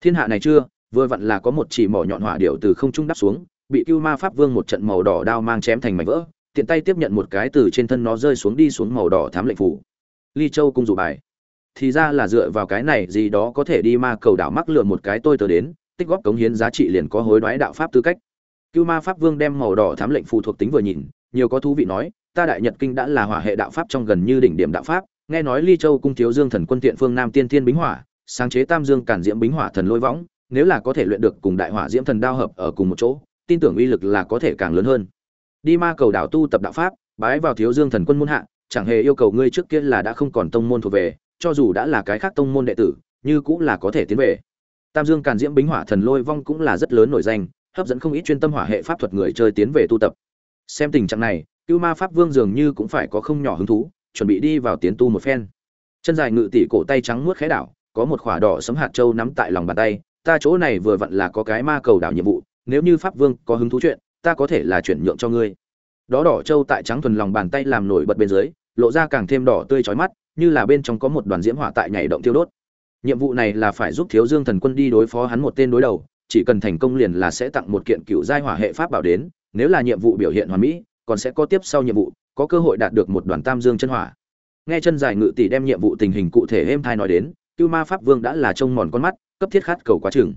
Thiên hạ này chưa, vừa vặn là có một chỉ mỏ nhọn hỏa điệu từ không trung đắp xuống, bị cưu ma pháp vương một trận màu đỏ đao mang chém thành mảnh vỡ, tiện tay tiếp nhận một cái từ trên thân nó rơi xuống đi xuống màu đỏ thám lệnh phủ. Ly châu cung dụ bài. Thì ra là dựa vào cái này gì đó có thể đi ma cầu đảo mắc lừa một cái tôi tớ đến tích góp cống hiến giá trị liền có hối đoái đạo pháp tư cách. Cưu ma pháp vương đem màu đỏ thám lệnh phù thuộc tính vừa nhìn, nhiều có thú vị nói, ta đại nhật kinh đã là hỏa hệ đạo pháp trong gần như đỉnh điểm đạo pháp, nghe nói ly châu cung thiếu dương thần quân tiện phương nam tiên thiên bính hỏa, sáng chế tam dương cản diễm bính hỏa thần lôi võng, nếu là có thể luyện được cùng đại hỏa diễm thần đao hợp ở cùng một chỗ, tin tưởng uy lực là có thể càng lớn hơn. Đi ma cầu đảo tu tập đạo pháp, bái vào thiếu dương thần quân môn hạ, chẳng hề yêu cầu ngươi trước kia là đã không còn tông môn thuộc về, cho dù đã là cái khác tông môn đệ tử, như cũng là có thể tiến về tam dương càn diễm bính hỏa thần lôi vong cũng là rất lớn nổi danh, hấp dẫn không ít chuyên tâm hỏa hệ pháp thuật người chơi tiến về tu tập. Xem tình trạng này, cưu ma pháp vương dường như cũng phải có không nhỏ hứng thú, chuẩn bị đi vào tiến tu một phen. Chân dài ngự tỷ cổ tay trắng muốt khẽ đảo, có một khỏa đỏ sấm hạt châu nắm tại lòng bàn tay, ta chỗ này vừa vặn là có cái ma cầu đảo nhiệm vụ, nếu như pháp vương có hứng thú chuyện, ta có thể là chuyển nhượng cho ngươi. Đó đỏ châu tại trắng thuần lòng bàn tay làm nổi bật bên dưới, lộ ra càng thêm đỏ tươi chói mắt, như là bên trong có một đoàn diễm hỏa tại nhảy động tiêu đốt nhiệm vụ này là phải giúp thiếu dương thần quân đi đối phó hắn một tên đối đầu, chỉ cần thành công liền là sẽ tặng một kiện cựu giai hỏa hệ pháp bảo đến, nếu là nhiệm vụ biểu hiện hoàn mỹ, còn sẽ có tiếp sau nhiệm vụ, có cơ hội đạt được một đoàn tam dương chân hỏa. Nghe chân dài ngự tỷ đem nhiệm vụ tình hình cụ thể êm thai nói đến, cưu ma pháp vương đã là trông mòn con mắt, cấp thiết khát cầu quá chừng.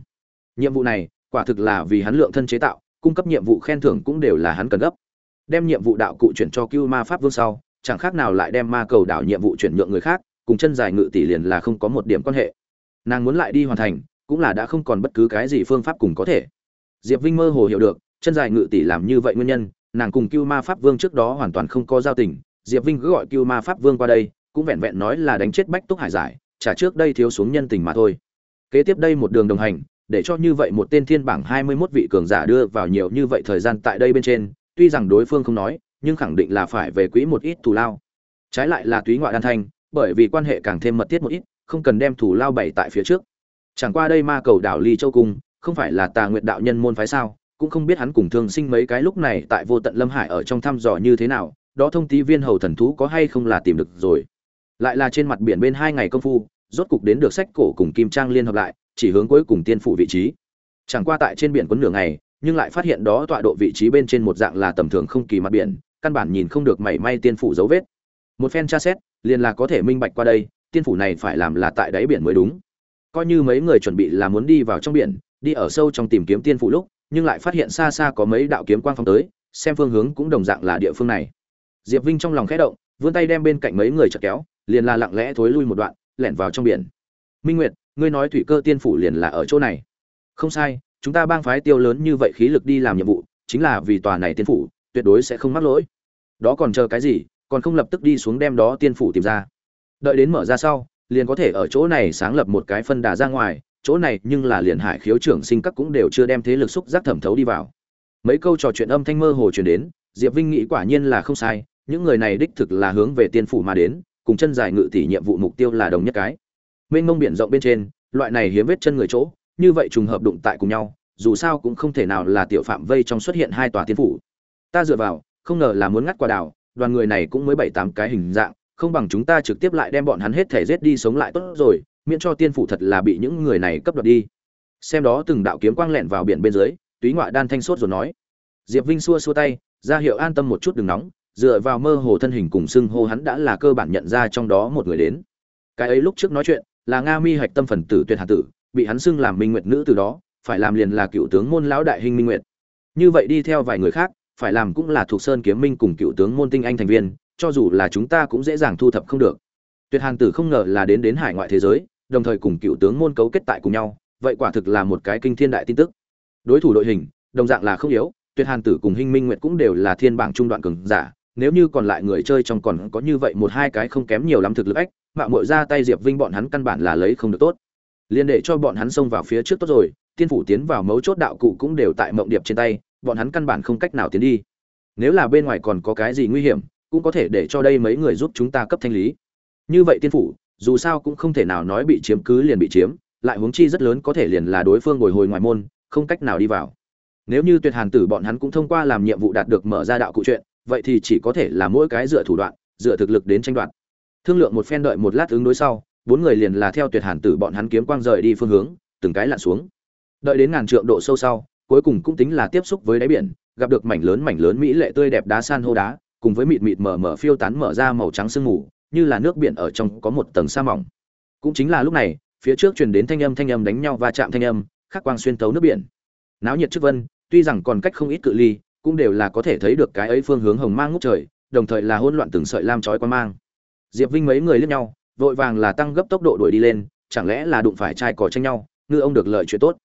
Nhiệm vụ này, quả thực là vì hắn lượng thân chế tạo, cung cấp nhiệm vụ khen thưởng cũng đều là hắn cần gấp. Đem nhiệm vụ đạo cụ chuyển cho cưu ma pháp vương sau, chẳng khác nào lại đem ma cầu đảo nhiệm vụ chuyển nhượng người khác, cùng chân dài ngự tỷ liền là không có một điểm quan hệ nàng muốn lại đi hoàn thành, cũng là đã không còn bất cứ cái gì phương pháp cùng có thể. Diệp vinh mơ hồ hiểu được, chân dài ngự tỷ làm như vậy nguyên nhân, nàng cùng cưu ma pháp vương trước đó hoàn toàn không có giao tình, diệp vinh cứ gọi cưu ma pháp vương qua đây, cũng vẹn vẹn nói là đánh chết bách túc hải giải, trả trước đây thiếu xuống nhân tình mà thôi. Kế tiếp đây một đường đồng hành, để cho như vậy một tên thiên bảng hai mươi 21 vị cường giả đưa vào nhiều như vậy thời gian tại đây bên trên, tuy rằng đối phương không nói, nhưng khẳng định là phải về quỹ một ít thù lao. Trái lại là túy ngoại đan thanh, bởi vì quan hệ càng thêm mật thiết một ít không cần đem thủ lao bày tại phía trước. Chẳng qua đây ma cầu đảo ly châu cung không phải là tà nguyệt đạo nhân môn phái sao, cũng không biết hắn cùng thương sinh mấy cái lúc này tại vô tận lâm hải ở trong thăm dò như thế nào, đó thông tí viên hầu thần thú có hay không là tìm được rồi. Lại là trên mặt biển bên hai ngày công phu, rốt cục đến được sách cổ cùng kim trang liên hợp lại, chỉ hướng cuối cùng tiên phủ vị trí. Chẳng qua tại trên biển quấn nửa ngày, nhưng lại phát hiện đó tọa độ vị trí bên trên một dạng là tầm thường không kỳ mặt biển, căn bản nhìn không được mảy may tiên phủ dấu vết. Một phen tra xét, liền là có thể minh bạch qua đây tiên phủ này phải làm là tại đáy biển mới đúng. Coi như mấy người chuẩn bị là muốn đi vào trong biển, đi ở sâu trong tìm kiếm tiên phủ lúc, nhưng lại phát hiện xa xa có mấy đạo kiếm quang phong tới, xem phương hướng cũng đồng dạng là địa phương này. Diệp vinh trong lòng khẽ động, vươn tay đem bên cạnh mấy người chợt kéo, liền là lặng lẽ thối lui một đoạn, lẻn vào trong biển. Minh nguyệt, ngươi nói thủy cơ tiên phủ liền là ở chỗ này. Không sai, chúng ta bang phái tiêu lớn như vậy khí lực đi làm nhiệm vụ, chính là vì tòa này tiên phủ, tuyệt đối sẽ không mắc lỗi. Đó còn chờ cái gì, còn không lập tức đi xuống đem đó tiên phủ tìm ra đợi đến mở ra sau, liền có thể ở chỗ này sáng lập một cái phân đà ra ngoài, chỗ này nhưng là liền hải khiếu trưởng sinh các cũng đều chưa đem thế lực xúc giác thẩm thấu đi vào. Mấy câu trò chuyện âm thanh mơ hồ truyền đến, diệp vinh nghĩ quả nhiên là không sai, những người này đích thực là hướng về tiên phủ mà đến, cùng chân dài ngự tỷ nhiệm vụ mục tiêu là đồng nhất cái. Mênh mông biển rộng bên trên, loại này hiếm vết chân người chỗ, như vậy trùng hợp đụng tại cùng nhau, dù sao cũng không thể nào là tiểu phạm vây trong xuất hiện hai tòa tiên phủ. Ta dựa vào, không ngờ là muốn ngắt quả đảo đoàn người này cũng mới bảy tám cái hình dạng không bằng chúng ta trực tiếp lại đem bọn hắn hết thể giết đi sống lại tốt rồi, miễn cho tiên phủ thật là bị những người này cấp đoạt đi. Xem đó từng đạo kiếm quang lẹn vào biển bên dưới, túy ngoại đan thanh sốt rồi nói. Diệp vinh xua xua tay, ra hiệu an tâm một chút đừng nóng, dựa vào mơ hồ thân hình cùng xưng hô hắn đã là cơ bản nhận ra trong đó một người đến. Cái ấy lúc trước nói chuyện, là nga mi hạch tâm phần tử tuyệt hạ tử, bị hắn xưng làm minh nguyệt nữ từ đó, phải làm liền là cựu tướng môn lão đại hình minh nguyệt. Như vậy đi theo vài người khác, phải làm cũng là thuộc sơn kiếm minh cùng cựu tướng môn tinh anh thành viên cho dù là chúng ta cũng dễ dàng thu thập không được. Tuyệt hàn tử không ngờ là đến đến hải ngoại thế giới, đồng thời cùng cựu tướng môn cấu kết tại cùng nhau, vậy quả thực là một cái kinh thiên đại tin tức. Đối thủ đội hình, đồng dạng là không yếu, tuyệt hàn tử cùng hinh minh nguyệt cũng đều là thiên bảng trung đoạn cường giả, nếu như còn lại người chơi trong còn có như vậy một hai cái không kém nhiều lắm thực lực ách, mạo muội ra tay diệp vinh bọn hắn căn bản là lấy không được tốt. Liên để cho bọn hắn xông vào phía trước tốt rồi, tiên phủ tiến vào mấu chốt đạo cụ cũng đều tại mộng điệp trên tay, bọn hắn căn bản không cách nào tiến đi. Nếu là bên ngoài còn có cái gì nguy hiểm cũng có thể để cho đây mấy người giúp chúng ta cấp thanh lý. Như vậy tiên phủ, dù sao cũng không thể nào nói bị chiếm cứ liền bị chiếm, lại huống chi rất lớn có thể liền là đối phương bồi hồi ngoài môn, không cách nào đi vào. Nếu như tuyệt hàn tử bọn hắn cũng thông qua làm nhiệm vụ đạt được mở ra đạo cụ chuyện, vậy thì chỉ có thể là mỗi cái dựa thủ đoạn, dựa thực lực đến tranh đoạt. Thương lượng một phen đợi một lát ứng đối sau, bốn người liền là theo tuyệt hàn tử bọn hắn kiếm quang rời đi phương hướng, từng cái lặn xuống. Đợi đến ngàn trượng độ sâu sau, cuối cùng cũng tính là tiếp xúc với đáy biển, gặp được mảnh lớn mảnh lớn mỹ lệ tươi đẹp đá san hô đá cùng với mịt mịt mở mở phiêu tán mở ra màu trắng sương mù, như là nước biển ở trong có một tầng sa mỏng. Cũng chính là lúc này, phía trước truyền đến thanh âm thanh âm đánh nhau va chạm thanh âm, khắc quang xuyên thấu nước biển. Náo nhiệt trước vân, tuy rằng còn cách không ít cự ly, cũng đều là có thể thấy được cái ấy phương hướng hồng mang ngút trời, đồng thời là hỗn loạn từng sợi lam chói quan mang. Diệp vinh mấy người liếc nhau, vội vàng là tăng gấp tốc độ đuổi đi lên, chẳng lẽ là đụng phải trai cò tranh nhau, ngư ông được lợi chuyện tốt.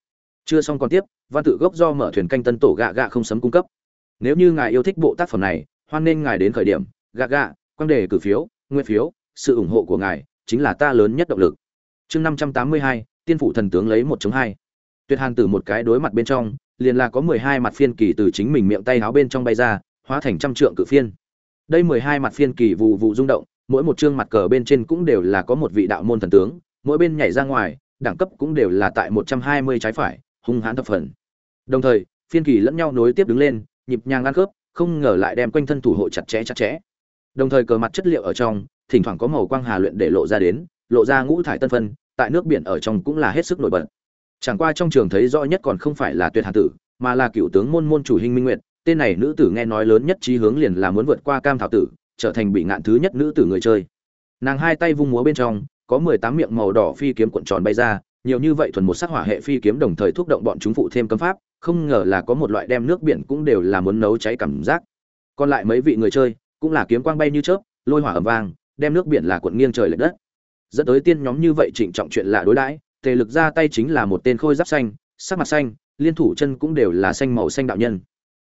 Chưa xong còn tiếp, văn tự gốc do mở thuyền canh tân tổ gạ gạ không sấm cung cấp. Nếu như ngài yêu thích bộ tác phẩm này hoan nên ngài đến khởi điểm, gạ gạ quan đề cử phiếu nguyên phiếu, sự ủng hộ của ngài chính là ta lớn nhất động lực. Chương năm trăm tám mươi hai, tiên phủ thần tướng lấy một chống hai. Tuyệt hàn tử một cái đối mặt bên trong, liền là có mười hai mặt phiên kỳ từ chính mình miệng tay háo bên trong bay ra, hóa thành trăm trượng cự phiên. Đây mười hai mặt phiên kỳ vụ vụ rung động, mỗi một chương mặt cờ bên trên cũng đều là có một vị đạo môn thần tướng, mỗi bên nhảy ra ngoài, đẳng cấp cũng đều là tại một trăm hai mươi trái phải, hung hãn thập phần. Đồng thời, phiên kỳ lẫn nhau nối tiếp đứng lên, nhịp nhàng ăn khớp không ngờ lại đem quanh thân thủ hộ chặt chẽ chặt chẽ. Đồng thời cờ mặt chất liệu ở trong, thỉnh thoảng có màu quang hà luyện để lộ ra đến, lộ ra ngũ thải tân phân, tại nước biển ở trong cũng là hết sức nổi bật. Chẳng qua trong trường thấy rõ nhất còn không phải là tuyệt hà tử, mà là cựu tướng môn môn chủ hình minh nguyệt, tên này nữ tử nghe nói lớn nhất trí hướng liền là muốn vượt qua cam thảo tử, trở thành bị ngạn thứ nhất nữ tử người chơi. Nàng hai tay vung múa bên trong, có mười tám miệng màu đỏ phi kiếm cuộn tròn bay ra, nhiều như vậy thuần một sắc hỏa hệ phi kiếm đồng thời thúc động bọn chúng phụ thêm cấm pháp không ngờ là có một loại đem nước biển cũng đều là muốn nấu cháy cảm giác. Còn lại mấy vị người chơi, cũng là kiếm quang bay như chớp, lôi hỏa ầm vang, đem nước biển là cuộn nghiêng trời lệch đất. Dẫn tới tiên nhóm như vậy trịnh trọng chuyện lạ đối đãi, tề lực ra tay chính là một tên khôi giáp xanh, sắc mặt xanh, liên thủ chân cũng đều là xanh màu xanh đạo nhân.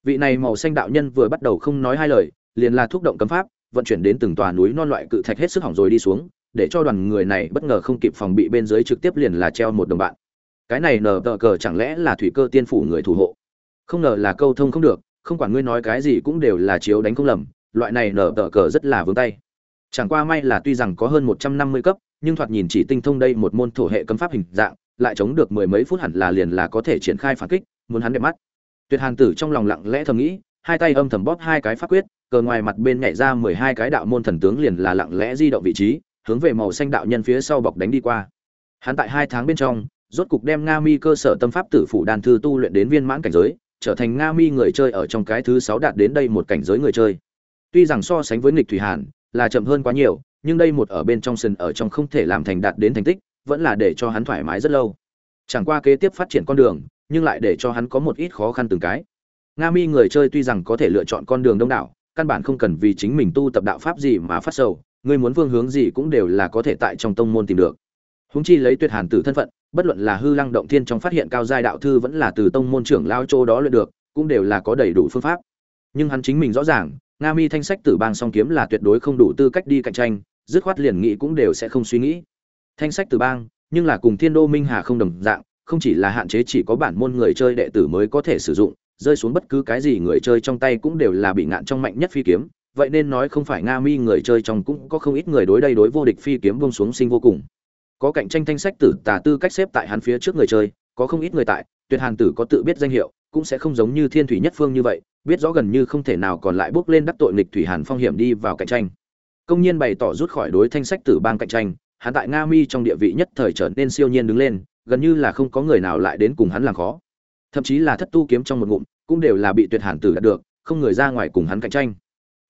Vị này màu xanh đạo nhân vừa bắt đầu không nói hai lời, liền là thúc động cấm pháp, vận chuyển đến từng tòa núi non loại cự thạch hết sức hỏng rồi đi xuống, để cho đoàn người này bất ngờ không kịp phòng bị bên dưới trực tiếp liền là treo một đồng bạn cái này nở tờ cờ chẳng lẽ là thủy cơ tiên phủ người thủ hộ? Không ngờ là câu thông không được, không quản ngươi nói cái gì cũng đều là chiếu đánh không lầm, loại này nở tờ cờ rất là vướng tay. Chẳng qua may là tuy rằng có hơn một trăm năm mươi cấp, nhưng thoạt nhìn chỉ tinh thông đây một môn thổ hệ cấm pháp hình dạng, lại chống được mười mấy phút hẳn là liền là có thể triển khai phản kích, muốn hắn đẹp mắt. Tuyệt hàn tử trong lòng lặng lẽ thầm nghĩ, hai tay âm thầm bóp hai cái pháp quyết, cờ ngoài mặt bên nhảy ra mười hai cái đạo môn thần tướng liền là lặng lẽ di động vị trí, hướng về màu xanh đạo nhân phía sau bọc đánh đi qua. Hắn tại hai tháng bên trong rốt cục đem nga mi cơ sở tâm pháp tử phủ đan thư tu luyện đến viên mãn cảnh giới, trở thành nga mi người chơi ở trong cái thứ sáu đạt đến đây một cảnh giới người chơi. Tuy rằng so sánh với nghịch thủy hàn là chậm hơn quá nhiều, nhưng đây một ở bên trong sân ở trong không thể làm thành đạt đến thành tích, vẫn là để cho hắn thoải mái rất lâu. Chẳng qua kế tiếp phát triển con đường, nhưng lại để cho hắn có một ít khó khăn từng cái. Nga mi người chơi tuy rằng có thể lựa chọn con đường đông đảo, căn bản không cần vì chính mình tu tập đạo pháp gì mà phát sầu người muốn phương hướng gì cũng đều là có thể tại trong tông môn tìm được húng chi lấy tuyệt hàn tử thân phận, bất luận là hư lăng động thiên trong phát hiện cao giai đạo thư vẫn là từ tông môn trưởng lao châu đó luyện được, cũng đều là có đầy đủ phương pháp. Nhưng hắn chính mình rõ ràng, nga mi thanh sách tử bang song kiếm là tuyệt đối không đủ tư cách đi cạnh tranh, dứt khoát liền nghĩ cũng đều sẽ không suy nghĩ. Thanh sách tử bang, nhưng là cùng thiên đô minh hà không đồng dạng, không chỉ là hạn chế chỉ có bản môn người chơi đệ tử mới có thể sử dụng, rơi xuống bất cứ cái gì người chơi trong tay cũng đều là bị ngạn trong mạnh nhất phi kiếm, vậy nên nói không phải nga mi người chơi trong cũng có không ít người đối đây đối vô địch phi kiếm buông xuống sinh vô cùng có cạnh tranh thanh sách tử tà tư cách xếp tại hắn phía trước người chơi, có không ít người tại, tuyệt hàn tử có tự biết danh hiệu, cũng sẽ không giống như thiên thủy nhất phương như vậy, biết rõ gần như không thể nào còn lại bước lên đắc tội nghịch thủy hàn phong hiểm đi vào cạnh tranh. Công nhiên bày tỏ rút khỏi đối thanh sách tử bang cạnh tranh, hắn tại nga mi trong địa vị nhất thời trở nên siêu nhiên đứng lên, gần như là không có người nào lại đến cùng hắn làm khó. Thậm chí là thất tu kiếm trong một ngụm, cũng đều là bị tuyệt hàn tử đạt được, không người ra ngoài cùng hắn cạnh tranh.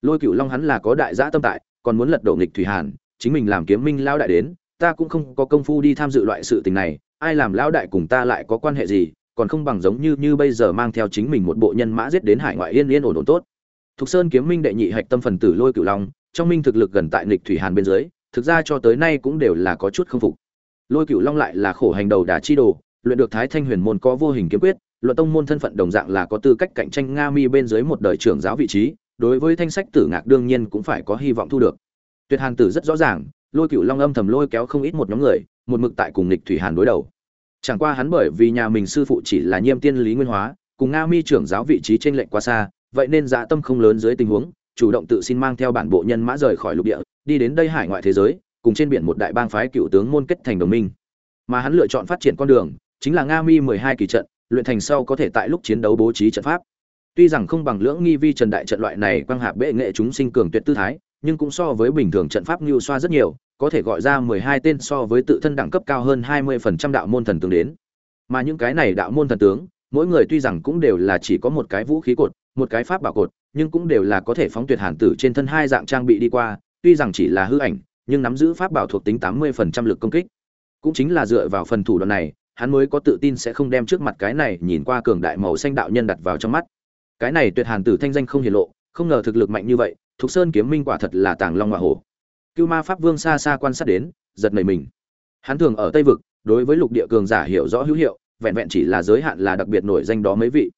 Lôi cựu long hắn là có đại giã tâm tại, còn muốn lật đổ nghịch thủy hàn, chính mình làm kiếm minh lao đại đến ta cũng không có công phu đi tham dự loại sự tình này, ai làm lão đại cùng ta lại có quan hệ gì, còn không bằng giống như như bây giờ mang theo chính mình một bộ nhân mã giết đến hải ngoại yên yên ổn ổn tốt. Thục sơn kiếm minh đệ nhị hạch tâm phần tử lôi cửu long, trong minh thực lực gần tại nghịch thủy hàn bên dưới, thực ra cho tới nay cũng đều là có chút không phục. Lôi cửu long lại là khổ hành đầu đà chi đồ, luyện được thái thanh huyền môn có vô hình kiếm quyết, luận tông môn thân phận đồng dạng là có tư cách cạnh tranh nga mi bên dưới một đời trưởng giáo vị trí, đối với thanh sách tử ngạc đương nhiên cũng phải có hy vọng thu được. Tuyệt hàn tử rất rõ ràng lôi cựu long âm thầm lôi kéo không ít một nhóm người, một mực tại cùng Nịch thủy hàn đối đầu. Chẳng qua hắn bởi vì nhà mình sư phụ chỉ là nhiêm tiên lý nguyên hóa, cùng nga mi trưởng giáo vị trí trên lệnh quá xa, vậy nên dạ tâm không lớn dưới tình huống, chủ động tự xin mang theo bản bộ nhân mã rời khỏi lục địa, đi đến đây hải ngoại thế giới, cùng trên biển một đại bang phái cựu tướng môn kết thành đồng minh. Mà hắn lựa chọn phát triển con đường, chính là nga mi mười hai kỳ trận, luyện thành sau có thể tại lúc chiến đấu bố trí trận pháp. Tuy rằng không bằng lưỡng nghi vi trần đại trận loại này quang hạ bệ nghệ chúng sinh cường tuyệt tư thái nhưng cũng so với bình thường trận pháp như xoa rất nhiều, có thể gọi ra mười hai tên so với tự thân đẳng cấp cao hơn hai mươi phần trăm đạo môn thần tướng đến. Mà những cái này đạo môn thần tướng, mỗi người tuy rằng cũng đều là chỉ có một cái vũ khí cột, một cái pháp bảo cột, nhưng cũng đều là có thể phóng tuyệt hàn tử trên thân hai dạng trang bị đi qua, tuy rằng chỉ là hư ảnh, nhưng nắm giữ pháp bảo thuộc tính tám mươi phần trăm lực công kích. Cũng chính là dựa vào phần thủ đoạn này, hắn mới có tự tin sẽ không đem trước mặt cái này nhìn qua cường đại màu xanh đạo nhân đặt vào trong mắt. Cái này tuyệt hàn tử thanh danh không hiển lộ, không ngờ thực lực mạnh như vậy thục sơn kiếm minh quả thật là tàng long hoa hổ. Cưu ma pháp vương xa xa quan sát đến, giật nảy mình. Hắn thường ở tây vực, đối với lục địa cường giả hiểu rõ hữu hiệu, vẹn vẹn chỉ là giới hạn là đặc biệt nổi danh đó mấy vị.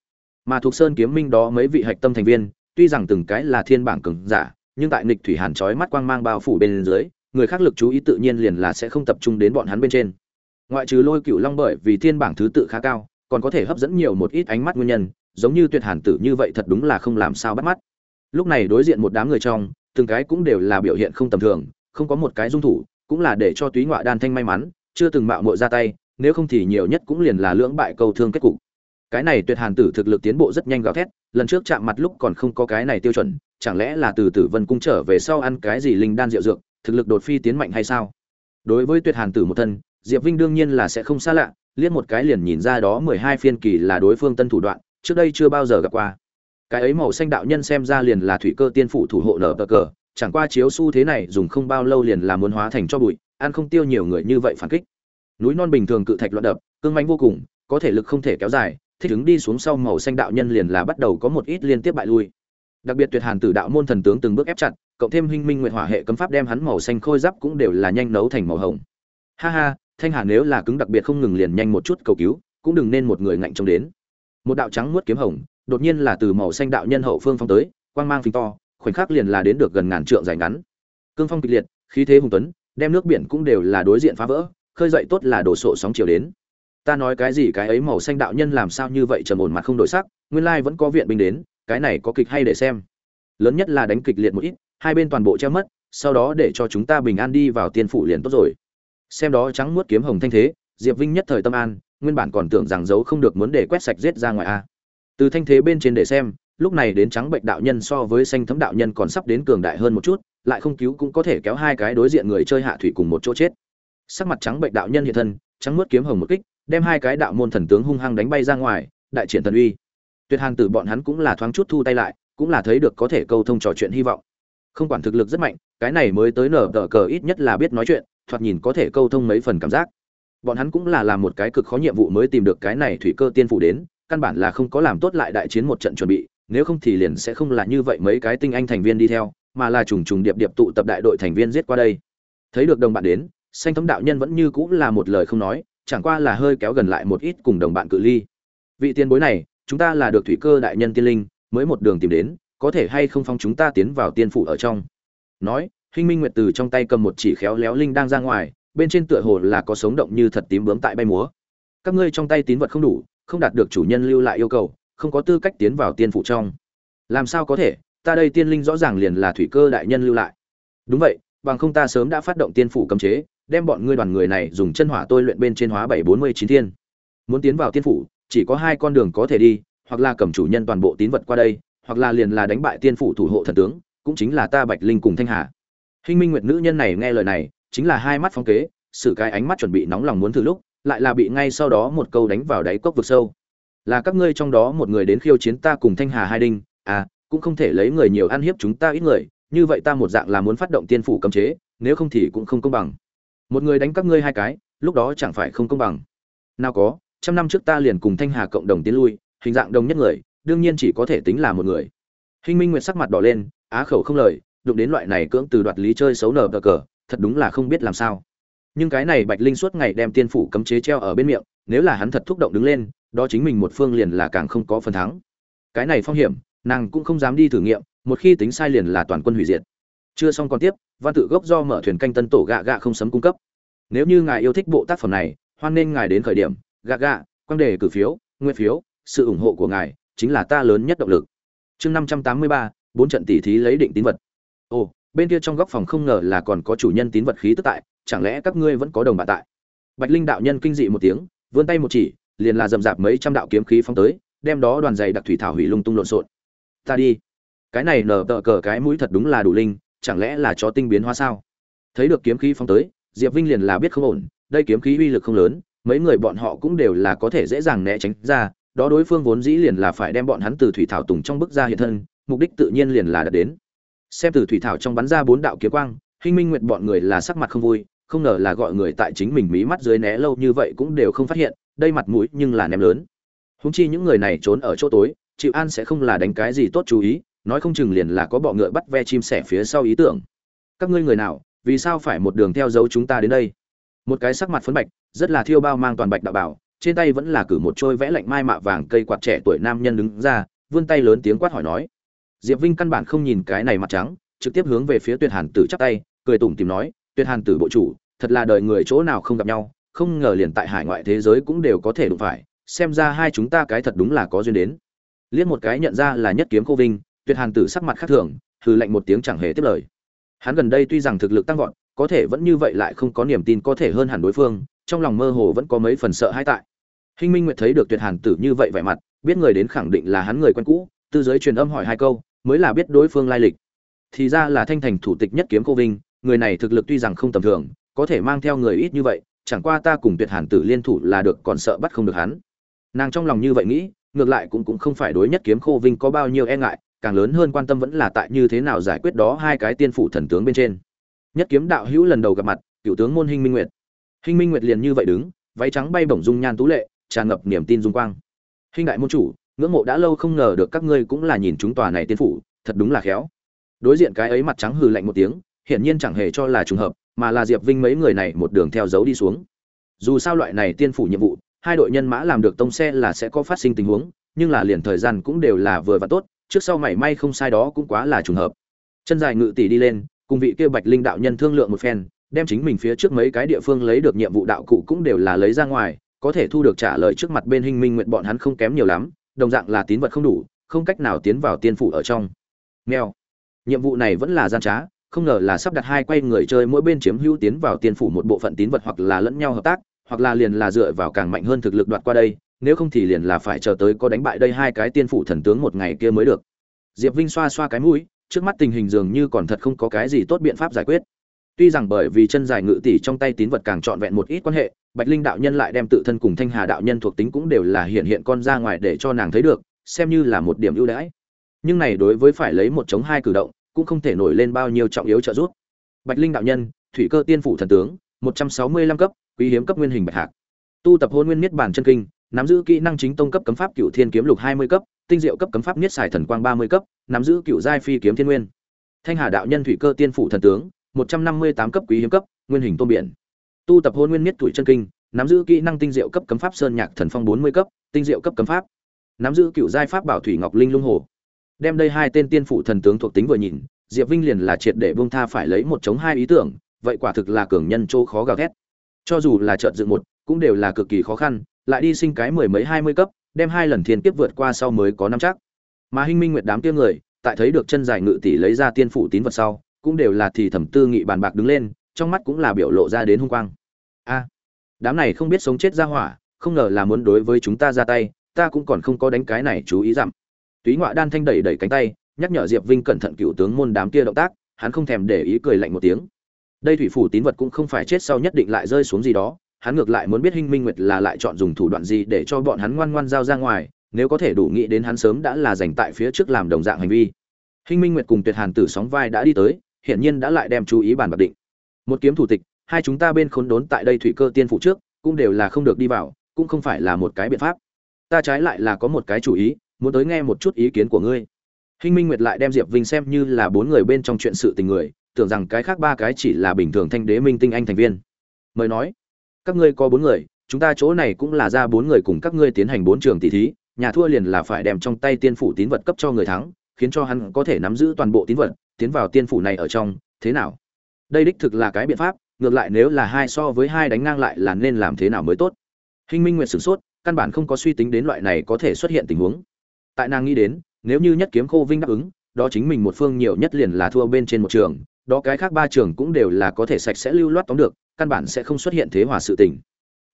Mà Thục sơn kiếm minh đó mấy vị hạch tâm thành viên, tuy rằng từng cái là thiên bảng cường giả, nhưng tại nịch thủy hàn trói mắt quang mang bao phủ bên dưới, người khác lực chú ý tự nhiên liền là sẽ không tập trung đến bọn hắn bên trên. Ngoại trừ lôi cựu long bởi vì thiên bảng thứ tự khá cao, còn có thể hấp dẫn nhiều một ít ánh mắt nguyên nhân, giống như tuyệt hàn tử như vậy thật đúng là không làm sao bắt mắt lúc này đối diện một đám người trong, từng cái cũng đều là biểu hiện không tầm thường, không có một cái dung thủ, cũng là để cho túy ngoại đan thanh may mắn, chưa từng mạo muội ra tay, nếu không thì nhiều nhất cũng liền là lưỡng bại câu thương kết cục. Cái này tuyệt hàn tử thực lực tiến bộ rất nhanh gào thét, lần trước chạm mặt lúc còn không có cái này tiêu chuẩn, chẳng lẽ là từ tử vân cung trở về sau ăn cái gì linh đan rượu dược, thực lực đột phi tiến mạnh hay sao? Đối với tuyệt hàn tử một thân, diệp vinh đương nhiên là sẽ không xa lạ, liếc một cái liền nhìn ra đó mười hai phiên kỳ là đối phương tân thủ đoạn, trước đây chưa bao giờ gặp qua cái ấy màu xanh đạo nhân xem ra liền là thủy cơ tiên phủ thủ hộ nở cờ cờ. Chẳng qua chiếu xu thế này dùng không bao lâu liền là muốn hóa thành cho bụi, ăn không tiêu nhiều người như vậy phản kích. Núi non bình thường cự thạch loạn đập, cương manh vô cùng, có thể lực không thể kéo dài, thích ứng đi xuống sau màu xanh đạo nhân liền là bắt đầu có một ít liên tiếp bại lui. Đặc biệt tuyệt hàn tử đạo môn thần tướng từng bước ép chặt, cộng thêm huynh minh nguyện hỏa hệ cấm pháp đem hắn màu xanh khôi giáp cũng đều là nhanh nấu thành màu hồng. Ha ha, thanh hà nếu là cứng đặc biệt không ngừng liền nhanh một chút cầu cứu, cũng đừng nên một người ngạnh trông đến. Một đạo trắng muốt kiếm hồng đột nhiên là từ màu xanh đạo nhân hậu phương phong tới, quang mang phình to, khoảnh khắc liền là đến được gần ngàn trượng dài ngắn. Cương phong kịch liệt, khí thế hùng tuấn, đem nước biển cũng đều là đối diện phá vỡ, khơi dậy tốt là đổ sộ sóng chiều đến. Ta nói cái gì cái ấy màu xanh đạo nhân làm sao như vậy trầm ổn mặt không đổi sắc, nguyên lai vẫn có viện binh đến, cái này có kịch hay để xem. Lớn nhất là đánh kịch liệt một ít, hai bên toàn bộ che mất, sau đó để cho chúng ta bình an đi vào tiên phủ liền tốt rồi. Xem đó trắng muốt kiếm hồng thanh thế, diệp vinh nhất thời tâm an, nguyên bản còn tưởng rằng giấu không được muốn để quét sạch giết ra ngoài a từ thanh thế bên trên để xem, lúc này đến trắng bệnh đạo nhân so với xanh thấm đạo nhân còn sắp đến cường đại hơn một chút, lại không cứu cũng có thể kéo hai cái đối diện người chơi hạ thủy cùng một chỗ chết. Sắc mặt trắng bệnh đạo nhân hiện thân, trắng mướt kiếm hồng một kích, đem hai cái đạo môn thần tướng hung hăng đánh bay ra ngoài, đại triển thần uy. Tuyệt hàng tử bọn hắn cũng là thoáng chút thu tay lại, cũng là thấy được có thể câu thông trò chuyện hy vọng. Không quản thực lực rất mạnh, cái này mới tới nở tờ cờ ít nhất là biết nói chuyện, thoạt nhìn có thể câu thông mấy phần cảm giác. Bọn hắn cũng là làm một cái cực khó nhiệm vụ mới tìm được cái này thủy cơ tiên phụ đến căn bản là không có làm tốt lại đại chiến một trận chuẩn bị, nếu không thì liền sẽ không là như vậy mấy cái tinh anh thành viên đi theo, mà là trùng trùng điệp điệp tụ tập đại đội thành viên giết qua đây. Thấy được đồng bạn đến, xanh thấm đạo nhân vẫn như cũng là một lời không nói, chẳng qua là hơi kéo gần lại một ít cùng đồng bạn cự ly. Vị tiền bối này, chúng ta là được thủy cơ đại nhân tiên linh, mới một đường tìm đến, có thể hay không phong chúng ta tiến vào tiên phủ ở trong? Nói, hinh minh nguyệt từ trong tay cầm một chỉ khéo léo linh đang ra ngoài, bên trên tựa hồ là có sống động như thật tím bướm tại bay múa. Các ngươi trong tay tín vật không đủ không đạt được chủ nhân lưu lại yêu cầu, không có tư cách tiến vào tiên phủ trong. Làm sao có thể? Ta đây tiên linh rõ ràng liền là thủy cơ đại nhân lưu lại. Đúng vậy, bằng không ta sớm đã phát động tiên phủ cấm chế, đem bọn ngươi đoàn người này dùng chân hỏa tôi luyện bên trên hóa bảy bốn mươi chín thiên. Muốn tiến vào tiên phủ, chỉ có hai con đường có thể đi, hoặc là cầm chủ nhân toàn bộ tín vật qua đây, hoặc là liền là đánh bại tiên phủ thủ hộ thần tướng, cũng chính là ta bạch linh cùng thanh hà. Hinh minh nguyệt nữ nhân này nghe lời này, chính là hai mắt phong kế, sự cái ánh mắt chuẩn bị nóng lòng muốn thử lúc lại là bị ngay sau đó một câu đánh vào đáy cốc vực sâu. Là các ngươi trong đó một người đến khiêu chiến ta cùng thanh hà hai đinh à cũng không thể lấy người nhiều ăn hiếp chúng ta ít người, như vậy ta một dạng là muốn phát động tiên phủ cấm chế, nếu không thì cũng không công bằng. Một người đánh các ngươi hai cái, lúc đó chẳng phải không công bằng. Nào có, trăm năm trước ta liền cùng thanh hà cộng đồng tiến lui, hình dạng đồng nhất người, đương nhiên chỉ có thể tính là một người. Hình minh nguyệt sắc mặt đỏ lên, á khẩu không lời, đụng đến loại này cưỡng từ đoạt lý chơi xấu nở cờ, thật đúng là không biết làm sao nhưng cái này bạch linh suốt ngày đem tiên phủ cấm chế treo ở bên miệng, nếu là hắn thật thúc động đứng lên, đó chính mình một phương liền là càng không có phần thắng. Cái này phong hiểm, nàng cũng không dám đi thử nghiệm, một khi tính sai liền là toàn quân hủy diệt. Chưa xong còn tiếp, văn tự gốc do mở thuyền canh tân tổ gạ gạ không sấm cung cấp. Nếu như ngài yêu thích bộ tác phẩm này, hoan nên ngài đến khởi điểm, gạ gạ quan đề cử phiếu nguyên phiếu, sự ủng hộ của ngài chính là ta lớn nhất động lực. Chương năm trăm tám mươi ba, bốn trận tỷ thí lấy định tín vật. Ồ, bên kia trong góc phòng không ngờ là còn có chủ nhân tín vật khí tức tại chẳng lẽ các ngươi vẫn có đồng bạn tại? Bạch linh đạo nhân kinh dị một tiếng, vươn tay một chỉ, liền là dầm dạp mấy trăm đạo kiếm khí phóng tới, đem đó đoàn giày đặc thủy thảo hủy lung tung lộn xộn. Ta đi. Cái này nở tờ cờ cái mũi thật đúng là đủ linh, chẳng lẽ là chó tinh biến hóa sao? Thấy được kiếm khí phóng tới, diệp vinh liền là biết không ổn, đây kiếm khí uy lực không lớn, mấy người bọn họ cũng đều là có thể dễ dàng né tránh ra, đó đối phương vốn dĩ liền là phải đem bọn hắn từ thủy thảo tùng trong bức ra hiện thân, mục đích tự nhiên liền là đạt đến. Xem từ thủy thảo trong bắn ra bốn đạo kiếm quang, hinh minh nguyệt bọn người là sắc mặt không vui không ngờ là gọi người tại chính mình mí mắt dưới né lâu như vậy cũng đều không phát hiện, đây mặt mũi nhưng là ném lớn. Húng chi những người này trốn ở chỗ tối, chịu an sẽ không là đánh cái gì tốt chú ý, nói không chừng liền là có bọ ngựa bắt ve chim sẻ phía sau ý tưởng. Các ngươi người nào, vì sao phải một đường theo dấu chúng ta đến đây? Một cái sắc mặt phấn bạch, rất là thiêu bao mang toàn bạch đạo bảo, trên tay vẫn là cử một trôi vẽ lạnh mai mạ vàng cây quạt trẻ tuổi nam nhân đứng ra, vươn tay lớn tiếng quát hỏi nói. Diệp vinh căn bản không nhìn cái này mặt trắng, trực tiếp hướng về phía tuyệt hàn tử chắp tay, cười tủm tìm nói, tuyệt hàn tử bộ chủ thật là đời người chỗ nào không gặp nhau không ngờ liền tại hải ngoại thế giới cũng đều có thể đụng phải xem ra hai chúng ta cái thật đúng là có duyên đến. Liếc một cái nhận ra là nhất kiếm cô vinh tuyệt hàn tử sắc mặt khác thường hừ lạnh một tiếng chẳng hề tiếp lời. Hắn gần đây tuy rằng thực lực tăng vọt có thể vẫn như vậy lại không có niềm tin có thể hơn hẳn đối phương trong lòng mơ hồ vẫn có mấy phần sợ hãi tại. Hinh Minh Nguyệt thấy được Tuyệt Hàn Tử như vậy vẻ mặt, biết người đến khẳng định là hắn người quen cũ, tư giới truyền âm hỏi hai câu, mới là biết đối phương lai lịch. Thì ra là Thanh Thành thủ tịch nhất kiếm cô Vinh, người này thực lực tuy rằng không tầm thường, có thể mang theo người ít như vậy, chẳng qua ta cùng Tuyệt Hàn Tử liên thủ là được còn sợ bắt không được hắn. Nàng trong lòng như vậy nghĩ, ngược lại cũng cũng không phải đối nhất kiếm khô vinh có bao nhiêu e ngại, càng lớn hơn quan tâm vẫn là tại như thế nào giải quyết đó hai cái tiên phủ thần tướng bên trên. Nhất kiếm đạo hữu lần đầu gặp mặt, cựu tướng môn Hinh Minh Nguyệt. Hinh Minh Nguyệt liền như vậy đứng, váy trắng bay bổng dung nhan tú lệ, tràn ngập niềm tin dung quang hình đại môn chủ ngưỡng mộ đã lâu không ngờ được các ngươi cũng là nhìn chúng tòa này tiên phủ thật đúng là khéo đối diện cái ấy mặt trắng hừ lạnh một tiếng hiển nhiên chẳng hề cho là trùng hợp mà là diệp vinh mấy người này một đường theo dấu đi xuống. Dù sao loại này tiên phủ nhiệm vụ, hai đội nhân mã làm được tông xe là sẽ có phát sinh tình huống, nhưng là liền thời gian cũng đều là vừa và tốt, trước sau mảy may không sai đó cũng quá là trùng hợp. Chân dài ngự tỷ đi lên, cùng vị kia bạch linh đạo nhân thương lượng một phen, đem chính mình phía trước mấy cái địa phương lấy được nhiệm vụ đạo cụ cũng đều là lấy ra ngoài, có thể thu được trả lời trước mặt bên hình minh nguyện bọn hắn không kém nhiều lắm, đồng dạng là tín vật không đủ, không cách nào tiến vào tiên phủ ở trong. Nghèo nhiệm vụ này vẫn là gian trá không ngờ là sắp đặt hai quay người chơi mỗi bên chiếm hữu tiến vào tiên phủ một bộ phận tín vật hoặc là lẫn nhau hợp tác, hoặc là liền là dựa vào càng mạnh hơn thực lực đoạt qua đây, nếu không thì liền là phải chờ tới có đánh bại đây hai cái tiên phủ thần tướng một ngày kia mới được. Diệp vinh xoa xoa cái mũi, trước mắt tình hình dường như còn thật không có cái gì tốt biện pháp giải quyết. Tuy rằng bởi vì chân dài ngự tỷ trong tay tín vật càng trọn vẹn một ít quan hệ, bạch linh đạo nhân lại đem tự thân cùng thanh hà đạo nhân thuộc tính cũng đều là hiện hiện con ra ngoài để cho nàng thấy được, xem như là một điểm ưu đãi. Nhưng này đối với phải lấy một chống hai cử động cũng không thể nổi lên bao nhiêu trọng yếu trợ giúp. Bạch linh đạo nhân, thủy cơ tiên phủ thần tướng, một trăm sáu mươi lăm cấp, quý hiếm cấp nguyên hình bạch hạc. Tu tập hôn nguyên miết bản chân kinh, nắm giữ kỹ năng chính tông cấp cấm pháp cựu thiên kiếm lục hai mươi cấp, tinh diệu cấp cấm pháp niết xài thần quang ba mươi cấp, nắm giữ cựu giai phi kiếm thiên nguyên. Thanh hà đạo nhân thủy cơ tiên phủ thần tướng, một trăm năm mươi tám cấp, quý hiếm cấp, nguyên hình tôm biển. Tu tập hôn nguyên miết tuổi chân kinh, nắm giữ kỹ năng tinh diệu cấp cấm pháp sơn nhạc thần phong bốn mươi cấp, tinh diệu cấp cấm pháp. Nắm giữ cựu giai pháp bảo thủy ngọc linh lung hồ đem đây hai tên tiên phụ thần tướng thuộc tính vừa nhìn, diệp vinh liền là triệt để buông tha phải lấy một chống hai ý tưởng, vậy quả thực là cường nhân chỗ khó gào thét. Cho dù là trợn dựng một, cũng đều là cực kỳ khó khăn, lại đi sinh cái mười mấy hai mươi cấp, đem hai lần thiên kiếp vượt qua sau mới có năm chắc. Mà hinh minh nguyệt đám kia người, tại thấy được chân dài ngự tỷ lấy ra tiên phủ tín vật sau, cũng đều là thì thẩm tư nghị bàn bạc đứng lên, trong mắt cũng là biểu lộ ra đến hung quang. A, đám này không biết sống chết ra hỏa, không ngờ là muốn đối với chúng ta ra tay, ta cũng còn không có đánh cái này chú ý dặm túy ngoại đan thanh đẩy đẩy cánh tay, nhắc nhở diệp vinh cẩn thận cựu tướng môn đám kia động tác, hắn không thèm để ý cười lạnh một tiếng. Đây thủy phủ tín vật cũng không phải chết sau nhất định lại rơi xuống gì đó, hắn ngược lại muốn biết hinh minh nguyệt là lại chọn dùng thủ đoạn gì để cho bọn hắn ngoan ngoan giao ra ngoài, nếu có thể đủ nghĩ đến hắn sớm đã là dành tại phía trước làm đồng dạng hành vi. Hinh minh nguyệt cùng tuyệt hàn tử sóng vai đã đi tới, hiển nhiên đã lại đem chú ý bàn bạc định. Một kiếm thủ tịch, hai chúng ta bên khốn đốn tại đây thủy cơ tiên phụ trước, cũng đều là không được đi vào, cũng không phải là một cái biện pháp. Ta trái lại là có một cái chủ ý muốn tới nghe một chút ý kiến của ngươi. Hinh minh nguyệt lại đem diệp vinh xem như là bốn người bên trong chuyện sự tình người, tưởng rằng cái khác ba cái chỉ là bình thường thanh đế minh tinh anh thành viên. Mời nói, các ngươi có bốn người, chúng ta chỗ này cũng là ra bốn người cùng các ngươi tiến hành bốn trường tỷ thí, nhà thua liền là phải đem trong tay tiên phủ tín vật cấp cho người thắng, khiến cho hắn có thể nắm giữ toàn bộ tín vật, tiến vào tiên phủ này ở trong, thế nào? Đây đích thực là cái biện pháp, ngược lại nếu là hai so với hai đánh ngang lại là nên làm thế nào mới tốt? Hinh minh nguyệt sửng sốt, căn bản không có suy tính đến loại này có thể xuất hiện tình huống tại nàng nghĩ đến, nếu như nhất kiếm khô vinh đáp ứng, đó chính mình một phương nhiều nhất liền là thua bên trên một trường, đó cái khác ba trường cũng đều là có thể sạch sẽ lưu loát tóm được, căn bản sẽ không xuất hiện thế hòa sự tình.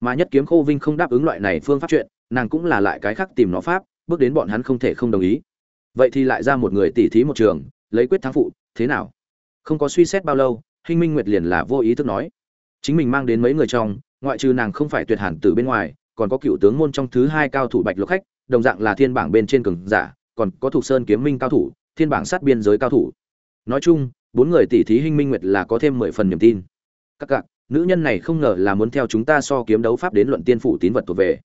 Mà nhất kiếm khô vinh không đáp ứng loại này phương pháp chuyện, nàng cũng là lại cái khác tìm nó pháp, bước đến bọn hắn không thể không đồng ý. Vậy thì lại ra một người tỉ thí một trường, lấy quyết thắng phụ, thế nào? Không có suy xét bao lâu, hinh minh nguyệt liền là vô ý thức nói. Chính mình mang đến mấy người trong, ngoại trừ nàng không phải tuyệt hẳn từ bên ngoài, còn có cựu tướng môn trong thứ hai cao thủ bạch lộc khách đồng dạng là thiên bảng bên trên cường giả còn có thuộc sơn kiếm minh cao thủ thiên bảng sát biên giới cao thủ. Nói chung bốn người tỷ thí hinh minh nguyệt là có thêm mười phần niềm tin. Các cặc nữ nhân này không ngờ là muốn theo chúng ta so kiếm đấu pháp đến luận tiên phủ tín vật thuộc về.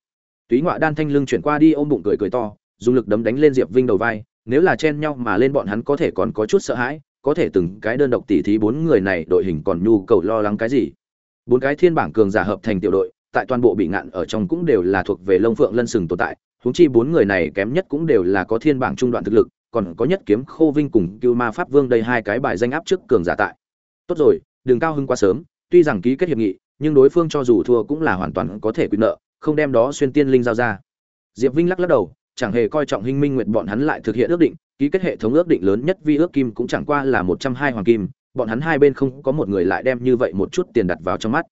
Túy ngoại đan thanh lưng chuyển qua đi ôm bụng cười cười to dùng lực đấm đánh lên diệp vinh đầu vai nếu là chen nhau mà lên bọn hắn có thể còn có chút sợ hãi có thể từng cái đơn độc tỷ thí bốn người này đội hình còn nhu cầu lo lắng cái gì. Bốn cái thiên bảng cường giả hợp thành tiểu đội tại toàn bộ bị ngạn ở trong cũng đều là thuộc về Long Phượng Lân sừng tồn tại, huống chi bốn người này kém nhất cũng đều là có thiên bảng trung đoạn thực lực, còn có nhất kiếm Khô Vinh cùng Cưu Ma Pháp Vương đây hai cái bài danh áp trước cường giả tại. Tốt rồi, đừng cao hưng quá sớm, tuy rằng ký kết hiệp nghị, nhưng đối phương cho dù thua cũng là hoàn toàn có thể quy nợ, không đem đó xuyên tiên linh giao ra. Diệp Vinh lắc lắc đầu, chẳng hề coi trọng Hinh Minh Nguyệt bọn hắn lại thực hiện ước định, ký kết hệ thống ước định lớn nhất vi ước kim cũng chẳng qua là một trăm hai hoàng kim, bọn hắn hai bên không có một người lại đem như vậy một chút tiền đặt vào trong mắt.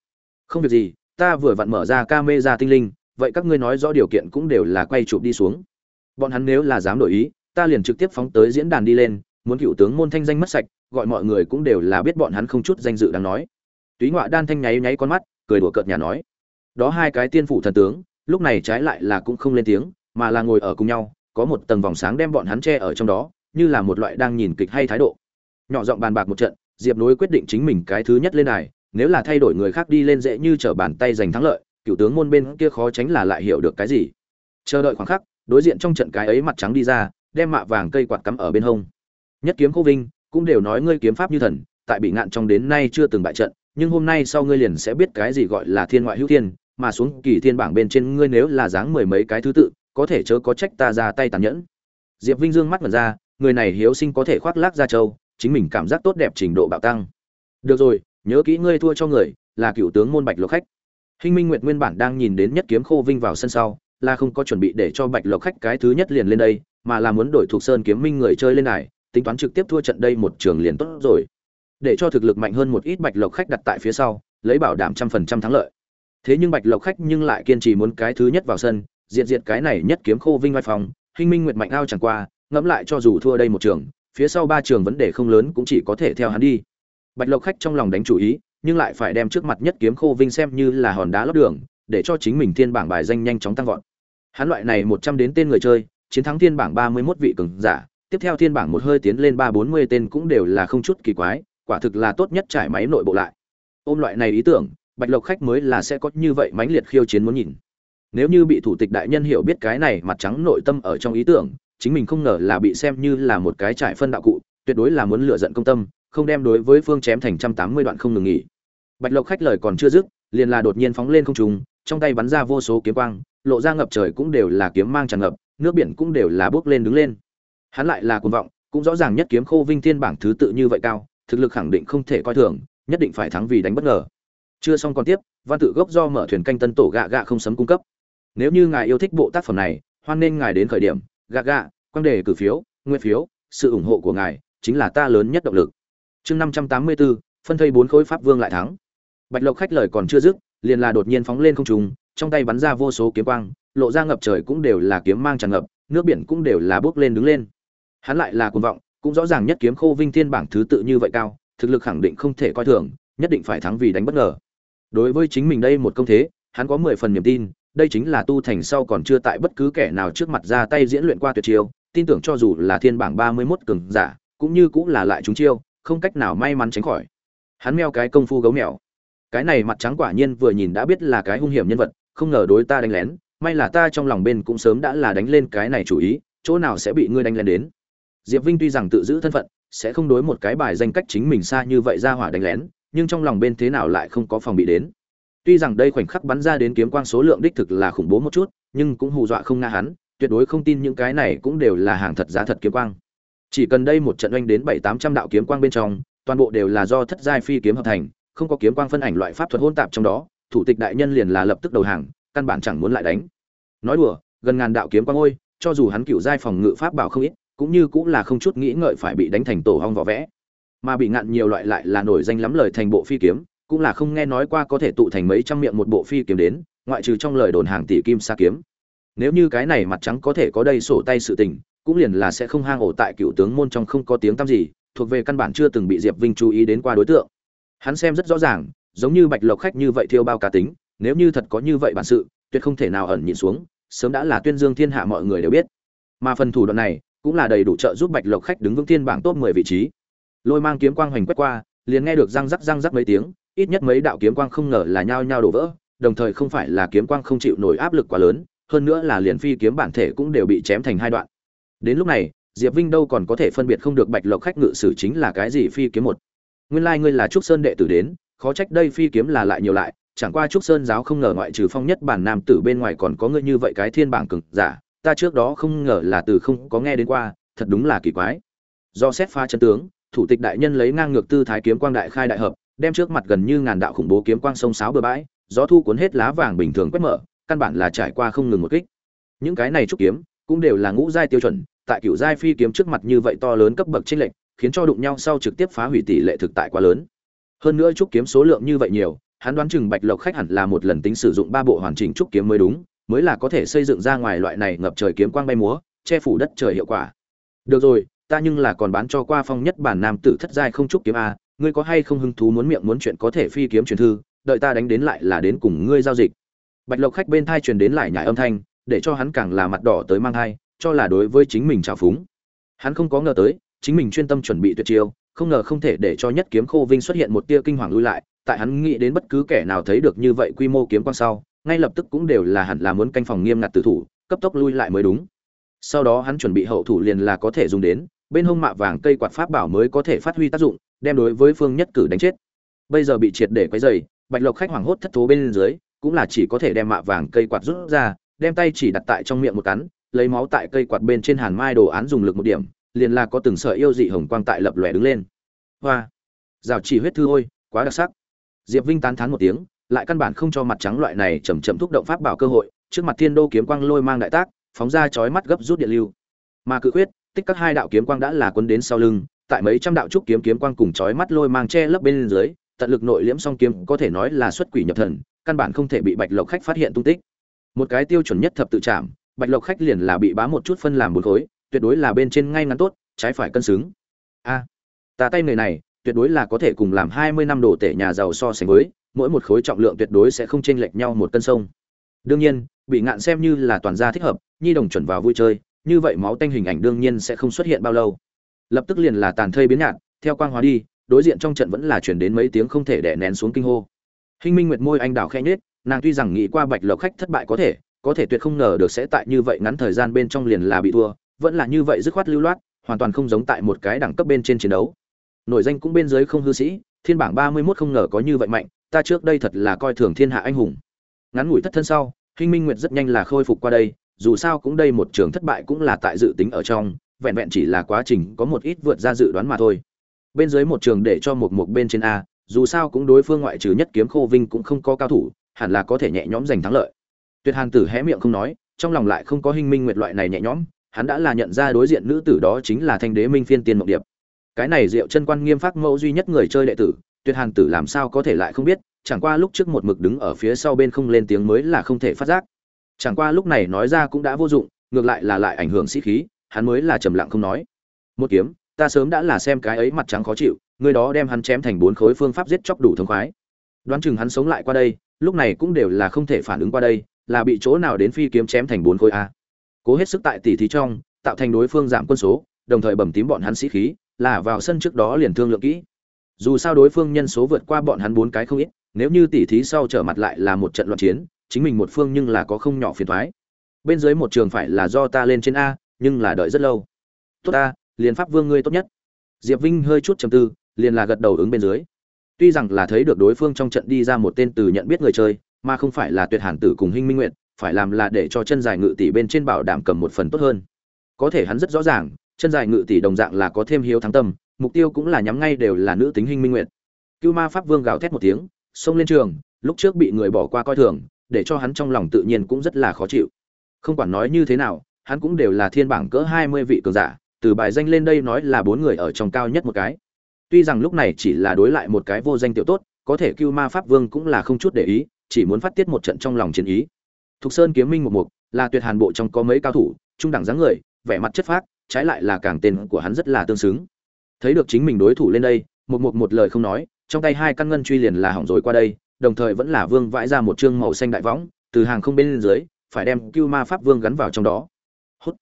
Không việc gì, ta vừa vặn mở ra camera tinh linh, vậy các ngươi nói rõ điều kiện cũng đều là quay chụp đi xuống. Bọn hắn nếu là dám đổi ý, ta liền trực tiếp phóng tới diễn đàn đi lên, muốn cựu tướng môn thanh danh mất sạch, gọi mọi người cũng đều là biết bọn hắn không chút danh dự đáng nói. Túy Ngọa Đan thanh nháy nháy con mắt, cười đùa cợt nhà nói: "Đó hai cái tiên phủ thần tướng, lúc này trái lại là cũng không lên tiếng, mà là ngồi ở cùng nhau, có một tầng vòng sáng đem bọn hắn che ở trong đó, như là một loại đang nhìn kịch hay thái độ." Nhỏ giọng bàn bạc một trận, Diệp Nối quyết định chính mình cái thứ nhất lên này nếu là thay đổi người khác đi lên dễ như trở bàn tay giành thắng lợi, cựu tướng môn bên kia khó tránh là lại hiểu được cái gì. Chờ đợi khoảng khắc, đối diện trong trận cái ấy mặt trắng đi ra, đem mạ vàng cây quạt cắm ở bên hông. Nhất kiếm khô Vinh, cũng đều nói ngươi kiếm pháp như thần, tại bị ngạn trong đến nay chưa từng bại trận, nhưng hôm nay sau ngươi liền sẽ biết cái gì gọi là thiên ngoại hữu thiên, mà xuống kỳ thiên bảng bên trên ngươi nếu là dáng mười mấy cái thứ tự, có thể chớ có trách ta ra tay tàn nhẫn. Diệp Vinh dương mắt mở ra, người này hiếu sinh có thể khoác lác ra châu, chính mình cảm giác tốt đẹp trình độ bạo tăng. Được rồi, nhớ kỹ ngươi thua cho người, là cựu tướng môn Bạch Lộc khách. Hinh Minh Nguyệt nguyên bản đang nhìn đến nhất kiếm Khô Vinh vào sân sau, là không có chuẩn bị để cho Bạch Lộc khách cái thứ nhất liền lên đây, mà là muốn đổi thuộc sơn kiếm minh người chơi lên này, tính toán trực tiếp thua trận đây một trường liền tốt rồi. Để cho thực lực mạnh hơn một ít bạch lộc khách đặt tại phía sau lấy bảo đảm trăm phần trăm thắng lợi. Thế nhưng bạch lộc khách nhưng lại kiên trì muốn cái thứ nhất vào sân diệt diệt cái này nhất kiếm khô vinh vai phòng hình minh nguyệt mạnh ao chẳng qua ngẫm lại cho dù thua đây một trường phía sau ba trường vấn đề không lớn cũng chỉ có thể theo hắn đi. Bạch lộc khách trong lòng đánh chủ ý nhưng lại phải đem trước mặt nhất kiếm khô vinh xem như là hòn đá lót đường, để cho chính mình thiên bảng bài danh nhanh chóng tăng vọt. Hắn loại này một trăm đến tên người chơi, chiến thắng thiên bảng ba mươi 31 vị cường giả, tiếp theo thiên bảng một hơi tiến lên ba bốn mươi tên cũng đều là không chút kỳ quái, quả thực là tốt nhất trải máy nội bộ lại. Ôm loại này ý tưởng, bạch lộc khách mới là sẽ có như vậy mãnh liệt khiêu chiến muốn nhìn. Nếu như bị thủ tịch đại nhân hiểu biết cái này mặt trắng nội tâm ở trong ý tưởng, chính mình không ngờ là bị xem như là một cái trải phân đạo cụ, tuyệt đối là muốn lựa giận công tâm, không đem đối với phương chém thành trăm tám mươi đoạn không ngừng nghỉ bạch lộc khách lời còn chưa dứt, liền là đột nhiên phóng lên không trung, trong tay bắn ra vô số kiếm quang, lộ ra ngập trời cũng đều là kiếm mang tràn ngập, nước biển cũng đều là bước lên đứng lên. Hắn lại là cuồng vọng, cũng rõ ràng nhất kiếm khô vinh thiên bảng thứ tự như vậy cao, thực lực khẳng định không thể coi thường, nhất định phải thắng vì đánh bất ngờ. Chưa xong còn tiếp, văn tự gốc do mở thuyền canh tân tổ gạ gạ không sấm cung cấp. Nếu như ngài yêu thích bộ tác phẩm này, hoan nên ngài đến khởi điểm, gạ gạ quan đề cử phiếu, nguyên phiếu, sự ủng hộ của ngài chính là ta lớn nhất động lực. Chương năm trăm tám mươi bốn phân thây bốn khối pháp vương lại thắng bạch lộc khách lời còn chưa dứt, liền là đột nhiên phóng lên không trung, trong tay bắn ra vô số kiếm quang, lộ ra ngập trời cũng đều là kiếm mang tràn ngập, nước biển cũng đều là bước lên đứng lên. Hắn lại là cuồng vọng, cũng rõ ràng nhất kiếm khô vinh thiên bảng thứ tự như vậy cao, thực lực khẳng định không thể coi thường, nhất định phải thắng vì đánh bất ngờ. Đối với chính mình đây một công thế, hắn có mười phần niềm tin, đây chính là tu thành sau còn chưa tại bất cứ kẻ nào trước mặt ra tay diễn luyện qua tuyệt chiêu, tin tưởng cho dù là thiên bảng ba mươi 31 cường giả, cũng như cũng là lại chúng chiêu, không cách nào may mắn tránh khỏi. Hắn meo cái công phu gấu mèo cái này mặt trắng quả nhiên vừa nhìn đã biết là cái hung hiểm nhân vật, không ngờ đối ta đánh lén, may là ta trong lòng bên cũng sớm đã là đánh lên cái này chủ ý, chỗ nào sẽ bị ngươi đánh lén đến. Diệp vinh tuy rằng tự giữ thân phận, sẽ không đối một cái bài danh cách chính mình xa như vậy ra hỏa đánh lén, nhưng trong lòng bên thế nào lại không có phòng bị đến. Tuy rằng đây khoảnh khắc bắn ra đến kiếm quang số lượng đích thực là khủng bố một chút, nhưng cũng hù dọa không nga hắn, tuyệt đối không tin những cái này cũng đều là hàng thật giá thật kiếm quang. Chỉ cần đây một trận oanh đến bảy tám trăm đạo kiếm quang bên trong, toàn bộ đều là do thất giai phi kiếm hợp thành không có kiếm quang phân ảnh loại pháp thuật hôn tạp trong đó, thủ tịch đại nhân liền là lập tức đầu hàng, căn bản chẳng muốn lại đánh. Nói đùa, gần ngàn đạo kiếm quang ôi, cho dù hắn cựu giai phòng ngự pháp bảo không ít, cũng như cũng là không chút nghĩ ngợi phải bị đánh thành tổ hong vỏ vẽ. Mà bị ngạn nhiều loại lại là nổi danh lắm lời thành bộ phi kiếm, cũng là không nghe nói qua có thể tụ thành mấy trăm miệng một bộ phi kiếm đến, ngoại trừ trong lời đồn hàng tỷ kim sa kiếm. Nếu như cái này mặt trắng có thể có đây sổ tay sự tình, cũng liền là sẽ không hang ổ tại cựu tướng môn trong không có tiếng tăm gì, thuộc về căn bản chưa từng bị diệp vinh chú ý đến qua đối tượng hắn xem rất rõ ràng, giống như bạch lộc khách như vậy thiêu bao cá tính, nếu như thật có như vậy bản sự, tuyệt không thể nào ẩn nhịn xuống, sớm đã là tuyên dương thiên hạ mọi người đều biết. Mà phần thủ đoạn này, cũng là đầy đủ trợ giúp bạch lộc khách đứng vững thiên bảng top 10 vị trí. Lôi mang kiếm quang hoành quét qua, liền nghe được răng rắc răng rắc mấy tiếng, ít nhất mấy đạo kiếm quang không ngờ là nhao nhao đổ vỡ, đồng thời không phải là kiếm quang không chịu nổi áp lực quá lớn, hơn nữa là liền phi kiếm bản thể cũng đều bị chém thành hai đoạn. Đến lúc này, diệp vinh đâu còn có thể phân biệt không được bạch lộc khách ngự sử chính là cái gì phi kiếm một nguyên lai like ngươi là trúc sơn đệ tử đến, khó trách đây phi kiếm là lại nhiều lại, chẳng qua trúc sơn giáo không ngờ ngoại trừ phong nhất bản nam tử bên ngoài còn có ngươi như vậy cái thiên bảng cực giả, ta trước đó không ngờ là từ không có nghe đến qua, thật đúng là kỳ quái. Do xét pha chân tướng, thủ tịch đại nhân lấy ngang ngược tư thái kiếm quang đại khai đại hợp, đem trước mặt gần như ngàn đạo khủng bố kiếm quang sông sáo bừa bãi, gió thu cuốn hết lá vàng bình thường quét mở, căn bản là trải qua không ngừng một kích. Những cái này trúc kiếm, cũng đều là ngũ giai tiêu chuẩn, tại cựu giai phi kiếm trước mặt như vậy to lớn cấp bậc chênh lệch khiến cho đụng nhau sau trực tiếp phá hủy tỷ lệ thực tại quá lớn. Hơn nữa trúc kiếm số lượng như vậy nhiều, hắn đoán chừng bạch lộc khách hẳn là một lần tính sử dụng ba bộ hoàn chỉnh trúc kiếm mới đúng, mới là có thể xây dựng ra ngoài loại này ngập trời kiếm quang bay múa, che phủ đất trời hiệu quả. Được rồi, ta nhưng là còn bán cho qua phong nhất bản nam tử thất giai không trúc kiếm a, ngươi có hay không hứng thú muốn miệng muốn chuyện có thể phi kiếm truyền thư, đợi ta đánh đến lại là đến cùng ngươi giao dịch. Bạch lộc khách bên thai truyền đến lại nhải âm thanh, để cho hắn càng là mặt đỏ tới mang thai, cho là đối với chính mình trào phúng. Hắn không có ngờ tới chính mình chuyên tâm chuẩn bị tuyệt chiêu không ngờ không thể để cho nhất kiếm khô vinh xuất hiện một tia kinh hoàng lui lại tại hắn nghĩ đến bất cứ kẻ nào thấy được như vậy quy mô kiếm quang sau ngay lập tức cũng đều là hẳn là muốn canh phòng nghiêm ngặt tử thủ cấp tốc lui lại mới đúng. Sau đó hắn chuẩn bị hậu thủ liền là có thể dùng đến bên hông mạ vàng cây quạt pháp bảo mới có thể phát huy tác dụng đem đối với phương nhất cử đánh chết. Bây giờ bị triệt để quấy rầy, bạch lộc khách hoảng hốt thất thố bên dưới cũng là chỉ có thể đem mạ vàng cây quạt rút ra đem tay chỉ đặt tại trong miệng một cắn lấy máu tại cây quạt bên trên hàn mai đồ án dùng lực một điểm liền là có từng sợi yêu dị hồng quang tại lập lòe đứng lên. Hoa! Rào chỉ huyết thư ôi quá đặc sắc. Diệp vinh tán thán một tiếng, lại căn bản không cho mặt trắng loại này chầm chậm thúc động pháp bảo cơ hội, trước mặt thiên đô kiếm quang lôi mang đại tác, phóng ra chói mắt gấp rút điện lưu. Mà cự quyết tích các hai đạo kiếm quang đã là quân đến sau lưng, tại mấy trăm đạo trúc kiếm kiếm quang cùng chói mắt lôi mang che lấp bên dưới, tận lực nội liễm song kiếm, có thể nói là xuất quỷ nhập thần, căn bản không thể bị bạch lộc khách phát hiện tung tích. Một cái tiêu chuẩn nhất thập tự chạm bạch lộc khách liền là bị bá một chút phân làm bốn khối tuyệt đối là bên trên ngay ngắn tốt trái phải cân xứng. A à, ta tay người này tuyệt đối là có thể cùng làm hai mươi năm đồ tể nhà giàu so sánh với mỗi một khối trọng lượng tuyệt đối sẽ không chênh lệch nhau một cân sông. Đương nhiên bị ngạn xem như là toàn gia thích hợp nhi đồng chuẩn vào vui chơi như vậy máu tanh hình ảnh đương nhiên sẽ không xuất hiện bao lâu. Lập tức liền là tàn thây biến nhạt theo quang hóa đi đối diện trong trận vẫn là chuyển đến mấy tiếng không thể đè nén xuống kinh hô. Hinh minh nguyệt môi anh đào khẽ nhết nàng tuy rằng nghĩ qua bạch lộc khách thất bại có thể có thể tuyệt không ngờ được sẽ tại như vậy ngắn thời gian bên trong liền là bị thua vẫn là như vậy dứt khoát lưu loát, hoàn toàn không giống tại một cái đẳng cấp bên trên chiến đấu. Nổi danh cũng bên dưới không hư sĩ, thiên bảng ba mươi 31 không ngờ có như vậy mạnh, ta trước đây thật là coi thường thiên hạ anh hùng. Ngắn ngủi thất thân sau, hinh minh nguyệt rất nhanh là khôi phục qua đây, dù sao cũng đây một trường thất bại cũng là tại dự tính ở trong, vẹn vẹn chỉ là quá trình, có một ít vượt ra dự đoán mà thôi. Bên dưới một trường để cho một một bên trên a, dù sao cũng đối phương ngoại trừ nhất kiếm khô vinh cũng không có cao thủ, hẳn là có thể nhẹ nhõm giành thắng lợi. Tuyệt hàn tử hé miệng không nói, trong lòng lại không có hình minh nguyệt loại này nhẹ nhõm hắn đã là nhận ra đối diện nữ tử đó chính là thanh đế minh phiên tiên mộng điệp. Cái này diệu chân quan nghiêm pháp mẫu duy nhất người chơi đệ tử, tuyệt hàn tử làm sao có thể lại không biết, chẳng qua lúc trước một mực đứng ở phía sau bên không lên tiếng mới là không thể phát giác. Chẳng qua lúc này nói ra cũng đã vô dụng, ngược lại là lại ảnh hưởng sĩ khí, hắn mới là trầm lặng không nói. Một kiếm, ta sớm đã là xem cái ấy mặt trắng khó chịu, người đó đem hắn chém thành bốn khối phương pháp giết chóc đủ thống khoái. Đoán chừng hắn sống lại qua đây, lúc này cũng đều là không thể phản ứng qua đây, là bị chỗ nào đến phi kiếm chém thành bốn khối a cố hết sức tại tỉ thí trong, tạo thành đối phương giảm quân số, đồng thời bẩm tím bọn hắn sĩ khí, là vào sân trước đó liền thương lượng kỹ. Dù sao đối phương nhân số vượt qua bọn hắn bốn cái không ít, nếu như tỉ thí sau trở mặt lại là một trận loạn chiến, chính mình một phương nhưng là có không nhỏ phiền thoái bên dưới một trường phải là do ta lên trên a, nhưng là đợi rất lâu. Tốt ta liền pháp vương ngươi tốt nhất. Diệp vinh hơi chút trầm tư, liền là gật đầu ứng bên dưới. Tuy rằng là thấy được đối phương trong trận đi ra một tên từ nhận biết người chơi, mà không phải là tuyệt hàn tử cùng hinh minh nguyện phải làm là để cho chân dài ngự tỷ bên trên bảo đảm cầm một phần tốt hơn. Có thể hắn rất rõ ràng, chân dài ngự tỷ đồng dạng là có thêm hiếu thắng tâm, mục tiêu cũng là nhắm ngay đều là nữ tính hinh minh nguyện cưu ma pháp vương gào thét một tiếng, xông lên trường, lúc trước bị người bỏ qua coi thường, để cho hắn trong lòng tự nhiên cũng rất là khó chịu. Không quản nói như thế nào, hắn cũng đều là thiên bảng cỡ hai mươi vị cường giả, từ bài danh lên đây nói là bốn người ở trong cao nhất một cái. Tuy rằng lúc này chỉ là đối lại một cái vô danh tiểu tốt, có thể cưu ma pháp vương cũng là không chút để ý, chỉ muốn phát tiết một trận trong lòng chiến ý thục sơn kiếm minh một mục, là tuyệt hàn bộ trong có mấy cao thủ, trung đẳng dáng người, vẻ mặt chất phác, trái lại là càng tên của hắn rất là tương xứng. Thấy được chính mình đối thủ lên đây, một mục một lời không nói, trong tay hai căn ngân truy liền là hỏng rồi qua đây, đồng thời vẫn là vương vãi ra một trương màu xanh đại võng, từ hàng không bên dưới, phải đem cưu ma pháp vương gắn vào trong đó. Hốt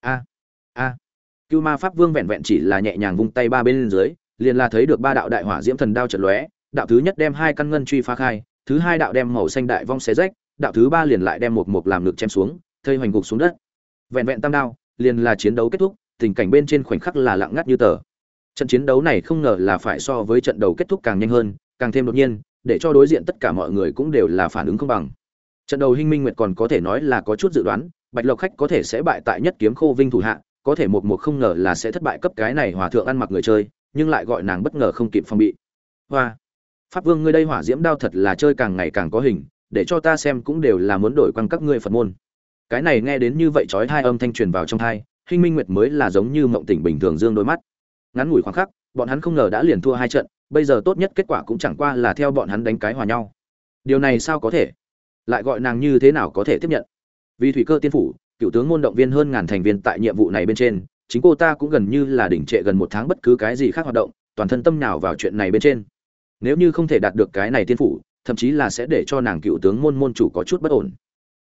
a. A. Cưu ma pháp vương vẹn vẹn chỉ là nhẹ nhàng vung tay ba bên dưới, liền là thấy được ba đạo đại hỏa diễm thần đao chợt lóe, đạo thứ nhất đem hai căn ngân truy phá khai, thứ hai đạo đem màu xanh đại vong xé rách đạo thứ ba liền lại đem một mục làm ngực chém xuống, thây hoành gục xuống đất. Vẹn vẹn tam đao, liền là chiến đấu kết thúc, tình cảnh bên trên khoảnh khắc là lặng ngắt như tờ. Trận chiến đấu này không ngờ là phải so với trận đầu kết thúc càng nhanh hơn, càng thêm đột nhiên, để cho đối diện tất cả mọi người cũng đều là phản ứng không bằng. Trận đầu hinh minh nguyệt còn có thể nói là có chút dự đoán, bạch lộc khách có thể sẽ bại tại nhất kiếm khô vinh thủ hạ, có thể một mục không ngờ là sẽ thất bại cấp cái này hòa thượng ăn mặc người chơi, nhưng lại gọi nàng bất ngờ không kịp phòng bị. Hoa! Pháp vương ngươi đây hỏa diễm đao thật là chơi càng ngày càng có hình để cho ta xem cũng đều là muốn đổi quăng các ngươi phật môn. Cái này nghe đến như vậy trói hai âm thanh truyền vào trong thai hinh minh nguyệt mới là giống như mộng tỉnh bình thường dương đôi mắt. Ngắn ngủi khoảng khắc, bọn hắn không ngờ đã liền thua hai trận, bây giờ tốt nhất kết quả cũng chẳng qua là theo bọn hắn đánh cái hòa nhau. Điều này sao có thể? Lại gọi nàng như thế nào có thể tiếp nhận? Vì thủy cơ tiên phủ, cựu tướng môn động viên hơn ngàn thành viên tại nhiệm vụ này bên trên, chính cô ta cũng gần như là đỉnh trệ gần một tháng bất cứ cái gì khác hoạt động, toàn thân tâm nào vào chuyện này bên trên. Nếu như không thể đạt được cái này tiên phủ thậm chí là sẽ để cho nàng cựu tướng môn môn chủ có chút bất ổn.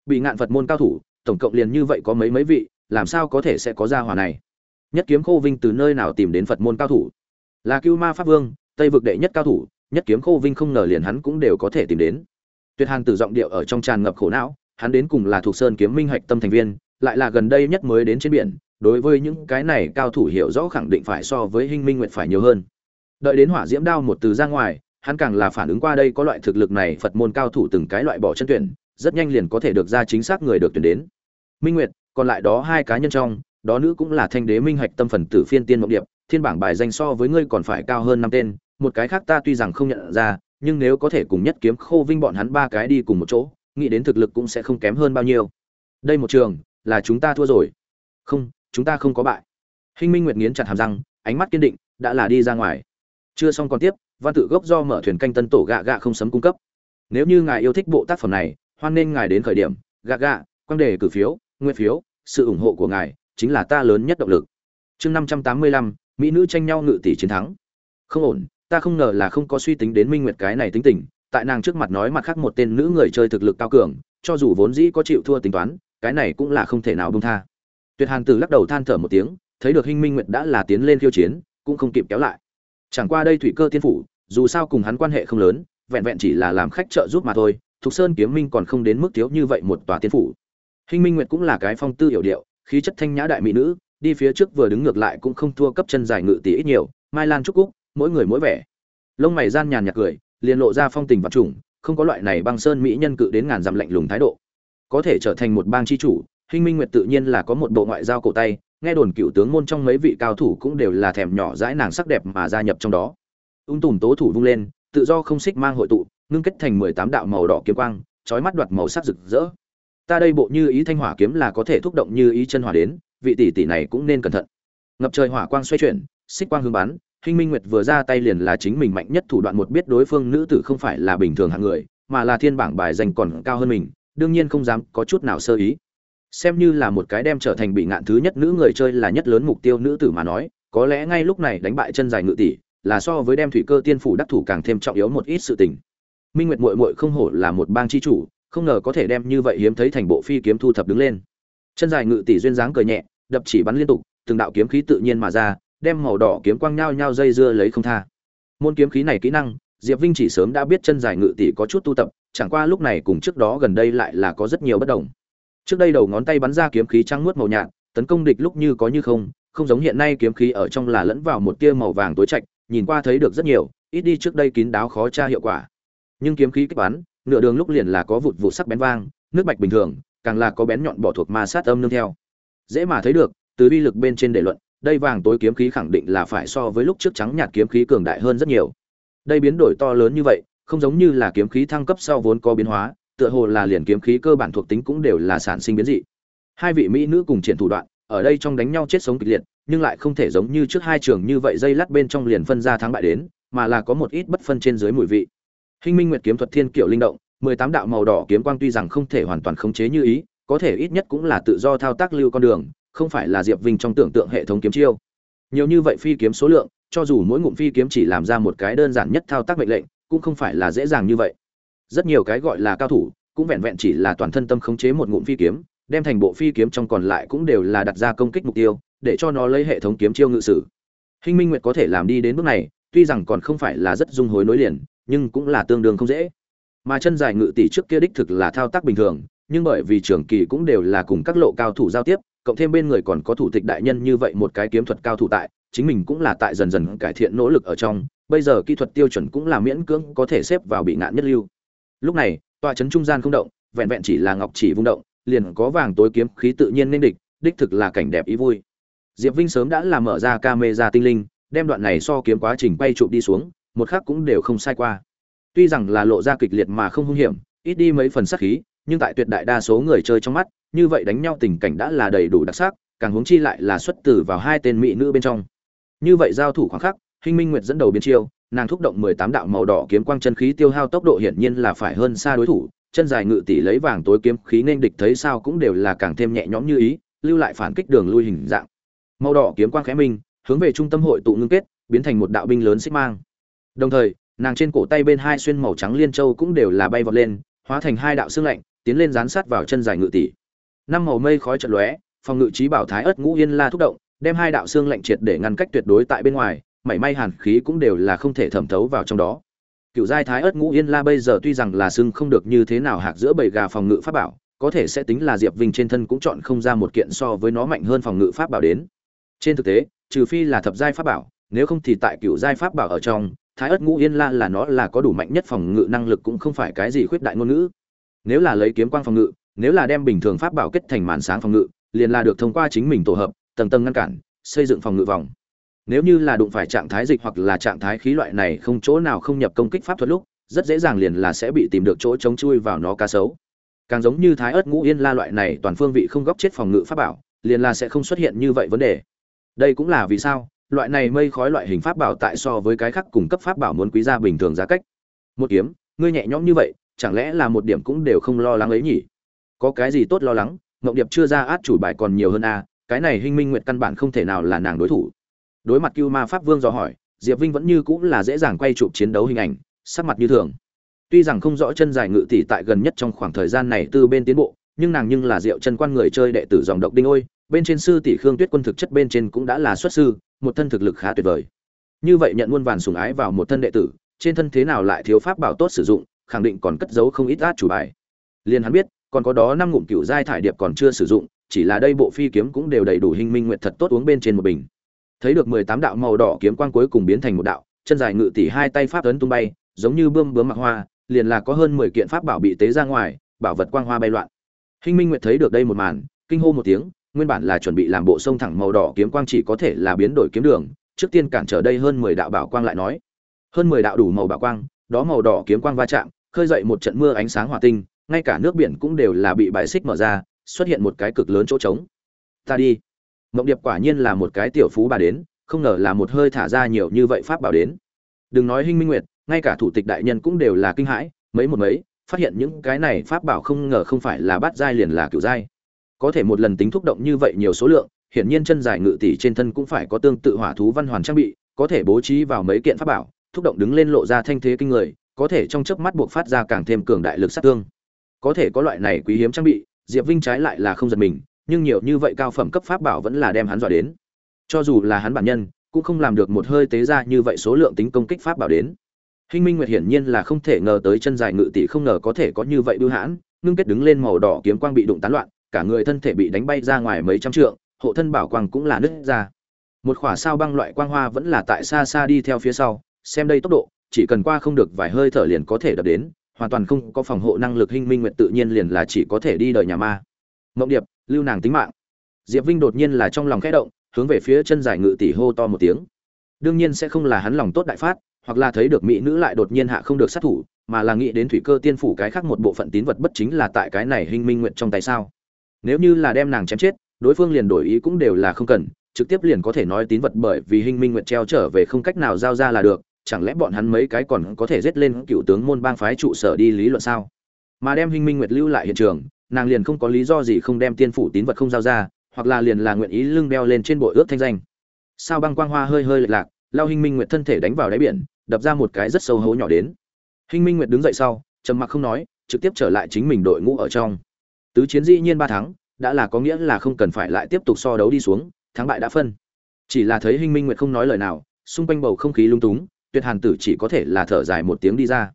Bị ngạn phật môn cao thủ, tổng cộng liền như vậy có mấy mấy vị, làm sao có thể sẽ có gia hòa này? Nhất kiếm khô vinh từ nơi nào tìm đến phật môn cao thủ? Là cưu ma pháp vương, tây vực đệ nhất cao thủ, nhất kiếm khô vinh không ngờ liền hắn cũng đều có thể tìm đến. Tuyệt hàn từ giọng điệu ở trong tràn ngập khổ não, hắn đến cùng là thuộc sơn kiếm minh hạch tâm thành viên, lại là gần đây nhất mới đến trên biển, đối với những cái này cao thủ hiểu rõ khẳng định phải so với hinh minh nguyện phải nhiều hơn. Đợi đến hỏa diễm đao một từ ra ngoài hắn càng là phản ứng qua đây có loại thực lực này, phật môn cao thủ từng cái loại bỏ chân tuyển, rất nhanh liền có thể được ra chính xác người được tuyển đến. Minh nguyệt, còn lại đó hai cá nhân trong, đó nữ cũng là thanh đế minh hạch tâm phần tử phiên tiên mộng điệp, thiên bảng bài danh so với ngươi còn phải cao hơn năm tên, một cái khác ta tuy rằng không nhận ra, nhưng nếu có thể cùng nhất kiếm khô vinh bọn hắn ba cái đi cùng một chỗ, nghĩ đến thực lực cũng sẽ không kém hơn bao nhiêu. Đây một trường, là chúng ta thua rồi. Không, chúng ta không có bại. Hinh minh nguyệt nghiến chặt hàm răng, ánh mắt kiên định, đã là đi ra ngoài. Chưa xong còn tiếp văn tự gốc do mở thuyền canh tân tổ gạ gạ không sấm cung cấp. Nếu như ngài yêu thích bộ tác phẩm này, hoan nên ngài đến khởi điểm. Gạ gạ quan đề cử phiếu nguyên phiếu, sự ủng hộ của ngài chính là ta lớn nhất động lực. Chương năm trăm tám mươi lăm, mỹ nữ tranh nhau ngự tỷ chiến thắng. Không ổn, ta không ngờ là không có suy tính đến minh nguyệt cái này tính tình, tại nàng trước mặt nói mặt khác một tên nữ người chơi thực lực cao cường, cho dù vốn dĩ có chịu thua tính toán, cái này cũng là không thể nào bông tha. Tuyệt hàn tử lắc đầu than thở một tiếng, thấy được hinh minh nguyệt đã là tiến lên khiêu chiến, cũng không kịp kéo lại. Chẳng qua đây thủy cơ tiên phủ dù sao cùng hắn quan hệ không lớn, vẹn vẹn chỉ là làm khách trợ giúp mà thôi, thục sơn kiếm minh còn không đến mức thiếu như vậy một tòa tiên phủ. Hinh minh nguyệt cũng là cái phong tư hiểu điệu, khí chất thanh nhã đại mỹ nữ, đi phía trước vừa đứng ngược lại cũng không thua cấp chân dài ngự tỷ ít nhiều, mai lan trúc cúc, mỗi người mỗi vẻ. Lông mày gian nhàn nhạt cười, liền lộ ra phong tình vật trùng, không có loại này băng sơn mỹ nhân cự đến ngàn dặm lạnh lùng thái độ. Có thể trở thành một bang chi chủ hinh minh nguyệt tự nhiên là có một bộ ngoại giao cổ tay, nghe đồn cựu tướng môn trong mấy vị cao thủ cũng đều là thèm nhỏ dãi nàng sắc đẹp mà gia nhập trong đó ung tùm tố thủ vung lên tự do không xích mang hội tụ ngưng kết thành mười tám đạo màu đỏ kiếm quang trói mắt đoạt màu sắc rực rỡ ta đây bộ như ý thanh hỏa kiếm là có thể thúc động như ý chân hỏa đến vị tỷ tỷ này cũng nên cẩn thận ngập trời hỏa quang xoay chuyển xích quang hướng bắn Hinh Minh Nguyệt vừa ra tay liền là chính mình mạnh nhất thủ đoạn một biết đối phương nữ tử không phải là bình thường hạng người, mà là thiên bảng bài danh còn cao hơn mình, đương nhiên không dám có chút nào sơ ý. Xem như là một cái đem trở thành bị ngạn thứ nhất nữ người chơi là nhất lớn mục tiêu nữ tử mà nói, có lẽ ngay lúc này đánh bại chân dài ngự tỷ, là so với đem thủy cơ tiên phủ đắc thủ càng thêm trọng yếu một ít sự tình. Minh Nguyệt muội muội không hổ là một bang chi chủ, không ngờ có thể đem như vậy hiếm thấy thành bộ phi kiếm thu thập đứng lên. Chân dài ngự tỷ duyên dáng cười nhẹ, đập chỉ bắn liên tục, từng đạo kiếm khí tự nhiên mà ra, đem màu đỏ kiếm quang nhao nhao dây dưa lấy không tha. Môn kiếm khí này kỹ năng, Diệp Vinh chỉ sớm đã biết chân dài ngự tỷ có chút tu tập, chẳng qua lúc này cùng trước đó gần đây lại là có rất nhiều bất đồng. Trước đây đầu ngón tay bắn ra kiếm khí trắng muốt màu nhạt, tấn công địch lúc như có như không, không giống hiện nay kiếm khí ở trong là lẫn vào một tia màu vàng tối trạch, nhìn qua thấy được rất nhiều, ít đi trước đây kín đáo khó tra hiệu quả. Nhưng kiếm khí kích bắn, nửa đường lúc liền là có vụt vụt sắc bén vang, nước bạch bình thường, càng là có bén nhọn bỏ thuộc ma sát âm nương theo. Dễ mà thấy được, từ uy lực bên trên để luận, đây vàng tối kiếm khí khẳng định là phải so với lúc trước trắng nhạt kiếm khí cường đại hơn rất nhiều. Đây biến đổi to lớn như vậy, không giống như là kiếm khí thăng cấp sau vốn có biến hóa, tựa hồ là liền kiếm khí cơ bản thuộc tính cũng đều là sản sinh biến dị. Hai vị mỹ nữ cùng triển thủ đoạn, ở đây trong đánh nhau chết sống kịch liệt, nhưng lại không thể giống như trước hai trường như vậy dây lát bên trong liền phân ra thắng bại đến, mà là có một ít bất phân trên dưới mùi vị. Hinh Minh Nguyệt kiếm thuật thiên kiểu linh động, 18 đạo màu đỏ kiếm quang tuy rằng không thể hoàn toàn khống chế như ý, có thể ít nhất cũng là tự do thao tác lưu con đường, không phải là diệp vinh trong tưởng tượng hệ thống kiếm chiêu nhiều như vậy phi kiếm số lượng cho dù mỗi ngụm phi kiếm chỉ làm ra một cái đơn giản nhất thao tác mệnh lệnh cũng không phải là dễ dàng như vậy rất nhiều cái gọi là cao thủ cũng vẹn vẹn chỉ là toàn thân tâm khống chế một ngụm phi kiếm đem thành bộ phi kiếm trong còn lại cũng đều là đặt ra công kích mục tiêu, để cho nó lấy hệ thống kiếm chiêu ngự sử. Hinh minh nguyệt có thể làm đi đến bước này, tuy rằng còn không phải là rất dung hối nối liền, nhưng cũng là tương đương không dễ. Mà chân dài ngự tỷ trước kia đích thực là thao tác bình thường, nhưng bởi vì trường kỳ cũng đều là cùng các lộ cao thủ giao tiếp, cộng thêm bên người còn có thủ tịch đại nhân như vậy một cái kiếm thuật cao thủ tại, chính mình cũng là tại dần dần cải thiện nỗ lực ở trong, bây giờ kỹ thuật tiêu chuẩn cũng là miễn cưỡng có thể xếp vào bị ngạn nhất lưu. Lúc này, tòa trấn trung gian không động, vẹn vẹn chỉ là ngọc chỉ vung động liền có vàng tối kiếm khí tự nhiên nên địch đích thực là cảnh đẹp ý vui. Diệp vinh sớm đã làm mở ra camera tinh linh đem đoạn này so kiếm quá trình quay chụp đi xuống một khắc cũng đều không sai qua. Tuy rằng là lộ ra kịch liệt mà không hung hiểm ít đi mấy phần sát khí nhưng tại tuyệt đại đa số người chơi trong mắt như vậy đánh nhau tình cảnh đã là đầy đủ đặc sắc càng huống chi lại là xuất tử vào hai tên mỹ nữ bên trong. Như vậy giao thủ khoảng khắc Hinh Minh Nguyệt dẫn đầu biến chiêu, nàng thúc động 18 đạo màu đỏ kiếm quang chân khí tiêu hao tốc độ hiển nhiên là phải hơn xa đối thủ, chân dài ngự tỷ lấy vàng tối kiếm khí nên địch thấy sao cũng đều là càng thêm nhẹ nhõm như ý, lưu lại phản kích đường lui hình dạng. Màu đỏ kiếm quang khẽ minh, hướng về trung tâm hội tụ ngưng kết, biến thành một đạo binh lớn xích mang. Đồng thời, nàng trên cổ tay bên hai xuyên màu trắng liên châu cũng đều là bay vọt lên, hóa thành hai đạo xương lạnh, tiến lên dán sát vào chân dài ngự tỷ. Năm màu mây khói chợt lóe, phòng ngự trí bảo thái ớt ngũ yên la thúc động, đem hai đạo xương lạnh triệt để ngăn cách tuyệt đối tại bên ngoài, mảy may hàn khí cũng đều là không thể thẩm thấu vào trong đó cựu giai thái ớt ngũ yên la bây giờ tuy rằng là sưng không được như thế nào hạc giữa bầy gà phòng ngự pháp bảo, có thể sẽ tính là diệp vinh trên thân cũng chọn không ra một kiện so với nó mạnh hơn phòng ngự pháp bảo đến. Trên thực tế, trừ phi là thập giai pháp bảo, nếu không thì tại cựu giai pháp bảo ở trong, thái ớt ngũ yên la là nó là có đủ mạnh nhất phòng ngự năng lực cũng không phải cái gì khuyết đại ngôn ngữ. Nếu là lấy kiếm quang phòng ngự, nếu là đem bình thường pháp bảo kết thành màn sáng phòng ngự, liền là được thông qua chính mình tổ hợp, tầng tầng ngăn cản, xây dựng phòng ngự vòng nếu như là đụng phải trạng thái dịch hoặc là trạng thái khí loại này không chỗ nào không nhập công kích pháp thuật lúc, rất dễ dàng liền là sẽ bị tìm được chỗ chống chui vào nó cá sấu. Càng giống như thái ớt ngũ yên la loại này toàn phương vị không góc chết phòng ngự pháp bảo, liền là sẽ không xuất hiện như vậy vấn đề. Đây cũng là vì sao, loại này mây khói loại hình pháp bảo tại so với cái khác cung cấp pháp bảo muốn quý ra bình thường giá cách. Một kiếm, ngươi nhẹ nhõm như vậy, chẳng lẽ là một điểm cũng đều không lo lắng ấy nhỉ? Có cái gì tốt lo lắng mộng điệp chưa ra át chủ bài còn nhiều hơn a cái này Hinh minh nguyện căn bản không thể nào là nàng đối thủ đối mặt cưu ma pháp vương dò hỏi, diệp vinh vẫn như cũng là dễ dàng quay chụp chiến đấu hình ảnh, sắc mặt như thường. Tuy rằng không rõ chân dài ngự tỷ tại gần nhất trong khoảng thời gian này từ bên tiến bộ, nhưng nàng nhưng là diệu chân quan người chơi đệ tử dòng độc đinh ôi, bên trên sư tỷ khương tuyết quân thực chất bên trên cũng đã là xuất sư, một thân thực lực khá tuyệt vời. Như vậy nhận muôn vàn sùng ái vào một thân đệ tử, trên thân thế nào lại thiếu pháp bảo tốt sử dụng, khẳng định còn cất giấu không ít át chủ bài. Liền hắn biết, còn có đó năm ngụm cựu giai thải điệp còn chưa sử dụng, chỉ là đây bộ phi kiếm cũng đều đầy đủ hình minh nguyện thật tốt uống bên trên một bình thấy được mười tám đạo màu đỏ kiếm quang cuối cùng biến thành một đạo, chân dài ngự tỷ hai tay pháp ấn tung bay, giống như bươm bướm mặc hoa, liền là có hơn mười kiện pháp bảo bị tế ra ngoài, bảo vật quang hoa bay loạn. Hinh minh nguyệt thấy được đây một màn, kinh hô một tiếng, nguyên bản là chuẩn bị làm bộ sông thẳng màu đỏ kiếm quang chỉ có thể là biến đổi kiếm đường, trước tiên cản trở đây hơn mười đạo bảo quang lại nói. Hơn mười đạo đủ màu bảo quang, đó màu đỏ kiếm quang va chạm, khơi dậy một trận mưa ánh sáng hỏa tinh, ngay cả nước biển cũng đều là bị bài xích mở ra, xuất hiện một cái cực lớn chỗ trống. Ta đi mộng điệp quả nhiên là một cái tiểu phú bà đến, không ngờ là một hơi thả ra nhiều như vậy pháp bảo đến. Đừng nói hinh minh nguyệt, ngay cả thủ tịch đại nhân cũng đều là kinh hãi, mấy một mấy, phát hiện những cái này pháp bảo không ngờ không phải là bát giai liền là cửu giai. Có thể một lần tính thúc động như vậy nhiều số lượng, hiển nhiên chân dài ngự tỷ trên thân cũng phải có tương tự hỏa thú văn hoàn trang bị, có thể bố trí vào mấy kiện pháp bảo, thúc động đứng lên lộ ra thanh thế kinh người, có thể trong chớp mắt buộc phát ra càng thêm cường đại lực sát thương. Có thể có loại này quý hiếm trang bị, diệp vinh trái lại là không giật mình nhưng nhiều như vậy cao phẩm cấp pháp bảo vẫn là đem hắn dọa đến cho dù là hắn bản nhân cũng không làm được một hơi tế ra như vậy số lượng tính công kích pháp bảo đến Hinh Minh Nguyệt hiển nhiên là không thể ngờ tới chân dài ngự tỷ không ngờ có thể có như vậy bưu hãn, ngưng kết đứng lên màu đỏ kiếm quang bị đụng tán loạn, cả người thân thể bị đánh bay ra ngoài mấy trăm trượng, hộ thân bảo quang cũng là nứt ra. Một khỏa sao băng loại quang hoa vẫn là tại xa xa đi theo phía sau, xem đây tốc độ, chỉ cần qua không được vài hơi thở liền có thể đập đến, hoàn toàn không có phòng hộ năng lực Hinh Minh Nguyệt tự nhiên liền là chỉ có thể đi đời nhà ma. Mộng Điệp, lưu nàng tính mạng. Diệp vinh đột nhiên là trong lòng khẽ động, hướng về phía chân dài ngự tỷ hô to một tiếng. Đương nhiên sẽ không là hắn lòng tốt đại phát, hoặc là thấy được mỹ nữ lại đột nhiên hạ không được sát thủ, mà là nghĩ đến thủy cơ tiên phủ cái khác một bộ phận tín vật bất chính là tại cái này hình minh nguyện trong tay sao. Nếu như là đem nàng chém chết, đối phương liền đổi ý cũng đều là không cần, trực tiếp liền có thể nói tín vật bởi vì hình minh nguyện treo trở về không cách nào giao ra là được, chẳng lẽ bọn hắn mấy cái còn có thể giết lên cựu tướng môn bang phái trụ sở đi lý luận sao? Mà đem hình minh nguyệt lưu lại hiện trường nàng liền không có lý do gì không đem tiên phủ tín vật không giao ra, hoặc là liền là nguyện ý lưng đeo lên trên bội ước thanh danh. Sao băng quang hoa hơi hơi lệch lạc, lao hình minh nguyệt thân thể đánh vào đáy biển, đập ra một cái rất sâu hố nhỏ đến. Hình minh nguyệt đứng dậy sau, trầm mặc không nói, trực tiếp trở lại chính mình đội ngũ ở trong. Tứ chiến dĩ nhiên ba thắng, đã là có nghĩa là không cần phải lại tiếp tục so đấu đi xuống, thắng bại đã phân. Chỉ là thấy hình minh nguyệt không nói lời nào, xung quanh bầu không khí lung túng, tuyệt hàn tử chỉ có thể là thở dài một tiếng đi ra.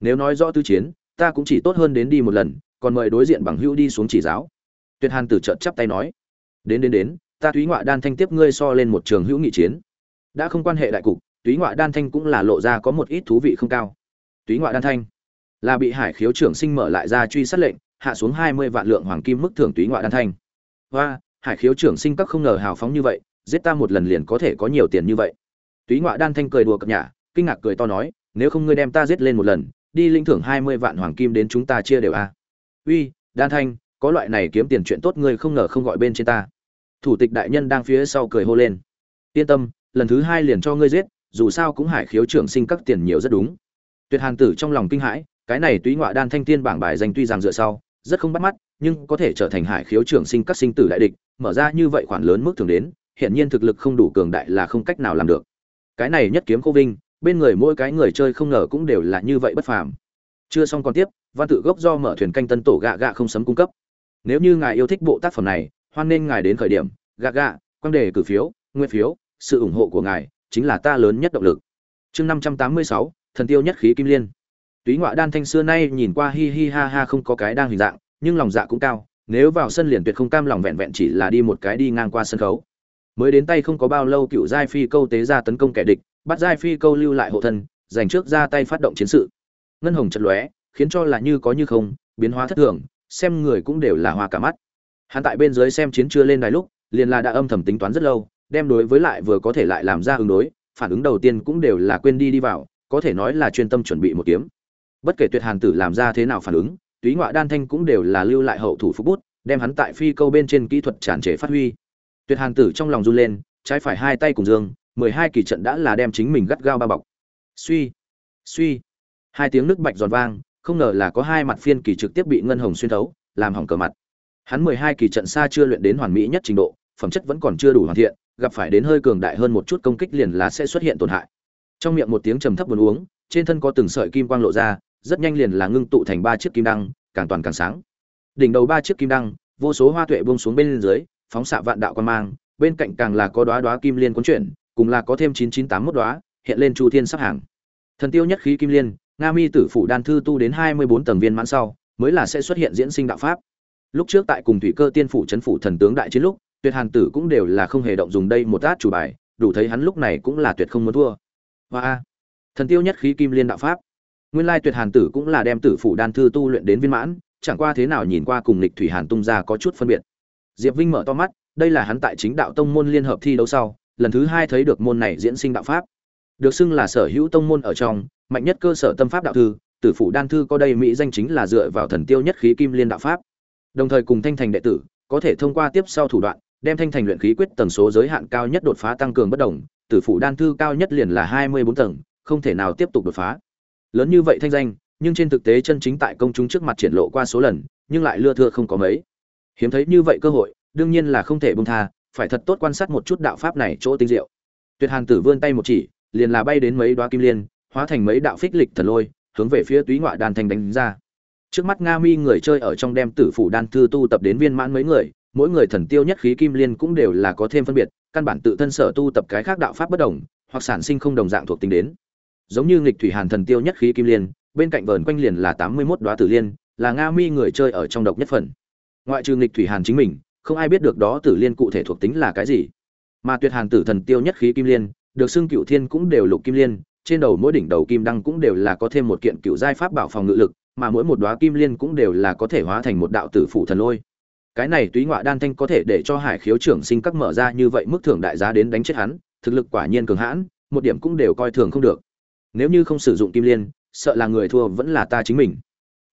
Nếu nói rõ tứ chiến, ta cũng chỉ tốt hơn đến đi một lần còn mời đối diện bằng hữu đi xuống chỉ giáo. Tuyệt hàn tử trợn chắp tay nói, đến đến đến, ta túy ngoại đan thanh tiếp ngươi so lên một trường hữu nghị chiến. Đã không quan hệ đại cục, túy ngoại đan thanh cũng là lộ ra có một ít thú vị không cao. Túy ngoại đan thanh là bị hải khiếu trưởng sinh mở lại ra truy sát lệnh, hạ xuống hai mươi vạn lượng hoàng kim mức thưởng túy ngoại đan thanh. Và hải khiếu trưởng sinh các không ngờ hào phóng như vậy, giết ta một lần liền có thể có nhiều tiền như vậy. Túy ngoại đan thanh cười đùa cập nhà kinh ngạc cười to nói, nếu không ngươi đem ta giết lên một lần, đi linh thưởng hai mươi vạn hoàng kim đến chúng ta chia đều a uy, đan thanh, có loại này kiếm tiền chuyện tốt ngươi không ngờ không gọi bên trên ta. Thủ tịch đại nhân đang phía sau cười hô lên. Yên tâm, lần thứ hai liền cho ngươi giết, dù sao cũng hải khiếu trưởng sinh các tiền nhiều rất đúng. Tuyệt hàn tử trong lòng kinh hãi, cái này túy ngoại đan thanh tiên bảng bài danh tuy rằng dựa sau, rất không bắt mắt, nhưng có thể trở thành hải khiếu trưởng sinh các sinh tử đại địch, mở ra như vậy khoản lớn mức thường đến hiện nhiên thực lực không đủ cường đại là không cách nào làm được. Cái này nhất kiếm khô vinh, bên người mỗi cái người chơi không ngờ cũng đều là như vậy bất phàm. Chưa xong còn tiếp văn tự gốc do mở thuyền canh tân tổ gạ gạ không sấm cung cấp. Nếu như ngài yêu thích bộ tác phẩm này, hoan nên ngài đến khởi điểm, gạ gạ quan đề cử phiếu, nguyên phiếu, sự ủng hộ của ngài chính là ta lớn nhất động lực. Chương năm trăm tám mươi sáu, thần tiêu nhất khí kim liên. Túy ngoại đan thanh xưa nay nhìn qua hi hi ha ha không có cái đang hình dạng, nhưng lòng dạ cũng cao, nếu vào sân liền tuyệt không cam lòng vẹn vẹn chỉ là đi một cái đi ngang qua sân khấu. Mới đến tay không có bao lâu cựu giai phi câu tế ra tấn công kẻ địch, bắt giai phi câu lưu lại hộ thân, dành trước ra tay phát động chiến sự. Ngân hồng chật lóe khiến cho là như có như không, biến hóa thất thường, xem người cũng đều là hoa cả mắt. Hắn tại bên dưới xem chiến chưa lên đài lúc, liền là đã âm thầm tính toán rất lâu, đem đối với lại vừa có thể lại làm ra ứng đối, phản ứng đầu tiên cũng đều là quên đi đi vào, có thể nói là chuyên tâm chuẩn bị một kiếm. Bất kể tuyệt hàn tử làm ra thế nào phản ứng, túy ngoại đan thanh cũng đều là lưu lại hậu thủ phúc bút, đem hắn tại phi câu bên trên kỹ thuật tràn trề phát huy. Tuyệt hàn tử trong lòng run lên, trái phải hai tay cùng dương, mười hai kỳ trận đã là đem chính mình gắt gao bao bọc. Suy suy. Hai tiếng nước bạch giòn vang không ngờ là có hai mặt phiên kỳ trực tiếp bị ngân hồng xuyên thấu, làm hỏng cờ mặt. Hắn mười hai kỳ trận xa chưa luyện đến hoàn mỹ nhất trình độ, phẩm chất vẫn còn chưa đủ hoàn thiện, gặp phải đến hơi cường đại hơn một chút công kích liền là sẽ xuất hiện tổn hại. Trong miệng một tiếng trầm thấp buồn uống, trên thân có từng sợi kim quang lộ ra, rất nhanh liền là ngưng tụ thành ba chiếc kim đăng, càng toàn càng sáng. Đỉnh đầu ba chiếc kim đăng, vô số hoa tuệ buông xuống bên dưới, phóng xạ vạn đạo quan mang, bên cạnh càng là có đóa đóa kim liên cuốn chuyển, cùng là có thêm chín chín tám mốt đóa, hiện lên chu thiên sắp hàng. Thần tiêu nhất khí kim liên nga mi tử phủ đan thư tu đến hai mươi bốn tầng viên mãn sau, mới là sẽ xuất hiện diễn sinh đạo pháp. Lúc trước tại cùng thủy cơ tiên phủ chấn phủ thần tướng đại chiến lúc, tuyệt hàn tử cũng đều là không hề động dùng đây một át chủ bài, đủ thấy hắn lúc này cũng là tuyệt không muốn thua. Và thần tiêu nhất khí kim liên đạo pháp. Nguyên lai tuyệt hàn tử cũng là đem tử phủ đan thư tu luyện đến viên mãn, chẳng qua thế nào nhìn qua cùng lịch thủy hàn tung ra có chút phân biệt. Diệp vinh mở to mắt, đây là hắn tại chính đạo tông môn liên hợp thi đấu sau, lần thứ hai thấy được môn này diễn sinh đạo pháp được xưng là sở hữu tông môn ở trong, mạnh nhất cơ sở tâm pháp đạo thư, tử phủ đan thư có đây mỹ danh chính là dựa vào thần tiêu nhất khí kim liên đạo pháp. Đồng thời cùng thanh thành đệ tử, có thể thông qua tiếp sau thủ đoạn, đem thanh thành luyện khí quyết tần số giới hạn cao nhất đột phá tăng cường bất đồng tử phủ đan thư cao nhất liền là hai mươi bốn tầng, không thể nào tiếp tục đột phá. Lớn như vậy thanh danh, nhưng trên thực tế chân chính tại công chúng trước mặt triển lộ qua số lần, nhưng lại lưa thưa không có mấy. Hiếm thấy như vậy cơ hội, đương nhiên là không thể bông tha, phải thật tốt quan sát một chút đạo pháp này chỗ tinh diệu. Tuyệt hàn tử vươn tay một chỉ liền là bay đến mấy đoá kim liên, hóa thành mấy đạo phích lịch thần lôi, hướng về phía túy ngoại đan thanh đánh ra. Trước mắt nga mi người chơi ở trong đem tử phủ đan thư tu tập đến viên mãn mấy người, mỗi người thần tiêu nhất khí kim liên cũng đều là có thêm phân biệt, căn bản tự thân sở tu tập cái khác đạo pháp bất đồng, hoặc sản sinh không đồng dạng thuộc tính đến. Giống như nghịch thủy hàn thần tiêu nhất khí kim liên, bên cạnh vờn quanh liền là tám mươi mốt đoá tử liên, là nga mi người chơi ở trong độc nhất phần. Ngoại trừ nghịch thủy hàn chính mình, không ai biết được đó tử liên cụ thể thuộc tính là cái gì. Mà tuyệt hàn tử thần tiêu nhất khí kim liên được xưng cựu thiên cũng đều lục kim liên, trên đầu mỗi đỉnh đầu kim đăng cũng đều là có thêm một kiện cựu giai pháp bảo phòng ngự lực, mà mỗi một đóa kim liên cũng đều là có thể hóa thành một đạo tử phụ thần lôi. Cái này túy ngoại đan thanh có thể để cho hải khiếu trưởng sinh các mở ra như vậy mức thưởng đại giá đến đánh chết hắn, thực lực quả nhiên cường hãn, một điểm cũng đều coi thường không được. Nếu như không sử dụng kim liên, sợ là người thua vẫn là ta chính mình.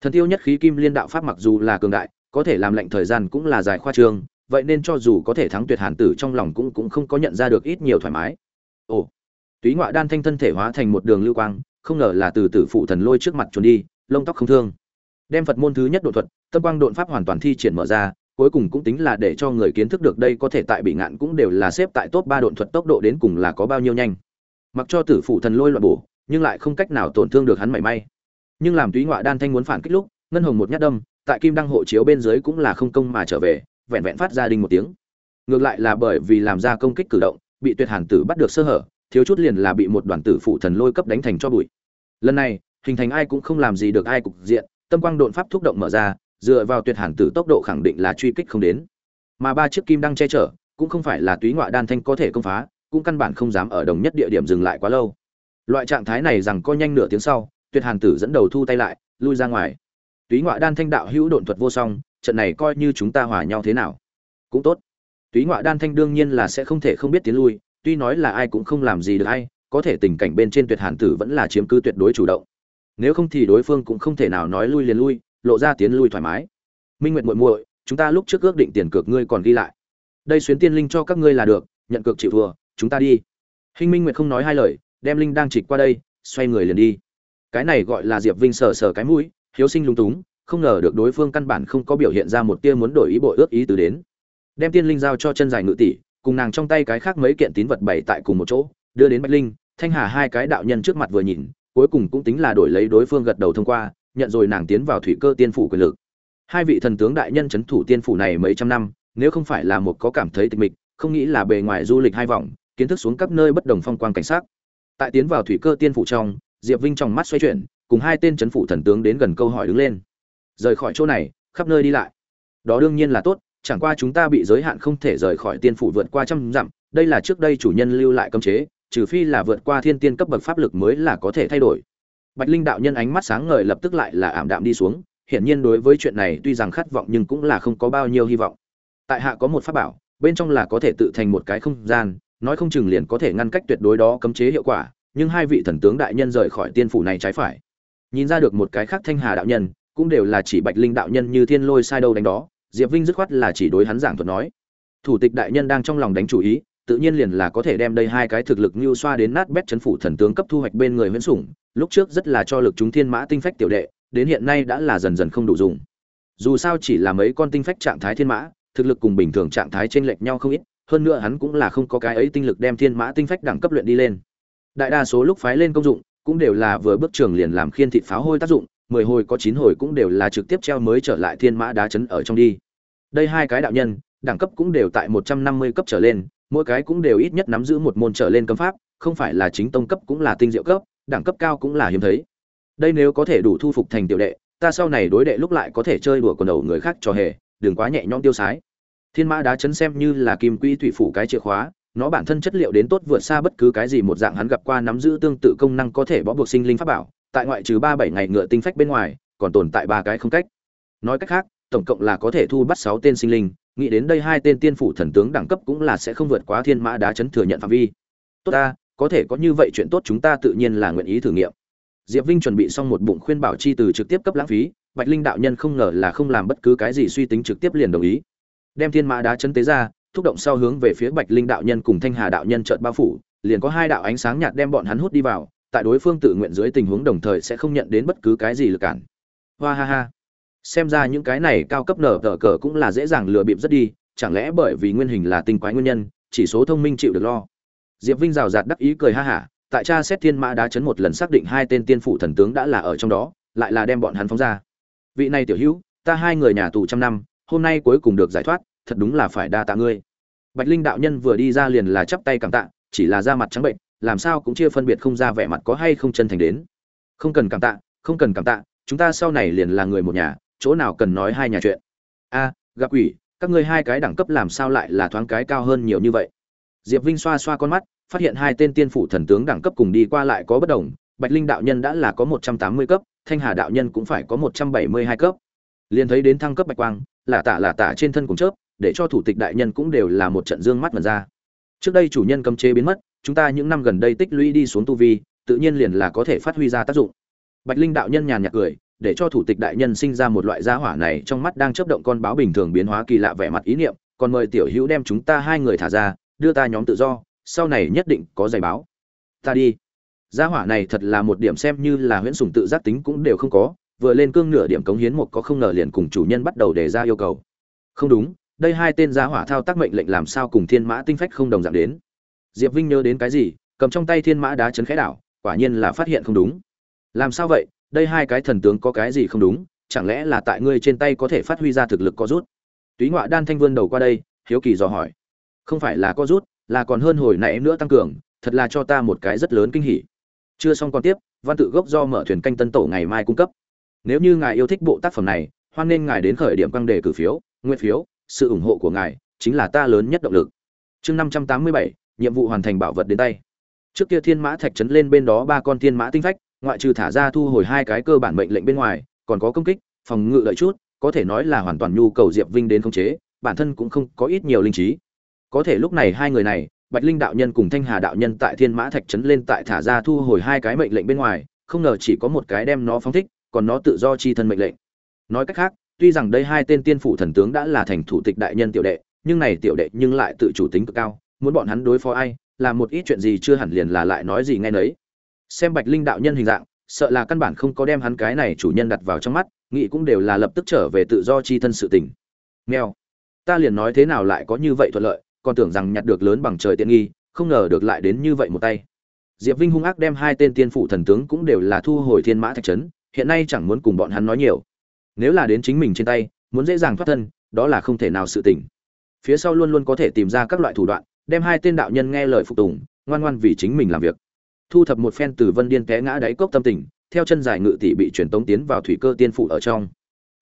Thần tiêu nhất khí kim liên đạo pháp mặc dù là cường đại, có thể làm lệnh thời gian cũng là dài khoa trương, vậy nên cho dù có thể thắng tuyệt hàn tử trong lòng cũng cũng không có nhận ra được ít nhiều thoải mái ồ. Túy ngoại đan thanh thân thể hóa thành một đường lưu quang, không ngờ là từ tử phụ thần lôi trước mặt trốn đi, lông tóc không thương. Đem phật môn thứ nhất độ thuật, tâm quang độn pháp hoàn toàn thi triển mở ra, cuối cùng cũng tính là để cho người kiến thức được đây có thể tại bị ngạn cũng đều là xếp tại top ba độn thuật tốc độ đến cùng là có bao nhiêu nhanh. Mặc cho tử phụ thần lôi loại bổ, nhưng lại không cách nào tổn thương được hắn mảy may. Nhưng làm túy ngoại đan thanh muốn phản kích lúc, ngân hồng một nhát đâm, tại kim đăng hộ chiếu bên dưới cũng là không công mà trở về, vẹn vẹn phát ra đinh một tiếng. Ngược lại là bởi vì làm ra công kích cử động bị tuyệt hàn tử bắt được sơ hở, thiếu chút liền là bị một đoàn tử phụ thần lôi cấp đánh thành cho bụi. Lần này, hình thành ai cũng không làm gì được ai cục diện, tâm quang đột pháp thúc động mở ra, dựa vào tuyệt hàn tử tốc độ khẳng định là truy kích không đến. Mà ba chiếc kim đăng che chở, cũng không phải là túy ngoại đan thanh có thể công phá, cũng căn bản không dám ở đồng nhất địa điểm dừng lại quá lâu. Loại trạng thái này rằng co nhanh nửa tiếng sau, tuyệt hàn tử dẫn đầu thu tay lại, lui ra ngoài. Túy ngoại đan thanh đạo hữu độn thuật vô song, trận này coi như chúng ta hòa nhau thế nào? Cũng tốt túy ngoại đan thanh đương nhiên là sẽ không thể không biết tiến lui, tuy nói là ai cũng không làm gì được hay có thể tình cảnh bên trên tuyệt hàn tử vẫn là chiếm cứ tuyệt đối chủ động. Nếu không thì đối phương cũng không thể nào nói lui liền lui, lộ ra tiến lui thoải mái. Minh nguyệt muội muội, chúng ta lúc trước ước định tiền cược ngươi còn ghi lại. Đây xuyến tiên linh cho các ngươi là được, nhận cược chịu thua, chúng ta đi. Hinh minh nguyệt không nói hai lời, đem linh đang trịch qua đây, xoay người liền đi. Cái này gọi là diệp vinh sờ sờ cái mũi, hiếu sinh lung túng, không ngờ được đối phương căn bản không có biểu hiện ra một tia muốn đổi ý bội ước ý từ đến đem tiên linh giao cho chân dài ngự tỷ, cùng nàng trong tay cái khác mấy kiện tín vật bày tại cùng một chỗ, đưa đến bạch linh, thanh hà hai cái đạo nhân trước mặt vừa nhìn, cuối cùng cũng tính là đổi lấy đối phương gật đầu thông qua, nhận rồi nàng tiến vào thủy cơ tiên phủ quyền lực. Hai vị thần tướng đại nhân c h ấ n thủ tiên phủ này mấy trăm năm, nếu không phải là một có cảm thấy tịch mịch, không nghĩ là bề ngoài du lịch hai vòng, kiến thức xuống các nơi bất đồng phong quan cảnh sát tại tiến vào thủy cơ tiên phủ trong, diệp vinh trong mắt xoay chuyển, cùng hai tên c h ấ n phủ thần tướng đến gần câu hỏi đứng lên. Rời khỏi chỗ này, khắp nơi đi lại. Đó đương nhiên là tốt chẳng qua chúng ta bị giới hạn không thể rời khỏi tiên phủ vượt qua trăm dặm đây là trước đây chủ nhân lưu lại cấm chế trừ phi là vượt qua thiên tiên cấp bậc pháp lực mới là có thể thay đổi Bạch Linh đạo nhân ánh mắt sáng ngời lập tức lại là ảm đạm đi xuống, hiển nhiên đối với chuyện này tuy rằng khát vọng nhưng cũng là không có bao nhiêu hy vọng. Tại hạ có một pháp bảo, bên trong là có thể tự thành một cái không gian, nói không chừng liền có thể ngăn cách tuyệt đối đó cấm chế hiệu quả, nhưng hai vị thần tướng đại nhân rời khỏi tiên phủ này trái phải. Nhìn ra được một cái khác Thanh Hà đạo nhân, cũng đều là chỉ Bạch Linh đạo nhân như thiên lôi sai đâu đánh đó, Diệp Vinh dứt khoát là chỉ đối hắn giảng thuật nói. Thủ tịch đại nhân đang trong lòng đánh chủ ý, tự nhiên liền là có thể đem đây hai cái thực lực như xoa đến nát bét chấn phủ thần tướng cấp thu hoạch bên người Huyễn Sủng, lúc trước rất là cho lực chúng thiên mã tinh phách tiểu đệ, đến hiện nay đã là dần dần không đủ dùng. Dù sao chỉ là mấy con tinh phách trạng thái thiên mã, thực lực cùng bình thường trạng thái chênh lệch nhau không ít, hơn nữa hắn cũng là không có cái ấy tinh lực đem thiên mã tinh phách đẳng cấp luyện đi lên. Đại đa số lúc phái lên công dụng, cũng đều là vừa bước trường liền làm khiên thịt pháo hôi tác dụng, mười hồi có chín hồi cũng đều là trực tiếp treo mới trở lại thiên mã đá chấn ở trong đi. Đây hai cái đạo nhân, đẳng cấp cũng đều tại một trăm năm mươi cấp trở lên, mỗi cái cũng đều ít nhất nắm giữ một môn trở lên cấm pháp, không phải là chính tông cấp cũng là tinh diệu cấp, đẳng cấp cao cũng là hiếm thấy. Đây nếu có thể đủ thu phục thành tiểu đệ, ta sau này đối đệ lúc lại có thể chơi đùa quần đầu người khác cho hề, đừng quá nhẹ nhõm tiêu sái. Thiên Mã đá chấn xem như là kim quy thủy phủ cái chìa khóa, nó bản thân chất liệu đến tốt vượt xa bất cứ cái gì một dạng hắn gặp qua nắm giữ tương tự công năng có thể bó buộc sinh linh pháp bảo, tại ngoại trừ ba bảy ngày ngựa tinh phách bên ngoài, còn tồn tại ba cái không cách. Nói cách khác, tổng cộng là có thể thu bắt sáu tên sinh linh, nghĩ đến đây hai tên tiên phủ thần tướng đẳng cấp cũng là sẽ không vượt quá thiên mã đá chấn thừa nhận phạm vi. Tốt ta có thể có như vậy chuyện tốt chúng ta tự nhiên là nguyện ý thử nghiệm. Diệp vinh chuẩn bị xong một bụng khuyên bảo chi từ trực tiếp cấp lãng phí bạch linh đạo nhân không ngờ là không làm bất cứ cái gì suy tính trực tiếp liền đồng ý. Đem thiên mã đá chấn tế ra thúc động sau hướng về phía bạch linh đạo nhân cùng thanh hà đạo nhân chợt bao phủ liền có hai đạo ánh sáng nhạt đem bọn hắn hút đi vào tại đối phương tự nguyện dưới tình huống đồng thời sẽ không nhận đến bất cứ cái gì lực cản. Hoa ha ha xem ra những cái này cao cấp nở tờ cờ cũng là dễ dàng lừa bịp rất đi, chẳng lẽ bởi vì nguyên hình là tinh quái nguyên nhân, chỉ số thông minh chịu được lo? Diệp vinh rào rạt đắc ý cười ha hả, tại cha xét thiên mã đá chấn một lần xác định hai tên tiên phụ thần tướng đã là ở trong đó, lại là đem bọn hắn phóng ra. Vị này tiểu hữu, ta hai người nhà tù trăm năm, hôm nay cuối cùng được giải thoát, thật đúng là phải đa tạ ngươi. Bạch linh đạo nhân vừa đi ra liền là chắp tay cảm tạ, chỉ là da mặt trắng bệnh, làm sao cũng chia phân biệt không ra vẻ mặt có hay không chân thành đến. Không cần cảm tạ, không cần cảm tạ, chúng ta sau này liền là người một nhà chỗ nào cần nói hai nhà chuyện? A, gặp quỷ, các ngươi hai cái đẳng cấp làm sao lại là thoáng cái cao hơn nhiều như vậy? Diệp vinh xoa xoa con mắt, phát hiện hai tên tiên phủ thần tướng đẳng cấp cùng đi qua lại có bất đồng, bạch linh đạo nhân đã là có một trăm tám mươi cấp, thanh hà đạo nhân cũng phải có một trăm bảy mươi hai cấp. Liền thấy đến thăng cấp bạch quang là tả là tả trên thân cùng chớp, để cho thủ tịch đại nhân cũng đều là một trận dương mắt mật ra. Trước đây chủ nhân cấm chế biến mất, chúng ta những năm gần đây tích lũy đi xuống tu vi, tự nhiên liền là có thể phát huy ra tác dụng. Bạch linh đạo nhân nhàn nhạt cười để cho thủ tịch đại nhân sinh ra một loại gia hỏa này trong mắt đang chấp động con báo bình thường biến hóa kỳ lạ vẻ mặt ý niệm, còn mời tiểu hữu đem chúng ta hai người thả ra, đưa ta nhóm tự do, sau này nhất định có giày báo. Ta đi. Gia hỏa này thật là một điểm xem như là huyễn sủng tự giác tính cũng đều không có, vừa lên cương nửa điểm cống hiến một có không ngờ liền cùng chủ nhân bắt đầu đề ra yêu cầu. Không đúng, đây hai tên gia hỏa thao tác mệnh lệnh làm sao cùng thiên mã tinh phách không đồng dạng đến. Diệp vinh nhớ đến cái gì, cầm trong tay thiên mã đá chấn khẽ đảo, quả nhiên là phát hiện không đúng. Làm sao vậy? Đây hai cái thần tướng có cái gì không đúng, chẳng lẽ là tại ngươi trên tay có thể phát huy ra thực lực có rút? Túy ngoại đan thanh vươn đầu qua đây, hiếu kỳ dò hỏi. Không phải là có rút, là còn hơn hồi nãy nữa tăng cường, thật là cho ta một cái rất lớn kinh hỉ. Chưa xong còn tiếp, văn tự gốc do mở thuyền canh tân tổ ngày mai cung cấp. Nếu như ngài yêu thích bộ tác phẩm này, hoan nên ngài đến khởi điểm căng đề cử phiếu nguyên phiếu, sự ủng hộ của ngài chính là ta lớn nhất động lực. Chương năm trăm tám mươi bảy, nhiệm vụ hoàn thành bảo vật đến tay. Trước kia thiên mã thạch trấn lên bên đó ba con thiên mã tinh phách ngoại trừ thả ra thu hồi hai cái cơ bản mệnh lệnh bên ngoài, còn có công kích, phòng ngự lợi chút, có thể nói là hoàn toàn nhu cầu diệp vinh đến khống chế, bản thân cũng không có ít nhiều linh trí. Có thể lúc này hai người này, bạch linh đạo nhân cùng thanh hà đạo nhân tại thiên mã thạch trấn lên tại thả ra thu hồi hai cái mệnh lệnh bên ngoài, không ngờ chỉ có một cái đem nó phóng thích, còn nó tự do chi thân mệnh lệnh. Nói cách khác, tuy rằng đây hai tên tiên phủ thần tướng đã là thành thủ tịch đại nhân tiểu đệ, nhưng này tiểu đệ nhưng lại tự chủ tính cực cao, muốn bọn hắn đối phó ai làm một ít chuyện gì chưa hẳn liền là lại nói gì nghe nấy xem bạch linh đạo nhân hình dạng, sợ là căn bản không có đem hắn cái này chủ nhân đặt vào trong mắt, nghĩ cũng đều là lập tức trở về tự do chi thân sự tình. Nghèo ta liền nói thế nào lại có như vậy thuận lợi, còn tưởng rằng nhặt được lớn bằng trời tiện nghi, không ngờ được lại đến như vậy một tay. Diệp vinh hung ác đem hai tên tiên phụ thần tướng cũng đều là thu hồi thiên mã thạch trấn, hiện nay chẳng muốn cùng bọn hắn nói nhiều. Nếu là đến chính mình trên tay, muốn dễ dàng thoát thân, đó là không thể nào sự tỉnh phía sau luôn luôn có thể tìm ra các loại thủ đoạn, đem hai tên đạo nhân nghe lời phục tùng, ngoan ngoan vì chính mình làm việc thu thập một phen từ vân điên té ngã đáy cốc tâm tình, theo chân dài ngự tỷ bị truyền tống tiến vào thủy cơ tiên phủ ở trong.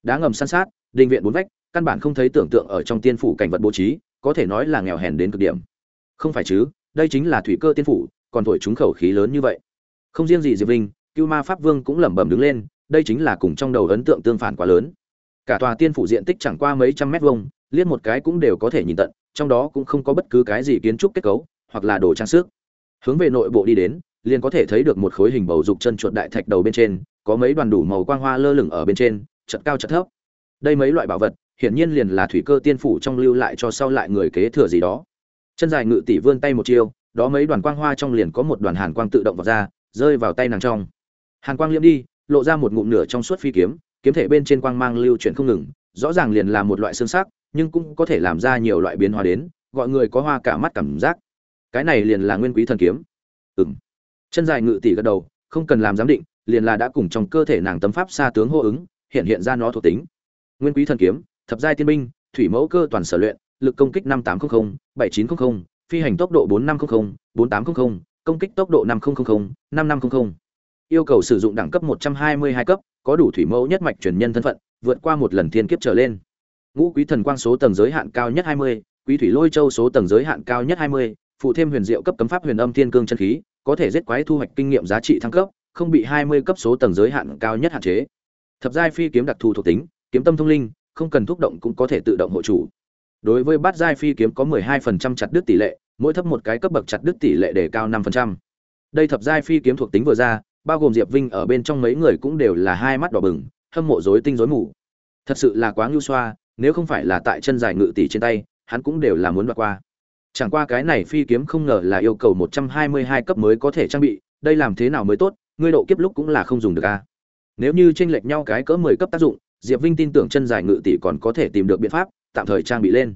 Đá ngầm san sát, đình viện bốn vách, căn bản không thấy tưởng tượng ở trong tiên phủ cảnh vật bố trí, có thể nói là nghèo hèn đến cực điểm. Không phải chứ, đây chính là thủy cơ tiên phủ, còn thổi chúng khẩu khí lớn như vậy. Không riêng gì diệp vinh, cưu ma pháp vương cũng lẩm bẩm đứng lên, đây chính là cùng trong đầu ấn tượng tương phản quá lớn. Cả tòa tiên phủ diện tích chẳng qua mấy trăm mét vuông, liếc một cái cũng đều có thể nhìn tận, trong đó cũng không có bất cứ cái gì kiến trúc kết cấu, hoặc là đồ trang sức. Hướng về nội bộ đi đến liền có thể thấy được một khối hình bầu dục chân chuột đại thạch đầu bên trên, có mấy đoàn đủ màu quang hoa lơ lửng ở bên trên, chật cao chật thấp. Đây mấy loại bảo vật, hiển nhiên liền là thủy cơ tiên phủ trong lưu lại cho sau lại người kế thừa gì đó. Chân dài ngự tỷ vươn tay một chiêu, đó mấy đoàn quang hoa trong liền có một đoàn hàn quang tự động vào ra, rơi vào tay nàng trong. Hàn quang liễm đi, lộ ra một ngụm nửa trong suốt phi kiếm kiếm thể bên trên quang mang lưu chuyển không ngừng, rõ ràng liền là một loại xương sắc, nhưng cũng có thể làm ra nhiều loại biến hóa đến, gọi người có hoa cả mắt cảm giác. Cái này liền là nguyên quý thần kiếm. Ừm chân dài ngự tỷ gật đầu, không cần làm giám định, liền là đã cùng trong cơ thể nàng tấm pháp xa tướng hô ứng, hiện hiện ra nó thuộc tính. Nguyên quý thần kiếm, thập giai tiên binh, thủy mẫu cơ toàn sở luyện, lực công kích năm tám trăm linh bảy chín trăm linh phi hành tốc độ bốn năm trăm linh bốn tám trăm linh công kích tốc độ năm nghìn năm năm trăm linh yêu cầu sử dụng đẳng cấp một trăm hai mươi hai cấp, có đủ thủy mẫu nhất mạch truyền nhân thân phận, vượt qua một lần thiên kiếp trở lên. Ngũ quý thần quang số tầng giới hạn cao nhất hai mươi, quý thủy lôi châu số tầng giới hạn cao nhất hai mươi phụ thêm huyền diệu cấp cấm pháp huyền âm thiên cương chân khí, có thể giết quái thu hoạch kinh nghiệm giá trị thăng cấp, không bị hai mươi cấp số tầng giới hạn cao nhất hạn chế. Thập giai phi kiếm đặc thù thuộc tính, kiếm tâm thông linh, không cần thúc động cũng có thể tự động hộ chủ. Đối với bát giai phi kiếm có 12% chặt đứt tỷ lệ, mỗi thấp một cái cấp bậc chặt đứt tỷ lệ để cao 5%. đây thập giai phi kiếm thuộc tính vừa ra, bao gồm diệp vinh ở bên trong mấy người cũng đều là hai mắt đỏ bừng, hâm mộ rối tinh rối mù. Thật sự là quá nhu xoa, nếu không phải là tại chân dài ngự tỷ trên tay, hắn cũng đều là muốn đoạt qua chẳng qua cái này phi kiếm không ngờ là yêu cầu 122 cấp mới có thể trang bị, đây làm thế nào mới tốt, ngươi độ kiếp lúc cũng là không dùng được a. Nếu như tranh lệch nhau cái cỡ 10 cấp tác dụng, diệp vinh tin tưởng chân dài ngự tỷ còn có thể tìm được biện pháp, tạm thời trang bị lên.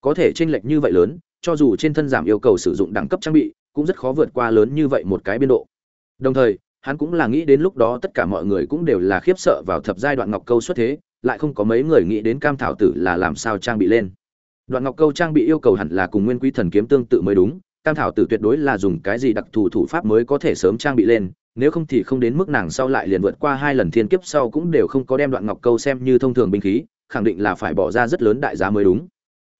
Có thể tranh lệch như vậy lớn, cho dù trên thân giảm yêu cầu sử dụng đẳng cấp trang bị, cũng rất khó vượt qua lớn như vậy một cái biên độ. Đồng thời, hắn cũng là nghĩ đến lúc đó tất cả mọi người cũng đều là khiếp sợ vào thập giai đoạn ngọc câu xuất thế, lại không có mấy người nghĩ đến cam thảo tử là làm sao trang bị lên đoạn ngọc câu trang bị yêu cầu hẳn là cùng nguyên quý thần kiếm tương tự mới đúng tam thảo tử tuyệt đối là dùng cái gì đặc thù thủ pháp mới có thể sớm trang bị lên, nếu không thì không đến mức nàng sau lại liền vượt qua hai lần thiên kiếp sau cũng đều không có đem đoạn ngọc câu xem như thông thường binh khí, khẳng định là phải bỏ ra rất lớn đại giá mới đúng.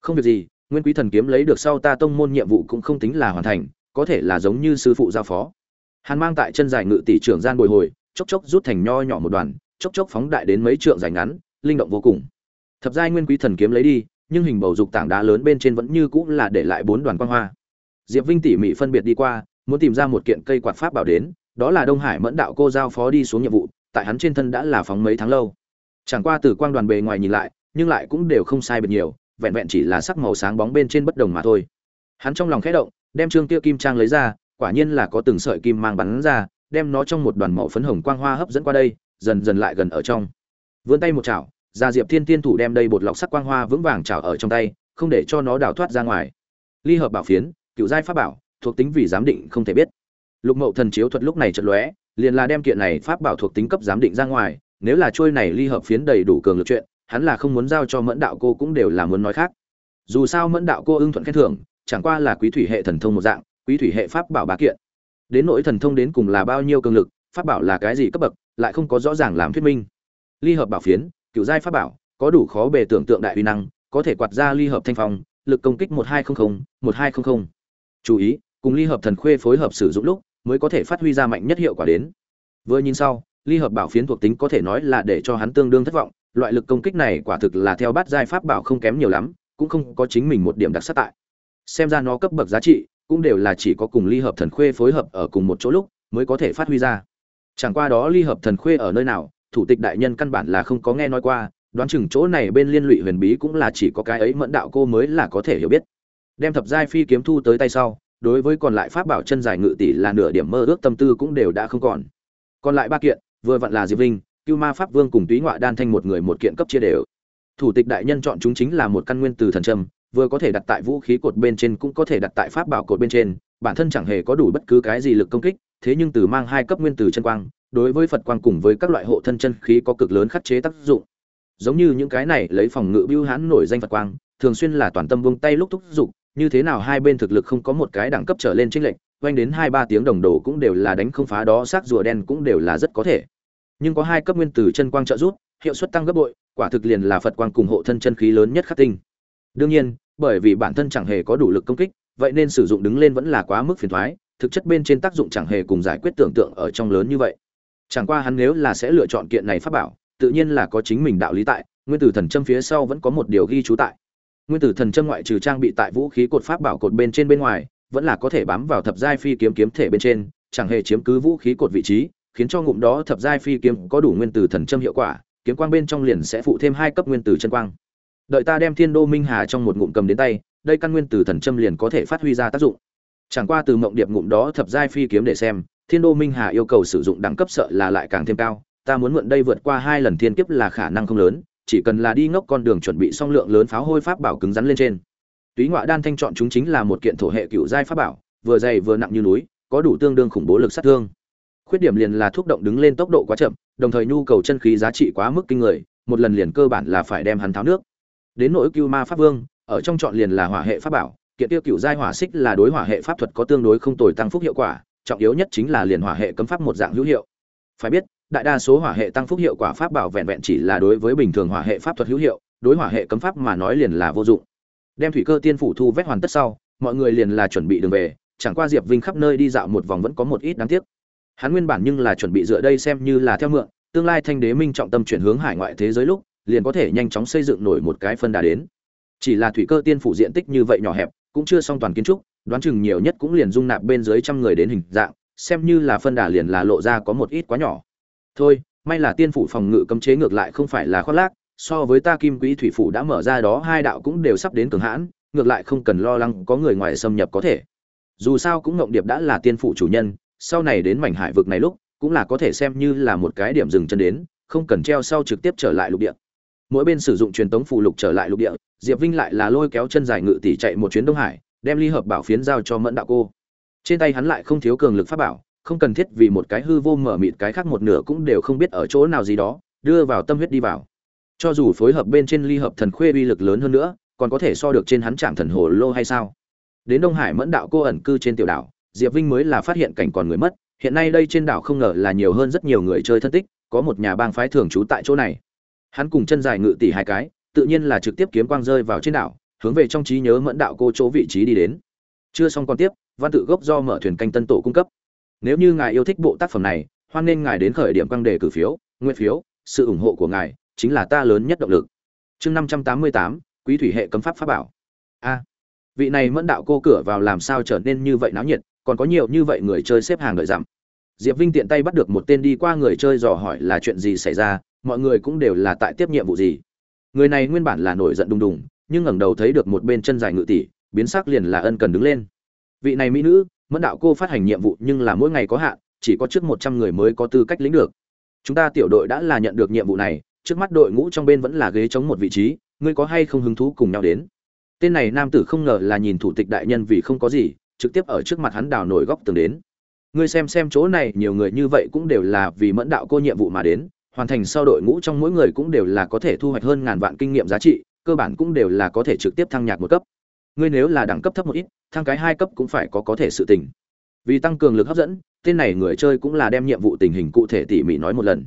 Không việc gì, nguyên quý thần kiếm lấy được sau ta tông môn nhiệm vụ cũng không tính là hoàn thành, có thể là giống như sư phụ giao phó. Hàn mang tại chân dài ngự tỷ trưởng gian bồi hồi, chốc chốc rút thành nho nhỏ một đoàn, chốc chốc phóng đại đến mấy trượng dài ngắn, linh động vô cùng. Thập giai nguyên quý thần kiếm lấy đi nhưng hình bầu dục tảng đá lớn bên trên vẫn như cũng là để lại bốn đoàn quang hoa. Diệp vinh tỉ mỉ phân biệt đi qua, muốn tìm ra một kiện cây quạt pháp bảo đến, đó là đông hải mẫn đạo cô giao phó đi xuống nhiệm vụ, tại hắn trên thân đã là phóng mấy tháng lâu. Chẳng qua từ quang đoàn bề ngoài nhìn lại, nhưng lại cũng đều không sai biệt nhiều, vẹn vẹn chỉ là sắc màu sáng bóng bên trên bất đồng mà thôi. Hắn trong lòng khẽ động, đem trương kia kim trang lấy ra, quả nhiên là có từng sợi kim mang bắn ra, đem nó trong một đoàn màu phấn hồng quang hoa hấp dẫn qua đây, dần dần lại gần ở trong. Vươn tay một chảo gia diệp thiên tiên thủ đem đây bột lọc sắc quang hoa vững vàng chảo ở trong tay, không để cho nó đào thoát ra ngoài. Ly hợp bảo phiến, cựu giai pháp bảo, thuộc tính vì giám định không thể biết. Lục mậu thần chiếu thuật lúc này chợt lóe, liền là đem kiện này pháp bảo thuộc tính cấp giám định ra ngoài, nếu là trôi này ly hợp phiến đầy đủ cường lực chuyện, hắn là không muốn giao cho mẫn đạo cô cũng đều là muốn nói khác. Dù sao mẫn đạo cô ưng thuận khen thưởng, chẳng qua là quý thủy hệ thần thông một dạng, quý thủy hệ pháp bảo bá kiện. Đến nỗi thần thông đến cùng là bao nhiêu cường lực, pháp bảo là cái gì cấp bậc, lại không có rõ ràng làm thuyết minh. Ly hợp bảo phiến cựu giai pháp bảo, có đủ khó bề tưởng tượng đại uy năng, có thể quạt ra ly hợp thanh phong, lực công kích một hai trăm linh một hai trăm linh chú ý, cùng ly hợp thần khuê phối hợp sử dụng lúc, mới có thể phát huy ra mạnh nhất hiệu quả đến. Vừa nhìn sau, ly hợp bảo phiến thuộc tính có thể nói là để cho hắn tương đương thất vọng, loại lực công kích này quả thực là theo bát giai pháp bảo không kém nhiều lắm, cũng không có chính mình một điểm đặc sắc tại. Xem ra nó cấp bậc giá trị, cũng đều là chỉ có cùng ly hợp thần khuê phối hợp ở cùng một chỗ lúc, mới có thể phát huy ra. Chẳng qua đó ly hợp thần khuê ở nơi nào thủ tịch đại nhân căn bản là không có nghe nói qua, đoán chừng chỗ này bên liên lụy huyền bí cũng là chỉ có cái ấy mẫn đạo cô mới là có thể hiểu biết. Đem thập giai phi kiếm thu tới tay sau, đối với còn lại pháp bảo chân dài ngự tỷ là nửa điểm mơ ước tâm tư cũng đều đã không còn. Còn lại ba kiện, vừa vặn là diệp vinh, cưu ma pháp vương cùng túy ngoại đan thanh một người một kiện cấp chia đều. Thủ tịch đại nhân chọn chúng chính là một căn nguyên từ thần trâm, vừa có thể đặt tại vũ khí cột bên trên cũng có thể đặt tại pháp bảo cột bên trên, bản thân chẳng hề có đủ bất cứ cái gì lực công kích thế nhưng từ mang hai cấp nguyên tử chân quang đối với phật quang cùng với các loại hộ thân chân khí có cực lớn khắc chế tác dụng. Giống như những cái này lấy phòng ngự bưu hãn nổi danh phật quang thường xuyên là toàn tâm buông tay lúc thúc dục, như thế nào hai bên thực lực không có một cái đẳng cấp trở lên chênh lệnh quanh đến hai ba tiếng đồng đồ cũng đều là đánh không phá đó xác rùa đen cũng đều là rất có thể. Nhưng có hai cấp nguyên tử chân quang trợ giúp hiệu suất tăng gấp bội quả thực liền là phật quang cùng hộ thân chân khí lớn nhất khắc tinh. Đương nhiên bởi vì bản thân chẳng hề có đủ lực công kích vậy nên sử dụng đứng lên vẫn là quá mức phiền toái thực chất bên trên tác dụng chẳng hề cùng giải quyết tưởng tượng ở trong lớn như vậy. Chẳng qua hắn nếu là sẽ lựa chọn kiện này pháp bảo, tự nhiên là có chính mình đạo lý tại, nguyên tử thần châm phía sau vẫn có một điều ghi chú tại. Nguyên tử thần châm ngoại trừ trang bị tại vũ khí cột pháp bảo cột bên trên bên ngoài, vẫn là có thể bám vào thập giai phi kiếm kiếm thể bên trên, chẳng hề chiếm cứ vũ khí cột vị trí, khiến cho ngụm đó thập giai phi kiếm có đủ nguyên tử thần châm hiệu quả, kiếm quang bên trong liền sẽ phụ thêm hai cấp nguyên tử chân quang. Đợi ta đem thiên đô minh hà trong một ngụm cầm đến tay, đây căn nguyên tử thần châm liền có thể phát huy ra tác dụng chẳng qua từ mộng điệp ngụm đó thập giai phi kiếm để xem, thiên đô minh hà yêu cầu sử dụng đẳng cấp sợ là lại càng thêm cao, ta muốn mượn đây vượt qua hai lần thiên kiếp là khả năng không lớn, chỉ cần là đi ngốc con đường chuẩn bị xong lượng lớn pháo hôi pháp bảo cứng rắn lên trên. Túy ngoại đan thanh chọn chúng chính là một kiện thổ hệ cựu giai pháp bảo, vừa dày vừa nặng như núi, có đủ tương đương khủng bố lực sát thương. Khuyết điểm liền là thúc động đứng lên tốc độ quá chậm, đồng thời nhu cầu chân khí giá trị quá mức kinh người, một lần liền cơ bản là phải đem hắn tháo nước. Đến nỗi cưu ma pháp vương, ở trong chọn liền là hỏa hệ pháp bảo kiện tiêu cựu giai hỏa xích là đối hỏa hệ pháp thuật có tương đối không tồi tăng phúc hiệu quả, trọng yếu nhất chính là liền hỏa hệ cấm pháp một dạng hữu hiệu. Phải biết, đại đa số hỏa hệ tăng phúc hiệu quả pháp bảo vẹn vẹn chỉ là đối với bình thường hỏa hệ pháp thuật hữu hiệu, đối hỏa hệ cấm pháp mà nói liền là vô dụng. Đem thủy cơ tiên phủ thu vét hoàn tất sau, mọi người liền là chuẩn bị đường về, chẳng qua diệp vinh khắp nơi đi dạo một vòng vẫn có một ít đáng tiếc. Hắn nguyên bản nhưng là chuẩn bị dựa đây xem như là theo mượn, tương lai thanh đế minh trọng tâm chuyển hướng hải ngoại thế giới lúc, liền có thể nhanh chóng xây dựng nổi một cái phân đà đến. Chỉ là thủy cơ tiên phủ diện tích như vậy nhỏ hẹp cũng chưa xong toàn kiến trúc, đoán chừng nhiều nhất cũng liền dung nạp bên dưới trăm người đến hình dạng, xem như là phân đà liền là lộ ra có một ít quá nhỏ. Thôi, may là tiên phủ phòng ngự cấm chế ngược lại không phải là khoác lác, so với ta kim quỹ thủy phủ đã mở ra đó, hai đạo cũng đều sắp đến cường hãn, ngược lại không cần lo lắng có người ngoài xâm nhập có thể. Dù sao cũng ngộng điệp đã là tiên phủ chủ nhân, sau này đến mảnh hải vực này lúc, cũng là có thể xem như là một cái điểm dừng chân đến, không cần treo sau trực tiếp trở lại lục địa. Mỗi bên sử dụng truyền tống phụ lục trở lại lục địa diệp vinh lại là lôi kéo chân dài ngự tỷ chạy một chuyến đông hải, đem ly hợp bảo phiến giao cho mẫn đạo cô. Trên tay hắn lại không thiếu cường lực pháp bảo, không cần thiết vì một cái hư vô mở mịt cái khác một nửa cũng đều không biết ở chỗ nào gì đó, đưa vào tâm huyết đi vào. Cho dù phối hợp bên trên ly hợp thần khuê uy lực lớn hơn nữa, còn có thể so được trên hắn chạm thần hồ lô hay sao? Đến đông hải mẫn đạo cô ẩn cư trên tiểu đảo, diệp vinh mới là phát hiện cảnh còn người mất, hiện nay đây trên đảo không ngờ là nhiều hơn rất nhiều người chơi thân tích, có một nhà bang phái thường trú tại chỗ này. Hắn cùng chân dài ngự tỷ hai cái tự nhiên là trực tiếp kiếm quang rơi vào trên đảo, hướng về trong trí nhớ mẫn đạo cô chỗ vị trí đi đến. Chưa xong còn tiếp, văn tự gốc do mở thuyền canh tân tổ cung cấp. Nếu như ngài yêu thích bộ tác phẩm này, hoan nên ngài đến khởi điểm quang đề cử phiếu, nguyện phiếu, sự ủng hộ của ngài chính là ta lớn nhất động lực. Chương năm trăm tám mươi tám, quý thủy hệ cấm pháp pháp bảo. A, vị này mẫn đạo cô cửa vào làm sao trở nên như vậy náo nhiệt, còn có nhiều như vậy người chơi xếp hàng đợi dặm. Diệp vinh tiện tay bắt được một tên đi qua người chơi dò hỏi là chuyện gì xảy ra, mọi người cũng đều là tại tiếp nhiệm vụ gì người này nguyên bản là nổi giận đùng đùng, nhưng ngẩng đầu thấy được một bên chân dài ngự tỷ, biến sắc liền là ân cần đứng lên. Vị này mỹ nữ, mẫn đạo cô phát hành nhiệm vụ nhưng là mỗi ngày có hạn, chỉ có trước một trăm người mới có tư cách lĩnh được. Chúng ta tiểu đội đã là nhận được nhiệm vụ này, trước mắt đội ngũ trong bên vẫn là ghế chống một vị trí, ngươi có hay không hứng thú cùng nhau đến? Tên này nam tử không ngờ là nhìn thủ tịch đại nhân vì không có gì, trực tiếp ở trước mặt hắn đào nổi góc tường đến. Ngươi xem xem chỗ này, nhiều người như vậy cũng đều là vì mẫn đạo cô nhiệm vụ mà đến hoàn thành sau đội ngũ trong mỗi người cũng đều là có thể thu hoạch hơn ngàn vạn kinh nghiệm giá trị, cơ bản cũng đều là có thể trực tiếp thăng nhạc một cấp. Ngươi nếu là đẳng cấp thấp một ít, thăng cái hai cấp cũng phải có có thể sự tình. Vì tăng cường lực hấp dẫn, tên này người chơi cũng là đem nhiệm vụ tình hình cụ thể tỉ mỉ nói một lần.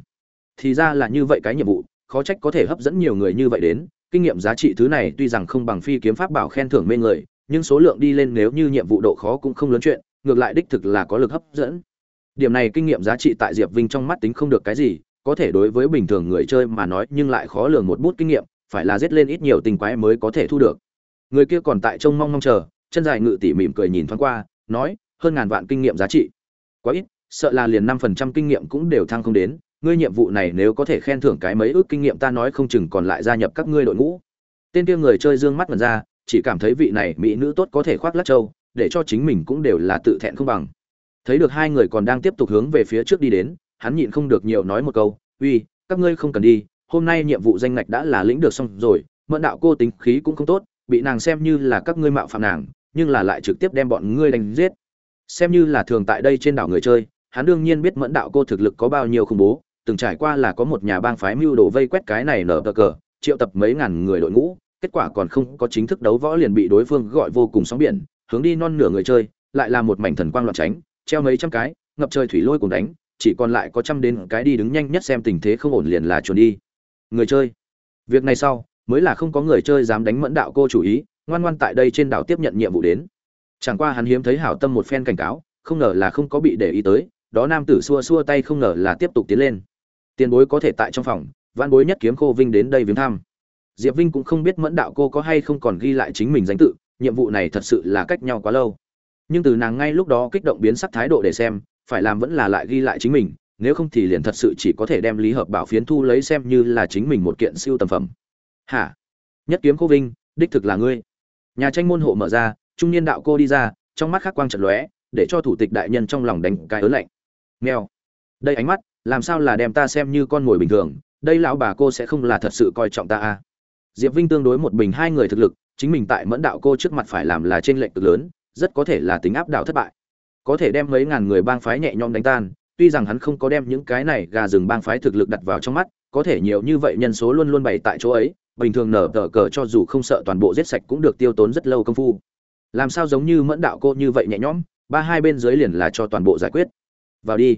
Thì ra là như vậy cái nhiệm vụ, khó trách có thể hấp dẫn nhiều người như vậy đến. Kinh nghiệm giá trị thứ này tuy rằng không bằng phi kiếm pháp bảo khen thưởng mê người, nhưng số lượng đi lên nếu như nhiệm vụ độ khó cũng không lớn chuyện, ngược lại đích thực là có lực hấp dẫn. Điểm này kinh nghiệm giá trị tại diệp vinh trong mắt tính không được cái gì có thể đối với bình thường người chơi mà nói nhưng lại khó lường một bút kinh nghiệm, phải là giết lên ít nhiều tình quái mới có thể thu được. Người kia còn tại trông mong mong chờ, chân dài ngự tỉ mỉm cười nhìn thoáng qua, nói, hơn ngàn vạn kinh nghiệm giá trị. Quá ít, sợ là liền năm phần trăm kinh nghiệm cũng đều thăng không đến, ngươi nhiệm vụ này nếu có thể khen thưởng cái mấy ước kinh nghiệm ta nói không chừng còn lại gia nhập các ngươi đội ngũ. Tên kia người chơi dương mắt mật ra, chỉ cảm thấy vị này mỹ nữ tốt có thể khoác lắc châu để cho chính mình cũng đều là tự thẹn không bằng. Thấy được hai người còn đang tiếp tục hướng về phía trước đi đến hắn nhịn không được nhiều nói một câu, uy, các ngươi không cần đi, hôm nay nhiệm vụ danh ngạch đã là lĩnh được xong rồi, mẫn đạo cô tính khí cũng không tốt, bị nàng xem như là các ngươi mạo phạm nàng, nhưng là lại trực tiếp đem bọn ngươi đánh giết. Xem như là thường tại đây trên đảo người chơi, hắn đương nhiên biết mẫn đạo cô thực lực có bao nhiêu khủng bố, từng trải qua là có một nhà bang phái mưu đồ vây quét cái này nở cờ cờ, triệu tập mấy ngàn người đội ngũ, kết quả còn không có chính thức đấu võ liền bị đối phương gọi vô cùng sóng biển, hướng đi non nửa người chơi, lại là một mảnh thần quang loạn tránh, treo mấy trăm cái, ngập trời thủy lôi cùng đánh chỉ còn lại có trăm đến cái đi đứng nhanh nhất xem tình thế không ổn liền là chuồn đi. Người chơi. Việc này sau, mới là không có người chơi dám đánh mẫn đạo cô chủ ý, ngoan ngoan tại đây trên đảo tiếp nhận nhiệm vụ đến. Chẳng qua hắn hiếm thấy hảo tâm một phen cảnh cáo, không ngờ là không có bị để ý tới, đó nam tử xua xua tay không ngờ là tiếp tục tiến lên. Tiền bối có thể tại trong phòng văn bối nhất kiếm khô vinh đến đây viếng thăm. Diệp vinh cũng không biết mẫn đạo cô có hay không còn ghi lại chính mình danh tự, nhiệm vụ này thật sự là cách nhau quá lâu. Nhưng từ nàng ngay lúc đó kích động biến sắc thái độ để xem phải làm vẫn là lại ghi lại chính mình, nếu không thì liền thật sự chỉ có thể đem lý hợp bảo phiến thu lấy xem như là chính mình một kiện siêu tầm phẩm. Hả? Nhất kiếm cô vinh, đích thực là ngươi. Nhà tranh môn hộ mở ra, trung niên đạo cô đi ra, trong mắt khắc quang trận lóe, để cho thủ tịch đại nhân trong lòng đánh cái ớn lạnh. Nghèo. Đây ánh mắt, làm sao là đem ta xem như con mồi bình thường, đây lão bà cô sẽ không là thật sự coi trọng ta à? Diệp vinh tương đối một bình hai người thực lực, chính mình tại mẫn đạo cô trước mặt phải làm là trên lệnh cực lớn, rất có thể là tính áp đảo thất bại có thể đem mấy ngàn người bang phái nhẹ nhõm đánh tan, tuy rằng hắn không có đem những cái này gà rừng bang phái thực lực đặt vào trong mắt, có thể nhiều như vậy nhân số luôn luôn bày tại chỗ ấy, bình thường nở tờ cờ cho dù không sợ toàn bộ giết sạch cũng được tiêu tốn rất lâu công phu. Làm sao giống như mẫn đạo cô như vậy nhẹ nhõm, ba hai bên dưới liền là cho toàn bộ giải quyết. Vào đi.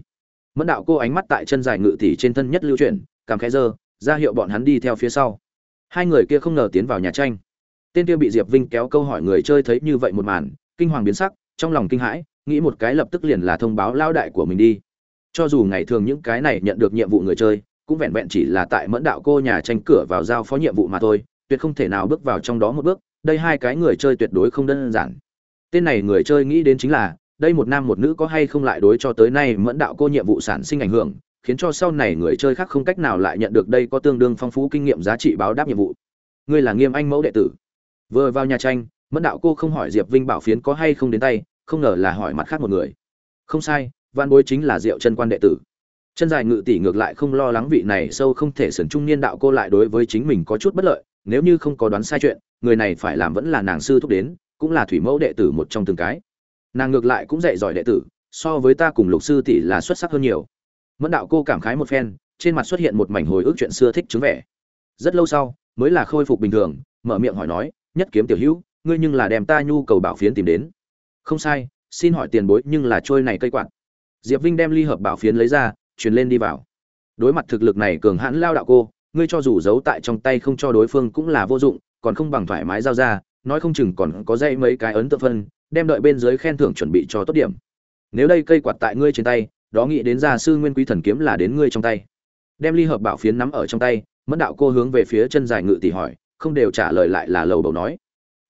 Mẫn đạo cô ánh mắt tại chân dài ngự tỷ trên thân nhất lưu chuyển, cảm khẽ dơ ra hiệu bọn hắn đi theo phía sau. Hai người kia không ngờ tiến vào nhà tranh. Tên kia bị diệp vinh kéo câu hỏi người chơi thấy như vậy một màn, kinh hoàng biến sắc, trong lòng kinh hãi nghĩ một cái lập tức liền là thông báo lao đại của mình đi. Cho dù ngày thường những cái này nhận được nhiệm vụ người chơi, cũng vẹn vẹn chỉ là tại mẫn đạo cô nhà tranh cửa vào giao phó nhiệm vụ mà thôi, tuyệt không thể nào bước vào trong đó một bước, đây hai cái người chơi tuyệt đối không đơn giản. Tên này người chơi nghĩ đến chính là, đây một nam một nữ có hay không lại đối cho tới nay mẫn đạo cô nhiệm vụ sản sinh ảnh hưởng, khiến cho sau này người chơi khác không cách nào lại nhận được đây có tương đương phong phú kinh nghiệm giá trị báo đáp nhiệm vụ. Ngươi là nghiêm anh mẫu đệ tử. Vừa vào nhà tranh, mẫn đạo cô không hỏi diệp vinh bảo phiến có hay không đến tay không ngờ là hỏi mặt khác một người. Không sai, văn bối chính là diệu chân quan đệ tử. Chân dài ngự tỷ ngược lại không lo lắng vị này sâu không thể sẩn trung niên đạo cô lại đối với chính mình có chút bất lợi, nếu như không có đoán sai chuyện, người này phải làm vẫn là nàng sư thúc đến, cũng là thủy mẫu đệ tử một trong từng cái. Nàng ngược lại cũng dạy giỏi đệ tử, so với ta cùng lục sư tỷ là xuất sắc hơn nhiều. Mẫn đạo cô cảm khái một phen, trên mặt xuất hiện một mảnh hồi ức chuyện xưa thích chứng vẻ. Rất lâu sau, mới là khôi phục bình thường, mở miệng hỏi nói, nhất kiếm tiểu hữu, ngươi nhưng là đem ta nhu cầu bảo phiến tìm đến không sai, xin hỏi tiền bối nhưng là trôi này cây quạt. Diệp vinh đem ly hợp bảo phiến lấy ra, truyền lên đi vào. Đối mặt thực lực này cường hãn lao đạo cô, ngươi cho dù giấu tại trong tay không cho đối phương cũng là vô dụng, còn không bằng thoải mái giao ra, nói không chừng còn có dây mấy cái ấn tượng phân, đem đợi bên dưới khen thưởng chuẩn bị cho tốt điểm. Nếu đây cây quạt tại ngươi trên tay, đó nghĩ đến gia sư nguyên quý thần kiếm là đến ngươi trong tay. Đem ly hợp bảo phiến nắm ở trong tay, mẫn đạo cô hướng về phía chân dài ngự tỷ hỏi, không đều trả lời lại là lầu bầu nói.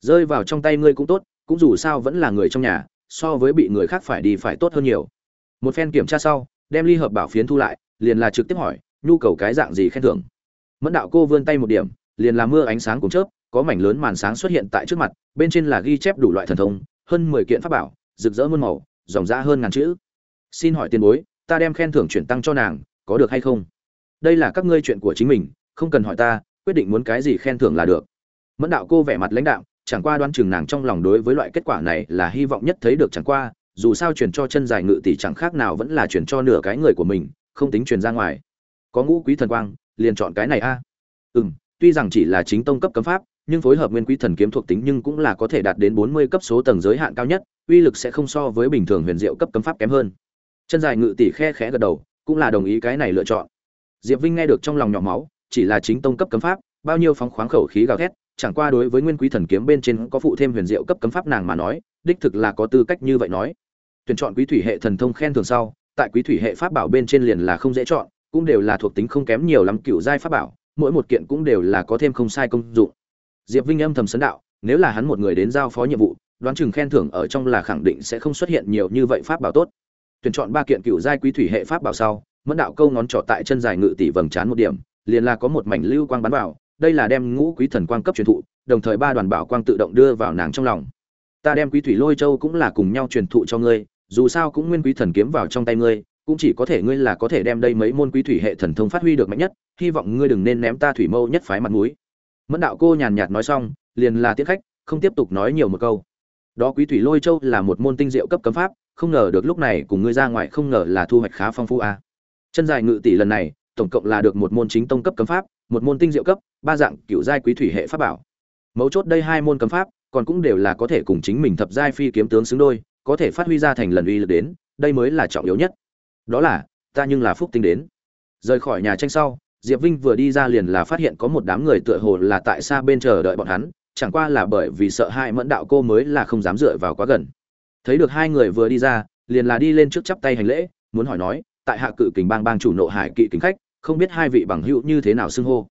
Rơi vào trong tay ngươi cũng tốt cũng dù sao vẫn là người trong nhà, so với bị người khác phải đi phải tốt hơn nhiều. Một phen kiểm tra sau, đem ly hợp bảo phiến thu lại, liền là trực tiếp hỏi, nhu cầu cái dạng gì khen thưởng? Mẫn đạo cô vươn tay một điểm, liền là mưa ánh sáng cùng chớp, có mảnh lớn màn sáng xuất hiện tại trước mặt, bên trên là ghi chép đủ loại thần thông, hơn mười kiện pháp bảo, rực rỡ muôn màu, dòng ra hơn ngàn chữ. Xin hỏi tiền bối, ta đem khen thưởng chuyển tăng cho nàng, có được hay không? Đây là các ngươi chuyện của chính mình, không cần hỏi ta, quyết định muốn cái gì khen thưởng là được. Mẫn đạo cô vẻ mặt lãnh đạo chẳng qua đoán chừng nàng trong lòng đối với loại kết quả này là hy vọng nhất thấy được chẳng qua, dù sao truyền cho chân dài ngự tỷ chẳng khác nào vẫn là truyền cho nửa cái người của mình, không tính truyền ra ngoài. Có ngũ quý thần quang, liền chọn cái này a. À? ừ m tuy rằng chỉ là chính tông cấp cấm pháp, nhưng phối hợp nguyên quý thần kiếm thuộc tính nhưng cũng là có thể đạt đến bốn mươi cấp số tầng giới hạn cao nhất, uy lực sẽ không so với bình thường huyền diệu cấp cấm pháp kém hơn. Chân dài ngự tỷ khe khẽ gật đầu, cũng là đồng ý cái này lựa chọn. Diệp vinh nghe được trong lòng nhỏ máu, chỉ là chính tông cấp cấm pháp, bao nhiêu phóng khoáng khẩu khí gào thét chẳng qua đối với nguyên quý thần kiếm bên trên có phụ thêm huyền diệu cấp cấm pháp nàng mà nói, đích thực là có tư cách như vậy nói. Tuyển chọn quý thủy hệ thần thông khen thường sau, tại quý thủy hệ pháp bảo bên trên liền là không dễ chọn, cũng đều là thuộc tính không kém nhiều lắm cựu giai pháp bảo, mỗi một kiện cũng đều là có thêm không sai công dụng. Diệp vinh âm thầm sấn đạo, nếu là hắn một người đến giao phó nhiệm vụ, đoán chừng khen thưởng ở trong là khẳng định sẽ không xuất hiện nhiều như vậy pháp bảo tốt. Tuyển chọn ba kiện cựu giai quý thủy hệ pháp bảo sau, mẫn đạo câu ngón trỏ tại chân dài ngự tỷ vầng trán một điểm, liền là có một mảnh lưu quang bắn vào đây là đem ngũ quý thần quang cấp truyền thụ, đồng thời ba đoàn bảo quang tự động đưa vào nàng trong lòng. Ta đem quý thủy lôi châu cũng là cùng nhau truyền thụ cho ngươi, dù sao cũng nguyên quý thần kiếm vào trong tay ngươi, cũng chỉ có thể ngươi là có thể đem đây mấy môn quý thủy hệ thần thông phát huy được mạnh nhất, hy vọng ngươi đừng nên ném ta thủy mâu nhất phái mặt mũi. Mẫn đạo cô nhàn nhạt nói xong, liền là tiết khách, không tiếp tục nói nhiều một câu. Đó quý thủy lôi châu là một môn tinh diệu cấp cấm pháp, không ngờ được lúc này cùng ngươi ra ngoài không ngờ là thu hoạch khá phong phú a à. chân dài ngự tỷ lần này tổng cộng là được một môn chính tông cấp cấm pháp, một môn tinh diệu cấp, ba dạng cựu giai quý thủy hệ pháp bảo. Mấu chốt đây hai môn cấm pháp, còn cũng đều là có thể cùng chính mình thập giai phi kiếm tướng xứng đôi, có thể phát huy ra thành lần uy lực đến, đây mới là trọng yếu nhất. Đó là, ta nhưng là phúc tinh đến. Rời khỏi nhà tranh sau, diệp vinh vừa đi ra liền là phát hiện có một đám người tựa hồ là tại xa bên chờ đợi bọn hắn, chẳng qua là bởi vì sợ hai mẫn đạo cô mới là không dám dựa vào quá gần. Thấy được hai người vừa đi ra, liền là đi lên trước chắp tay hành lễ, muốn hỏi nói, tại hạ cự kình bang bang chủ nộ hải kỵ kính khách không biết hai vị bằng hữu như thế nào xưng hô.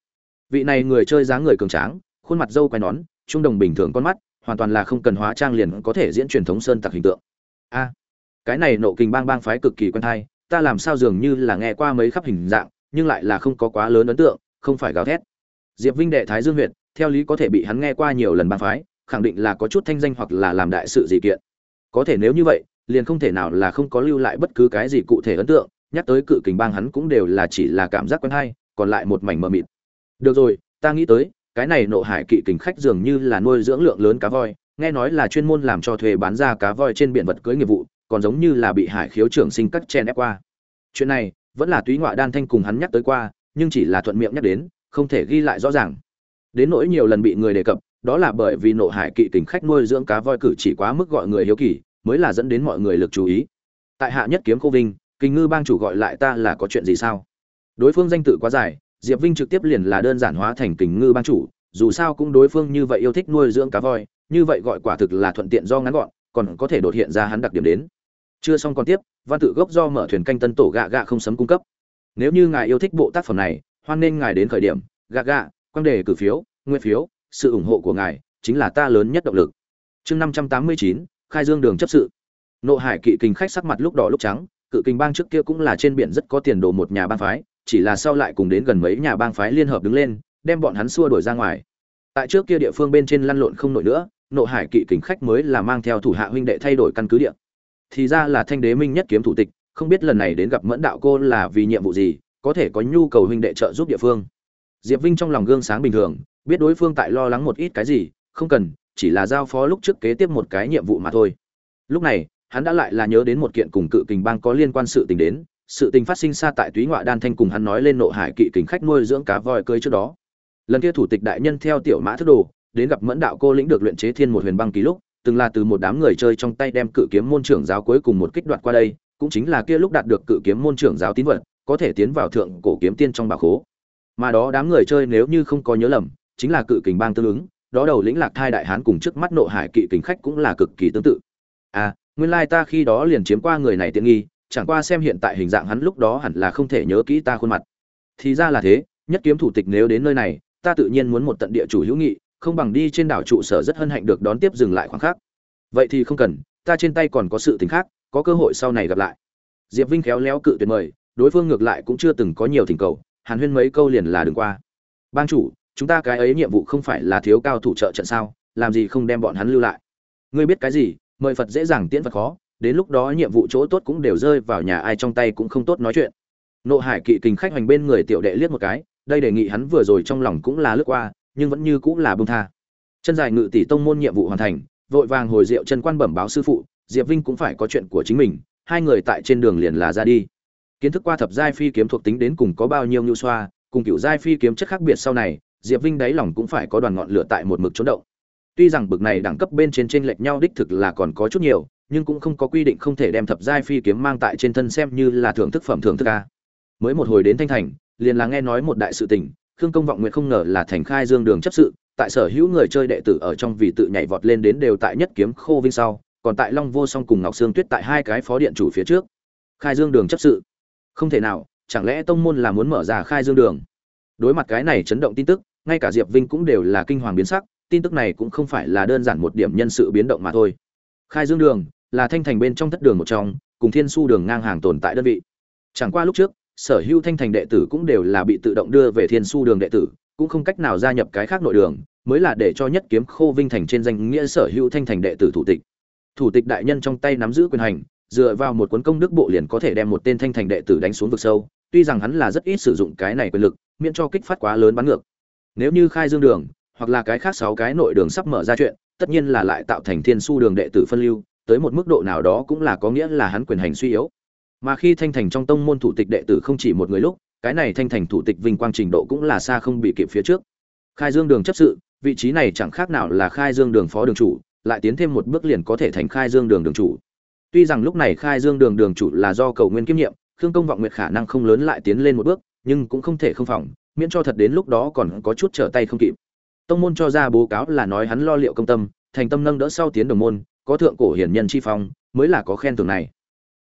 Vị này người chơi dáng người cường tráng, khuôn mặt dâu quai nón, trung đồng bình thường con mắt, hoàn toàn là không cần hóa trang liền có thể diễn truyền thống sơn tặc hình tượng. A, cái này nộ kình bang bang phái cực kỳ quen thai ta làm sao dường như là nghe qua mấy khắp hình dạng, nhưng lại là không có quá lớn ấn tượng, không phải gào thét. Diệp vinh đệ thái dương huyện, theo lý có thể bị hắn nghe qua nhiều lần bang phái, khẳng định là có chút thanh danh hoặc là làm đại sự gì kiện. Có thể nếu như vậy, liền không thể nào là không có lưu lại bất cứ cái gì cụ thể ấn tượng nhắc tới cự kình bang hắn cũng đều là chỉ là cảm giác quen hay, còn lại một mảnh mờ mịt. Được rồi, ta nghĩ tới, cái này nộ hải kỵ kình khách dường như là nuôi dưỡng lượng lớn cá voi, nghe nói là chuyên môn làm cho thuê bán ra cá voi trên biển vật cưới nghiệp vụ, còn giống như là bị hải khiếu trưởng sinh cắt chen ép qua. Chuyện này, vẫn là túy ngoại đan thanh cùng hắn nhắc tới qua, nhưng chỉ là thuận miệng nhắc đến, không thể ghi lại rõ ràng. Đến nỗi nhiều lần bị người đề cập, đó là bởi vì nộ hải kỵ kình khách nuôi dưỡng cá voi cử chỉ quá mức gọi người hiếu kỳ, mới là dẫn đến mọi người lực chú ý. Tại hạ nhất kiếm cô vinh Kình ngư bang chủ gọi lại ta là có chuyện gì sao? Đối phương danh tự quá dài, diệp vinh trực tiếp liền là đơn giản hóa thành kình ngư bang chủ, dù sao cũng đối phương như vậy yêu thích nuôi dưỡng cá voi, như vậy gọi quả thực là thuận tiện do ngắn gọn, còn có thể đột hiện ra hắn đặc điểm đến. Chưa xong còn tiếp, văn tự gốc do mở thuyền canh tân tổ gạ gạ không sấm cung cấp. Nếu như ngài yêu thích bộ tác phẩm này, hoan nên ngài đến khởi điểm, gạ gạ quan đề cử phiếu nguyên phiếu, sự ủng hộ của ngài chính là ta lớn nhất động lực. Chương năm trăm tám mươi chín, khai dương đường chấp sự. Nộ hải kỵ kình khách sắc mặt lúc đỏ lúc trắng cự kình bang trước kia cũng là trên biển rất có tiền đồ một nhà bang phái, chỉ là sau lại cùng đến gần mấy nhà bang phái liên hợp đứng lên, đem bọn hắn xua đuổi ra ngoài. Tại trước kia địa phương bên trên lăn lộn không nổi nữa, nộ hải kỵ kình khách mới là mang theo thủ hạ huynh đệ thay đổi căn cứ địa. Thì ra là thanh đế minh nhất kiếm thủ tịch, không biết lần này đến gặp mẫn đạo cô là vì nhiệm vụ gì, có thể có nhu cầu huynh đệ trợ giúp địa phương. Diệp vinh trong lòng gương sáng bình thường, biết đối phương tại lo lắng một ít cái gì, không cần, chỉ là giao phó lúc trước kế tiếp một cái nhiệm vụ mà thôi. Lúc này hắn đã lại là nhớ đến một kiện cùng cự kình bang có liên quan sự tình đến, sự tình phát sinh xa tại túy ngoại đan thanh cùng hắn nói lên nộ hải kỵ kình khách nuôi dưỡng cá voi cưới trước đó. Lần kia thủ tịch đại nhân theo tiểu mã thức đồ, đến gặp mẫn đạo cô lĩnh được luyện chế thiên một huyền băng ký lúc, từng là từ một đám người chơi trong tay đem cự kiếm môn trưởng giáo cuối cùng một kích đoạt qua đây, cũng chính là kia lúc đạt được cự kiếm môn trưởng giáo tín vật, có thể tiến vào thượng cổ kiếm tiên trong bà khố. Mà đó đám người chơi nếu như không có nhớ lầm, chính là cự kình bang tương ứng, đó đầu lĩnh lạc thai đại hán cùng trước mắt nộ hải kỵ kình khách cũng là cực kỳ tương tự. À nguyên lai ta khi đó liền chiếm qua người này tiện nghi, chẳng qua xem hiện tại hình dạng hắn lúc đó hẳn là không thể nhớ kỹ ta khuôn mặt. Thì ra là thế, nhất kiếm thủ tịch nếu đến nơi này, ta tự nhiên muốn một tận địa chủ hữu nghị, không bằng đi trên đảo trụ sở rất hân hạnh được đón tiếp dừng lại khoảng khắc. Vậy thì không cần, ta trên tay còn có sự tình khác, có cơ hội sau này gặp lại. Diệp vinh khéo léo cự tuyệt mời, đối phương ngược lại cũng chưa từng có nhiều thỉnh cầu, hàn huyên mấy câu liền là đừng qua. Bang chủ, chúng ta cái ấy nhiệm vụ không phải là thiếu cao thủ trợ trận sao, làm gì không đem bọn hắn lưu lại? Ngươi biết cái gì mời phật dễ dàng tiễn phật khó, đến lúc đó nhiệm vụ chỗ tốt cũng đều rơi vào nhà ai trong tay cũng không tốt nói chuyện. Nộ hải kỵ kình khách hoành bên người tiểu đệ liếc một cái, đây đề nghị hắn vừa rồi trong lòng cũng là lướt qua, nhưng vẫn như cũng là bông tha. Chân dài ngự tỷ tông môn nhiệm vụ hoàn thành, vội vàng hồi rượu chân quan bẩm báo sư phụ, diệp vinh cũng phải có chuyện của chính mình, hai người tại trên đường liền là ra đi. Kiến thức qua thập giai phi kiếm thuộc tính đến cùng có bao nhiêu nhu xoa, cùng cựu giai phi kiếm chất khác biệt sau này, diệp vinh đáy lòng cũng phải có đoàn ngọn lửa tại một mực trốn động tuy rằng bực này đẳng cấp bên trên trên lệch nhau đích thực là còn có chút nhiều, nhưng cũng không có quy định không thể đem thập giai phi kiếm mang tại trên thân xem như là thưởng thức phẩm thưởng thức a. Mới một hồi đến thanh thành, liền là nghe nói một đại sự tình, khương công vọng nguyện không ngờ là thành khai dương đường chấp sự, tại sở hữu người chơi đệ tử ở trong vì tự nhảy vọt lên đến đều tại nhất kiếm khô vinh sau, còn tại long vô song cùng ngọc sương tuyết tại hai cái phó điện chủ phía trước. Khai dương đường chấp sự. Không thể nào, chẳng lẽ tông môn là muốn mở ra khai dương đường? Đối mặt cái này chấn động tin tức, ngay cả diệp vinh cũng đều là kinh hoàng biến sắc tin tức này cũng không phải là đơn giản một điểm nhân sự biến động mà thôi. Khai dương đường là thanh thành bên trong thất đường một trong, cùng thiên su đường ngang hàng tồn tại đơn vị. Chẳng qua lúc trước, sở hữu thanh thành đệ tử cũng đều là bị tự động đưa về thiên su đường đệ tử, cũng không cách nào gia nhập cái khác nội đường, mới là để cho nhất kiếm khô vinh thành trên danh nghĩa sở hữu thanh thành đệ tử thủ tịch. Thủ tịch đại nhân trong tay nắm giữ quyền hành, dựa vào một cuốn công đức bộ liền có thể đem một tên thanh thành đệ tử đánh xuống vực sâu, tuy rằng hắn là rất ít sử dụng cái này quyền lực, miễn cho kích phát quá lớn bắn ngược. Nếu như khai dương đường hoặc là cái khác sáu cái nội đường sắp mở ra chuyện, tất nhiên là lại tạo thành thiên su đường đệ tử phân lưu, tới một mức độ nào đó cũng là có nghĩa là hắn quyền hành suy yếu. Mà khi thanh thành trong tông môn thủ tịch đệ tử không chỉ một người lúc, cái này thanh thành thủ tịch vinh quang trình độ cũng là xa không bị kịp phía trước. Khai dương đường chấp sự, vị trí này chẳng khác nào là khai dương đường phó đường chủ, lại tiến thêm một bước liền có thể thành khai dương đường đường chủ. Tuy rằng lúc này khai dương đường đường chủ là do cầu nguyên kiêm nhiệm, khương công vọng nguyệt khả năng không lớn lại tiến lên một bước, nhưng cũng không thể không phòng, miễn cho thật đến lúc đó còn có chút trở tay không kịp tông môn cho ra bố cáo là nói hắn lo liệu công tâm, thành tâm nâng đỡ sau tiến đồng môn, có thượng cổ hiển nhân chi phong, mới là có khen thưởng này.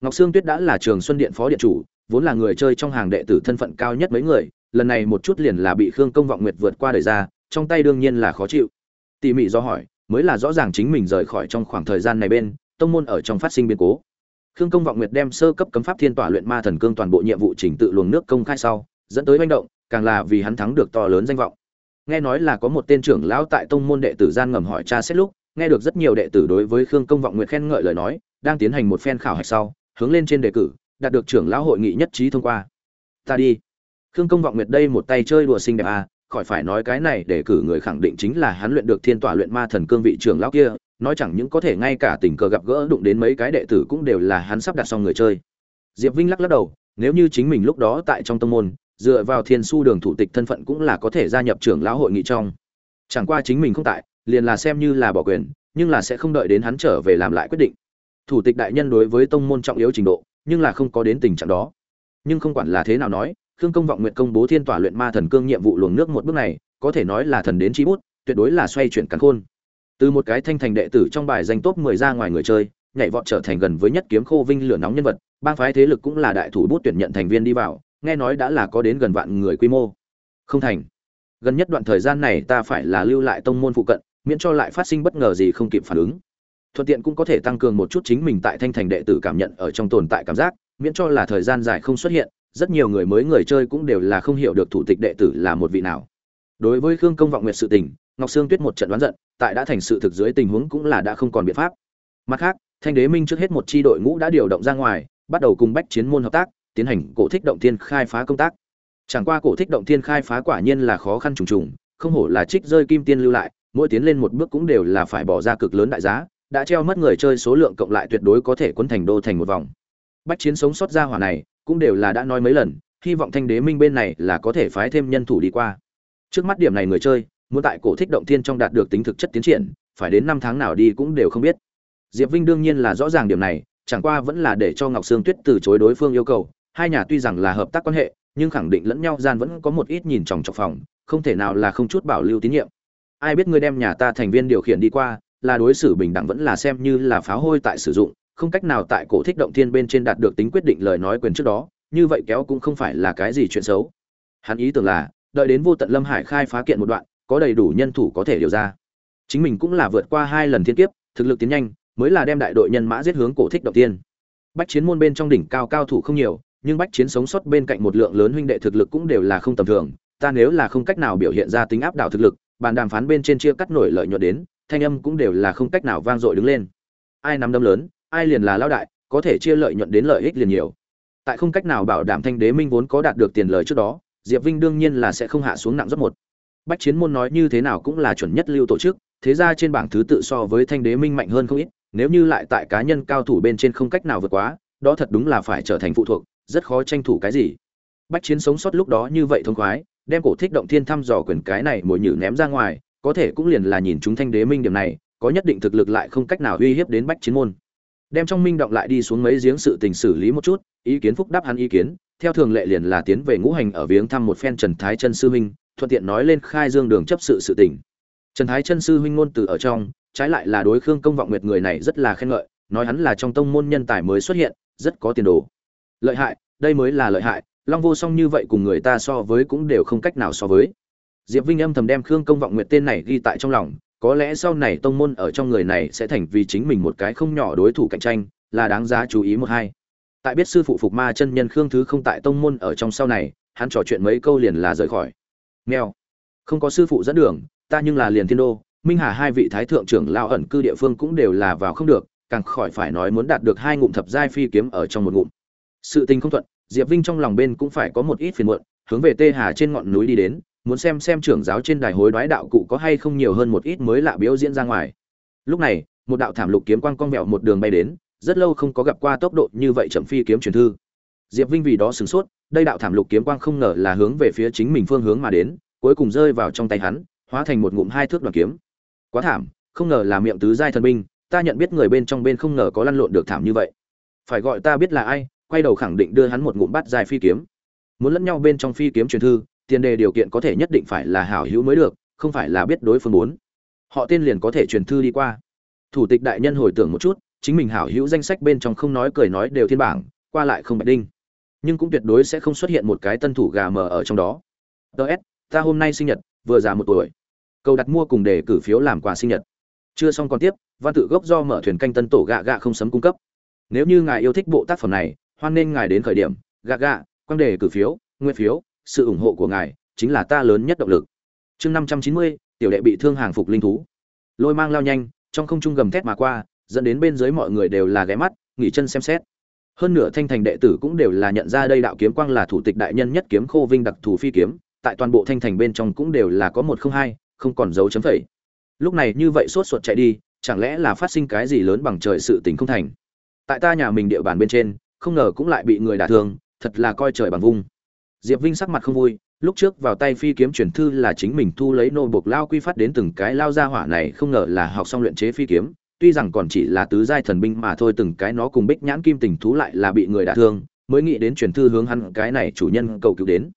Ngọc sương tuyết đã là trường xuân điện phó điện chủ, vốn là người chơi trong hàng đệ tử thân phận cao nhất mấy người, lần này một chút liền là bị khương công vọng nguyệt vượt qua đời ra, trong tay đương nhiên là khó chịu. Tỉ mỉ do hỏi, mới là rõ ràng chính mình rời khỏi trong khoảng thời gian này bên, tông môn ở trong phát sinh biến cố. Khương công vọng nguyệt đem sơ cấp cấm pháp thiên tỏa luyện ma thần cương toàn bộ nhiệm vụ trình tự luồng nước công khai sau, dẫn tới manh động, càng là vì hắn thắng được to lớn danh vọng nghe nói là có một tên trưởng lão tại tông môn đệ tử gian ngầm hỏi cha xét lúc, nghe được rất nhiều đệ tử đối với khương công vọng nguyệt khen ngợi lời nói, đang tiến hành một phen khảo hạch sau, hướng lên trên đề cử, đạt được trưởng lão hội nghị nhất trí thông qua. Ta đi. Khương công vọng nguyệt đây một tay chơi đùa xinh đẹp à khỏi phải nói cái này để cử người khẳng định chính là hắn luyện được thiên tỏa luyện ma thần cương vị trưởng lão kia, nói chẳng những có thể ngay cả tình cờ gặp gỡ đụng đến mấy cái đệ tử cũng đều là hắn sắp đặt xong người chơi. Diệp vinh lắc lắc đầu, nếu như chính mình lúc đó tại trong tông môn dựa vào thiên su đường thủ tịch thân phận cũng là có thể gia nhập trưởng lão hội nghị trong. Chẳng qua chính mình không tại, liền là xem như là bỏ quyền, nhưng là sẽ không đợi đến hắn trở về làm lại quyết định. Thủ tịch đại nhân đối với tông môn trọng yếu trình độ, nhưng là không có đến tình trạng đó. Nhưng không quản là thế nào nói, khương công vọng nguyện công bố thiên tỏa luyện ma thần cương nhiệm vụ luồng nước một bước này, có thể nói là thần đến chi bút, tuyệt đối là xoay chuyển cắn khôn. Từ một cái thanh thành đệ tử trong bài danh top 10 ra ngoài người chơi, nhảy vọt trở thành gần với nhất kiếm khô vinh lửa nóng nhân vật bang phái thế lực cũng là đại thủ bút tuyển nhận thành viên đi vào nghe nói đã là có đến gần vạn người quy mô. Không thành. Gần nhất đoạn thời gian này ta phải là lưu lại tông môn phụ cận, miễn cho lại phát sinh bất ngờ gì không kịp phản ứng. Thuận tiện cũng có thể tăng cường một chút chính mình tại thanh thành đệ tử cảm nhận ở trong tồn tại cảm giác, miễn cho là thời gian dài không xuất hiện, rất nhiều người mới người chơi cũng đều là không hiểu được thủ tịch đệ tử là một vị nào. Đối với khương công vọng nguyệt sự tình, ngọc sương tuyết một trận đoán giận, tại đã thành sự thực dưới tình huống cũng là đã không còn biện pháp. Mặt khác, thanh đế minh trước hết một chi đội ngũ đã điều động ra ngoài, bắt đầu cùng bách chiến môn hợp tác tiến hành cổ thích động thiên khai phá công tác. Chẳng qua cổ thích động thiên khai phá quả nhiên là khó khăn trùng trùng, không hổ là trích rơi kim tiên lưu lại, mỗi tiến lên một bước cũng đều là phải bỏ ra cực lớn đại giá, đã treo mất người chơi số lượng cộng lại tuyệt đối có thể quấn thành đô thành một vòng. Bách chiến sống sót ra hỏa này, cũng đều là đã nói mấy lần, hy vọng thanh đế minh bên này là có thể phái thêm nhân thủ đi qua. Trước mắt điểm này người chơi, muốn tại cổ thích động thiên trong đạt được tính thực chất tiến triển, phải đến năm tháng nào đi cũng đều không biết. Diệp vinh đương nhiên là rõ ràng điểm này, chẳng qua vẫn là để cho ngọc sương tuyết từ chối đối phương yêu cầu hai nhà tuy rằng là hợp tác quan hệ, nhưng khẳng định lẫn nhau gian vẫn có một ít nhìn chòng chọc phòng, không thể nào là không chút bảo lưu tín nhiệm. Ai biết ngươi đem nhà ta thành viên điều khiển đi qua, là đối xử bình đẳng vẫn là xem như là pháo hôi tại sử dụng, không cách nào tại cổ thích động thiên bên trên đạt được tính quyết định lời nói quyền trước đó, như vậy kéo cũng không phải là cái gì chuyện xấu. Hắn ý tưởng là, đợi đến vô tận lâm hải khai phá kiện một đoạn, có đầy đủ nhân thủ có thể điều ra. Chính mình cũng là vượt qua hai lần thiên kiếp, thực lực tiến nhanh, mới là đem đại đội nhân mã giết hướng cổ thích động tiên bách chiến môn bên trong đỉnh cao cao thủ không nhiều nhưng bách chiến sống sót bên cạnh một lượng lớn huynh đệ thực lực cũng đều là không tầm thường, ta nếu là không cách nào biểu hiện ra tính áp đảo thực lực, bàn đàm phán bên trên chia cắt nổi lợi nhuận đến, thanh âm cũng đều là không cách nào vang dội đứng lên. Ai nắm đấm lớn, ai liền là lao đại, có thể chia lợi nhuận đến lợi ích liền nhiều. Tại không cách nào bảo đảm thanh đế minh vốn có đạt được tiền lời trước đó, diệp vinh đương nhiên là sẽ không hạ xuống nặng rất một. Bách chiến môn nói như thế nào cũng là chuẩn nhất lưu tổ chức, thế ra trên bảng thứ tự so với thanh đế minh mạnh hơn không ít, nếu như lại tại cá nhân cao thủ bên trên không cách nào vượt quá, đó thật đúng là phải trở thành phụ thuộc rất khó tranh thủ cái gì. Bách chiến sống sót lúc đó như vậy thông khoái, đem cổ thích động thiên thăm dò quyền cái này mồi nhử ném ra ngoài, có thể cũng liền là nhìn chúng thanh đế minh điểm này, có nhất định thực lực lại không cách nào uy hiếp đến bách chiến môn. Đem trong minh động lại đi xuống mấy giếng sự tình xử lý một chút, ý kiến phúc đáp hắn ý kiến, theo thường lệ liền là tiến về ngũ hành ở viếng thăm một phen trần thái chân sư minh, thuận tiện nói lên khai dương đường chấp sự sự tình. Trần thái chân sư huynh ngôn từ ở trong, trái lại là đối khương công vọng nguyệt người này rất là khen ngợi, nói hắn là trong tông môn nhân tài mới xuất hiện, rất có tiền đồ lợi hại, đây mới là lợi hại, long vô song như vậy cùng người ta so với cũng đều không cách nào so với. Diệp vinh âm thầm đem khương công vọng nguyện tên này ghi tại trong lòng, có lẽ sau này tông môn ở trong người này sẽ thành vì chính mình một cái không nhỏ đối thủ cạnh tranh, là đáng giá chú ý một hai. Tại biết sư phụ phục ma chân nhân khương thứ không tại tông môn ở trong sau này, hắn trò chuyện mấy câu liền là rời khỏi. Nghèo không có sư phụ dẫn đường, ta nhưng là liền thiên đô, minh hà hai vị thái thượng trưởng lao ẩn cư địa phương cũng đều là vào không được, càng khỏi phải nói muốn đạt được hai ngụm thập giai phi kiếm ở trong một ngụm sự tình không thuận, diệp vinh trong lòng bên cũng phải có một ít phiền muộn, hướng về tê hà trên ngọn núi đi đến, muốn xem xem trưởng giáo trên đài hối đoái đạo cụ có hay không nhiều hơn một ít mới lạ biểu diễn ra ngoài. Lúc này, một đạo thảm lục kiếm quang cong vẹo một đường bay đến, rất lâu không có gặp qua tốc độ như vậy chậm phi kiếm truyền thư. Diệp vinh vì đó sửng sốt, đây đạo thảm lục kiếm quang không ngờ là hướng về phía chính mình phương hướng mà đến, cuối cùng rơi vào trong tay hắn, hóa thành một ngụm hai thước đoàn kiếm. Quá thảm, không ngờ là miệng tứ giai thần binh, ta nhận biết người bên trong bên không ngờ có lăn lộn được thảm như vậy. Phải gọi ta biết là ai quay đầu khẳng định đưa hắn một ngụm bát dài phi kiếm. Muốn lẫn nhau bên trong phi kiếm truyền thư, tiền đề điều kiện có thể nhất định phải là hảo hữu mới được, không phải là biết đối phương muốn. Họ tên liền có thể truyền thư đi qua. Thủ tịch đại nhân hồi tưởng một chút, chính mình hảo hữu danh sách bên trong không nói cười nói đều thiên bảng, qua lại không bạch đinh. Nhưng cũng tuyệt đối sẽ không xuất hiện một cái tân thủ gà mờ ở trong đó. Ts ta hôm nay sinh nhật, vừa già một tuổi. Cầu đặt mua cùng để cử phiếu làm quà sinh nhật. Chưa xong còn tiếp, văn tự gốc do mở thuyền canh tân tổ gạ gạ không sấm cung cấp. Nếu như ngài yêu thích bộ tác phẩm này hoan nên ngài đến khởi điểm, gạ gạ quan đề cử phiếu nguyên phiếu, sự ủng hộ của ngài chính là ta lớn nhất động lực. Chương năm trăm chín mươi, tiểu đệ bị thương hàng phục linh thú. Lôi mang lao nhanh, trong không trung gầm thét mà qua, dẫn đến bên dưới mọi người đều là ghé mắt, nghỉ chân xem xét. Hơn nửa thanh thành đệ tử cũng đều là nhận ra đây đạo kiếm quang là thủ tịch đại nhân nhất kiếm khô vinh đặc thù phi kiếm, tại toàn bộ thanh thành bên trong cũng đều là có một không hai, không còn dấu chấm phẩy. Lúc này như vậy sốt ruột chạy đi, chẳng lẽ là phát sinh cái gì lớn bằng trời sự tình không thành? Tại ta nhà mình địa bàn bên trên không ngờ cũng lại bị người đả thương, thật là coi trời bằng vung. Diệp vinh sắc mặt không vui, lúc trước vào tay phi kiếm truyền thư là chính mình thu lấy nô bộc lao quy phát đến từng cái lao ra hỏa này, không ngờ là học xong luyện chế phi kiếm, tuy rằng còn chỉ là tứ giai thần binh mà thôi, từng cái nó cùng bích nhãn kim tình thú lại là bị người đả thương, mới nghĩ đến truyền thư hướng hắn cái này chủ nhân cầu cứu đến.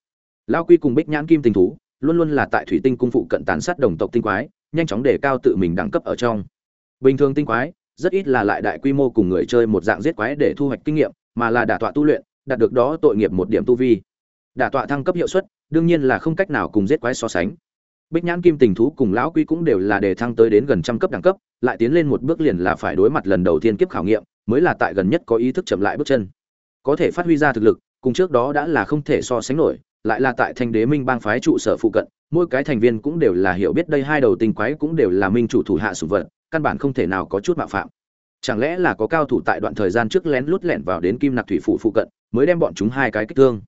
Lao quy cùng bích nhãn kim tình thú, luôn luôn là tại thủy tinh cung phụ cận tán sát đồng tộc tinh quái, nhanh chóng đề cao tự mình đẳng cấp ở trong. Bình thường tinh quái, rất ít là lại đại quy mô cùng người chơi một dạng giết quái để thu hoạch kinh nghiệm mà là đả tọa tu luyện, đạt được đó tội nghiệp một điểm tu vi. Đả tọa thăng cấp hiệu suất, đương nhiên là không cách nào cùng giết quái so sánh. Bích nhãn kim tình thú cùng lão quy cũng đều là để thăng tới đến gần trăm cấp đẳng cấp, lại tiến lên một bước liền là phải đối mặt lần đầu tiên kiếp khảo nghiệm, mới là tại gần nhất có ý thức chậm lại bước chân. Có thể phát huy ra thực lực, cùng trước đó đã là không thể so sánh nổi, lại là tại thanh đế minh bang phái trụ sở phụ cận, mỗi cái thành viên cũng đều là hiểu biết đây hai đầu tinh quái cũng đều là minh chủ thủ hạ sủng vật, căn bản không thể nào có chút mạo phạm chẳng lẽ là có cao thủ tại đoạn thời gian trước lén lút lẻn vào đến kim nặc thủy phủ phụ cận, mới đem bọn chúng hai cái kích thương?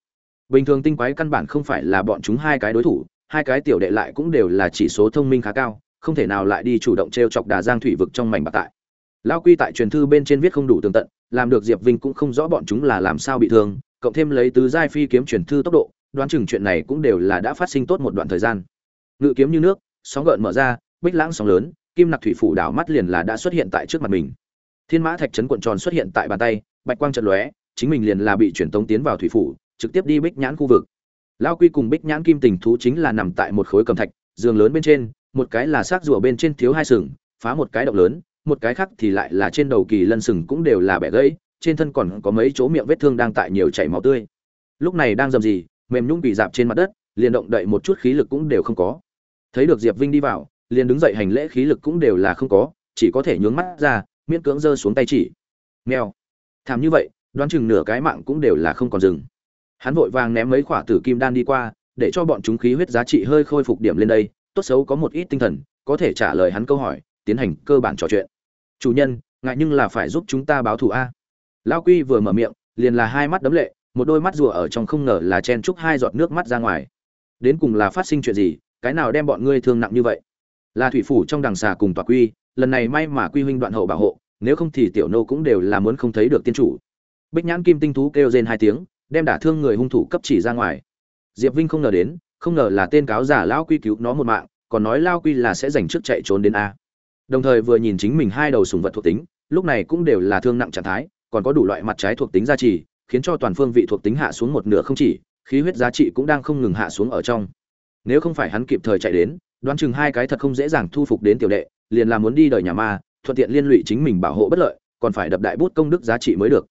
Bình thường tinh quái căn bản không phải là bọn chúng hai cái đối thủ, hai cái tiểu đệ lại cũng đều là chỉ số thông minh khá cao, không thể nào lại đi chủ động t r e o chọc đà giang thủy vực trong mảnh bạc tại. Lao quy tại truyền thư bên trên viết không đủ tường tận, làm được diệp vinh cũng không rõ bọn chúng là làm sao bị thương, cộng thêm lấy tứ giai phi kiếm truyền thư tốc độ, đoán chừng chuyện này cũng đều là đã phát sinh tốt một đoạn thời gian. Ngự kiếm như nước, sóng gợn mở ra, bích lãng sóng lớn, kim nặc thủy phủ đảo mắt liền là đã xuất hiện tại trước mặt mình thiên mã thạch trấn cuộn tròn xuất hiện tại bàn tay, bạch quang trận lóe, chính mình liền là bị truyền tống tiến vào thủy phủ, trực tiếp đi bích nhãn khu vực. Lao quy cùng bích nhãn kim tình thú chính là nằm tại một khối cầm thạch, giường lớn bên trên, một cái là xác rùa bên trên thiếu hai sừng, phá một cái động lớn, một cái khác thì lại là trên đầu kỳ lân sừng cũng đều là bẻ gãy, trên thân còn có mấy chỗ miệng vết thương đang tại nhiều chảy máu tươi. Lúc này đang dầm gì, mềm nhũng bị dạp trên mặt đất, liền động đậy một chút khí lực cũng đều không có. Thấy được diệp vinh đi vào, liền đứng dậy hành lễ khí lực cũng đều là không có, chỉ có thể nhướng mắt ra miễn cưỡng giơ xuống tay chỉ. Nghèo. Thảm như vậy, đoán chừng nửa cái mạng cũng đều là không còn dừng. Hắn vội vàng ném mấy quả tử kim đan đi qua, để cho bọn chúng khí huyết giá trị hơi khôi phục điểm lên đây, tốt xấu có một ít tinh thần, có thể trả lời hắn câu hỏi, tiến hành cơ bản trò chuyện. Chủ nhân, ngại nhưng là phải giúp chúng ta báo thù a. Lao quy vừa mở miệng, liền là hai mắt đấm lệ, một đôi mắt rùa ở trong không ngờ là chen chúc hai giọt nước mắt ra ngoài. Đến cùng là phát sinh chuyện gì, cái nào đem bọn ngươi thương nặng như vậy? Là thủy phủ trong đằng xà cùng tòa quy, lần này may mà quy huynh đoạn hậu bảo hộ nếu không thì tiểu nô cũng đều là muốn không thấy được tiên chủ. Bích nhãn kim tinh thú kêu rên hai tiếng, đem đả thương người hung thủ cấp chỉ ra ngoài. Diệp vinh không ngờ đến, không ngờ là tên cáo giả lao quy cứu nó một mạng, còn nói lao quy là sẽ giành trước chạy trốn đến a. Đồng thời vừa nhìn chính mình hai đầu sùng vật thuộc tính, lúc này cũng đều là thương nặng trạng thái, còn có đủ loại mặt trái thuộc tính gia trì, khiến cho toàn phương vị thuộc tính hạ xuống một nửa không chỉ, khí huyết giá trị cũng đang không ngừng hạ xuống ở trong. Nếu không phải hắn kịp thời chạy đến, đoán chừng hai cái thật không dễ dàng thu phục đến tiểu đệ, liền là muốn đi đời nhà ma thuận tiện liên lụy chính mình bảo hộ bất lợi, còn phải đập đại bút công đức giá trị mới được.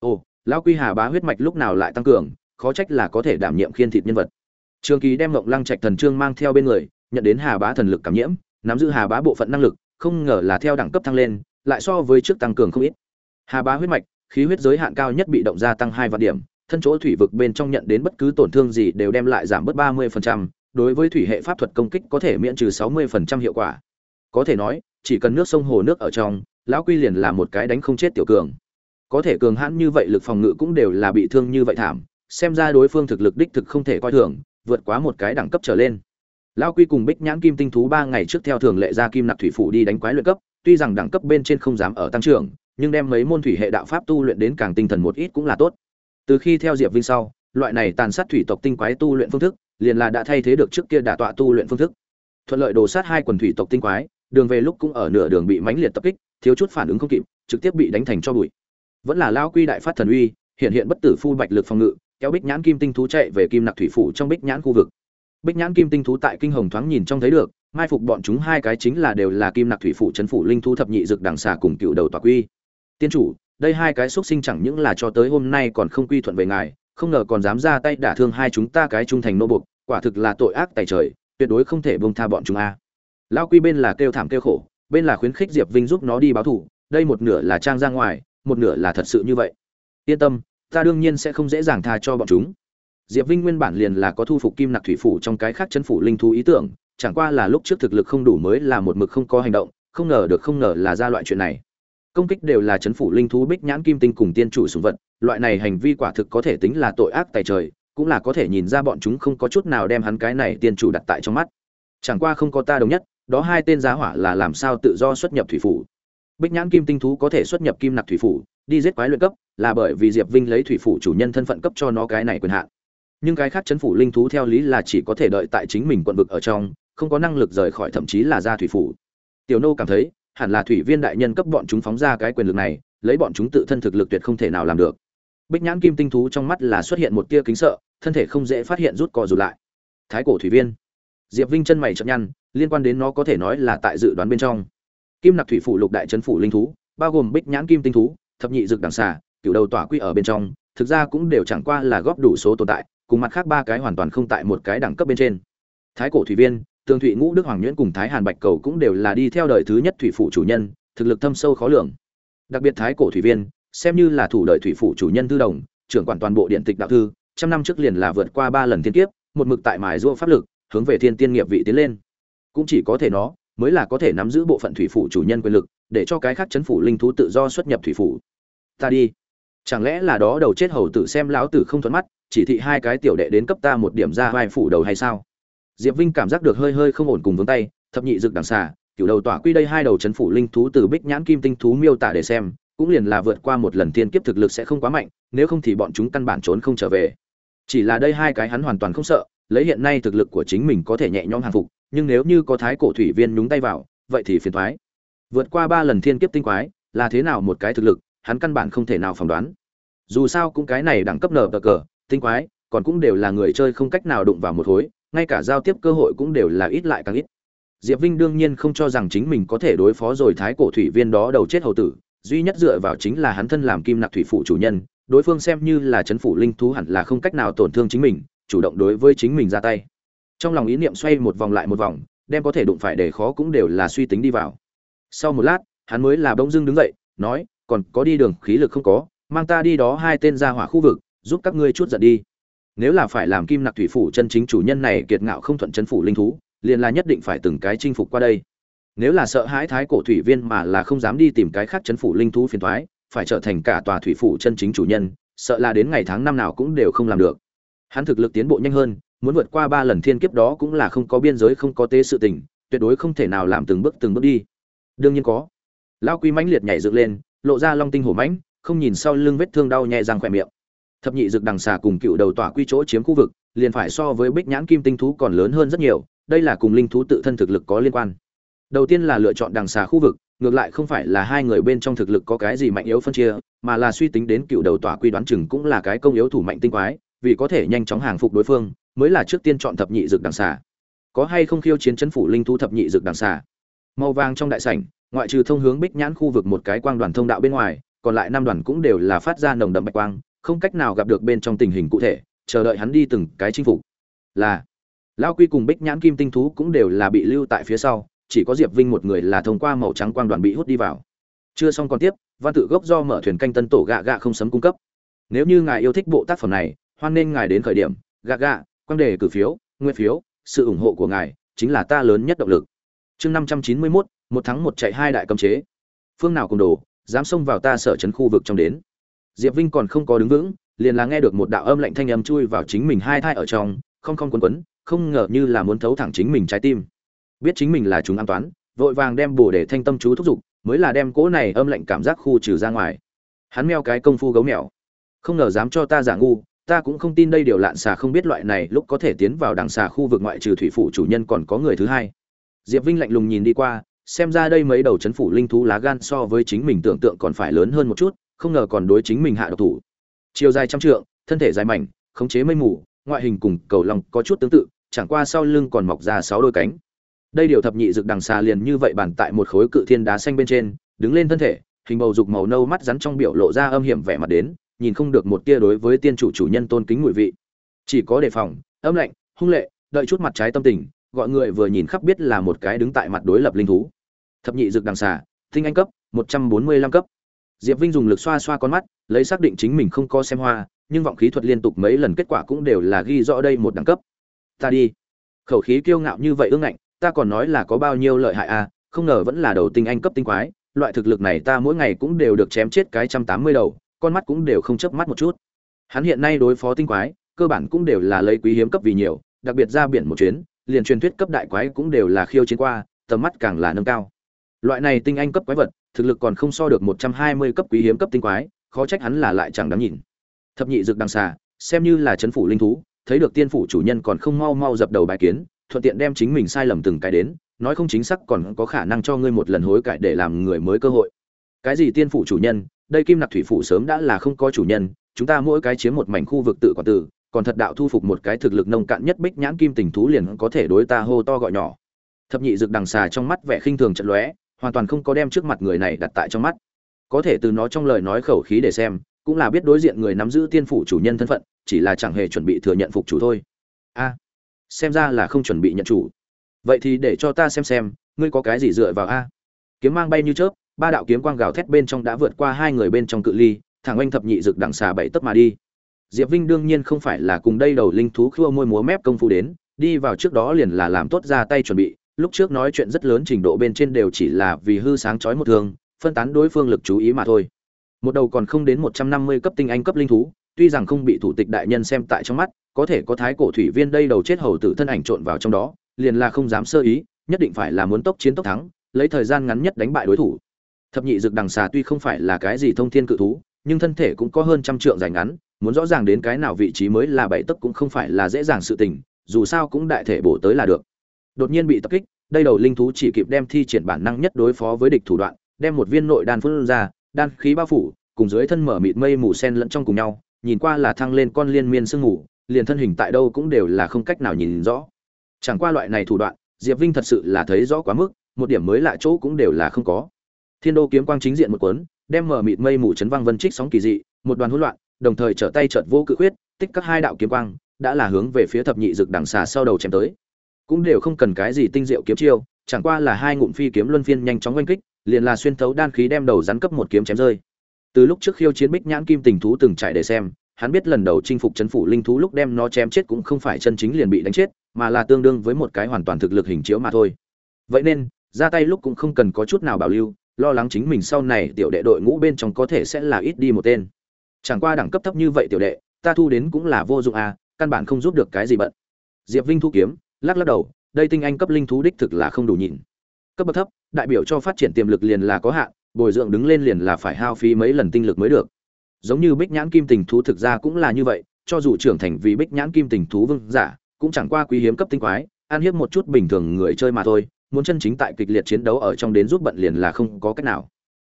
Ồ, lão quy hà bá huyết mạch lúc nào lại tăng cường, khó trách là có thể đảm nhiệm khiên thịt nhân vật. Trường kỳ đem ngộng lăng trạch thần trương mang theo bên người, nhận đến hà bá thần lực cảm nhiễm, nắm giữ hà bá bộ phận năng lực, không ngờ là theo đẳng cấp thăng lên, lại so với trước tăng cường không ít. Hà bá huyết mạch, khí huyết giới hạn cao nhất bị động gia tăng hai vạn điểm, thân chỗ thủy vực bên trong nhận đến bất cứ tổn thương gì đều đem lại giảm bớt ba mươi phần trăm, đối với thủy hệ pháp thuật công kích có thể miễn trừ sáu mươi phần trăm hiệu quả. Có thể nói chỉ cần nước sông hồ nước ở trong, lão quy liền là một cái đánh không chết tiểu cường. Có thể cường hãn như vậy lực phòng ngự cũng đều là bị thương như vậy thảm, xem ra đối phương thực lực đích thực không thể coi thường, vượt quá một cái đẳng cấp trở lên. Lão quy cùng bích nhãn kim tinh thú ba ngày trước theo thường lệ ra kim nạp thủy phủ đi đánh quái luyện cấp, tuy rằng đẳng cấp bên trên không dám ở tăng trưởng, nhưng đem mấy môn thủy hệ đạo pháp tu luyện đến càng tinh thần một ít cũng là tốt. Từ khi theo diệp vinh sau, loại này tàn sát thủy tộc tinh quái tu luyện phương thức, liền là đã thay thế được trước kia đả tọa tu luyện phương thức. Thuận lợi đồ sát hai quần thủy tộc tinh quái đường về lúc cũng ở nửa đường bị mãnh liệt tập kích, thiếu chút phản ứng không kịp, trực tiếp bị đánh thành cho bụi. Vẫn là lao quy đại phát thần uy, hiện hiện bất tử phu bạch lực phòng ngự, kéo bích nhãn kim tinh thú chạy về kim nặc thủy phủ trong bích nhãn khu vực. Bích nhãn kim tinh thú tại kinh hồng thoáng nhìn trong thấy được, mai phục bọn chúng hai cái chính là đều là kim nặc thủy phủ trấn phủ linh thu thập nhị dực đằng xà cùng cựu đầu tòa quy. Tiên chủ, đây hai cái xuất sinh chẳng những là cho tới hôm nay còn không quy thuận về ngài, không ngờ còn dám ra tay đả thương hai chúng ta cái trung thành nô buộc, quả thực là tội ác tài trời, tuyệt đối không thể bông tha bọn chúng a lão quy bên là kêu thảm kêu khổ, bên là khuyến khích diệp vinh giúp nó đi báo thù đây một nửa là trang ra ngoài, một nửa là thật sự như vậy. Yên tâm, ta đương nhiên sẽ không dễ dàng tha cho bọn chúng. Diệp vinh nguyên bản liền là có thu phục kim nặc thủy phủ trong cái khác chân phủ linh thú ý tưởng, chẳng qua là lúc trước thực lực không đủ mới là một mực không có hành động, không ngờ được không ngờ là ra loại chuyện này. Công kích đều là chấn phủ linh thú bích nhãn kim tinh cùng tiên chủ sùng vật, loại này hành vi quả thực có thể tính là tội ác tài trời, cũng là có thể nhìn ra bọn chúng không có chút nào đem hắn cái này tiên chủ đặt tại trong mắt. Chẳng qua không có ta đồng nhất đó hai tên giá hỏa là làm sao tự do xuất nhập thủy phủ? Bích nhãn kim tinh thú có thể xuất nhập kim nặc thủy phủ, đi giết quái luyện cấp, là bởi vì diệp vinh lấy thủy phủ chủ nhân thân phận cấp cho nó cái này quyền hạn. Nhưng cái khác chấn phủ linh thú theo lý là chỉ có thể đợi tại chính mình quận vực ở trong, không có năng lực rời khỏi thậm chí là ra thủy phủ. Tiểu nô cảm thấy, hẳn là thủy viên đại nhân cấp bọn chúng phóng ra cái quyền lực này, lấy bọn chúng tự thân thực lực tuyệt không thể nào làm được. Bích nhãn kim tinh thú trong mắt là xuất hiện một tia kính sợ, thân thể không dễ phát hiện rút cò dù lại. Thái cổ thủy viên diệp vinh chân mày chậm nhăn, liên quan đến nó có thể nói là tại dự đoán bên trong. Kim nặc thủy phủ lục đại trấn phủ linh thú, bao gồm bích nhãn kim tinh thú, thập nhị dực đằng xà cựu đầu tỏa quy ở bên trong, thực ra cũng đều chẳng qua là góp đủ số tồn tại, cùng mặt khác ba cái hoàn toàn không tại một cái đẳng cấp bên trên. Thái cổ thủy viên tương thụy ngũ đức hoàng nhuyễn cùng thái hàn bạch cầu cũng đều là đi theo đời thứ nhất thủy phủ chủ nhân, thực lực thâm sâu khó lường. Đặc biệt thái cổ thủy viên, xem như là thủ đời thủy phủ chủ nhân tư đồng, trưởng quản toàn bộ điện tịch đạo thư, trăm năm trước liền là vượt qua ba lần thiên kiếp, một mực tại mài giũa pháp lực hướng về thiên tiên nghiệp vị tiến lên. Cũng chỉ có thể nó, mới là có thể nắm giữ bộ phận thủy phủ chủ nhân quyền lực, để cho cái khác chấn phủ linh thú tự do xuất nhập thủy phủ. Ta đi. Chẳng lẽ là đó đầu chết hầu tử xem lão tử không thuận mắt, chỉ thị hai cái tiểu đệ đến cấp ta một điểm ra vai phủ đầu hay sao? Diệp vinh cảm giác được hơi hơi không ổn cùng vướng tay, thập nhị dực đằng xà, kiểu đầu tỏa quy đây hai đầu chấn phủ linh thú từ bích nhãn kim tinh thú miêu tả để xem, cũng liền là vượt qua một lần thiên kiếp thực lực sẽ không quá mạnh, nếu không thì bọn chúng căn bản trốn không trở về. Chỉ là đây hai cái hắn hoàn toàn không sợ lấy hiện nay thực lực của chính mình có thể nhẹ nhõm hàng phục, nhưng nếu như có thái cổ thủy viên nhúng tay vào, vậy thì phiền thoái vượt qua ba lần thiên kiếp tinh quái, là thế nào một cái thực lực, hắn căn bản không thể nào phỏng đoán. Dù sao cũng cái này đẳng cấp nở bờ cờ, tinh quái, còn cũng đều là người chơi không cách nào đụng vào một khối ngay cả giao tiếp cơ hội cũng đều là ít lại càng ít. Diệp vinh đương nhiên không cho rằng chính mình có thể đối phó rồi thái cổ thủy viên đó đầu chết hầu tử, duy nhất dựa vào chính là hắn thân làm kim nặc thủy phụ chủ nhân, đối phương xem như là chấn phủ linh thú hẳn là không cách nào tổn thương chính mình chủ động đối với chính mình ra tay. Trong lòng ý niệm xoay một vòng lại một vòng, đem có thể đụng phải để khó cũng đều là suy tính đi vào. Sau một lát, hắn mới là bỗng dưng đứng dậy, nói, còn có đi đường, khí lực không có, mang ta đi đó hai tên ra hỏa khu vực, giúp các ngươi chút giận đi. Nếu là phải làm kim nặc thủy phủ chân chính chủ nhân này kiệt ngạo không thuận chân phủ linh thú, liền là nhất định phải từng cái chinh phục qua đây. Nếu là sợ hãi thái cổ thủy viên mà là không dám đi tìm cái khác chân phủ linh thú phiền thoái phải trở thành cả tòa thủy phủ chân chính chủ nhân, sợ là đến ngày tháng năm nào cũng đều không làm được hắn thực lực tiến bộ nhanh hơn, muốn vượt qua ba lần thiên kiếp đó cũng là không có biên giới, không có tế sự tình, tuyệt đối không thể nào làm từng bước từng bước đi. Đương nhiên có. Lão quy mãnh liệt nhảy dựng lên, lộ ra long tinh hổ mãnh, không nhìn sau lưng vết thương đau nhẹ răng khỏe miệng. Thập nhị dực đằng xà cùng cựu đầu tỏa quy chỗ chiếm khu vực, liền phải so với bích nhãn kim tinh thú còn lớn hơn rất nhiều, đây là cùng linh thú tự thân thực lực có liên quan. Đầu tiên là lựa chọn đằng xà khu vực, ngược lại không phải là hai người bên trong thực lực có cái gì mạnh yếu phân chia, mà là suy tính đến cựu đầu tỏa quy đoán chừng cũng là cái công yếu thủ mạnh tinh quái vì có thể nhanh chóng hàng phục đối phương, mới là trước tiên chọn thập nhị dược đằng xà. Có hay không khiêu chiến chấn phủ linh thú thập nhị dược đằng xà? Màu vàng trong đại sảnh, ngoại trừ thông hướng bích nhãn khu vực một cái quang đoàn thông đạo bên ngoài, còn lại năm đoàn cũng đều là phát ra nồng đậm bạch quang, không cách nào gặp được bên trong tình hình cụ thể, chờ đợi hắn đi từng cái chinh phục. Là lao quy cùng bích nhãn kim tinh thú cũng đều là bị lưu tại phía sau, chỉ có diệp vinh một người là thông qua màu trắng quang đoàn bị hút đi vào. Chưa xong còn tiếp, văn tự gốc do mở thuyền canh tân tổ gạ gạ không sấm cung cấp. Nếu như ngài yêu thích bộ tác phẩm này hoan nên ngài đến khởi điểm, gạ gạ quan đề cử phiếu nguyên phiếu, sự ủng hộ của ngài chính là ta lớn nhất động lực. Chương năm trăm chín mươi mốt, một tháng một chạy hai đại cấm chế. Phương nào cùng đồ, dám xông vào ta sở trấn khu vực trong đến. Diệp vinh còn không có đứng vững, liền là nghe được một đạo âm lạnh thanh âm chui vào chính mình hai thai ở trong, không không quấn quấn, không ngờ như là muốn thấu thẳng chính mình trái tim. Biết chính mình là chúng an toán, vội vàng đem bổ để thanh tâm chú thúc giục, mới là đem cỗ này âm lạnh cảm giác khu trừ ra ngoài. Hắn meo cái công phu gấu mèo. Không ngờ dám cho ta giả ngu ta cũng không tin đây điều lạn xà không biết loại này lúc có thể tiến vào đằng xà khu vực ngoại trừ thủy phủ chủ nhân còn có người thứ hai. Diệp vinh lạnh lùng nhìn đi qua, xem ra đây mấy đầu chấn phủ linh thú lá gan so với chính mình tưởng tượng còn phải lớn hơn một chút, không ngờ còn đối chính mình hạ độc thủ. Chiều dài trăm trượng, thân thể dài mảnh, khống chế mây mù, ngoại hình cùng cầu long có chút tương tự, chẳng qua sau lưng còn mọc ra sáu đôi cánh. Đây điều thập nhị rực đằng xà liền như vậy bàn tại một khối cự thiên đá xanh bên trên, đứng lên thân thể, hình bầu dục màu nâu mắt rắn trong biểu lộ ra âm hiểm vẻ mặt đến nhìn không được một tia đối với tiên chủ chủ nhân tôn kính ngụy vị. Chỉ có đề phòng, âm lạnh, hung lệ, đợi chút mặt trái tâm tình, gọi người vừa nhìn khắp biết là một cái đứng tại mặt đối lập linh thú. Thập nhị dược đằng xà, tinh anh cấp, một trăm bốn mươi lăm cấp. Diệp vinh dùng lực xoa xoa con mắt, lấy xác định chính mình không có xem hoa, nhưng vọng khí thuật liên tục mấy lần kết quả cũng đều là ghi rõ đây một đẳng cấp. Ta đi. Khẩu khí kiêu ngạo như vậy ương ngạnh, ta còn nói là có bao nhiêu lợi hại à không ngờ vẫn là đầu tinh anh cấp tinh quái, loại thực lực này ta mỗi ngày cũng đều được chém chết cái trăm tám mươi đầu con mắt cũng đều không chớp mắt một chút. Hắn hiện nay đối phó tinh quái, cơ bản cũng đều là lấy quý hiếm cấp vì nhiều, đặc biệt ra biển một chuyến, liền truyền thuyết cấp đại quái cũng đều là khiêu chiến qua, tầm mắt càng là nâng cao. Loại này tinh anh cấp quái vật, thực lực còn không so được một trăm hai mươi cấp quý hiếm cấp tinh quái, khó trách hắn là lại chẳng đáng nhìn. Thập nhị dược đằng xà, xem như là chấn phủ linh thú, thấy được tiên phủ chủ nhân còn không mau mau dập đầu bài kiến, thuận tiện đem chính mình sai lầm từng cái đến, nói không chính xác còn có khả năng cho ngươi một lần hối cải để làm người mới cơ hội. Cái gì tiên phủ chủ nhân đây kim nặc thủy phủ sớm đã là không có chủ nhân, chúng ta mỗi cái chiếm một mảnh khu vực tự quản tử, còn thật đạo thu phục một cái thực lực nông cạn nhất bích nhãn kim tình thú liền có thể đối ta hô to gọi nhỏ. Thập nhị rực đằng xà trong mắt vẻ khinh thường trận lóe, hoàn toàn không có đem trước mặt người này đặt tại trong mắt. Có thể từ nó trong lời nói khẩu khí để xem, cũng là biết đối diện người nắm giữ tiên phủ chủ nhân thân phận, chỉ là chẳng hề chuẩn bị thừa nhận phục chủ thôi. A, xem ra là không chuẩn bị nhận chủ. Vậy thì để cho ta xem xem, ngươi có cái gì dựa vào a? Kiếm mang bay như chớp ba đạo kiếm quang gào thét bên trong đã vượt qua hai người bên trong cự ly, thẳng oanh thập nhị dực đằng xà bảy tấc mà đi. Diệp vinh đương nhiên không phải là cùng đây đầu linh thú khua môi múa mép công phu đến, đi vào trước đó liền là làm tốt ra tay chuẩn bị, lúc trước nói chuyện rất lớn trình độ bên trên đều chỉ là vì hư sáng chói một thường phân tán đối phương lực chú ý mà thôi. Một đầu còn không đến một trăm năm mươi cấp tinh anh cấp linh thú, tuy rằng không bị thủ tịch đại nhân xem tại trong mắt, có thể có thái cổ thủy viên đây đầu chết hầu tử thân ảnh trộn vào trong đó, liền là không dám sơ ý, nhất định phải là muốn tốc chiến tốc thắng, lấy thời gian ngắn nhất đánh bại đối thủ thập nhị dực đằng xà tuy không phải là cái gì thông thiên cự thú, nhưng thân thể cũng có hơn trăm trượng dài ngắn, muốn rõ ràng đến cái nào vị trí mới là bảy tấc cũng không phải là dễ dàng sự tình, dù sao cũng đại thể bổ tới là được. Đột nhiên bị tập kích, đây đầu linh thú chỉ kịp đem thi triển bản năng nhất đối phó với địch thủ đoạn, đem một viên nội đan phun ra, đan khí bao phủ, cùng dưới thân mở mịt mây mù sen lẫn trong cùng nhau, nhìn qua là thăng lên con liên miên sương mù, liền thân hình tại đâu cũng đều là không cách nào nhìn rõ. Chẳng qua loại này thủ đoạn, diệp vinh thật sự là thấy rõ quá mức, một điểm mới lạ chỗ cũng đều là không có thiên đô kiếm quang chính diện một cuốn, đem mở mịt mây mù chấn vang vân trích sóng kỳ dị, một đoàn hỗn loạn, đồng thời trở tay chợt vô cự khuyết, tích các hai đạo kiếm quang, đã là hướng về phía thập nhị dực đằng xà sau đầu chém tới. Cũng đều không cần cái gì tinh diệu kiếm chiêu, chẳng qua là hai ngụm phi kiếm luân phiên nhanh chóng oanh kích, liền là xuyên thấu đan khí đem đầu rắn cấp một kiếm chém rơi. Từ lúc trước khiêu chiến bích nhãn kim tình thú từng chạy để xem, hắn biết lần đầu chinh phục chấn phủ linh thú lúc đem nó chém chết cũng không phải chân chính liền bị đánh chết, mà là tương đương với một cái hoàn toàn thực lực hình chiếu mà thôi. Vậy nên, ra tay lúc cũng không cần có chút nào bảo lưu lo lắng chính mình sau này tiểu đệ đội ngũ bên trong có thể sẽ là ít đi một tên. Chẳng qua đẳng cấp thấp như vậy tiểu đệ, ta thu đến cũng là vô dụng à căn bản không giúp được cái gì bận. Diệp vinh thu kiếm, lắc lắc đầu, đây tinh anh cấp linh thú đích thực là không đủ nhìn cấp bậc thấp, đại biểu cho phát triển tiềm lực liền là có hạn, bồi dưỡng đứng lên liền là phải hao phí mấy lần tinh lực mới được. Giống như bích nhãn kim tình thú thực ra cũng là như vậy, cho dù trưởng thành vì bích nhãn kim tình thú vương giả, cũng chẳng qua quý hiếm cấp tinh quái, ăn hiếp một chút bình thường người chơi mà thôi muốn chân chính tại kịch liệt chiến đấu ở trong đến giúp bận liền là không có cách nào.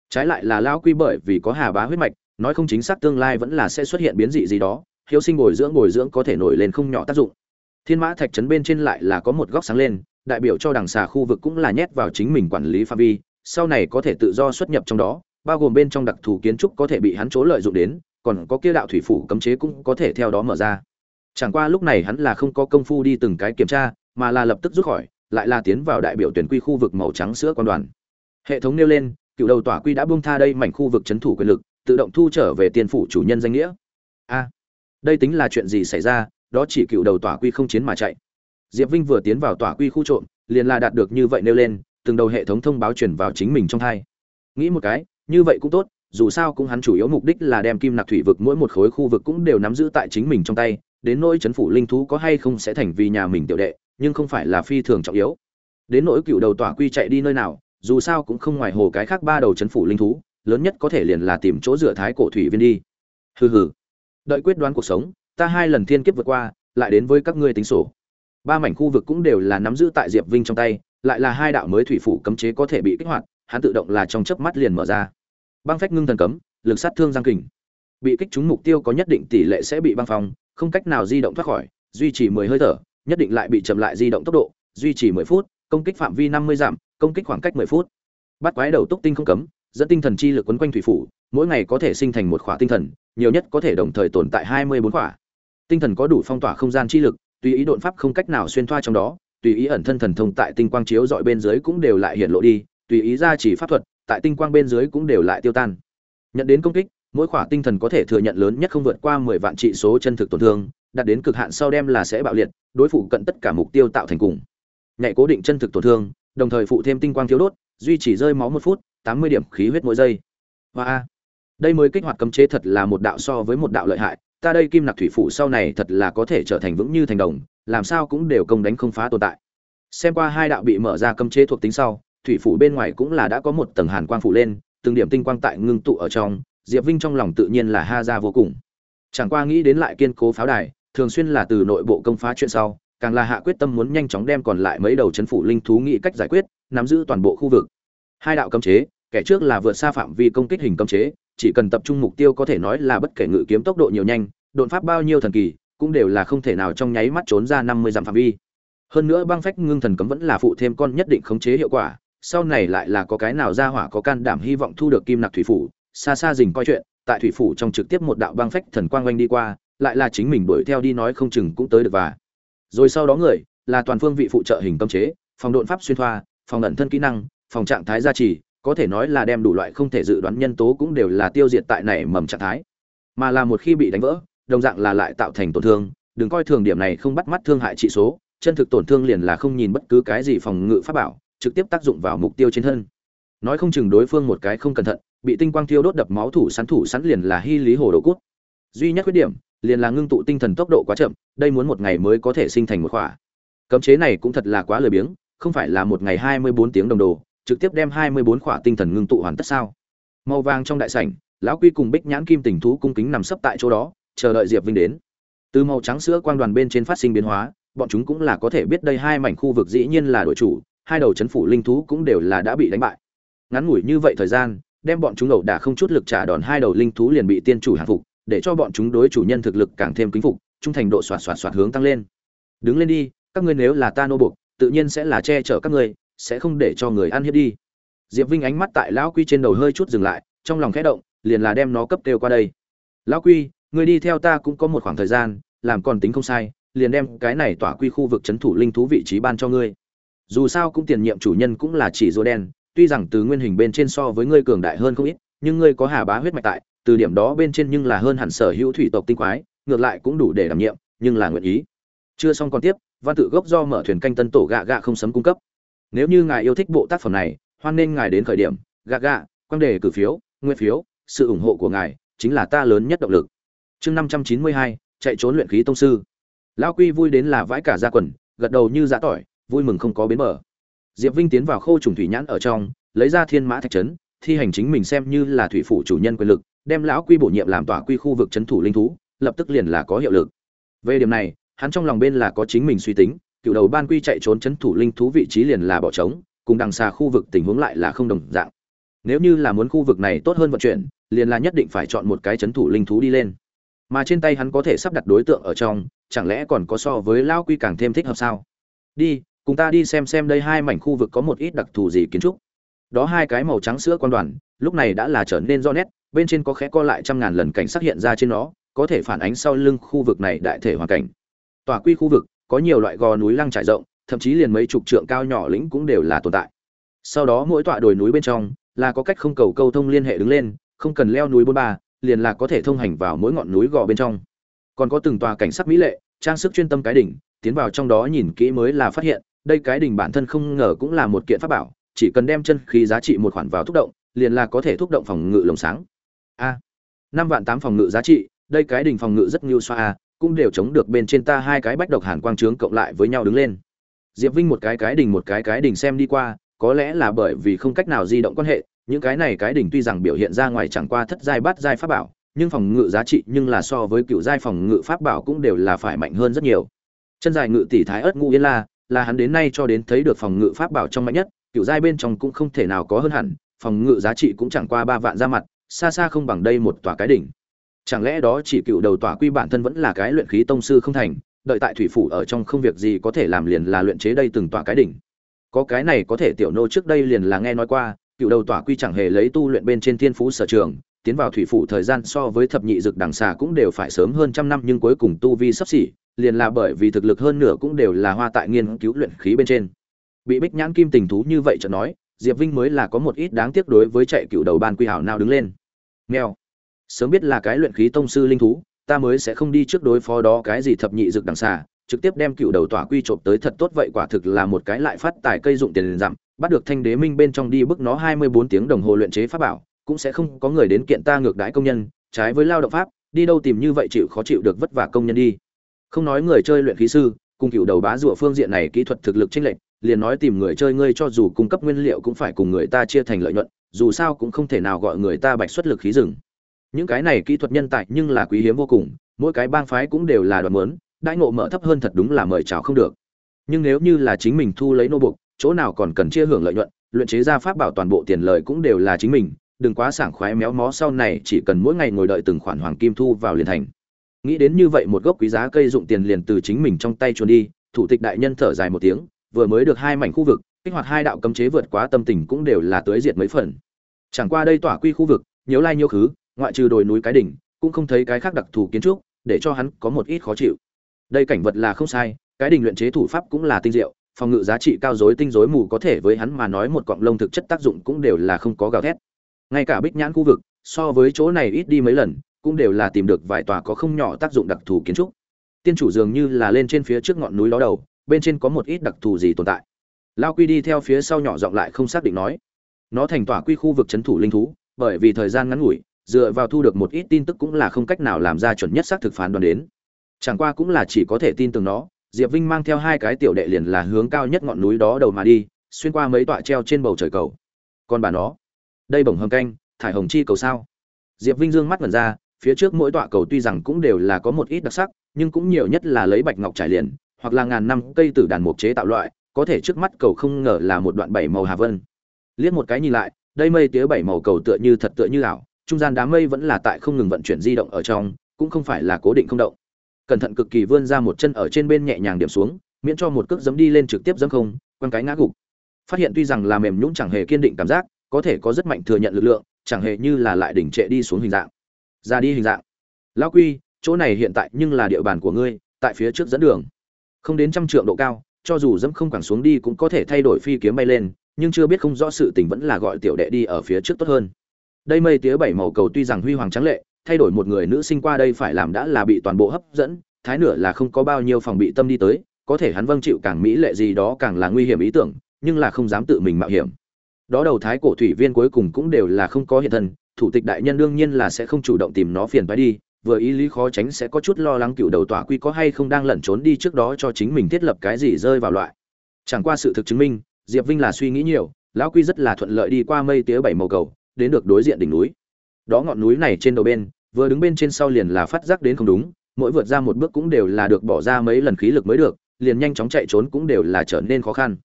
Trái lại là lao quy bởi vì có hà bá huyết mạch, nói không chính xác tương lai vẫn là sẽ xuất hiện biến dị gì đó, hiếu sinh bồi dưỡng bồi dưỡng có thể nổi lên không nhỏ tác dụng. Thiên mã thạch trấn bên trên lại là có một góc sáng lên, đại biểu cho đằng xà khu vực cũng là nhét vào chính mình quản lý phạm vi, sau này có thể tự do xuất nhập trong đó, bao gồm bên trong đặc thù kiến trúc có thể bị hắn chỗ lợi dụng đến, còn có kia đạo thủy phủ cấm chế cũng có thể theo đó mở ra. Chẳng qua lúc này hắn là không có công phu đi từng cái kiểm tra, mà là lập tức rút khỏi lại là tiến vào đại biểu tuyển quy khu vực màu trắng sữa quan đoàn. Hệ thống nêu lên, cựu đầu tỏa quy đã buông tha đây mảnh khu vực chấn thủ quyền lực, tự động thu trở về tiền phủ chủ nhân danh nghĩa. A, đây tính là chuyện gì xảy ra? Đó chỉ cựu đầu tỏa quy không chiến mà chạy. Diệp vinh vừa tiến vào tỏa quy khu trộm, liền là đạt được như vậy nêu lên, từng đầu hệ thống thông báo truyền vào chính mình trong thai. Nghĩ một cái, như vậy cũng tốt, dù sao cũng hắn chủ yếu mục đích là đem kim nạp thủy vực mỗi một khối khu vực cũng đều nắm giữ tại chính mình trong tay, đến nỗi chấn phủ linh thú có hay không sẽ thành vì nhà mình tiểu đệ nhưng không phải là phi thường trọng yếu. Đến nỗi cựu đầu tỏa quy chạy đi nơi nào, dù sao cũng không ngoài hồ cái khác ba đầu chấn phủ linh thú, lớn nhất có thể liền là tìm chỗ dựa thái cổ thủy viên đi. Hừ hừ. Đợi quyết đoán cuộc sống, ta hai lần thiên kiếp vượt qua, lại đến với các ngươi tính sổ. Ba mảnh khu vực cũng đều là nắm giữ tại diệp vinh trong tay, lại là hai đạo mới thủy phủ cấm chế có thể bị kích hoạt, hắn tự động là trong chớp mắt liền mở ra. Băng phách ngưng thần cấm, lực sát thương giang kình. Bị kích trúng mục tiêu có nhất định tỷ lệ sẽ bị băng phong, không cách nào di động thoát khỏi, duy trì mười hơi thở nhất định lại bị chậm lại di động tốc độ, duy trì mười phút, công kích phạm vi năm mươi giảm công kích khoảng cách mười phút. Bắt quái đầu túc tinh không cấm, dẫn tinh thần chi lực quấn quanh thủy phủ, mỗi ngày có thể sinh thành một khỏa tinh thần, nhiều nhất có thể đồng thời tồn tại hai mươi bốn khỏa. Tinh thần có đủ phong tỏa không gian chi lực, tùy ý đột pháp không cách nào xuyên thoa trong đó, tùy ý ẩn thân thần thông tại tinh quang chiếu dọi bên dưới cũng đều lại hiện lộ đi, tùy ý ra chỉ pháp thuật, tại tinh quang bên dưới cũng đều lại tiêu tan. Nhận đến công kích mỗi khỏa tinh thần có thể thừa nhận lớn nhất không vượt qua mười vạn trị số chân thực tổn thương, đạt đến cực hạn sau đem là sẽ bạo liệt, đối phụ cận tất cả mục tiêu tạo thành cùng. Nhạy cố định chân thực tổn thương, đồng thời phụ thêm tinh quang thiếu đốt, duy trì rơi máu một phút, tám mươi điểm khí huyết mỗi giây. Và đây mới kích hoạt cấm chế thật là một đạo so với một đạo lợi hại, ta đây kim nặc thủy phủ sau này thật là có thể trở thành vững như thành đồng, làm sao cũng đều công đánh không phá tồn tại. Xem qua hai đạo bị mở ra cấm chế thuộc tính sau, thủy phủ bên ngoài cũng là đã có một tầng hàn quang phủ lên, từng điểm tinh quang tại ngưng tụ ở trong diệp vinh trong lòng tự nhiên là ha ra vô cùng. Chẳng qua nghĩ đến lại kiên cố pháo đài, thường xuyên là từ nội bộ công phá chuyện sau, càng là hạ quyết tâm muốn nhanh chóng đem còn lại mấy đầu chấn phủ linh thú nghĩ cách giải quyết, nắm giữ toàn bộ khu vực. Hai đạo cấm chế, kẻ trước là vượt xa phạm vi công kích hình cấm chế, chỉ cần tập trung mục tiêu có thể nói là bất kể ngự kiếm tốc độ nhiều nhanh, đột pháp bao nhiêu thần kỳ, cũng đều là không thể nào trong nháy mắt trốn ra năm mươi dặm phạm vi. Hơn nữa băng phách ngưng thần cấm vẫn là phụ thêm con nhất định khống chế hiệu quả, sau này lại là có cái nào ra hỏa có can đảm hy vọng thu được kim nặc thủy phủ xa xa dình coi chuyện, tại thủy phủ trong trực tiếp một đạo băng phách thần quang oanh đi qua, lại là chính mình đuổi theo đi nói không chừng cũng tới được và. Rồi sau đó người, là toàn phương vị phụ trợ hình cấm chế, phòng độn pháp xuyên thoa, phòng ẩn thân kỹ năng, phòng trạng thái gia trì, có thể nói là đem đủ loại không thể dự đoán nhân tố cũng đều là tiêu diệt tại này mầm trạng thái. Mà là một khi bị đánh vỡ, đồng dạng là lại tạo thành tổn thương, đừng coi thường điểm này không bắt mắt thương hại trị số, chân thực tổn thương liền là không nhìn bất cứ cái gì phòng ngự pháp bảo, trực tiếp tác dụng vào mục tiêu trên thân. Nói không chừng đối phương một cái không cẩn thận bị tinh quang thiêu đốt đập máu thủ sắn thủ sắn liền là hy lý hồ đồ cút. Duy nhất khuyết điểm, liền là ngưng tụ tinh thần tốc độ quá chậm, đây muốn một ngày mới có thể sinh thành một khỏa. Cấm chế này cũng thật là quá lười biếng, không phải là một ngày hai mươi bốn tiếng đồng đồ, trực tiếp đem hai mươi bốn khỏa tinh thần ngưng tụ hoàn tất sao? Màu vàng trong đại sảnh, lão quy cùng bích nhãn kim tình thú cung kính nằm sấp tại chỗ đó, chờ đợi diệp vinh đến. Từ màu trắng sữa quang đoàn bên trên phát sinh biến hóa, bọn chúng cũng là có thể biết đây hai mảnh khu vực dĩ nhiên là đội chủ, hai đầu chấn phủ linh thú cũng đều là đã bị đánh bại. Ngắn ngủi như vậy thời gian đem bọn chúng ẩu đả không chút lực trả đòn hai đầu linh thú liền bị tiên chủ hàng phục, để cho bọn chúng đối chủ nhân thực lực càng thêm kính phục, trung thành độ xoạt xoạt xoạt hướng tăng lên. Đứng lên đi, các ngươi nếu là ta nô buộc, tự nhiên sẽ là che chở các ngươi, sẽ không để cho người ăn hiếp đi. Diệp vinh ánh mắt tại lão quy trên đầu hơi chút dừng lại, trong lòng khẽ động, liền là đem nó cấp kêu qua đây. Lão quy người đi theo ta cũng có một khoảng thời gian, làm còn tính không sai, liền đem cái này tỏa quy khu vực c h ấ n thủ linh thú vị trí ban cho ngươi. Dù sao cũng tiền nhiệm chủ nhân cũng là chỉ rùa đen tuy rằng từ nguyên hình bên trên so với ngươi cường đại hơn không ít, nhưng ngươi có hà bá huyết mạch tại, từ điểm đó bên trên nhưng là hơn hẳn sở hữu thủy tộc tinh quái, ngược lại cũng đủ để đảm nhiệm, nhưng là nguyện ý. Chưa xong còn tiếp, văn tự gốc do mở thuyền canh tân tổ gạ gạ không sấm cung cấp. Nếu như ngài yêu thích bộ tác phẩm này, hoan nên ngài đến khởi điểm, gạ gạ quan đề cử phiếu, nguyên phiếu, sự ủng hộ của ngài chính là ta lớn nhất động lực. Chương năm trăm chín mươi hai, chạy trốn luyện khí tông sư. Lão quy vui đến là vãi cả ra quần, gật đầu như giã tỏi, vui mừng không có bến bờ diệp vinh tiến vào khâu trùng thủy nhãn ở trong, lấy ra thiên mã thạch trấn thi hành chính mình xem như là thủy phủ chủ nhân quyền lực, đem lão quy bổ nhiệm làm tỏa quy khu vực trấn thủ linh thú, lập tức liền là có hiệu lực. Về điểm này, hắn trong lòng bên là có chính mình suy tính, cựu đầu ban quy chạy trốn trấn thủ linh thú vị trí liền là bỏ trống, cùng đằng xa khu vực tình huống lại là không đồng dạng. Nếu như là muốn khu vực này tốt hơn vận chuyển, liền là nhất định phải chọn một cái chấn thủ linh thú đi lên. Mà trên tay hắn có thể sắp đặt đối tượng ở trong, chẳng lẽ còn có so với Lão quy càng thêm thích hợp sao? Đi cùng ta đi xem xem đây hai mảnh khu vực có một ít đặc thù gì kiến trúc. Đó hai cái màu trắng sữa quan đoàn, lúc này đã là trở nên do nét, bên trên có khẽ co lại trăm ngàn lần cảnh sắc hiện ra trên nó, có thể phản ánh sau lưng khu vực này đại thể hoàn cảnh. Tòa quy khu vực, có nhiều loại gò núi lăng trải rộng, thậm chí liền mấy chục trượng cao nhỏ lĩnh cũng đều là tồn tại. Sau đó mỗi tọa đồi núi bên trong, là có cách không cầu câu thông liên hệ đứng lên, không cần leo núi bốn ba, liền là có thể thông hành vào mỗi ngọn núi gò bên trong. Còn có từng tòa cảnh sắc mỹ lệ, trang sức chuyên tâm cái đỉnh, tiến vào trong đó nhìn kỹ mới là phát hiện đây cái đỉnh bản thân không ngờ cũng là một kiện pháp bảo, chỉ cần đem chân khí giá trị một khoản vào thúc động, liền là có thể thúc động phòng ngự lồng sáng. A, năm vạn tám phòng ngự giá trị, đây cái đỉnh phòng ngự rất nhiều xoa a, cũng đều chống được bên trên ta hai cái bách độc hàn quang trướng cộng lại với nhau đứng lên. Diệp vinh một cái cái đỉnh một cái cái đỉnh xem đi qua, có lẽ là bởi vì không cách nào di động quan hệ, những cái này cái đỉnh tuy rằng biểu hiện ra ngoài chẳng qua thất giai bát giai pháp bảo, nhưng phòng ngự giá trị nhưng là so với cựu giai phòng ngự pháp bảo cũng đều là phải mạnh hơn rất nhiều. Chân dài ngự tỷ thái ớt ngũ yên la là hắn đến nay cho đến thấy được phòng ngự pháp bảo trong mạnh nhất cựu giai bên trong cũng không thể nào có hơn hẳn, phòng ngự giá trị cũng chẳng qua ba vạn ra mặt, xa xa không bằng đây một tòa cái đỉnh. Chẳng lẽ đó chỉ cựu đầu tòa quy bản thân vẫn là cái luyện khí tông sư không thành, đợi tại thủy phủ ở trong không việc gì có thể làm liền là luyện chế đây từng tòa cái đỉnh? Có cái này có thể tiểu nô trước đây liền là nghe nói qua cựu đầu tòa quy chẳng hề lấy tu luyện bên trên thiên phú sở trường, tiến vào thủy phủ thời gian so với thập nhị dực đằng xà cũng đều phải sớm hơn trăm năm nhưng cuối cùng tu vi sắp xỉ liền là bởi vì thực lực hơn nửa cũng đều là hoa tại nghiên cứu luyện khí bên trên. Bị bích nhãn kim tình thú như vậy chợt nói, diệp vinh mới là có một ít đáng tiếc đối với chạy cựu đầu ban quy hảo nào đứng lên. Nghèo. Sớm biết là cái luyện khí tông sư linh thú, ta mới sẽ không đi trước đối phó đó cái gì thập nhị dực đằng xà, trực tiếp đem cựu đầu tỏa quy trộm tới thật tốt vậy quả thực là một cái lại phát tài cây dụng tiền dặm bắt được thanh đế minh bên trong đi bức nó hai mươi bốn tiếng đồng hồ luyện chế pháp bảo, cũng sẽ không có người đến kiện ta ngược đãi công nhân, trái với lao động pháp, đi đâu tìm như vậy chịu khó chịu được vất vả công nhân đi không nói người chơi luyện khí sư, cùng cựu đầu bá rùa phương diện này kỹ thuật thực lực chênh lệch, liền nói tìm người chơi ngươi cho dù cung cấp nguyên liệu cũng phải cùng người ta chia thành lợi nhuận, dù sao cũng không thể nào gọi người ta bạch xuất lực khí rừng. Những cái này kỹ thuật nhân tài nhưng là quý hiếm vô cùng, mỗi cái bang phái cũng đều là đoàn mướn đãi ngộ mở thấp hơn thật đúng là mời chào không được. Nhưng nếu như là chính mình thu lấy nô buộc, chỗ nào còn cần chia hưởng lợi nhuận, luyện chế ra pháp bảo toàn bộ tiền lợi cũng đều là chính mình, đừng quá sảng khoái méo mó sau này chỉ cần mỗi ngày ngồi đợi từng khoản hoàng kim thu vào liền thành nghĩ đến như vậy một gốc quý giá cây dụng tiền liền từ chính mình trong tay chuồn đi, thủ tịch đại nhân thở dài một tiếng, vừa mới được hai mảnh khu vực, kích hoạt hai đạo cấm chế vượt quá tâm tình cũng đều là tới diệt mấy phần. Chẳng qua đây tỏa quy khu vực nhớ lai nhiêu khứ, ngoại trừ đồi núi cái đỉnh, cũng không thấy cái khác đặc thù kiến trúc, để cho hắn có một ít khó chịu. Đây cảnh vật là không sai, cái đình luyện chế thủ pháp cũng là tinh diệu, phòng ngự giá trị cao dối tinh dối mù có thể với hắn mà nói một cọng lông thực chất tác dụng cũng đều là không có gào thét. Ngay cả bích nhãn khu vực, so với chỗ này ít đi mấy lần cũng đều là tìm được vài tòa có không nhỏ tác dụng đặc thù kiến trúc. Tiên chủ dường như là lên trên phía trước ngọn núi đó đầu, bên trên có một ít đặc thù gì tồn tại. Lao quy đi theo phía sau nhỏ giọng lại không xác định nói. Nó thành tỏa quy khu vực c thủ linh thú, bởi vì thời gian ngắn ngủi, dựa vào thu được một ít tin tức cũng là không cách nào làm ra chuẩn nhất xác thực phán đoán đến. Chẳng qua cũng là chỉ có thể tin tưởng nó, diệp vinh mang theo hai cái tiểu đệ liền là hướng cao nhất ngọn núi đó đầu mà đi, xuyên qua mấy tọa treo trên bầu trời cầu. Còn bà nó, đây bổng hầm canh, thải hồng chi cầu sao? Diệp vinh dương mắt ngẩn ra phía trước mỗi tọa cầu tuy rằng cũng đều là có một ít đặc sắc, nhưng cũng nhiều nhất là lấy bạch ngọc trải liền, hoặc là ngàn năm cây tử đàn mục chế tạo loại, có thể trước mắt cầu không ngờ là một đoạn bảy màu hà vân. Liếc một cái nhìn lại, đây mây tía bảy màu cầu tựa như thật tựa như ảo, trung gian đám mây vẫn là tại không ngừng vận chuyển di động ở trong, cũng không phải là cố định không động. Cẩn thận cực kỳ vươn ra một chân ở trên bên nhẹ nhàng điểm xuống, miễn cho một cước giấm đi lên trực tiếp giẫm không, quăng cái ngã gục. Phát hiện tuy rằng là mềm nhũng chẳng hề kiên định cảm giác, có thể có rất mạnh thừa nhận lực lượng, chẳng hề như là lại đỉnh trệ đi xuống hình dạng ra đi hình dạng. Lão quy, chỗ này hiện tại nhưng là địa bàn của ngươi, tại phía trước dẫn đường. Không đến trăm trượng độ cao, cho dù dẫm không quẳng xuống đi cũng có thể thay đổi phi kiếm bay lên, nhưng chưa biết không rõ sự tình vẫn là gọi tiểu đệ đi ở phía trước tốt hơn. Đây mây tía bảy màu cầu tuy rằng huy hoàng trắng lệ, thay đổi một người nữ sinh qua đây phải làm đã là bị toàn bộ hấp dẫn, thái nửa là không có bao nhiêu phòng bị tâm đi tới, có thể hắn vâng chịu càng mỹ lệ gì đó càng là nguy hiểm ý tưởng, nhưng là không dám tự mình mạo hiểm. Đó đầu thái cổ thủy viên cuối cùng cũng đều là không có hiện thân thủ tịch đại nhân đương nhiên là sẽ không chủ động tìm nó phiền phải đi, vừa ý lý khó tránh sẽ có chút lo lắng cựu đầu tòa quy có hay không đang lẩn trốn đi trước đó cho chính mình thiết lập cái gì rơi vào loại. Chẳng qua sự thực chứng minh, diệp vinh là suy nghĩ nhiều, lão quy rất là thuận lợi đi qua mây tía bảy màu cầu, đến được đối diện đỉnh núi. Đó ngọn núi này trên đầu bên, vừa đứng bên trên sau liền là phát giác đến không đúng, mỗi vượt ra một bước cũng đều là được bỏ ra mấy lần khí lực mới được, liền nhanh chóng chạy trốn cũng đều là trở nên khó khăn.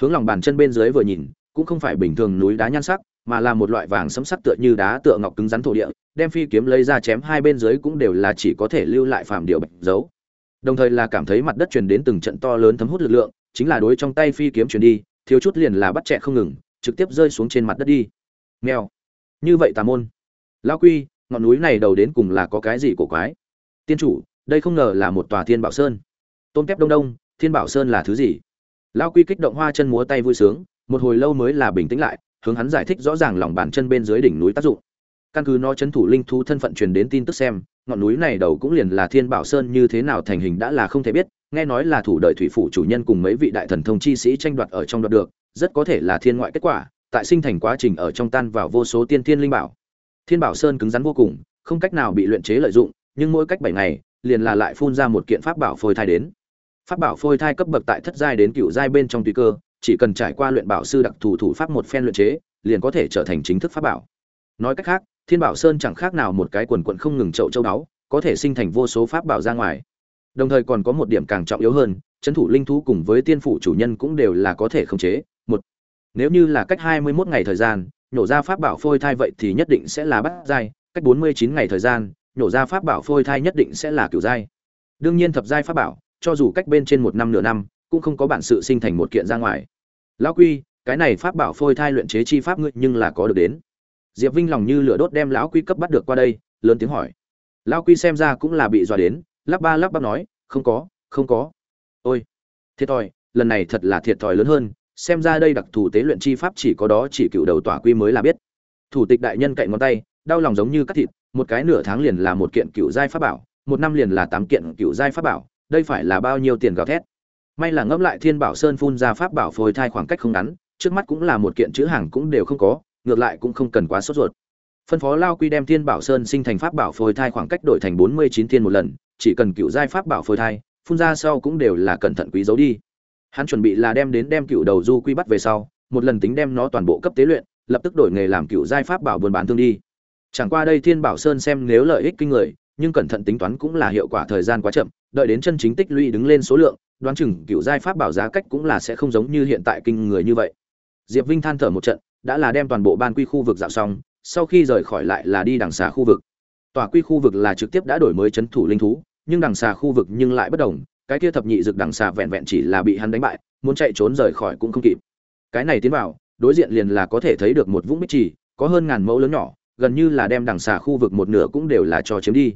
Hướng lòng bàn chân bên dưới vừa nhìn, cũng không phải bình thường núi đá nhan sắc mà là một loại vàng sẫm sắc tựa như đá tựa ngọc cứng rắn thổ địa, đem phi kiếm lấy ra chém hai bên dưới cũng đều là chỉ có thể lưu lại phạm điều bạch dấu. Đồng thời là cảm thấy mặt đất truyền đến từng trận to lớn thấm hút lực lượng, chính là đối trong tay phi kiếm truyền đi, thiếu chút liền là bắt chẹt không ngừng, trực tiếp rơi xuống trên mặt đất đi. Meo. như vậy tà môn. Lão quy, ngọn núi này đầu đến cùng là có cái gì cổ quái? Tiên chủ, đây không ngờ là một tòa thiên bảo sơn. Tôn kép đông đông, thiên bảo sơn là thứ gì? Lão quy kích động hoa chân múa tay vui sướng, một hồi lâu mới là bình tĩnh lại hướng hắn giải thích rõ ràng lòng bàn chân bên dưới đỉnh núi tác dụng. Căn cứ nó chấn thủ linh thú thân phận truyền đến tin tức xem, ngọn núi này đầu cũng liền là thiên bảo sơn như thế nào thành hình đã là không thể biết, nghe nói là thủ đợi thủy phủ chủ nhân cùng mấy vị đại thần thông chi sĩ tranh đoạt ở trong đoạt được, rất có thể là thiên ngoại kết quả, tại sinh thành quá trình ở trong tan vào vô số tiên thiên linh bảo. Thiên bảo sơn cứng rắn vô cùng, không cách nào bị luyện chế lợi dụng, nhưng mỗi cách bảy ngày, liền là lại phun ra một kiện pháp bảo phôi thai đến. Pháp bảo phôi thai cấp bậc tại thất giai đến cựu giai bên trong tùy cơ chỉ cần trải qua luyện bảo sư đặc thù thủ pháp một phen luyện chế, liền có thể trở thành chính thức pháp bảo. Nói cách khác, thiên bảo sơn chẳng khác nào một cái quần quần không ngừng chậu châu đáo có thể sinh thành vô số pháp bảo ra ngoài. Đồng thời còn có một điểm càng trọng yếu hơn trấn thủ linh thú cùng với tiên phủ chủ nhân cũng đều là có thể khống chế. Một, nếu như là cách hai mươi 21 ngày thời gian, nhổ ra pháp bảo phôi thai vậy thì nhất định sẽ là bắt giai cách bốn mươi chín ngày thời gian, nhổ ra pháp bảo phôi thai nhất định sẽ là cửu giai đương nhiên thập giai pháp bảo, cho dù cách bên trên một năm nửa năm cũng không có bản sự sinh thành một kiện ra ngoài. Lão quy, cái này pháp bảo phôi thai luyện chế chi pháp ngươi nhưng là có được đến. Diệp vinh lòng như lửa đốt đem lão quy cấp bắt được qua đây, lớn tiếng hỏi. Lão quy xem ra cũng là bị dọa đến, lắp ba lắp bắp nói, không có không có. Ôi, thiệt thòi, lần này thật là thiệt thòi lớn hơn, xem ra đây đặc thù tế luyện chi pháp chỉ có đó chỉ cựu đầu tỏa quy mới là biết. Thủ tịch đại nhân cậy ngón tay, đau lòng giống như cắt thịt, một cái nửa tháng liền là một kiện cựu giai pháp bảo, một năm liền là tám kiện cựu giai pháp bảo, đây phải là bao nhiêu tiền gào thét? May là ngẫm lại thiên bảo sơn phun ra pháp bảo phôi thai khoảng cách không ngắn, trước mắt cũng là một kiện chữ hàng cũng đều không có, ngược lại cũng không cần quá sốt ruột. Phân phó lao quy đem thiên bảo sơn sinh thành pháp bảo phôi thai khoảng cách đổi thành bốn mươi chín thiên một lần, chỉ cần cựu giai pháp bảo phôi thai, phun ra sau cũng đều là cẩn thận quý giấu đi. Hắn chuẩn bị là đem đến đem cựu đầu du quy bắt về sau, một lần tính đem nó toàn bộ cấp tế luyện, lập tức đổi nghề làm cựu giai pháp bảo buôn bán thương đi. Chẳng qua đây thiên bảo sơn xem nếu lợi ích kinh người, nhưng cẩn thận tính toán cũng là hiệu quả thời gian quá chậm, đợi đến chân chính tích lũy đứng lên số lượng đoán chừng cựu giai pháp bảo giá cách cũng là sẽ không giống như hiện tại kinh người như vậy. Diệp vinh than thở một trận, đã là đem toàn bộ ban quy khu vực dạo xong, sau khi rời khỏi lại là đi đằng xà khu vực. Tòa quy khu vực là trực tiếp đã đổi mới chấn thủ linh thú, nhưng đằng xà khu vực nhưng lại bất đồng, cái kia thập nhị dực đằng xà vẹn vẹn chỉ là bị hắn đánh bại, muốn chạy trốn rời khỏi cũng không kịp. Cái này tiến vào, đối diện liền là có thể thấy được một vũng bích trì, có hơn ngàn mẫu lớn nhỏ, gần như là đem đằng xà khu vực một nửa cũng đều là cho chiếm đi.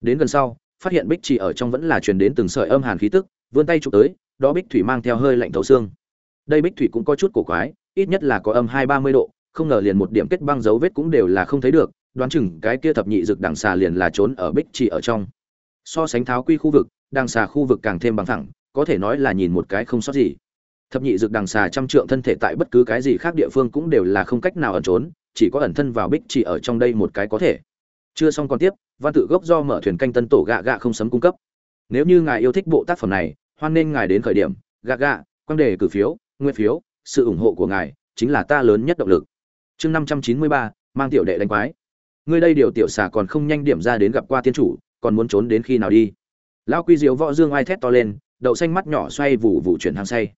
Đến gần sau, phát hiện bích trì ở trong vẫn là truyền đến từng sợi âm hàn khí tức vươn tay chụp tới, đó bích thủy mang theo hơi lạnh thấu xương. Đây bích thủy cũng có chút cổ quái, ít nhất là có âm hai ba mươi độ, không ngờ liền một điểm kết băng dấu vết cũng đều là không thấy được, đoán chừng cái kia thập nhị dược đằng xà liền là trốn ở bích trì ở trong. So sánh tháo quy khu vực, đằng xà khu vực càng thêm bằng thẳng có thể nói là nhìn một cái không sót gì. Thập nhị dược đằng xà trăm trượng thân thể tại bất cứ cái gì khác địa phương cũng đều là không cách nào ẩn trốn, chỉ có ẩn thân vào bích chỉ ở trong đây một cái có thể. Chưa xong còn tiếp, văn tự gốc do mở thuyền canh tân tổ gạ gạ không sấm cung cấp nếu như ngài yêu thích bộ tác phẩm này, hoan nên ngài đến khởi điểm gạ gạ quan đề cử phiếu nguyên phiếu, sự ủng hộ của ngài chính là ta lớn nhất động lực. Chương năm trăm chín mươi ba, mang tiểu đệ đánh quái. Ngươi đây điều tiểu xà còn không nhanh điểm ra đến gặp qua tiên chủ, còn muốn trốn đến khi nào đi? Lao quy diếu võ dương ai thét to lên, đậu xanh mắt nhỏ xoay vụ vụ chuyển hàng say.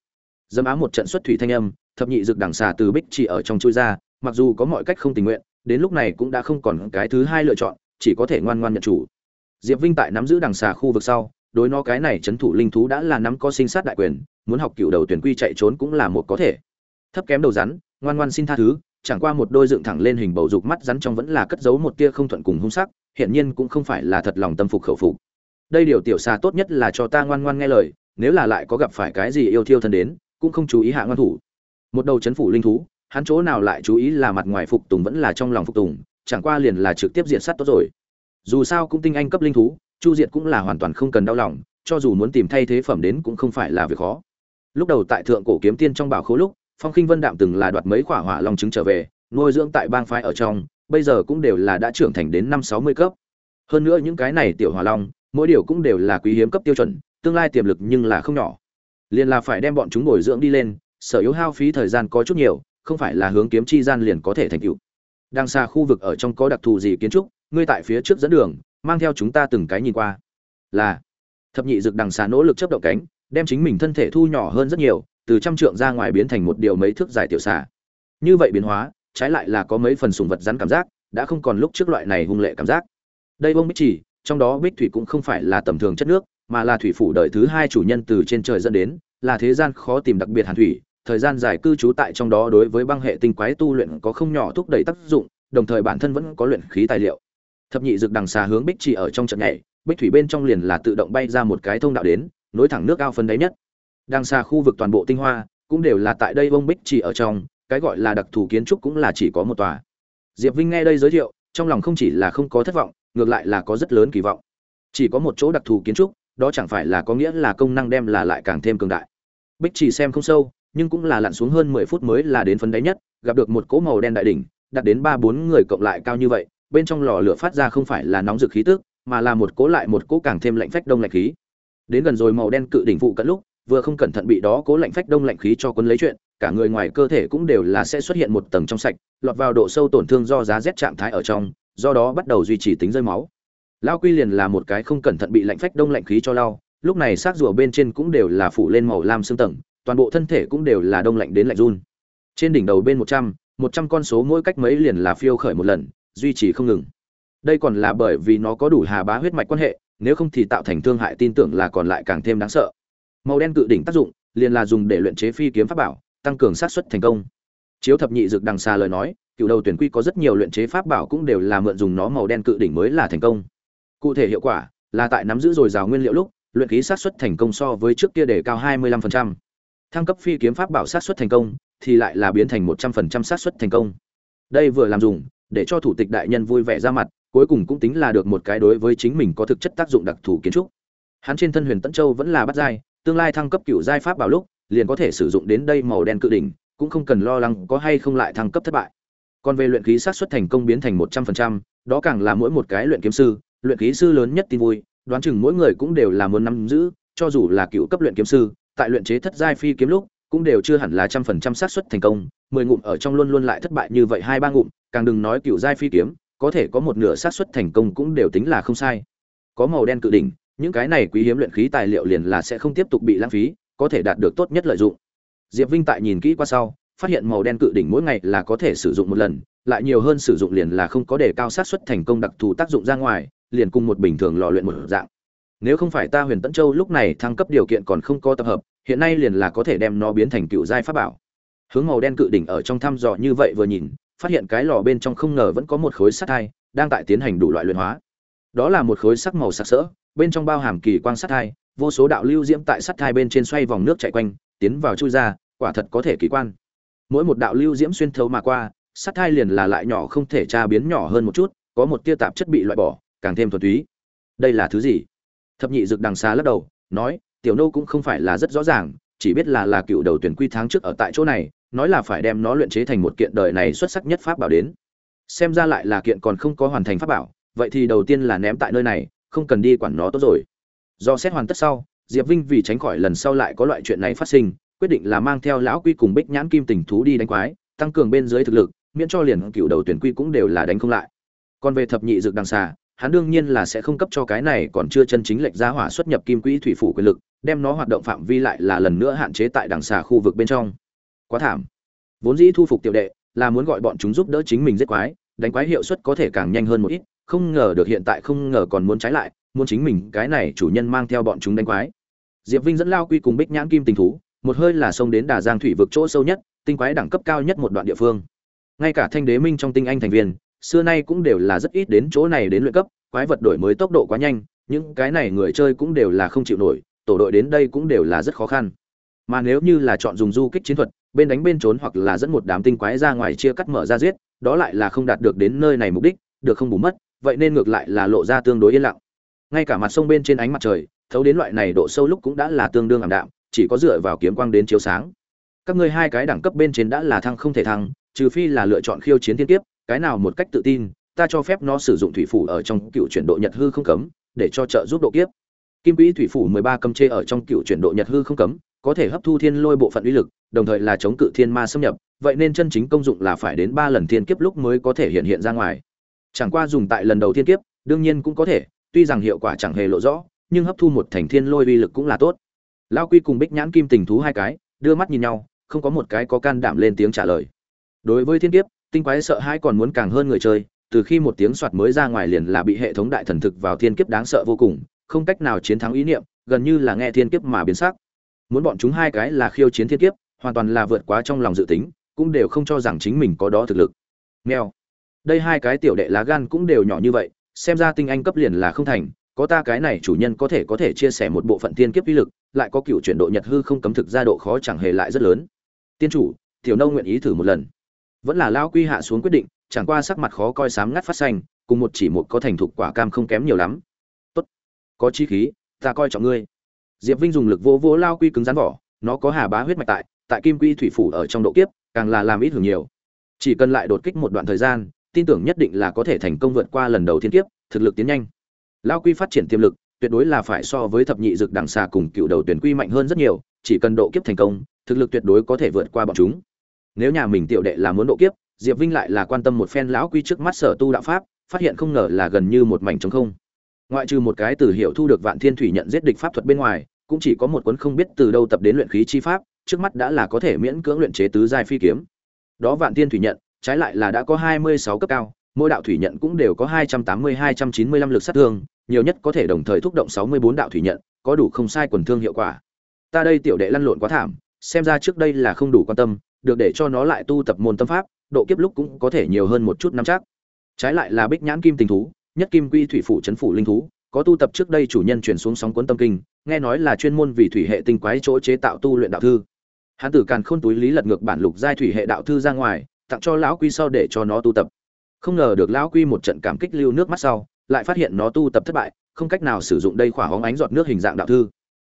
Dâm á một trận xuất thủy thanh âm, thập nhị rực đằng xà từ bích chỉ ở trong chui ra, mặc dù có mọi cách không tình nguyện, đến lúc này cũng đã không còn cái thứ hai lựa chọn, chỉ có thể ngoan ngoan nhận chủ. Diệp vinh tại nắm giữ đằng xà khu vực sau đối nó cái này chấn thủ linh thú đã là nắm có sinh sát đại quyền, muốn học cựu đầu tuyển quy chạy trốn cũng là một có thể. Thấp kém đầu rắn, ngoan ngoan xin tha thứ, chẳng qua một đôi dựng thẳng lên hình bầu dục mắt rắn trong vẫn là cất giấu một tia không thuận cùng hung sắc hiện nhiên cũng không phải là thật lòng tâm phục khẩu phục. Đây điều tiểu xà tốt nhất là cho ta ngoan ngoan nghe lời, nếu là lại có gặp phải cái gì yêu thiêu thân đến, cũng không chú ý hạ ngoan thủ. Một đầu chấn phủ linh thú, hắn chỗ nào lại chú ý là mặt ngoài phục tùng vẫn là trong lòng phục tùng, chẳng qua liền là trực tiếp diện sát tốt rồi. Dù sao cũng tinh anh cấp linh thú chu diệt cũng là hoàn toàn không cần đau lòng, cho dù muốn tìm thay thế phẩm đến cũng không phải là việc khó. Lúc đầu tại thượng cổ kiếm tiên trong bảo khố lúc, phong khinh vân đạm từng là đoạt mấy quả hỏa long trứng trở về, nuôi dưỡng tại bang phái ở trong, bây giờ cũng đều là đã trưởng thành đến năm sáu mươi cấp. Hơn nữa những cái này tiểu hỏa long, mỗi điều cũng đều là quý hiếm cấp tiêu chuẩn, tương lai tiềm lực nhưng là không nhỏ. Liền là phải đem bọn chúng bồi dưỡng đi lên, sở yếu hao phí thời gian có chút nhiều, không phải là hướng kiếm chi gian liền có thể thành tựu. Đang xa khu vực ở trong có đặc thù gì kiến trúc, ngươi tại phía trước dẫn đường mang theo chúng ta từng cái nhìn qua. Là, thập nhị dực đằng xà nỗ lực chấp động cánh, đem chính mình thân thể thu nhỏ hơn rất nhiều, từ trăm trượng ra ngoài biến thành một điều mấy thước dài tiểu xà. Như vậy biến hóa, trái lại là có mấy phần sùng vật rắn cảm giác, đã không còn lúc trước loại này hung lệ cảm giác. Đây bông bích chỉ trong đó bích thủy cũng không phải là tầm thường chất nước, mà là thủy phủ đợi thứ hai chủ nhân từ trên trời dẫn đến, là thế gian khó tìm đặc biệt hàn thủy, thời gian dài cư trú tại trong đó đối với băng hệ tinh quái tu luyện có không nhỏ thúc đẩy tác dụng, đồng thời bản thân vẫn có luyện khí tài liệu thập nhị dực đằng xà hướng bích chỉ ở trong trận nhảy, bích thủy bên trong liền là tự động bay ra một cái thông đạo đến, nối thẳng nước ao phân đáy nhất. Đằng xa khu vực toàn bộ tinh hoa, cũng đều là tại đây bông bích chỉ ở trong, cái gọi là đặc thù kiến trúc cũng là chỉ có một tòa. Diệp vinh nghe đây giới thiệu, trong lòng không chỉ là không có thất vọng, ngược lại là có rất lớn kỳ vọng. Chỉ có một chỗ đặc thù kiến trúc, đó chẳng phải là có nghĩa là công năng đem là lại càng thêm cường đại. Bích chỉ xem không sâu, nhưng cũng là lặn xuống hơn mười phút mới là đến phấn đáy nhất, gặp được một cỗ màu đen đại đỉnh, đạt đến ba bốn người cộng lại cao như vậy bên trong lò lửa phát ra không phải là nóng rực khí tức, mà là một cỗ lại một cỗ càng thêm lạnh phách đông lạnh khí. Đến gần rồi màu đen cự đỉnh phụ cận lúc, vừa không cẩn thận bị đó cố lạnh phách đông lạnh khí cho cuốn lấy chuyện, cả người ngoài cơ thể cũng đều là sẽ xuất hiện một tầng trong sạch, lọt vào độ sâu tổn thương do giá rét trạng thái ở trong, do đó bắt đầu duy trì tính rơi máu. Lao quy liền là một cái không cẩn thận bị lạnh phách đông lạnh khí cho lao lúc này xác rùa bên trên cũng đều là phủ lên màu lam xương tầng, toàn bộ thân thể cũng đều là đông lạnh đến lạnh run. Trên đỉnh đầu bên một trăm một trăm con số mỗi cách mấy liền là phiêu khởi một lần duy trì không ngừng. Đây còn là bởi vì nó có đủ hà bá huyết mạch quan hệ, nếu không thì tạo thành thương hại tin tưởng là còn lại càng thêm đáng sợ. Màu đen cự đỉnh tác dụng, liền là dùng để luyện chế phi kiếm pháp bảo, tăng cường sát suất thành công. Chiếu thập nhị dược đằng xa lời nói, cựu đầu tuyển quy có rất nhiều luyện chế pháp bảo cũng đều là mượn dùng nó màu đen cự đỉnh mới là thành công. Cụ thể hiệu quả là tại nắm giữ dồi dào nguyên liệu lúc, luyện khí sát suất thành công so với trước kia để cao 25%. thăng cấp phi kiếm pháp bảo sát suất thành công thì lại là biến thành 100% sát suất thành công. Đây vừa làm dùng để cho thủ tịch đại nhân vui vẻ ra mặt, cuối cùng cũng tính là được một cái đối với chính mình có thực chất tác dụng đặc thù kiến trúc. Hắn trên thân huyền tẫn châu vẫn là bắt giai, tương lai thăng cấp cựu giai pháp bảo lúc, liền có thể sử dụng đến đây màu đen cự đỉnh, cũng không cần lo lắng có hay không lại thăng cấp thất bại. Còn về luyện khí sát xuất thành công biến thành một trăm phần trăm, đó càng là mỗi một cái luyện kiếm sư, luyện khí sư lớn nhất tin vui, đoán chừng mỗi người cũng đều là muốn nắm giữ, cho dù là cựu cấp luyện kiếm sư, tại luyện chế thất giai phi kiếm lúc cũng đều chưa hẳn là trăm phần trăm xác suất thành công, mười ngụm ở trong luôn luôn lại thất bại như vậy hai ba ngụm, càng đừng nói cựu giai phi kiếm, có thể có một nửa xác suất thành công cũng đều tính là không sai. Có màu đen cự đỉnh, những cái này quý hiếm luyện khí tài liệu liền là sẽ không tiếp tục bị lãng phí, có thể đạt được tốt nhất lợi dụng. Diệp vinh tại nhìn kỹ qua sau, phát hiện màu đen cự đỉnh mỗi ngày là có thể sử dụng một lần, lại nhiều hơn sử dụng liền là không có đề cao sát suất thành công đặc thù tác dụng ra ngoài, liền cùng một bình thường lò luyện một dạng nếu không phải ta huyền tẫn châu lúc này thăng cấp điều kiện còn không có tập hợp, hiện nay liền là có thể đem nó biến thành cựu giai pháp bảo. Hướng màu đen cự đỉnh ở trong thăm dò như vậy vừa nhìn, phát hiện cái lò bên trong không ngờ vẫn có một khối sắt thai, đang tại tiến hành đủ loại luyện hóa. Đó là một khối sắc màu sặc sỡ, bên trong bao hàm kỳ quang sắt thai, vô số đạo lưu diễm tại sắt thai bên trên xoay vòng nước chạy quanh, tiến vào chui ra, quả thật có thể kỳ quan. Mỗi một đạo lưu diễm xuyên thấu mà qua, sắt thai liền là lại nhỏ không thể tra biến nhỏ hơn một chút, có một tia tạp chất bị loại bỏ, càng thêm thuần túy. Đây là thứ gì? Thập nhị dực đằng xa lắc đầu, nói, tiểu nô cũng không phải là rất rõ ràng, chỉ biết là là cựu đầu tuyển quy tháng trước ở tại chỗ này, nói là phải đem nó luyện chế thành một kiện đời này xuất sắc nhất pháp bảo đến. Xem ra lại là kiện còn không có hoàn thành pháp bảo, vậy thì đầu tiên là ném tại nơi này, không cần đi quản nó tốt rồi. Do xét hoàn tất sau, diệp vinh vì tránh khỏi lần sau lại có loại chuyện này phát sinh, quyết định là mang theo lão quy cùng bích nhãn kim tình thú đi đánh quái, tăng cường bên dưới thực lực, miễn cho liền cựu đầu tuyển quy cũng đều là đánh không lại. Còn về thập nhị dược đằng xà hắn đương nhiên là sẽ không cấp cho cái này còn chưa chân chính lệnh giá hỏa xuất nhập kim quỹ thủy phủ quyền lực, đem nó hoạt động phạm vi lại là lần nữa hạn chế tại đằng xà khu vực bên trong. Quá thảm. Vốn dĩ thu phục tiểu đệ, là muốn gọi bọn chúng giúp đỡ chính mình giết quái, đánh quái hiệu suất có thể càng nhanh hơn một ít, không ngờ được hiện tại không ngờ còn muốn trái lại, muốn chính mình, cái này chủ nhân mang theo bọn chúng đánh quái. Diệp vinh dẫn lao quy cùng bích nhãn kim tình thú, một hơi là xông đến đà giang thủy vực chỗ sâu nhất, tinh quái đẳng cấp cao nhất một đoạn địa phương. Ngay cả thanh đế minh trong tinh anh thành viên xưa nay cũng đều là rất ít đến chỗ này đến luyện cấp, quái vật đổi mới tốc độ quá nhanh, những cái này người chơi cũng đều là không chịu nổi, tổ đội đến đây cũng đều là rất khó khăn. Mà nếu như là chọn dùng du kích chiến thuật, bên đánh bên trốn hoặc là dẫn một đám tinh quái ra ngoài chia cắt mở ra giết, đó lại là không đạt được đến nơi này mục đích, được không bù mất, vậy nên ngược lại là lộ ra tương đối yên lặng. Ngay cả mặt sông bên trên ánh mặt trời, thấu đến loại này độ sâu lúc cũng đã là tương đương ảm đạm, chỉ có dựa vào kiếm quang đến chiếu sáng. Các ngươi hai cái đẳng cấp bên trên đã là thăng không thể thăng, trừ phi là lựa chọn khiêu chiến thiên tiếp cái nào một cách tự tin, ta cho phép nó sử dụng thủy phủ ở trong cựu chuyển độ nhật hư không cấm, để cho trợ giúp độ kiếp. Kim quỹ thủy phủ mười ba cầm chê ở trong cựu chuyển độ nhật hư không cấm, có thể hấp thu thiên lôi bộ phận uy lực, đồng thời là chống cự thiên ma xâm nhập, vậy nên chân chính công dụng là phải đến ba lần thiên kiếp lúc mới có thể hiện hiện ra ngoài. Chẳng qua dùng tại lần đầu thiên kiếp, đương nhiên cũng có thể, tuy rằng hiệu quả chẳng hề lộ rõ, nhưng hấp thu một thành thiên lôi uy lực cũng là tốt. Lao quy cùng bích nhãn kim tình thú hai cái, đưa mắt nhìn nhau, không có một cái có can đảm lên tiếng trả lời. Đối với thiên kiếp tinh quái sợ hai còn muốn càng hơn người chơi, từ khi một tiếng soạt mới ra ngoài liền là bị hệ thống đại thần thực vào thiên kiếp đáng sợ vô cùng, không cách nào chiến thắng ý niệm, gần như là nghe thiên kiếp mà biến sắc. Muốn bọn chúng hai cái là khiêu chiến thiên kiếp, hoàn toàn là vượt quá trong lòng dự tính, cũng đều không cho rằng chính mình có đó thực lực. Nghèo đây hai cái tiểu đệ lá gan cũng đều nhỏ như vậy, xem ra tinh anh cấp liền là không thành, có ta cái này chủ nhân có thể có thể chia sẻ một bộ phận tiên kiếp uy lực, lại có cựu chuyển độ nhật hư không cấm thực ra độ khó chẳng hề lại rất lớn. Tiên chủ, tiểu nâu nguyện ý thử một lần vẫn là lao quy hạ xuống quyết định, chẳng qua sắc mặt khó coi sám ngắt phát xanh cùng một chỉ một có thành thục quả cam không kém nhiều lắm. Tốt. Có chi khí, ta coi trọng ngươi. Diệp vinh dùng lực vô vô lao quy cứng rắn vỏ, nó có hà bá huyết mạch tại tại kim quy thủy phủ ở trong độ kiếp, càng là làm ít hưởng nhiều. Chỉ cần lại đột kích một đoạn thời gian, tin tưởng nhất định là có thể thành công vượt qua lần đầu thiên kiếp, thực lực tiến nhanh. Lao quy phát triển tiềm lực, tuyệt đối là phải so với thập nhị dực đằng xà cùng cựu đầu tuyển quy mạnh hơn rất nhiều, chỉ cần độ kiếp thành công, thực lực tuyệt đối có thể vượt qua bọn chúng nếu nhà mình tiểu đệ là muốn độ kiếp, diệp vinh lại là quan tâm một phen lão quy trước mắt sở tu đạo pháp, phát hiện không ngờ là gần như một mảnh trống không. Ngoại trừ một cái từ hiệu thu được vạn thiên thủy nhận giết địch pháp thuật bên ngoài, cũng chỉ có một cuốn không biết từ đâu tập đến luyện khí chi pháp, trước mắt đã là có thể miễn cưỡng luyện chế tứ giai phi kiếm. Đó vạn thiên thủy nhận, trái lại là đã có hai mươi sáu cấp cao, mỗi đạo thủy nhận cũng đều có hai trăm tám mươi, hai trăm chín mươi lăm lực sát thương, nhiều nhất có thể đồng thời thúc động sáu mươi bốn đạo thủy nhận, có đủ không sai quần thương hiệu quả. Ta đây tiểu đệ lăn lộn quá thảm, xem ra trước đây là không đủ quan tâm được để cho nó lại tu tập môn tâm pháp, độ kiếp lúc cũng có thể nhiều hơn một chút năm chắc. Trái lại là bích nhãn kim tình thú, nhất kim quy thủy phủ chấn phủ linh thú, có tu tập trước đây chủ nhân chuyển xuống sóng cuốn tâm kinh, nghe nói là chuyên môn vì thủy hệ tinh quái chỗ chế tạo tu luyện đạo thư. Hắn tử càn khôn túi lý lật ngược bản lục giai thủy hệ đạo thư ra ngoài, tặng cho lão quy sau để cho nó tu tập. Không ngờ được lão quy một trận cảm kích lưu nước mắt sau, lại phát hiện nó tu tập thất bại, không cách nào sử dụng đây khỏa hóng ánh giọt nước hình dạng đạo thư.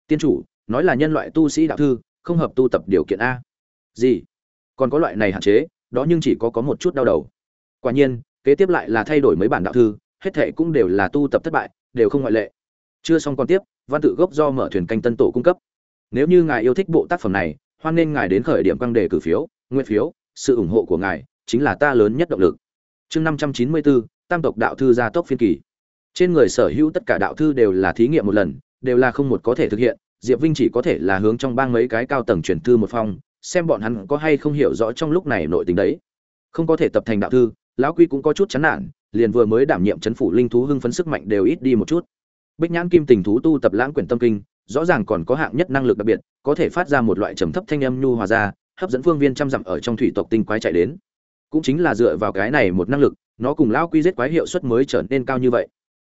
Tiên chủ, nói là nhân loại tu sĩ đạo thư, không hợp tu tập điều kiện a. Gì? Còn có loại này hạn chế, đó nhưng chỉ có có một chút đau đầu. Quả nhiên, kế tiếp lại là thay đổi mấy bản đạo thư, hết thệ cũng đều là tu tập thất bại, đều không ngoại lệ. Chưa xong còn tiếp, văn tự gốc do mở thuyền canh tân tổ cung cấp. Nếu như ngài yêu thích bộ tác phẩm này, hoan nên ngài đến khởi điểm căng đề cử phiếu, nguyên phiếu, sự ủng hộ của ngài chính là ta lớn nhất động lực. Chương năm trăm chín mươi bốn tam tộc đạo thư gia tốc phiên kỳ. Trên người sở hữu tất cả đạo thư đều là thí nghiệm một lần, đều là không một có thể thực hiện, diệp vinh chỉ có thể là hướng trong bang mấy cái cao tầng truyền thư một phong xem bọn hắn có hay không hiểu rõ trong lúc này nội tình đấy. Không có thể tập thành đạo thư, lão quy cũng có chút chán nản, liền vừa mới đảm nhiệm chấn phủ linh thú hưng phấn sức mạnh đều ít đi một chút. Bích nhãn kim tình thú tu tập lãng quyển tâm kinh, rõ ràng còn có hạng nhất năng lực đặc biệt, có thể phát ra một loại trầm thấp thanh âm nhu hòa ra, hấp dẫn phương viên trăm dặm ở trong thủy tộc tinh quái chạy đến. Cũng chính là dựa vào cái này một năng lực, nó cùng lão quy giết quái hiệu suất mới trở nên cao như vậy.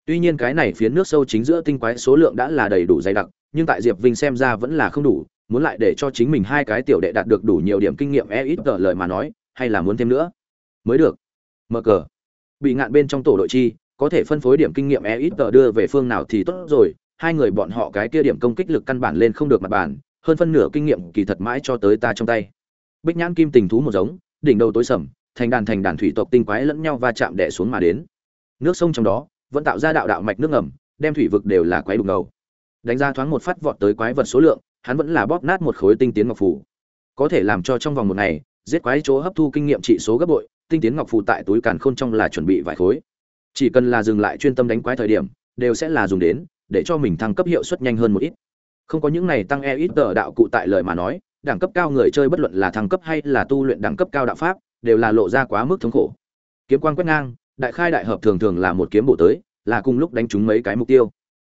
Tuy nhiên cái này phía nước sâu chính giữa tinh quái số lượng đã là đầy đủ dày đặc, nhưng tại diệp vinh xem ra vẫn là không đủ muốn lại để cho chính mình hai cái tiểu đệ đạt được đủ nhiều điểm kinh nghiệm e ít tờ lời mà nói, hay là muốn thêm nữa? Mới được. Mở cờ. Bị ngạn bên trong tổ đội chi, có thể phân phối điểm kinh nghiệm e ít tờ đưa về phương nào thì tốt rồi, hai người bọn họ cái kia điểm công kích lực căn bản lên không được mặt bàn, hơn phân nửa kinh nghiệm kỳ thật mãi cho tới ta trong tay. Bích nhãn kim tình thú một giống, đỉnh đầu tối sầm, thành đàn thành đàn thủy tộc tinh quái lẫn nhau va chạm đẻ xuống mà đến. Nước sông trong đó, vẫn tạo ra đạo đạo mạch nước ngầm, đem thủy vực đều là quái đục ngầu. Đánh ra thoáng một phát vọt tới quái vật số lượng hắn vẫn là bóp nát một khối tinh tiến ngọc phù. Có thể làm cho trong vòng một ngày, giết quái chỗ hấp thu kinh nghiệm trị số gấp bội, tinh tiến ngọc phù tại túi càn khôn trong là chuẩn bị vài khối. Chỉ cần là dừng lại chuyên tâm đánh quái thời điểm, đều sẽ là dùng đến, để cho mình thăng cấp hiệu suất nhanh hơn một ít. Không có những này tăng e ít tờ đạo cụ tại lời mà nói, đẳng cấp cao người chơi bất luận là thăng cấp hay là tu luyện đẳng cấp cao đạo pháp, đều là lộ ra quá mức thống khổ. Kiếm quan quét ngang, đại khai đại hợp thường thường là một kiếm bổ tới, là cùng lúc đánh trúng mấy cái mục tiêu.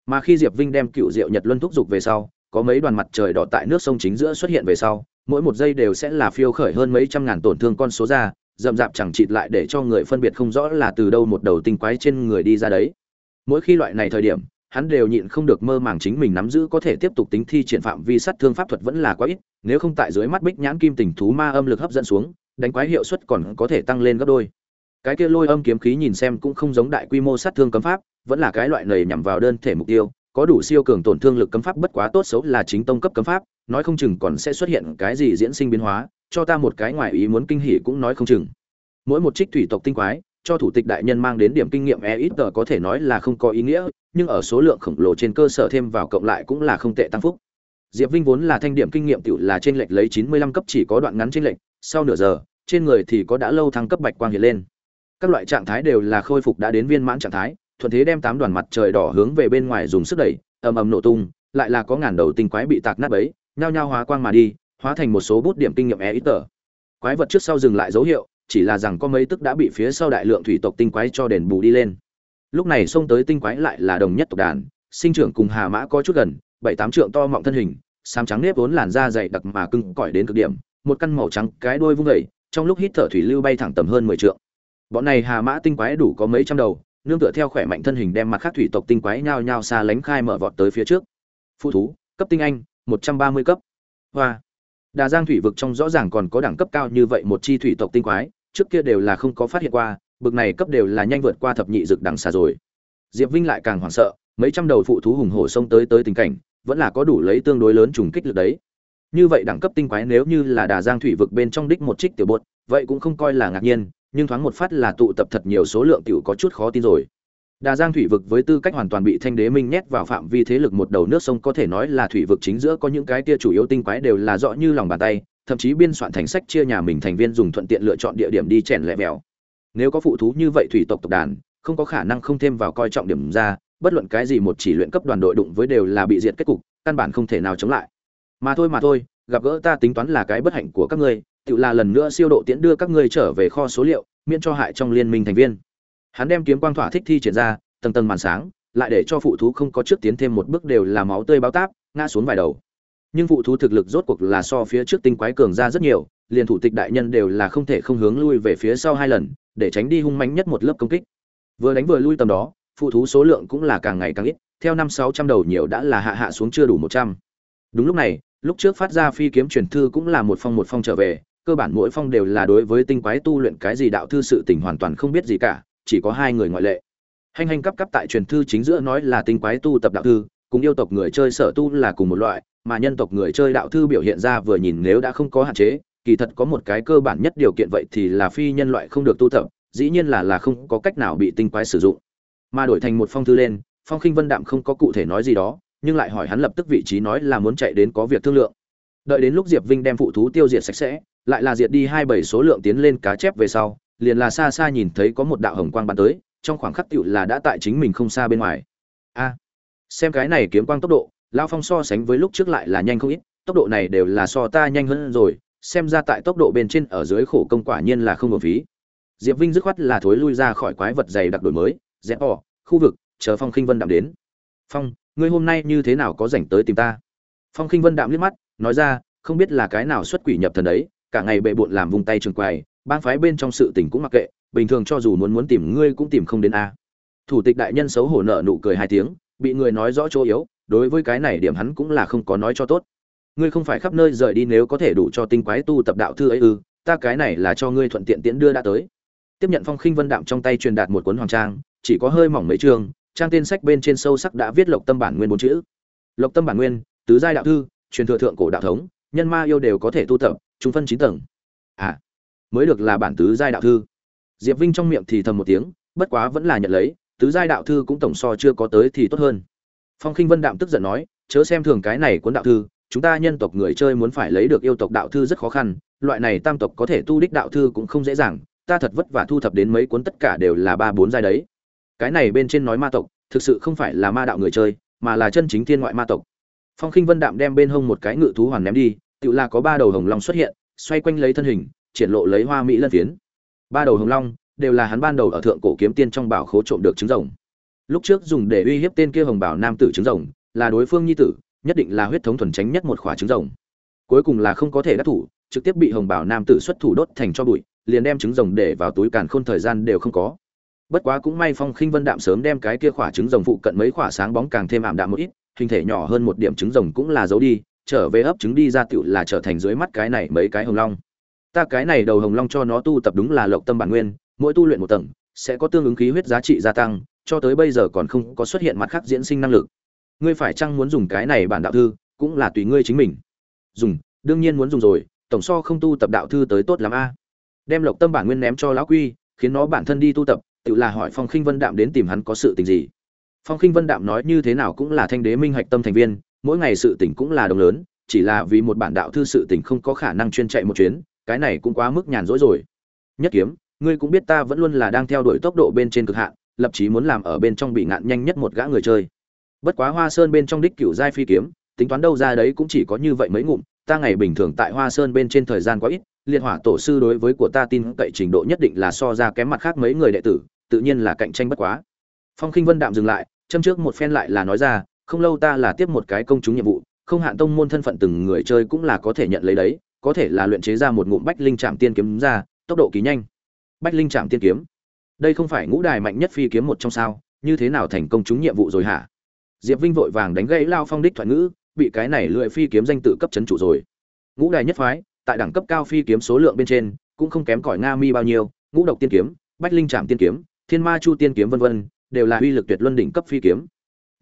Mà khi diệp vinh đem cựu diệu nhật luân thúc giục về sau có mấy đoàn mặt trời đỏ tại nước sông chính giữa xuất hiện về sau, mỗi một giây đều sẽ là phiêu khởi hơn mấy trăm ngàn tổn thương con số ra, rậm rạp chẳng chịt lại để cho người phân biệt không rõ là từ đâu một đầu tinh quái trên người đi ra đấy. Mỗi khi loại này thời điểm, hắn đều nhịn không được mơ màng chính mình nắm giữ có thể tiếp tục tính thi triển phạm vi sát thương pháp thuật vẫn là quá ít, nếu không tại dưới mắt bích nhãn kim tình thú ma âm lực hấp dẫn xuống, đánh quái hiệu suất còn có thể tăng lên gấp đôi. Cái kia lôi âm kiếm khí nhìn xem cũng không giống đại quy mô sát thương cấm pháp, vẫn là cái loại này nhằm vào đơn thể mục tiêu có đủ siêu cường tổn thương lực cấm pháp bất quá tốt xấu là chính tông cấp cấm pháp, nói không chừng còn sẽ xuất hiện cái gì diễn sinh biến hóa, cho ta một cái ngoài ý muốn kinh hỉ cũng nói không chừng. Mỗi một trích thủy tộc tinh quái, cho thủ tịch đại nhân mang đến điểm kinh nghiệm e ít tờ có thể nói là không có ý nghĩa, nhưng ở số lượng khổng lồ trên cơ sở thêm vào cộng lại cũng là không tệ tăng phúc. Diệp vinh vốn là thanh điểm kinh nghiệm tiểu là trên lệch lấy chín mươi lăm cấp chỉ có đoạn ngắn trên lệch, sau nửa giờ, trên người thì có đã lâu thăng cấp bạch quang hiện lên. Các loại trạng thái đều là khôi phục đã đến viên mãn trạng thái thuận thế đem tám đoàn mặt trời đỏ hướng về bên ngoài dùng sức đẩy, ầm ầm nổ tung, lại là có ngàn đầu tinh quái bị tạc nát bấy, nhao nhao hóa quang mà đi, hóa thành một số bút điểm kinh nghiệm e ít tờ. Quái vật trước sau dừng lại dấu hiệu, chỉ là rằng có mấy tức đã bị phía sau đại lượng thủy tộc tinh quái cho đền bù đi lên. Lúc này xông tới tinh quái lại là đồng nhất tộc đàn, sinh trưởng cùng hà mã có chút gần, bảy tám trượng to mọng thân hình, xám trắng nếp vốn làn da dày đặc mà cứng cỏi đến cực điểm, một căn màu trắng cái đuôi vung vẩy trong lúc hít thở thủy lưu bay thẳng tầm hơn mười trượng. Bọn này hà mã tinh quái đủ có mấy trăm đầu nương tựa theo khỏe mạnh thân hình đem mặt khác thủy tộc tinh quái nhao nhao xa lánh khai mở vọt tới phía trước. Phụ thú, cấp tinh anh, một trăm ba mươi cấp. Hoa. Đà giang thủy vực trong rõ ràng còn có đẳng cấp cao như vậy một chi thủy tộc tinh quái, trước kia đều là không có phát hiện qua, bực này cấp đều là nhanh vượt qua thập nhị dực đằng xà rồi. Diệp vinh lại càng hoảng sợ, mấy trăm đầu phụ thú hùng hổ xông tới tới tình cảnh, vẫn là có đủ lấy tương đối lớn trùng kích lực đấy. Như vậy đẳng cấp tinh quái nếu như là đà giang thủy vực bên trong đích một trích tiểu bột, vậy cũng không coi là ngạc nhiên nhưng thoáng một phát là tụ tập thật nhiều số lượng tiểu có chút khó tin rồi. Đà giang thủy vực với tư cách hoàn toàn bị thanh đế minh nhét vào phạm vi thế lực một đầu nước sông có thể nói là thủy vực chính giữa có những cái tia chủ yếu tinh quái đều là rõ như lòng bàn tay, thậm chí biên soạn thành sách chia nhà mình thành viên dùng thuận tiện lựa chọn địa điểm đi chèn lẻ mèo nếu có phụ thú như vậy thủy tộc tộc đàn, không có khả năng không thêm vào coi trọng điểm ra, bất luận cái gì một chỉ luyện cấp đoàn đội đụng với đều là bị diệt kết cục, căn bản không thể nào chống lại. Mà thôi mà thôi, gặp gỡ ta tính toán là cái bất hạnh của các ngươi tự là lần nữa siêu độ tiễn đưa các ngươi trở về kho số liệu, miễn cho hại trong liên minh thành viên. Hắn đem kiếm quang thỏa thích thi triển ra, tầng tầng màn sáng, lại để cho phụ thú không có trước tiến thêm một bước đều là máu tươi báo táp, ngã xuống vài đầu. Nhưng phụ thú thực lực rốt cuộc là so phía trước tinh quái cường ra rất nhiều, liền thủ tịch đại nhân đều là không thể không hướng lui về phía sau hai lần, để tránh đi hung mãnh nhất một lớp công kích. Vừa đánh vừa lui tầm đó, phụ thú số lượng cũng là càng ngày càng ít, theo năm sáu trăm đầu nhiều đã là hạ hạ xuống chưa đủ một trăm. Đúng lúc này, lúc trước phát ra phi kiếm truyền thư cũng là một phong một phong trở về cơ bản mỗi phong đều là đối với tinh quái tu luyện cái gì đạo thư sự tình hoàn toàn không biết gì cả, chỉ có hai người ngoại lệ. Hành hành cấp cấp tại truyền thư chính giữa nói là tinh quái tu tập đạo thư, cùng yêu tộc người chơi sở tu là cùng một loại, mà nhân tộc người chơi đạo thư biểu hiện ra vừa nhìn nếu đã không có hạn chế, kỳ thật có một cái cơ bản nhất điều kiện vậy thì là phi nhân loại không được tu tập, dĩ nhiên là là không có cách nào bị tinh quái sử dụng. Mà đổi thành một phong thư lên, phong khinh vân đạm không có cụ thể nói gì đó, nhưng lại hỏi hắn lập tức vị trí nói là muốn chạy đến có việc thương lượng. Đợi đến lúc diệp vinh đem phụ thú tiêu diệt sạch sẽ lại là diệt đi hai bảy số lượng tiến lên cá chép về sau, liền là xa xa nhìn thấy có một đạo hồng quang bắn tới, trong khoảng khắc tựu là đã tại chính mình không xa bên ngoài. A, xem cái này kiếm quang tốc độ lao phong so sánh với lúc trước lại là nhanh không ít, tốc độ này đều là so ta nhanh hơn rồi, xem ra tại tốc độ bên trên ở dưới khổ công quả nhiên là không hợp phí. Diệp vinh dứt khoát là thối lui ra khỏi quái vật dày đặc đổi mới, dẹp bỏ, khu vực, chờ phong khinh vân đạm đến. Phong, ngươi hôm nay như thế nào có rảnh tới tìm ta? Phong khinh vân đạm liếc mắt, nói ra, không biết là cái nào xuất quỷ nhập thần đấy cả ngày bệ bộn làm vùng tay trường quầy, bang phái bên trong sự tình cũng mặc kệ, bình thường cho dù muốn muốn tìm ngươi cũng tìm không đến a. Thủ tịch đại nhân xấu hổ nợ nụ cười hai tiếng, bị người nói rõ chỗ yếu, đối với cái này điểm hắn cũng là không có nói cho tốt. Ngươi không phải khắp nơi rời đi nếu có thể đủ cho tinh quái tu tập đạo thư ấy ư, ta cái này là cho ngươi thuận tiện tiễn đưa đã tới. Tiếp nhận phong khinh vân đạm trong tay truyền đạt một cuốn hoàng trang, chỉ có hơi mỏng mấy chương trang tên sách bên trên sâu sắc đã viết lộc tâm bản nguyên bốn chữ. Lộc tâm bản nguyên, tứ giai đạo thư, truyền thừa thượng cổ đạo thống, nhân ma yêu đều có thể tu tập trung phân chín tầng. À mới được là bản tứ giai đạo thư. Diệp vinh trong miệng thì thầm một tiếng, bất quá vẫn là nhận lấy, tứ giai đạo thư cũng tổng so chưa có tới thì tốt hơn. Phong khinh vân đạm tức giận nói, chớ xem thường cái này cuốn đạo thư, chúng ta nhân tộc người chơi muốn phải lấy được yêu tộc đạo thư rất khó khăn, loại này tam tộc có thể tu đích đạo thư cũng không dễ dàng, ta thật vất vả thu thập đến mấy cuốn tất cả đều là ba bốn giai đấy. Cái này bên trên nói ma tộc, thực sự không phải là ma đạo người chơi, mà là chân chính thiên ngoại ma tộc. Phong khinh vân đạm đem bên hông một cái ngự thú hoàn ném đi tự là có ba đầu hồng long xuất hiện, xoay quanh lấy thân hình, triển lộ lấy hoa mỹ lân phiến. Ba đầu hồng long đều là hắn ban đầu ở thượng cổ kiếm tiên trong bảo khố trộm được trứng rồng. Lúc trước dùng để uy hiếp tên kia hồng bảo nam tử trứng rồng, là đối phương nhi tử, nhất định là huyết thống thuần tránh nhất một khỏa trứng rồng. Cuối cùng là không có thể đắc thủ, trực tiếp bị hồng bảo nam tử xuất thủ đốt thành cho bụi, liền đem trứng rồng để vào túi càn khôn thời gian đều không có. Bất quá cũng may phong khinh vân đạm sớm đem cái kia khỏa trứng rồng phụ cận mấy khỏa sáng bóng càng thêm ảm đạm một ít, hình thể nhỏ hơn một điểm trứng rồng cũng là giấu đi trở về ấp trứng đi ra tựu là trở thành dưới mắt cái này mấy cái hồng long. Ta cái này đầu hồng long cho nó tu tập đúng là lộc tâm bản nguyên, mỗi tu luyện một tầng, sẽ có tương ứng khí huyết giá trị gia tăng, cho tới bây giờ còn không có xuất hiện mặt khác diễn sinh năng lực. Ngươi phải chăng muốn dùng cái này bản đạo thư, cũng là tùy ngươi chính mình. Dùng, đương nhiên muốn dùng rồi, tổng so không tu tập đạo thư tới tốt lắm a. Đem lộc tâm bản nguyên ném cho lão quy, khiến nó bản thân đi tu tập tự là hỏi phong khinh vân đạm đến tìm hắn có sự tình gì. Phong khinh vân đạm nói như thế nào cũng là thanh đế minh hạch tâm thành viên mỗi ngày sự tỉnh cũng là đồng lớn, chỉ là vì một bản đạo thư sự tỉnh không có khả năng chuyên chạy một chuyến, cái này cũng quá mức nhàn rỗi rồi. Nhất kiếm, ngươi cũng biết ta vẫn luôn là đang theo đuổi tốc độ bên trên cực hạn, lập chí muốn làm ở bên trong bị ngạn nhanh nhất một gã người chơi. Bất quá hoa sơn bên trong đích cựu giai phi kiếm, tính toán đâu ra đấy cũng chỉ có như vậy mấy ngụm, ta ngày bình thường tại hoa sơn bên trên thời gian quá ít, liệt hỏa tổ sư đối với của ta tin cậy trình độ nhất định là so ra kém mặt khác mấy người đệ tử, tự nhiên là cạnh tranh bất quá. Phong khinh vân đạm dừng lại, châm trước một phen lại là nói ra không lâu ta là tiếp một cái công chúng nhiệm vụ, không hạn tông môn thân phận từng người chơi cũng là có thể nhận lấy đấy, có thể là luyện chế ra một ngụm bách linh trạm tiên kiếm ra, tốc độ ký nhanh. Bách linh trạm tiên kiếm. Đây không phải ngũ đài mạnh nhất phi kiếm một trong sao, như thế nào thành công chúng nhiệm vụ rồi hả? Diệp vinh vội vàng đánh gãy lao phong đích thoại ngữ, bị cái này lưỡi phi kiếm danh tự cấp chấn chủ rồi. Ngũ đài nhất phái, tại đẳng cấp cao phi kiếm số lượng bên trên, cũng không kém cỏi nga mi bao nhiêu, ngũ độc tiên kiếm, bách linh trạm tiên kiếm, thiên ma chu tiên kiếm vân vân, đều là uy lực tuyệt luân đỉnh cấp phi kiếm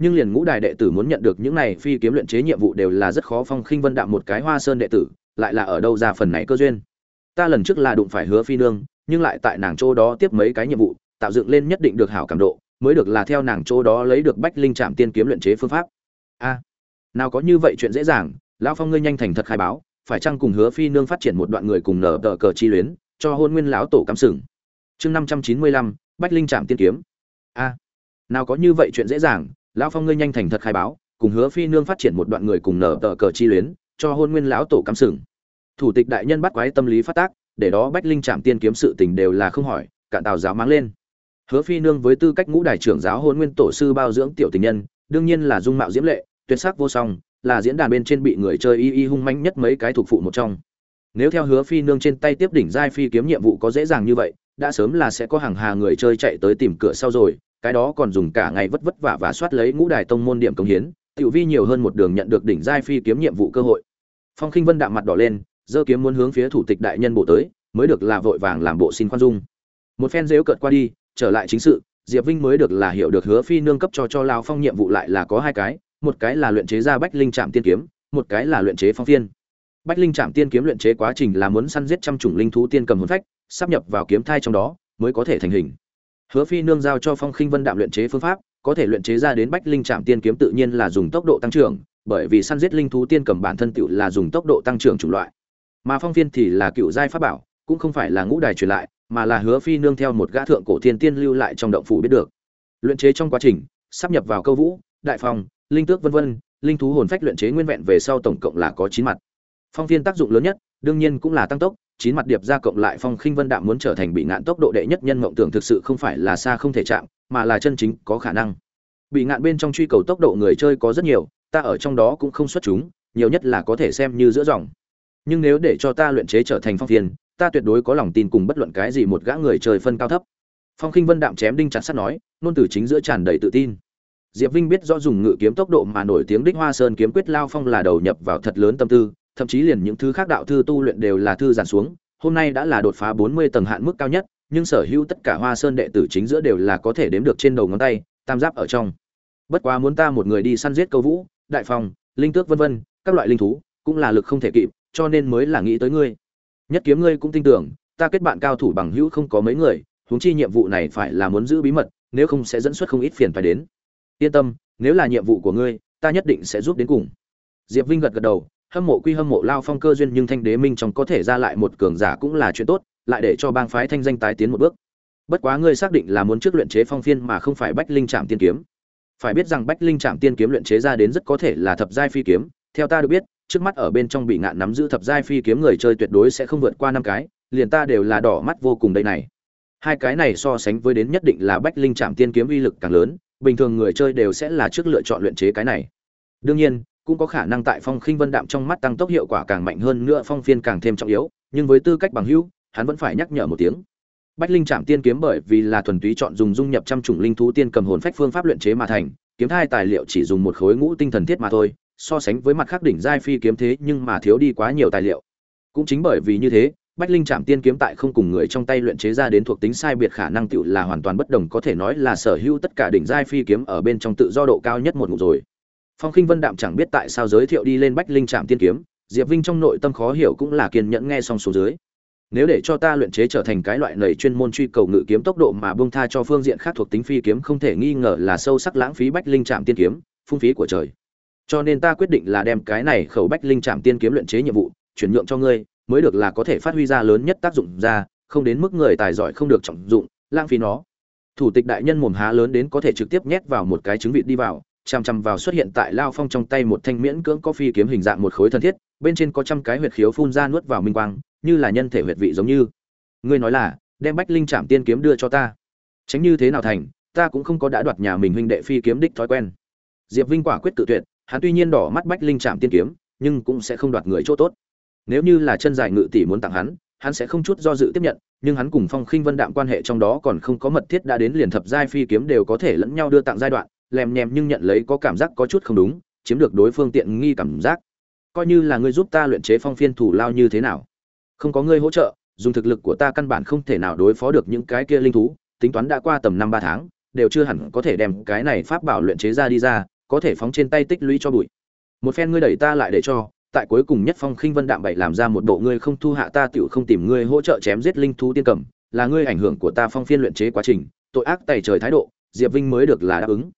nhưng liền ngũ đài đệ tử muốn nhận được những này phi kiếm luyện chế nhiệm vụ đều là rất khó phong khinh vân đạm một cái hoa sơn đệ tử, lại là ở đâu ra phần này cơ duyên. Ta lần trước là đụng phải hứa phi nương, nhưng lại tại nàng chỗ đó tiếp mấy cái nhiệm vụ, tạo dựng lên nhất định được hảo cảm độ, mới được là theo nàng chỗ đó lấy được bách linh trạm tiên kiếm luyện chế phương pháp. A, nào có như vậy chuyện dễ dàng, lão phong ngươi nhanh thành thật khai báo, phải chăng cùng hứa phi nương phát triển một đoạn người cùng nở tờ cờ chi luyến, cho hôn nguyên lão tổ cắm sừng. Chương năm trăm chín mươi lăm, bách linh trạm tiên kiếm. A, nào có như vậy chuyện dễ dàng lão phong ngươi nhanh thành thật khai báo, cùng hứa phi nương phát triển một đoạn người cùng nở tờ cờ chi luyến, cho hôn nguyên lão tổ cắm sừng. Thủ tịch đại nhân bắt quái tâm lý phát tác, để đó bách linh trạm tiên kiếm sự tình đều là không hỏi cạn tào giáo mang lên. Hứa phi nương với tư cách ngũ đại trưởng giáo hôn nguyên tổ sư bao dưỡng tiểu tình nhân, đương nhiên là dung mạo diễm lệ, tuyệt sắc vô song, là diễn đàn bên trên bị người chơi y y hung manh nhất mấy cái thuộc phụ một trong. Nếu theo hứa phi nương trên tay tiếp đỉnh giai phi kiếm nhiệm vụ có dễ dàng như vậy, đã sớm là sẽ có hàng hà người chơi chạy tới tìm cửa sau rồi cái đó còn dùng cả ngày vất vất vả và soát lấy ngũ đài tông môn điểm công hiến, tiểu vi nhiều hơn một đường nhận được đỉnh giai phi kiếm nhiệm vụ cơ hội. Phong khinh vân đạm mặt đỏ lên, giơ kiếm muốn hướng phía thủ tịch đại nhân bộ tới, mới được là vội vàng làm bộ xin khoan dung. Một phen dếu cợt qua đi, trở lại chính sự, diệp vinh mới được là hiểu được hứa phi nương cấp cho cho lao phong nhiệm vụ lại là có hai cái, một cái là luyện chế ra bách linh trạm tiên kiếm, một cái là luyện chế phong phiên. Bách linh trạm tiên kiếm luyện chế quá trình là muốn săn giết trăm chủng linh thú tiên cầm hồn phách, sắp nhập vào kiếm thai trong đó, mới có thể thành hình hứa phi nương giao cho phong khinh vân đạm luyện chế phương pháp, có thể luyện chế ra đến bách linh trạm tiên kiếm tự nhiên là dùng tốc độ tăng trưởng, bởi vì săn giết linh thú tiên cầm bản thân tựu là dùng tốc độ tăng trưởng chủng loại. Mà phong phiên thì là cựu giai pháp bảo, cũng không phải là ngũ đài truyền lại, mà là hứa phi nương theo một gã thượng cổ thiên tiên lưu lại trong động phủ biết được. Luyện chế trong quá trình, sắp nhập vào câu vũ, đại phong, linh tước vân vân, linh thú hồn phách luyện chế nguyên vẹn về sau tổng cộng là có chín mặt. Phong phiên tác dụng lớn nhất, đương nhiên cũng là tăng tốc chín mặt điệp ra cộng lại phong khinh vân đạm muốn trở thành bị ngạn tốc độ đệ nhất nhân mộng tưởng thực sự không phải là xa không thể chạm, mà là chân chính có khả năng. Bị ngạn bên trong truy cầu tốc độ người chơi có rất nhiều, ta ở trong đó cũng không xuất chúng, nhiều nhất là có thể xem như giữa dòng. Nhưng nếu để cho ta luyện chế trở thành phong phiền, ta tuyệt đối có lòng tin cùng bất luận cái gì một gã người chơi phân cao thấp. Phong khinh vân đạm chém đinh chặt sắt nói, nôn từ chính giữa tràn đầy tự tin. Diệp vinh biết rõ dùng ngự kiếm tốc độ mà nổi tiếng đích hoa sơn kiếm quyết lao phong là đầu nhập vào thật lớn tâm tư thậm chí liền những thứ khác đạo thư tu luyện đều là thư giản xuống, hôm nay đã là đột phá bốn mươi tầng hạn mức cao nhất, nhưng sở hữu tất cả hoa sơn đệ tử chính giữa đều là có thể đếm được trên đầu ngón tay, tam giáp ở trong. Bất quá muốn ta một người đi săn giết câu vũ, đại phong, linh tước vân vân, các loại linh thú, cũng là lực không thể kịp, cho nên mới là nghĩ tới ngươi. Nhất kiếm ngươi cũng tin tưởng, ta kết bạn cao thủ bằng hữu không có mấy người, huống chi nhiệm vụ này phải là muốn giữ bí mật, nếu không sẽ dẫn xuất không ít phiền phải đến. Yên tâm, nếu là nhiệm vụ của ngươi, ta nhất định sẽ giúp đến cùng. Diệp vinh gật gật đầu hâm mộ quy hâm mộ lao phong cơ duyên nhưng thanh đế minh trong có thể ra lại một cường giả cũng là chuyện tốt, lại để cho bang phái thanh danh tái tiến một bước. Bất quá ngươi xác định là muốn trước luyện chế phong phiên mà không phải bách linh trạm tiên kiếm. Phải biết rằng bách linh trạm tiên kiếm luyện chế ra đến rất có thể là thập giai phi kiếm. Theo ta được biết, trước mắt ở bên trong bị ngạn nắm giữ thập giai phi kiếm người chơi tuyệt đối sẽ không vượt qua năm cái, liền ta đều là đỏ mắt vô cùng đây này. Hai cái này so sánh với đến nhất định là bách linh trạm tiên kiếm uy lực càng lớn, bình thường người chơi đều sẽ là trước lựa chọn luyện chế cái này. Đương nhiên cũng có khả năng tại phong khinh vân đạm trong mắt tăng tốc hiệu quả càng mạnh hơn nữa phong phiên càng thêm trọng yếu, nhưng với tư cách bằng hữu, hắn vẫn phải nhắc nhở một tiếng. Bách linh trạm tiên kiếm bởi vì là thuần túy chọn dùng dung nhập trăm chủng linh thú tiên cầm hồn phách phương pháp luyện chế mà thành, kiếm thai tài liệu chỉ dùng một khối ngũ tinh thần thiết mà thôi, so sánh với mặt khác đỉnh giai phi kiếm thế nhưng mà thiếu đi quá nhiều tài liệu. Cũng chính bởi vì như thế, bách linh trạm tiên kiếm tại không cùng người trong tay luyện chế ra đến thuộc tính sai biệt khả năng tựu là hoàn toàn bất đồng có thể nói là sở hữu tất cả đỉnh giai phi kiếm ở bên trong tự do độ cao nhất một ngụ rồi phong khinh vân đạm chẳng biết tại sao giới thiệu đi lên bách linh trạm tiên kiếm, diệp vinh trong nội tâm khó hiểu cũng là kiên nhẫn nghe xong số dưới. Nếu để cho ta luyện chế trở thành cái loại này chuyên môn truy cầu ngự kiếm tốc độ mà bông tha cho phương diện khác thuộc tính phi kiếm không thể nghi ngờ là sâu sắc lãng phí bách linh trạm tiên kiếm, phung phí của trời. Cho nên ta quyết định là đem cái này khẩu bách linh trạm tiên kiếm luyện chế nhiệm vụ, chuyển nhượng cho ngươi, mới được là có thể phát huy ra lớn nhất tác dụng ra, không đến mức người tài giỏi không được trọng dụng, lãng phí nó. Thủ tịch đại nhân mồm há lớn đến có thể trực tiếp nhét vào một cái trứng vịt đi vào chằm chằm vào xuất hiện tại lao phong trong tay một thanh miễn cưỡng có phi kiếm hình dạng một khối thân thiết, bên trên có trăm cái huyệt khiếu phun ra nuốt vào minh quang, như là nhân thể huyệt vị giống như. Ngươi nói là, đem bách linh trạm tiên kiếm đưa cho ta. Tránh như thế nào thành, ta cũng không có đã đoạt nhà mình huynh đệ phi kiếm đích thói quen. Diệp vinh quả quyết tự tuyệt, hắn tuy nhiên đỏ mắt bách linh trạm tiên kiếm, nhưng cũng sẽ không đoạt người chỗ tốt. Nếu như là chân dài ngự tỷ muốn tặng hắn hắn sẽ không chút do dự tiếp nhận, nhưng hắn cùng phong khinh vân đạm quan hệ trong đó còn không có mật thiết đã đến liền thập giai phi kiếm đều có thể lẫn nhau đưa tặng giai đoạn lèm nhèm nhưng nhận lấy có cảm giác có chút không đúng, chiếm được đối phương tiện nghi cảm giác. Coi như là ngươi giúp ta luyện chế phong phiên thủ lao như thế nào? Không có ngươi hỗ trợ, dùng thực lực của ta căn bản không thể nào đối phó được những cái kia linh thú, tính toán đã qua tầm năm ba tháng, đều chưa hẳn có thể đem cái này pháp bảo luyện chế ra đi ra, có thể phóng trên tay tích lũy cho bụi. Một phen ngươi đẩy ta lại để cho, tại cuối cùng nhất phong khinh vân đạm bảy làm ra một bộ ngươi không thu hạ ta tiểu không tìm ngươi hỗ trợ chém giết linh thú tiên cầm, là ngươi ảnh hưởng của ta phong phiên luyện chế quá trình, tội ác tày trời thái độ, diệp vinh mới được là đáp ứng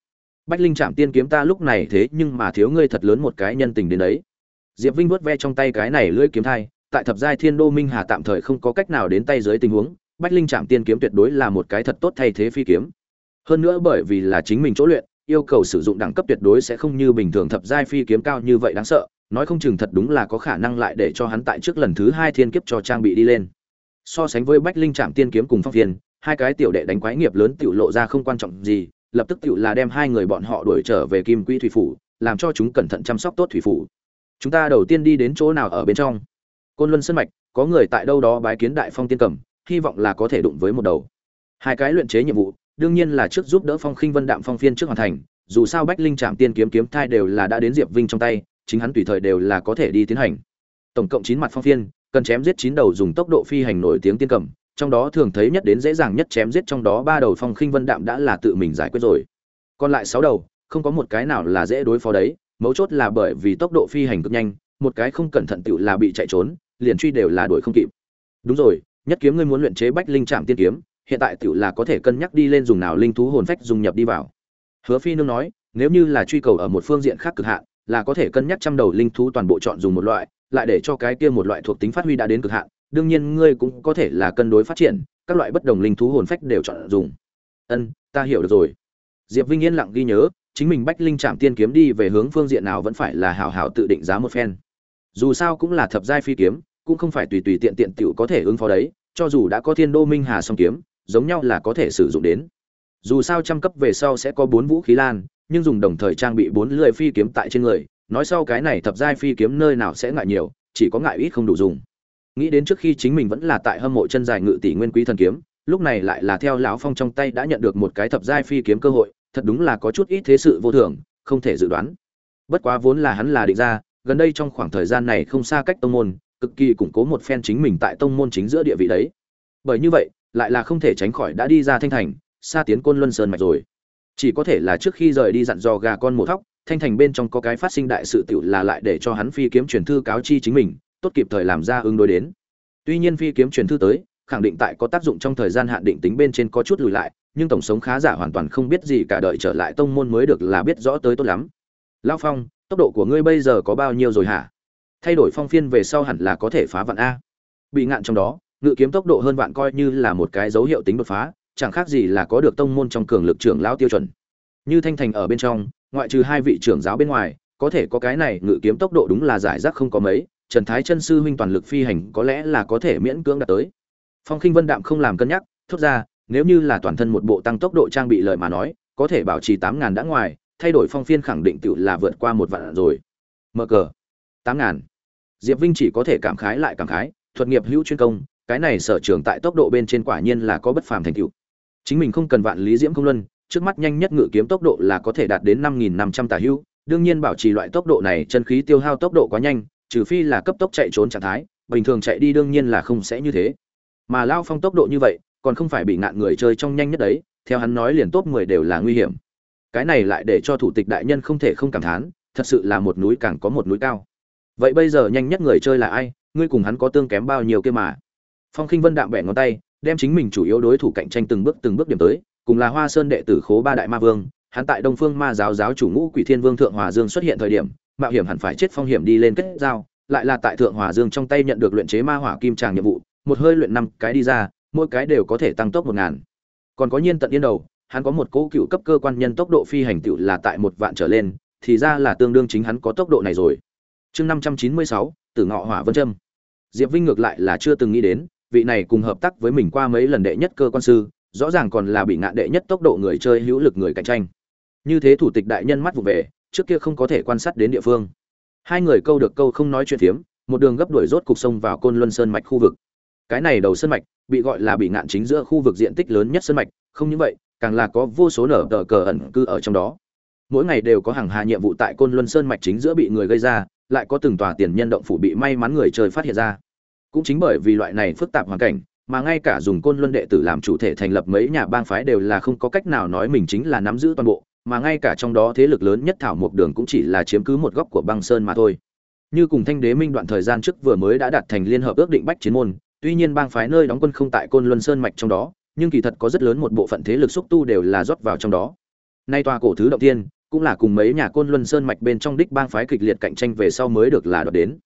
bách linh chạm tiên kiếm ta lúc này thế nhưng mà thiếu ngươi thật lớn một cái nhân tình đến đấy. Diệp vinh vuốt ve trong tay cái này lưỡi kiếm thai, tại thập giai thiên đô minh hà tạm thời không có cách nào đến tay dưới tình huống, bách linh chạm tiên kiếm tuyệt đối là một cái thật tốt thay thế phi kiếm. Hơn nữa bởi vì là chính mình chỗ luyện, yêu cầu sử dụng đẳng cấp tuyệt đối sẽ không như bình thường thập giai phi kiếm cao như vậy đáng sợ, nói không chừng thật đúng là có khả năng lại để cho hắn tại trước lần thứ hai thiên kiếp cho trang bị đi lên. So sánh với bách linh trạm tiên kiếm cùng phong phiền, hai cái tiểu đệ đánh quái nghiệp lớn tiểu lộ ra không quan trọng gì lập tức tựu là đem hai người bọn họ đuổi trở về kim quỹ thủy phủ, làm cho chúng cẩn thận chăm sóc tốt thủy phủ. Chúng ta đầu tiên đi đến chỗ nào ở bên trong? Côn luân sân mạch, có người tại đâu đó bái kiến đại phong tiên cầm, hy vọng là có thể đụng với một đầu. Hai cái luyện chế nhiệm vụ, đương nhiên là trước giúp đỡ phong khinh vân đạm phong phiên trước hoàn thành, dù sao bách linh trạm tiên kiếm kiếm thai đều là đã đến diệp vinh trong tay, chính hắn tùy thời đều là có thể đi tiến hành. Tổng cộng chín mặt phong phiên, cần chém giết chín đầu dùng tốc độ phi hành nổi tiếng tiên cầm trong đó thường thấy nhất đến dễ dàng nhất chém giết trong đó ba đầu phong khinh vân đạm đã là tự mình giải quyết rồi. Còn lại sáu đầu, không có một cái nào là dễ đối phó đấy, mấu chốt là bởi vì tốc độ phi hành cực nhanh, một cái không cẩn thận tựu là bị chạy trốn, liền truy đều là đuổi không kịp. Đúng rồi, nhất kiếm ngươi muốn luyện chế bách linh trạm tiên kiếm, hiện tại tựu là có thể cân nhắc đi lên dùng nào linh thú hồn phách dùng nhập đi vào. Hứa phi nương nói, nếu như là truy cầu ở một phương diện khác cực hạn, là có thể cân nhắc trăm đầu linh thú toàn bộ chọn dùng một loại, lại để cho cái kia một loại thuộc tính phát huy đã đến cực hạn đương nhiên ngươi cũng có thể là cân đối phát triển, các loại bất đồng linh thú hồn phách đều chọn dùng. Ân, ta hiểu được rồi. Diệp vinh yên lặng ghi nhớ, chính mình bách linh chạm tiên kiếm đi về hướng phương diện nào vẫn phải là hảo hảo tự định giá một phen. Dù sao cũng là thập giai phi kiếm, cũng không phải tùy tùy tiện tiện tiểu có thể ứng phó đấy, cho dù đã có thiên đô minh hà song kiếm, giống nhau là có thể sử dụng đến. Dù sao trăm cấp về sau sẽ có bốn vũ khí lan, nhưng dùng đồng thời trang bị bốn lưỡi phi kiếm tại trên người, nói sau cái này thập giai phi kiếm nơi nào sẽ ngại nhiều, chỉ có ngại ít không đủ dùng nghĩ đến trước khi chính mình vẫn là tại hâm mộ chân dài ngự tỷ nguyên quý thần kiếm, lúc này lại là theo lão phong trong tay đã nhận được một cái thập giai phi kiếm cơ hội, thật đúng là có chút ít thế sự vô thường, không thể dự đoán. Bất quá vốn là hắn là định ra, gần đây trong khoảng thời gian này không xa cách tông môn, cực kỳ củng cố một phen chính mình tại tông môn chính giữa địa vị đấy. Bởi như vậy, lại là không thể tránh khỏi đã đi ra thanh thành, xa tiến côn luân sơn mạch rồi. Chỉ có thể là trước khi rời đi dặn dò gà con một thóc, thanh thành bên trong có cái phát sinh đại sự tiểu là lại để cho hắn phi kiếm truyền thư cáo chi chính mình tốt kịp thời làm ra ứng đối đến. Tuy nhiên phi kiếm truyền thư tới, khẳng định tại có tác dụng trong thời gian hạn định tính bên trên có chút lùi lại, nhưng tổng sống khá giả hoàn toàn không biết gì cả đợi trở lại tông môn mới được là biết rõ tới tốt lắm. Lao phong, tốc độ của ngươi bây giờ có bao nhiêu rồi hả? Thay đổi phong phiên về sau hẳn là có thể phá vạn a. Bị ngạn trong đó, ngự kiếm tốc độ hơn vạn coi như là một cái dấu hiệu tính đột phá, chẳng khác gì là có được tông môn trong cường lực trưởng lão tiêu chuẩn. Như thanh thành ở bên trong, ngoại trừ hai vị trưởng giáo bên ngoài, có thể có cái này ngự kiếm tốc độ đúng là giải rác không có mấy trần thái chân sư huynh toàn lực phi hành có lẽ là có thể miễn cưỡng đạt tới. Phong khinh vân đạm không làm cân nhắc, thốt ra, nếu như là toàn thân một bộ tăng tốc độ trang bị lợi mà nói, có thể bảo trì tám ngàn đã ngoài, thay đổi phong phiên khẳng định tự là vượt qua một vạn rồi. Mở cờ. Tám ngàn. Diệp vinh chỉ có thể cảm khái lại cảm khái, thuật nghiệp hữu chuyên công, cái này sở trường tại tốc độ bên trên quả nhiên là có bất phàm thành tựu. Chính mình không cần vạn lý diễm công luân, trước mắt nhanh nhất ngự kiếm tốc độ là có thể đạt đến năm nghìn năm trăm tả hữu đương nhiên bảo trì loại tốc độ này chân khí tiêu hao tốc độ quá nhanh trừ phi là cấp tốc chạy trốn trạng thái, bình thường chạy đi đương nhiên là không sẽ như thế. Mà lao phong tốc độ như vậy, còn không phải bị ngạn người chơi trong nhanh nhất đấy, theo hắn nói liền top mười đều là nguy hiểm. Cái này lại để cho thủ tịch đại nhân không thể không cảm thán, thật sự là một núi càng có một núi cao. Vậy bây giờ nhanh nhất người chơi là ai? Ngươi cùng hắn có tương kém bao nhiêu kia mà? Phong khinh vân đạm bẻ ngón tay, đem chính mình chủ yếu đối thủ cạnh tranh từng bước từng bước điểm tới, cùng là hoa sơn đệ tử khố ba đại ma vương, hắn tại đông phương ma giáo giáo chủ ngũ quỷ thiên vương thượng hòa dương xuất hiện thời điểm mạo hiểm hẳn phải chết phong hiểm đi lên kết giao lại là tại thượng hòa dương trong tay nhận được luyện chế ma hỏa kim tràng nhiệm vụ một hơi luyện năm cái đi ra mỗi cái đều có thể tăng tốc một ngàn. Còn có nhiên tận yên đầu hắn có một cỗ cựu cấp cơ quan nhân tốc độ phi hành tựu là tại một vạn trở lên thì ra là tương đương chính hắn có tốc độ này rồi. Chương năm trăm chín mươi sáu tử ngọ hỏa vân trâm diệp vinh ngược lại là chưa từng nghĩ đến vị này cùng hợp tác với mình qua mấy lần đệ nhất cơ quan sư rõ ràng còn là bị ngạn đệ nhất tốc độ người chơi hữu lực người cạnh tranh. Như thế thủ tịch đại nhân mắt vụ về trước kia không có thể quan sát đến địa phương. Hai người câu được câu không nói chuyện phiếm, một đường gấp đuổi rốt cục sông vào côn luân sơn mạch khu vực. Cái này đầu sơn mạch, bị gọi là bị ngạn chính giữa khu vực diện tích lớn nhất sơn mạch, không những vậy, càng là có vô số nở tờ cờ ẩn cư ở trong đó. Mỗi ngày đều có hàng hà nhiệm vụ tại côn luân sơn mạch chính giữa bị người gây ra, lại có từng tòa tiền nhân động phủ bị may mắn người chơi phát hiện ra. Cũng chính bởi vì loại này phức tạp hoàn cảnh, mà ngay cả dùng côn luân đệ tử làm chủ thể thành lập mấy nhà bang phái đều là không có cách nào nói mình chính là nắm giữ toàn bộ mà ngay cả trong đó thế lực lớn nhất thảo mộc đường cũng chỉ là chiếm cứ một góc của băng sơn mà thôi. Như cùng thanh đế minh đoạn thời gian trước vừa mới đã đạt thành liên hợp ước định bách chiến môn, tuy nhiên bang phái nơi đóng quân không tại côn luân sơn mạch trong đó, nhưng kỳ thật có rất lớn một bộ phận thế lực xúc tu đều là rót vào trong đó. Nay tòa cổ thứ động tiên cũng là cùng mấy nhà côn luân sơn mạch bên trong đích bang phái kịch liệt cạnh tranh về sau mới được là đoạt đến.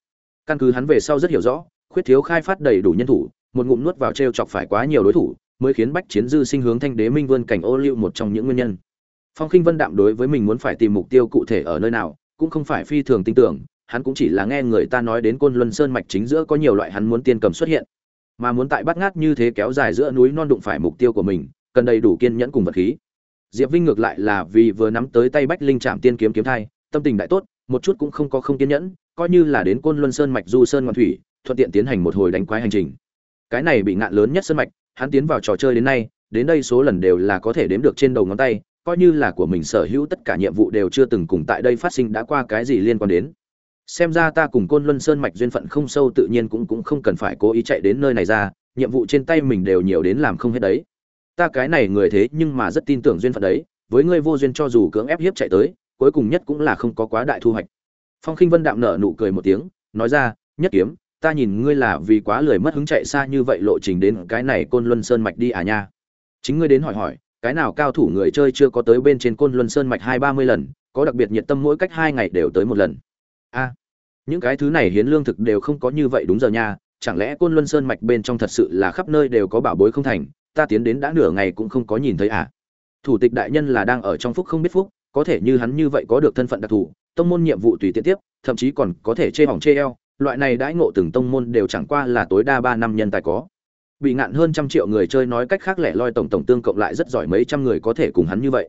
Căn cứ hắn về sau rất hiểu rõ, khuyết thiếu khai phát đầy đủ nhân thủ, một ngụm nuốt vào t r e o chọc phải quá nhiều đối thủ, mới khiến bách chiến dư sinh hướng thanh đế minh vươn cảnh ô liu một trong những nguyên nhân phong khinh vân đạm đối với mình muốn phải tìm mục tiêu cụ thể ở nơi nào, cũng không phải phi thường tin tưởng, hắn cũng chỉ là nghe người ta nói đến côn luân sơn mạch chính giữa có nhiều loại hắn muốn tiên cầm xuất hiện. Mà muốn tại bắt ngát như thế kéo dài giữa núi non đụng phải mục tiêu của mình, cần đầy đủ kiên nhẫn cùng vật khí. Diệp vinh ngược lại là vì vừa nắm tới tay bách linh trạm tiên kiếm kiếm thai, tâm tình đại tốt, một chút cũng không có không kiên nhẫn, coi như là đến côn luân sơn mạch du sơn ngoan thủy, thuận tiện tiến hành một hồi đánh quái hành trình. Cái này bị ngạn lớn nhất sơn mạch, hắn tiến vào trò chơi đến nay, đến đây số lần đều là có thể đếm được trên đầu ngón tay coi như là của mình sở hữu tất cả nhiệm vụ đều chưa từng cùng tại đây phát sinh đã qua cái gì liên quan đến. Xem ra ta cùng côn luân sơn mạch duyên phận không sâu tự nhiên cũng cũng không cần phải cố ý chạy đến nơi này ra, nhiệm vụ trên tay mình đều nhiều đến làm không hết đấy. Ta cái này người thế nhưng mà rất tin tưởng duyên phận đấy, với ngươi vô duyên cho dù cưỡng ép hiếp chạy tới, cuối cùng nhất cũng là không có quá đại thu hoạch. Phong khinh vân đạm nở nụ cười một tiếng, nói ra, nhất kiếm, ta nhìn ngươi là vì quá lười mất hứng chạy xa như vậy lộ trình đến cái này côn luân sơn mạch đi à nha. Chính ngươi đến hỏi hỏi cái nào cao thủ người chơi chưa có tới bên trên côn luân sơn mạch hai ba mươi lần, có đặc biệt nhiệt tâm mỗi cách hai ngày đều tới một lần. A, những cái thứ này hiến lương thực đều không có như vậy đúng giờ nha, chẳng lẽ côn luân sơn mạch bên trong thật sự là khắp nơi đều có bảo bối không thành, ta tiến đến đã nửa ngày cũng không có nhìn thấy à? Thủ tịch đại nhân là đang ở trong phúc không biết phúc, có thể như hắn như vậy có được thân phận đặc thù, tông môn nhiệm vụ tùy tiện tiếp, thậm chí còn có thể chê hỏng chê eo, loại này đãi ngộ từng tông môn đều chẳng qua là tối đa ba năm nhân tài có bị ngạn hơn trăm triệu người chơi nói cách khác lẻ loi tổng tổng tương cộng lại rất giỏi mấy trăm người có thể cùng hắn như vậy.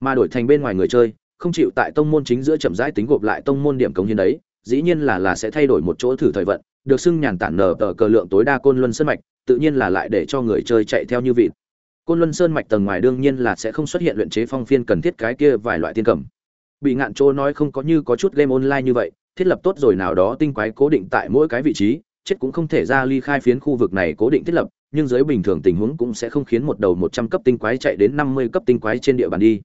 Mà đổi thành bên ngoài người chơi, không chịu tại tông môn chính giữa chậm rãi tính gộp lại tông môn điểm cống hiến đấy, dĩ nhiên là là sẽ thay đổi một chỗ thử thời vận, được xưng nhàn tản nở tờ cờ lượng tối đa côn luân sơn mạch, tự nhiên là lại để cho người chơi chạy theo như vịt. Côn luân sơn mạch tầng ngoài đương nhiên là sẽ không xuất hiện luyện chế phong phiên cần thiết cái kia vài loại tiên cẩm bị ngạn chỗ nói không có như có chút game online như vậy, thiết lập tốt rồi nào đó tinh quái cố định tại mỗi cái vị trí chết cũng không thể ra ly khai phiến khu vực này cố định thiết lập, nhưng dưới bình thường tình huống cũng sẽ không khiến một đầu một trăm cấp tinh quái chạy đến năm mươi cấp tinh quái trên địa bàn đi.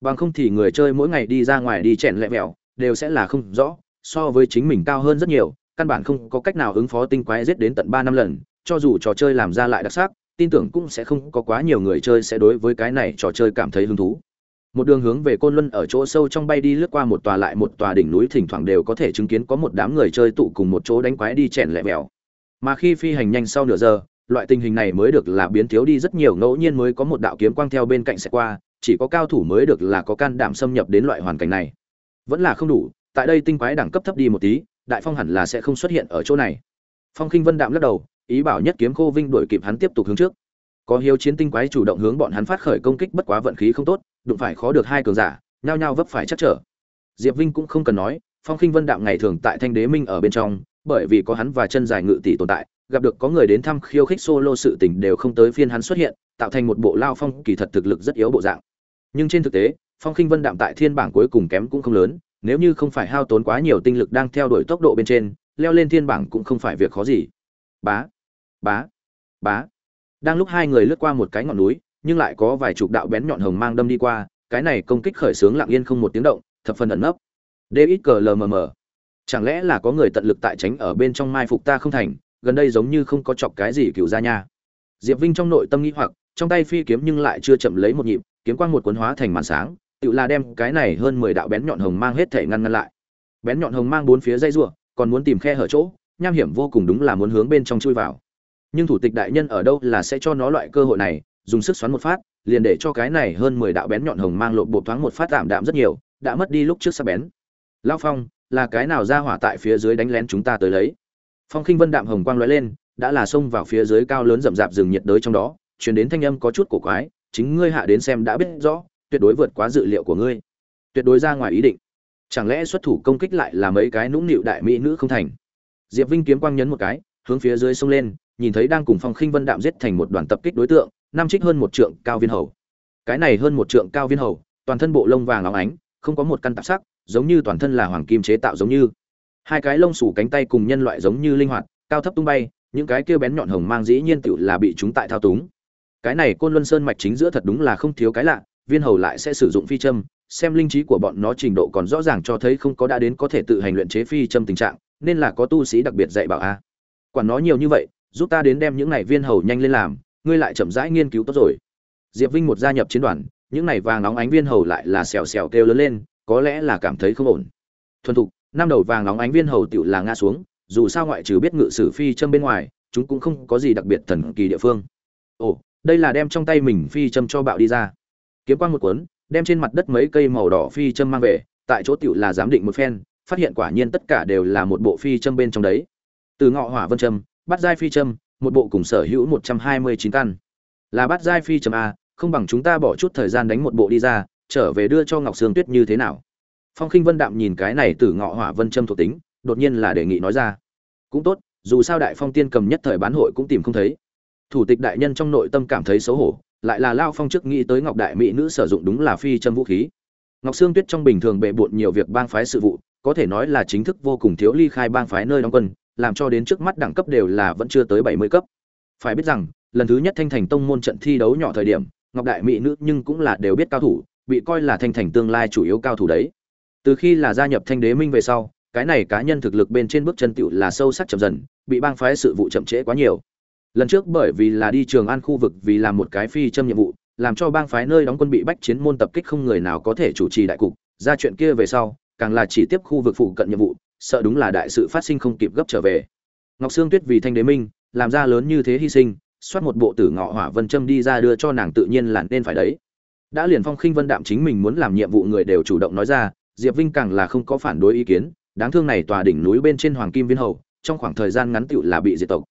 Bằng không thì người chơi mỗi ngày đi ra ngoài đi chèn lẹ mẹo đều sẽ là không rõ, so với chính mình cao hơn rất nhiều, căn bản không có cách nào ứng phó tinh quái giết đến tận ba năm lần, cho dù trò chơi làm ra lại đặc sắc, tin tưởng cũng sẽ không có quá nhiều người chơi sẽ đối với cái này trò chơi cảm thấy hứng thú một đường hướng về côn luân ở chỗ sâu trong bay đi lướt qua một tòa lại một tòa đỉnh núi thỉnh thoảng đều có thể chứng kiến có một đám người chơi tụ cùng một chỗ đánh quái đi chèn lẹ mèo mà khi phi hành nhanh sau nửa giờ, loại tình hình này mới được là biến thiếu đi rất nhiều, ngẫu nhiên mới có một đạo kiếm quang theo bên cạnh sẽ qua, chỉ có cao thủ mới được là có can đảm xâm nhập đến loại hoàn cảnh này. Vẫn là không đủ, tại đây tinh quái đẳng cấp thấp đi một tí, đại phong hẳn là sẽ không xuất hiện ở chỗ này. Phong khinh vân đạm lắc đầu, ý bảo nhất kiếm khô vinh đuổi kịp hắn tiếp tục hướng trước. Có hiếu chiến tinh quái chủ động hướng bọn hắn phát khởi công kích, bất quá vận khí không tốt đụng phải khó được hai cường giả, nhao nhao vấp phải chắc trở. Diệp vinh cũng không cần nói, phong khinh vân đạm ngày thường tại thanh đế minh ở bên trong, bởi vì có hắn và chân dài ngự tỷ tồn tại, gặp được có người đến thăm khiêu khích solo sự tình đều không tới phiên hắn xuất hiện, tạo thành một bộ lao phong kỳ thật thực lực rất yếu bộ dạng. Nhưng trên thực tế, phong khinh vân đạm tại thiên bảng cuối cùng kém cũng không lớn, nếu như không phải hao tốn quá nhiều tinh lực đang theo đuổi tốc độ bên trên, leo lên thiên bảng cũng không phải việc khó gì. Bá bá bá. Đang lúc hai người lướt qua một cái ngọn núi nhưng lại có vài chục đạo bén nhọn hồng mang đâm đi qua, cái này công kích khởi sướng lặng yên không một tiếng động, thập phần ẩn nấp. David CLMM. chẳng lẽ là có người tận lực tại tránh ở bên trong mai phục ta không thành, gần đây giống như không có chọc cái gì cửu ra nha. Diệp vinh trong nội tâm nghĩ hoặc, trong tay phi kiếm nhưng lại chưa chậm lấy một nhịp, kiếm quang một cuốn hóa thành màn sáng tựa là đem cái này hơn mười đạo bén nhọn hồng mang hết thể ngăn ngăn lại. Bén nhọn hồng mang bốn phía dây rùa còn muốn tìm khe hở chỗ, nham hiểm vô cùng đúng là muốn hướng bên trong chui vào. Nhưng thủ tịch đại nhân ở đâu là sẽ cho nó loại cơ hội này dùng sức xoắn một phát, liền để cho cái này hơn mười đạo bén nhọn hồng mang lộn bộ thoáng một phát tạm đạm rất nhiều, đã mất đi lúc trước sắc bén. Lão phong, là cái nào ra hỏa tại phía dưới đánh lén chúng ta tới lấy? Phong khinh vân đạm hồng quang lóe lên, đã là xông vào phía dưới cao lớn rậm rạp rừng nhiệt đới trong đó, truyền đến thanh âm có chút cổ quái, chính ngươi hạ đến xem đã biết rõ, tuyệt đối vượt quá dự liệu của ngươi. Tuyệt đối ra ngoài ý định. Chẳng lẽ xuất thủ công kích lại là mấy cái nũng nịu đại mỹ nữ không thành? Diệp vinh kiếm quang nhấn một cái, hướng phía dưới xông lên, nhìn thấy đang cùng phong khinh vân đạm giết thành một đoàn tập kích đối tượng năm trích hơn một trượng cao viên hầu. Cái này hơn một trượng cao viên hầu, toàn thân bộ lông vàng óng ánh, không có một căn tạp sắc, giống như toàn thân là hoàng kim chế tạo giống như. Hai cái lông sủ cánh tay cùng nhân loại giống như linh hoạt, cao thấp tung bay, những cái kia bén nhọn hồng mang dĩ nhiên tựu là bị chúng tại thao túng. Cái này côn luân sơn mạch chính giữa thật đúng là không thiếu cái lạ, viên hầu lại sẽ sử dụng phi châm, xem linh trí của bọn nó trình độ còn rõ ràng cho thấy không có đã đến có thể tự hành luyện chế phi châm tình trạng, nên là có tu sĩ đặc biệt dạy bảo a. Quản nó nhiều như vậy, giúp ta đến đem những này viên hầu nhanh lên làm ngươi lại chậm rãi nghiên cứu tốt rồi. Diệp vinh một gia nhập chiến đoàn, những này vàng nóng ánh viên hầu lại là xèo xèo kêu lớn lên, có lẽ là cảm thấy không ổn. Thuần thục, năm đầu vàng nóng ánh viên hầu tựu là ngã xuống, dù sao ngoại trừ biết ngự sử phi châm bên ngoài, chúng cũng không có gì đặc biệt thần kỳ địa phương. Ồ, đây là đem trong tay mình phi châm cho bạo đi ra. Kiếm quang một cuốn, đem trên mặt đất mấy cây màu đỏ phi châm mang về, tại chỗ tựu là giám định một phen, phát hiện quả nhiên tất cả đều là một bộ phi châm bên trong đấy. Từ ngọ hỏa vân châm, bắt giai phi châm một bộ cùng sở hữu một trăm hai mươi chín căn. Là bắt giai phi châm a, không bằng chúng ta bỏ chút thời gian đánh một bộ đi ra, trở về đưa cho ngọc sương tuyết như thế nào? Phong khinh vân đạm nhìn cái này từ ngọ hỏa vân châm thuộc tính, đột nhiên là đề nghị nói ra. Cũng tốt, dù sao đại phong tiên cầm nhất thời bán hội cũng tìm không thấy. Thủ tịch đại nhân trong nội tâm cảm thấy xấu hổ, lại là lao phong trước nghĩ tới ngọc đại mỹ nữ sử dụng đúng là phi châm vũ khí. Ngọc sương tuyết trong bình thường bệ bội nhiều việc bang phái sự vụ, có thể nói là chính thức vô cùng thiếu ly khai bang phái nơi đóng quân làm cho đến trước mắt đẳng cấp đều là vẫn chưa tới bảy mươi cấp. Phải biết rằng, lần thứ nhất thanh thành tông môn trận thi đấu nhỏ thời điểm, ngọc đại mỹ nữ nhưng cũng là đều biết cao thủ, bị coi là thanh thành tương lai chủ yếu cao thủ đấy. Từ khi là gia nhập thanh đế minh về sau, cái này cá nhân thực lực bên trên bước chân tiểu là sâu sắc chậm dần, bị bang phái sự vụ chậm trễ quá nhiều. Lần trước bởi vì là đi trường an khu vực vì làm một cái phi châm nhiệm vụ, làm cho bang phái nơi đóng quân bị bách chiến môn tập kích không người nào có thể chủ trì đại cục. Ra chuyện kia về sau, càng là chỉ tiếp khu vực phụ cận nhiệm vụ sợ đúng là đại sự phát sinh không kịp gấp trở về. Ngọc sương tuyết vì thanh đế minh, làm ra lớn như thế hy sinh, xoát một bộ tử ngọ hỏa vân châm đi ra đưa cho nàng tự nhiên là nên phải đấy. Đã liền phong khinh vân đạm chính mình muốn làm nhiệm vụ người đều chủ động nói ra, diệp vinh càng là không có phản đối ý kiến, đáng thương này tòa đỉnh núi bên trên hoàng kim viên hầu, trong khoảng thời gian ngắn tựu là bị diệt tộc.